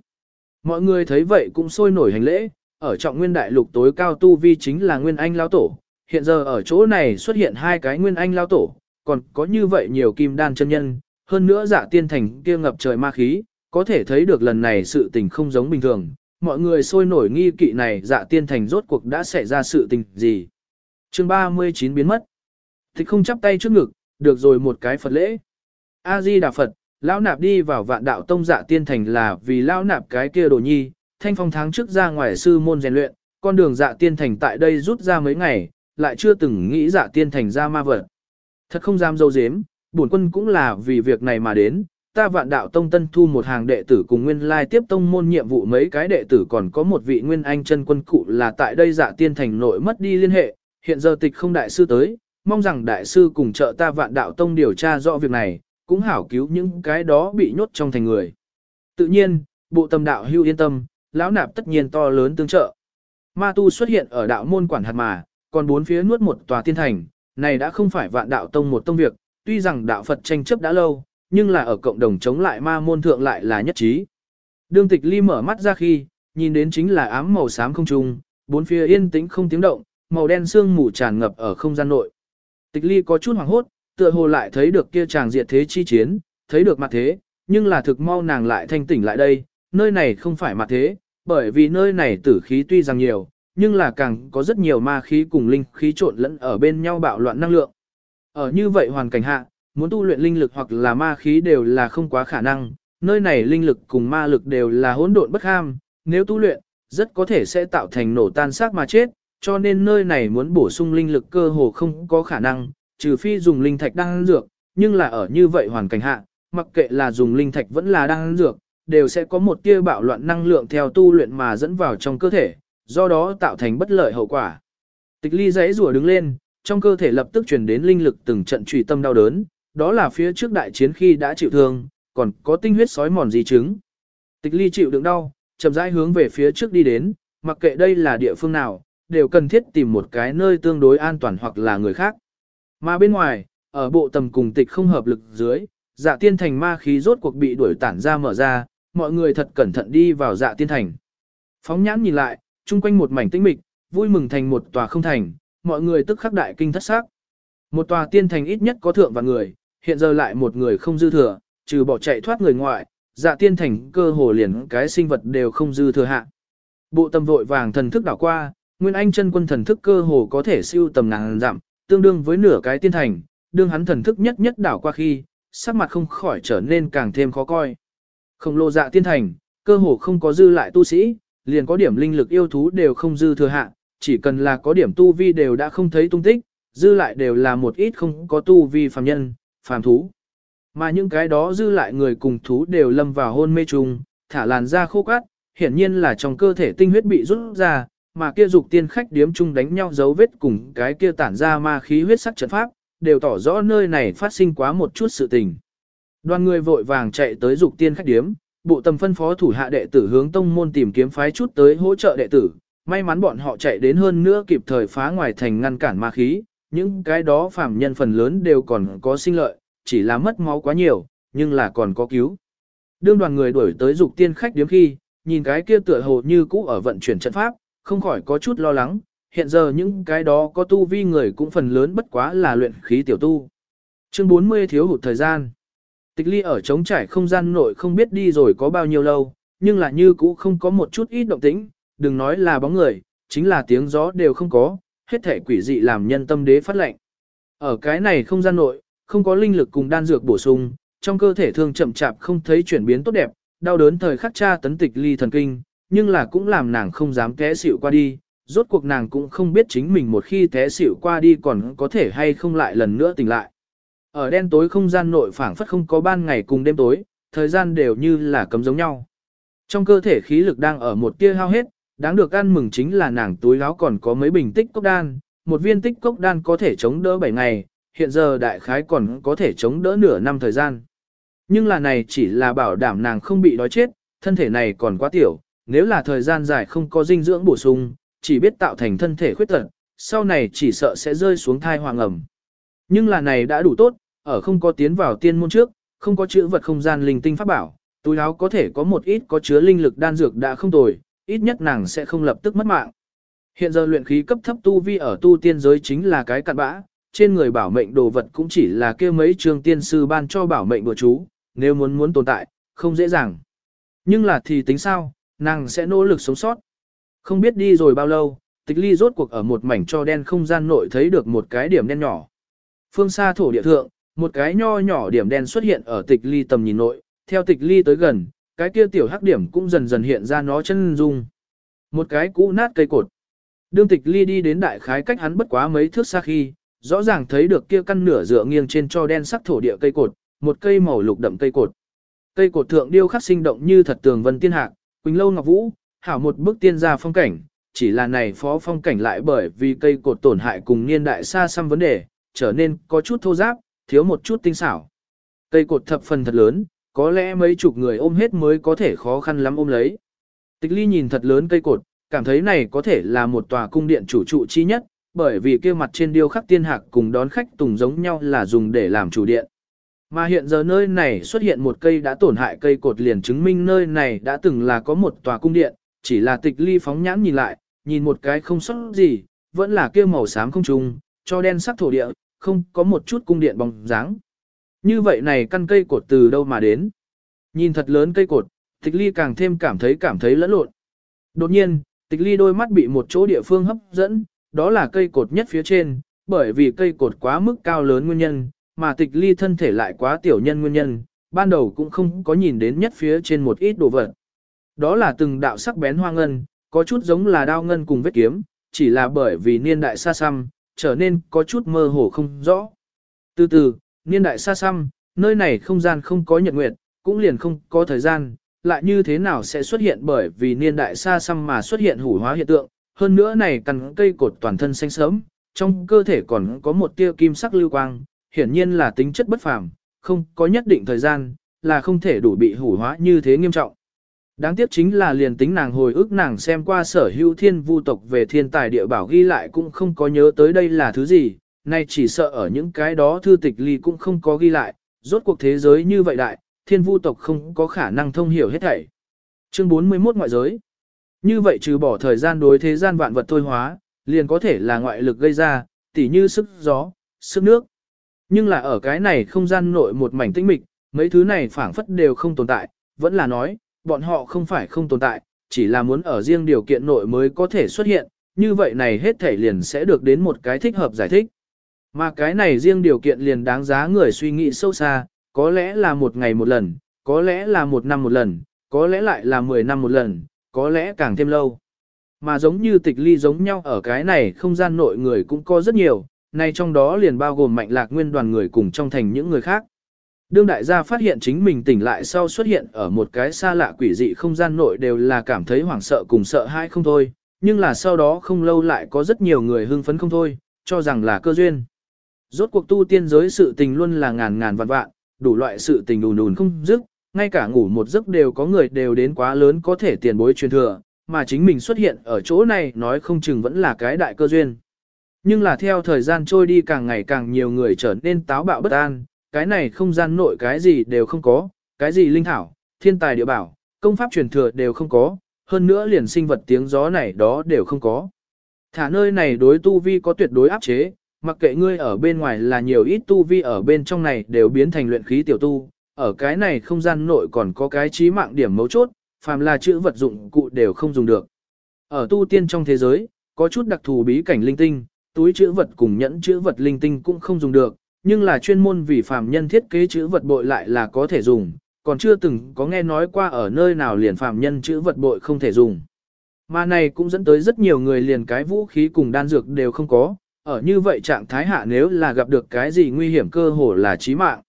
Speaker 1: Mọi người thấy vậy cũng sôi nổi hành lễ, ở trọng nguyên đại lục tối cao tu vi chính là Nguyên Anh lão tổ. Hiện giờ ở chỗ này xuất hiện hai cái Nguyên Anh lao tổ, còn có như vậy nhiều kim đan chân nhân, hơn nữa giả tiên thành kia ngập trời ma khí, có thể thấy được lần này sự tình không giống bình thường, mọi người sôi nổi nghi kỵ này dạ tiên thành rốt cuộc đã xảy ra sự tình gì. chương 39 biến mất. Thích không chắp tay trước ngực, được rồi một cái Phật lễ. A-di Đà Phật, lão nạp đi vào vạn đạo tông dạ tiên thành là vì lão nạp cái kia đồ nhi, thanh phong tháng trước ra ngoài sư môn rèn luyện, con đường dạ tiên thành tại đây rút ra mấy ngày, lại chưa từng nghĩ dạ tiên thành ra ma vật. Thật không dám dâu dếm, bổn quân cũng là vì việc này mà đến, ta vạn đạo tông tân thu một hàng đệ tử cùng nguyên lai tiếp tông môn nhiệm vụ mấy cái đệ tử còn có một vị nguyên anh chân quân cụ là tại đây dạ tiên thành nội mất đi liên hệ, hiện giờ tịch không đại sư tới, mong rằng đại sư cùng trợ ta vạn đạo tông điều tra rõ việc này, cũng hảo cứu những cái đó bị nhốt trong thành người. Tự nhiên, bộ tâm đạo hưu yên tâm, lão nạp tất nhiên to lớn tương trợ. Ma tu xuất hiện ở đạo môn quản hạt mà, còn bốn phía nuốt một tòa tiên thành, này đã không phải vạn đạo tông một tông việc, tuy rằng đạo Phật tranh chấp đã lâu, nhưng là ở cộng đồng chống lại ma môn thượng lại là nhất trí. Đương tịch ly mở mắt ra khi, nhìn đến chính là ám màu xám không trung, bốn phía yên tĩnh không tiếng động, màu đen sương mù tràn ngập ở không gian nội. Tịch ly có chút hoảng hốt, tựa hồ lại thấy được kia chàng diệt thế chi chiến, thấy được mặt thế, nhưng là thực mau nàng lại thanh tỉnh lại đây, nơi này không phải mặt thế, bởi vì nơi này tử khí tuy rằng nhiều, nhưng là càng có rất nhiều ma khí cùng linh khí trộn lẫn ở bên nhau bạo loạn năng lượng. Ở như vậy hoàn cảnh hạ, muốn tu luyện linh lực hoặc là ma khí đều là không quá khả năng, nơi này linh lực cùng ma lực đều là hỗn độn bất ham, nếu tu luyện, rất có thể sẽ tạo thành nổ tan xác mà chết, cho nên nơi này muốn bổ sung linh lực cơ hồ không có khả năng, trừ phi dùng linh thạch đang dược, nhưng là ở như vậy hoàn cảnh hạ, mặc kệ là dùng linh thạch vẫn là đang dược, đều sẽ có một tia bạo loạn năng lượng theo tu luyện mà dẫn vào trong cơ thể, do đó tạo thành bất lợi hậu quả. Tịch ly giấy rùa đứng lên, trong cơ thể lập tức truyền đến linh lực từng trận trùy tâm đau đớn, đó là phía trước đại chiến khi đã chịu thương, còn có tinh huyết sói mòn di chứng. Tịch ly chịu đựng đau, chậm rãi hướng về phía trước đi đến, mặc kệ đây là địa phương nào, đều cần thiết tìm một cái nơi tương đối an toàn hoặc là người khác. Mà bên ngoài, ở bộ tầm cùng tịch không hợp lực dưới, dạ tiên thành ma khí rốt cuộc bị đuổi tản ra mở ra, mọi người thật cẩn thận đi vào dạ tiên thành. Phóng nhãn nhìn lại, chung quanh một mảnh tĩnh mịch, vui mừng thành một tòa không thành, mọi người tức khắc đại kinh thất xác. Một tòa tiên thành ít nhất có thượng và người, hiện giờ lại một người không dư thừa, trừ bỏ chạy thoát người ngoại, dạ tiên thành cơ hồ liền cái sinh vật đều không dư thừa hạ. Bộ tâm vội vàng thần thức đảo qua, Nguyên Anh chân quân thần thức cơ hồ có thể siêu tầm ngàn dặm, tương đương với nửa cái tiên thành, đương hắn thần thức nhất nhất đảo qua khi, sắc mặt không khỏi trở nên càng thêm khó coi. Không lô dạ tiên thành, cơ hồ không có dư lại tu sĩ, liền có điểm linh lực yêu thú đều không dư thừa hạ, chỉ cần là có điểm tu vi đều đã không thấy tung tích, dư lại đều là một ít không có tu vi phàm nhân, phàm thú. Mà những cái đó dư lại người cùng thú đều lâm vào hôn mê trùng, thả làn ra khô cát, hiển nhiên là trong cơ thể tinh huyết bị rút ra, mà kia dục tiên khách điếm chung đánh nhau dấu vết cùng cái kia tản ra ma khí huyết sắc trận pháp, đều tỏ rõ nơi này phát sinh quá một chút sự tình. Đoàn người vội vàng chạy tới dục tiên khách điếm, bộ tầm phân phó thủ hạ đệ tử hướng tông môn tìm kiếm phái chút tới hỗ trợ đệ tử, may mắn bọn họ chạy đến hơn nữa kịp thời phá ngoài thành ngăn cản ma khí, những cái đó phạm nhân phần lớn đều còn có sinh lợi, chỉ là mất máu quá nhiều, nhưng là còn có cứu. Đương đoàn người đuổi tới dục tiên khách điếm khi, nhìn cái kia tựa hồ như cũ ở vận chuyển trận pháp, không khỏi có chút lo lắng, hiện giờ những cái đó có tu vi người cũng phần lớn bất quá là luyện khí tiểu tu. Chương 40 thiếu hụt thời gian. Tịch ly ở trống trải không gian nội không biết đi rồi có bao nhiêu lâu, nhưng là như cũ không có một chút ít động tĩnh, đừng nói là bóng người, chính là tiếng gió đều không có, hết thể quỷ dị làm nhân tâm đế phát lệnh. Ở cái này không gian nội, không có linh lực cùng đan dược bổ sung, trong cơ thể thương chậm chạp không thấy chuyển biến tốt đẹp, đau đớn thời khắc tra tấn tịch ly thần kinh, nhưng là cũng làm nàng không dám té xỉu qua đi, rốt cuộc nàng cũng không biết chính mình một khi té xỉu qua đi còn có thể hay không lại lần nữa tỉnh lại. Ở đen tối không gian nội phảng phất không có ban ngày cùng đêm tối, thời gian đều như là cấm giống nhau. Trong cơ thể khí lực đang ở một tia hao hết, đáng được ăn mừng chính là nàng túi áo còn có mấy bình tích cốc đan, một viên tích cốc đan có thể chống đỡ 7 ngày, hiện giờ đại khái còn có thể chống đỡ nửa năm thời gian. Nhưng là này chỉ là bảo đảm nàng không bị đói chết, thân thể này còn quá tiểu, nếu là thời gian dài không có dinh dưỡng bổ sung, chỉ biết tạo thành thân thể khuyết tật, sau này chỉ sợ sẽ rơi xuống thai hoàng ẩm. Nhưng là này đã đủ tốt, ở không có tiến vào tiên môn trước, không có chữ vật không gian linh tinh pháp bảo, túi áo có thể có một ít có chứa linh lực đan dược đã không tồi, ít nhất nàng sẽ không lập tức mất mạng. Hiện giờ luyện khí cấp thấp tu vi ở tu tiên giới chính là cái cặn bã, trên người bảo mệnh đồ vật cũng chỉ là kia mấy trường tiên sư ban cho bảo mệnh của chú, nếu muốn muốn tồn tại, không dễ dàng. Nhưng là thì tính sao, nàng sẽ nỗ lực sống sót. Không biết đi rồi bao lâu, tịch ly rốt cuộc ở một mảnh cho đen không gian nội thấy được một cái điểm đen nhỏ. Phương xa thổ địa thượng, một cái nho nhỏ điểm đen xuất hiện ở tịch ly tầm nhìn nội, theo tịch ly tới gần, cái kia tiểu hắc điểm cũng dần dần hiện ra nó chân dung. Một cái cũ nát cây cột. Đương tịch ly đi đến đại khái cách hắn bất quá mấy thước xa khi, rõ ràng thấy được kia căn nửa dựa nghiêng trên cho đen sắc thổ địa cây cột, một cây màu lục đậm cây cột. Cây cột thượng điêu khắc sinh động như thật tường vân tiên hạc, quỳnh lâu ngọc vũ, hảo một bức tiên gia phong cảnh, chỉ là này phó phong cảnh lại bởi vì cây cột tổn hại cùng niên đại xa xăm vấn đề, trở nên có chút thô giáp, thiếu một chút tinh xảo. Cây cột thập phần thật lớn, có lẽ mấy chục người ôm hết mới có thể khó khăn lắm ôm lấy. Tịch ly nhìn thật lớn cây cột, cảm thấy này có thể là một tòa cung điện chủ trụ chi nhất, bởi vì kia mặt trên điêu khắc tiên hạc cùng đón khách tùng giống nhau là dùng để làm chủ điện. Mà hiện giờ nơi này xuất hiện một cây đã tổn hại cây cột liền chứng minh nơi này đã từng là có một tòa cung điện, chỉ là tịch ly phóng nhãn nhìn lại, nhìn một cái không sót gì, vẫn là kia màu xám không trùng, cho đen sắc thổ địa, không có một chút cung điện bóng dáng. Như vậy này căn cây cột từ đâu mà đến? Nhìn thật lớn cây cột, tịch ly càng thêm cảm thấy cảm thấy lẫn lộn. Đột nhiên, tịch ly đôi mắt bị một chỗ địa phương hấp dẫn, đó là cây cột nhất phía trên, bởi vì cây cột quá mức cao lớn nguyên nhân, mà tịch ly thân thể lại quá tiểu nhân nguyên nhân, ban đầu cũng không có nhìn đến nhất phía trên một ít đồ vật. Đó là từng đạo sắc bén hoa ngân, có chút giống là đao ngân cùng vết kiếm, chỉ là bởi vì niên đại xa xăm, trở nên có chút mơ hồ không rõ. Từ từ, niên đại xa xăm, nơi này không gian không có nhật nguyệt, cũng liền không có thời gian, lại như thế nào sẽ xuất hiện bởi vì niên đại xa xăm mà xuất hiện hủ hóa hiện tượng, hơn nữa này cằn cây cột toàn thân xanh sớm, trong cơ thể còn có một tia kim sắc lưu quang, hiển nhiên là tính chất bất phàm, không có nhất định thời gian, là không thể đủ bị hủ hóa như thế nghiêm trọng. Đáng tiếc chính là liền tính nàng hồi ức nàng xem qua sở hữu thiên vu tộc về thiên tài địa bảo ghi lại cũng không có nhớ tới đây là thứ gì, nay chỉ sợ ở những cái đó thư tịch ly cũng không có ghi lại, rốt cuộc thế giới như vậy đại, thiên vu tộc không có khả năng thông hiểu hết thảy. Chương 41 ngoại giới Như vậy trừ bỏ thời gian đối thế gian vạn vật thôi hóa, liền có thể là ngoại lực gây ra, tỉ như sức gió, sức nước. Nhưng là ở cái này không gian nội một mảnh tĩnh mịch, mấy thứ này phảng phất đều không tồn tại, vẫn là nói, bọn họ không phải không tồn tại, chỉ là muốn ở riêng điều kiện nội mới có thể xuất hiện, như vậy này hết thể liền sẽ được đến một cái thích hợp giải thích. Mà cái này riêng điều kiện liền đáng giá người suy nghĩ sâu xa, có lẽ là một ngày một lần, có lẽ là một năm một lần, có lẽ lại là mười năm một lần, có lẽ càng thêm lâu. Mà giống như tịch ly giống nhau ở cái này không gian nội người cũng có rất nhiều, nay trong đó liền bao gồm mạnh lạc nguyên đoàn người cùng trong thành những người khác. Đương đại gia phát hiện chính mình tỉnh lại sau xuất hiện ở một cái xa lạ quỷ dị không gian nội đều là cảm thấy hoảng sợ cùng sợ hãi không thôi, nhưng là sau đó không lâu lại có rất nhiều người hưng phấn không thôi, cho rằng là cơ duyên. Rốt cuộc tu tiên giới sự tình luôn là ngàn ngàn vạn vạn, đủ loại sự tình đùn đùn không dứt, ngay cả ngủ một giấc đều có người đều đến quá lớn có thể tiền bối truyền thừa, mà chính mình xuất hiện ở chỗ này nói không chừng vẫn là cái đại cơ duyên. Nhưng là theo thời gian trôi đi càng ngày càng nhiều người trở nên táo bạo bất an, cái này không gian nội cái gì đều không có, cái gì linh thảo, thiên tài địa bảo, công pháp truyền thừa đều không có, hơn nữa liền sinh vật tiếng gió này đó đều không có. Thả nơi này đối tu vi có tuyệt đối áp chế, mặc kệ ngươi ở bên ngoài là nhiều ít tu vi ở bên trong này đều biến thành luyện khí tiểu tu, ở cái này không gian nội còn có cái trí mạng điểm mấu chốt, phàm là chữ vật dụng cụ đều không dùng được. Ở tu tiên trong thế giới, có chút đặc thù bí cảnh linh tinh, túi chữ vật cùng nhẫn chữ vật linh tinh cũng không dùng được, nhưng là chuyên môn vì phàm nhân thiết kế chữ vật bội lại là có thể dùng, còn chưa từng có nghe nói qua ở nơi nào liền phàm nhân chữ vật bội không thể dùng. Mà này cũng dẫn tới rất nhiều người liền cái vũ khí cùng đan dược đều không có, ở như vậy trạng thái hạ nếu là gặp được cái gì nguy hiểm cơ hồ là chí mạng.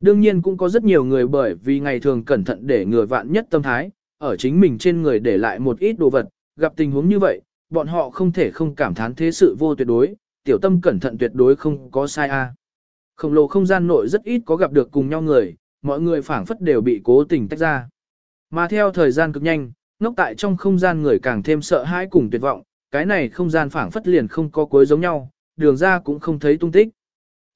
Speaker 1: Đương nhiên cũng có rất nhiều người bởi vì ngày thường cẩn thận để ngừa vạn nhất tâm thái, ở chính mình trên người để lại một ít đồ vật, gặp tình huống như vậy, bọn họ không thể không cảm thán thế sự vô tuyệt đối, tiểu tâm cẩn thận tuyệt đối không có sai a. Khổng lồ không gian nội rất ít có gặp được cùng nhau người, mọi người phảng phất đều bị cố tình tách ra. Mà theo thời gian cực nhanh, ngốc tại trong không gian người càng thêm sợ hãi cùng tuyệt vọng, cái này không gian phảng phất liền không có cuối giống nhau, đường ra cũng không thấy tung tích.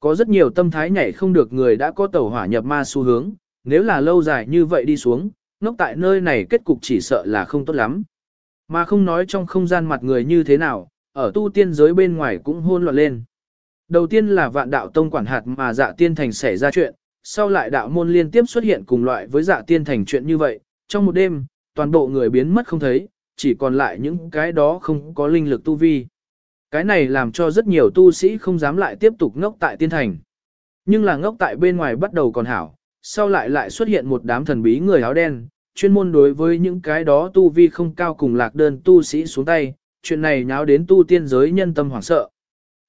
Speaker 1: Có rất nhiều tâm thái nhảy không được người đã có tẩu hỏa nhập ma xu hướng, nếu là lâu dài như vậy đi xuống, ngốc tại nơi này kết cục chỉ sợ là không tốt lắm. Mà không nói trong không gian mặt người như thế nào, ở tu tiên giới bên ngoài cũng hôn loạn lên. Đầu tiên là vạn đạo tông quản hạt mà dạ tiên thành xảy ra chuyện, sau lại đạo môn liên tiếp xuất hiện cùng loại với dạ tiên thành chuyện như vậy, trong một đêm, toàn bộ người biến mất không thấy, chỉ còn lại những cái đó không có linh lực tu vi. Cái này làm cho rất nhiều tu sĩ không dám lại tiếp tục ngốc tại tiên thành. Nhưng là ngốc tại bên ngoài bắt đầu còn hảo, sau lại lại xuất hiện một đám thần bí người áo đen, chuyên môn đối với những cái đó tu vi không cao cùng lạc đơn tu sĩ xuống tay, chuyện này nháo đến tu tiên giới nhân tâm hoảng sợ.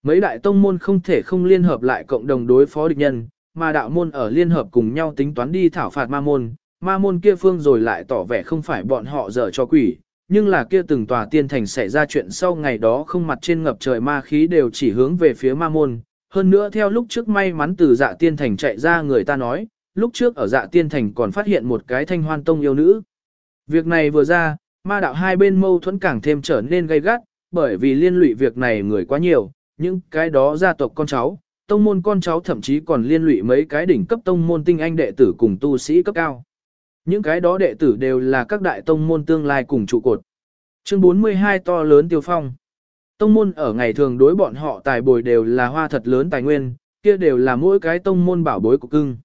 Speaker 1: Mấy đại tông môn không thể không liên hợp lại cộng đồng đối phó địch nhân, mà đạo môn ở liên hợp cùng nhau tính toán đi thảo phạt ma môn, ma môn kia phương rồi lại tỏ vẻ không phải bọn họ dở cho quỷ, nhưng là kia từng tòa tiên thành xảy ra chuyện sau ngày đó không mặt trên ngập trời ma khí đều chỉ hướng về phía ma môn. Hơn nữa theo lúc trước may mắn từ dạ tiên thành chạy ra người ta nói, lúc trước ở dạ tiên thành còn phát hiện một cái thanh hoan tông yêu nữ. Việc này vừa ra, ma đạo hai bên mâu thuẫn càng thêm trở nên gay gắt, bởi vì liên lụy việc này người quá nhiều, những cái đó gia tộc con cháu, tông môn con cháu thậm chí còn liên lụy mấy cái đỉnh cấp tông môn tinh anh đệ tử cùng tu sĩ cấp cao. Những cái đó đệ tử đều là các đại tông môn tương lai cùng trụ cột. Chương 42 to lớn tiêu phong. Tông môn ở ngày thường đối bọn họ tài bồi đều là hoa thật lớn tài nguyên, kia đều là mỗi cái tông môn bảo bối của cưng.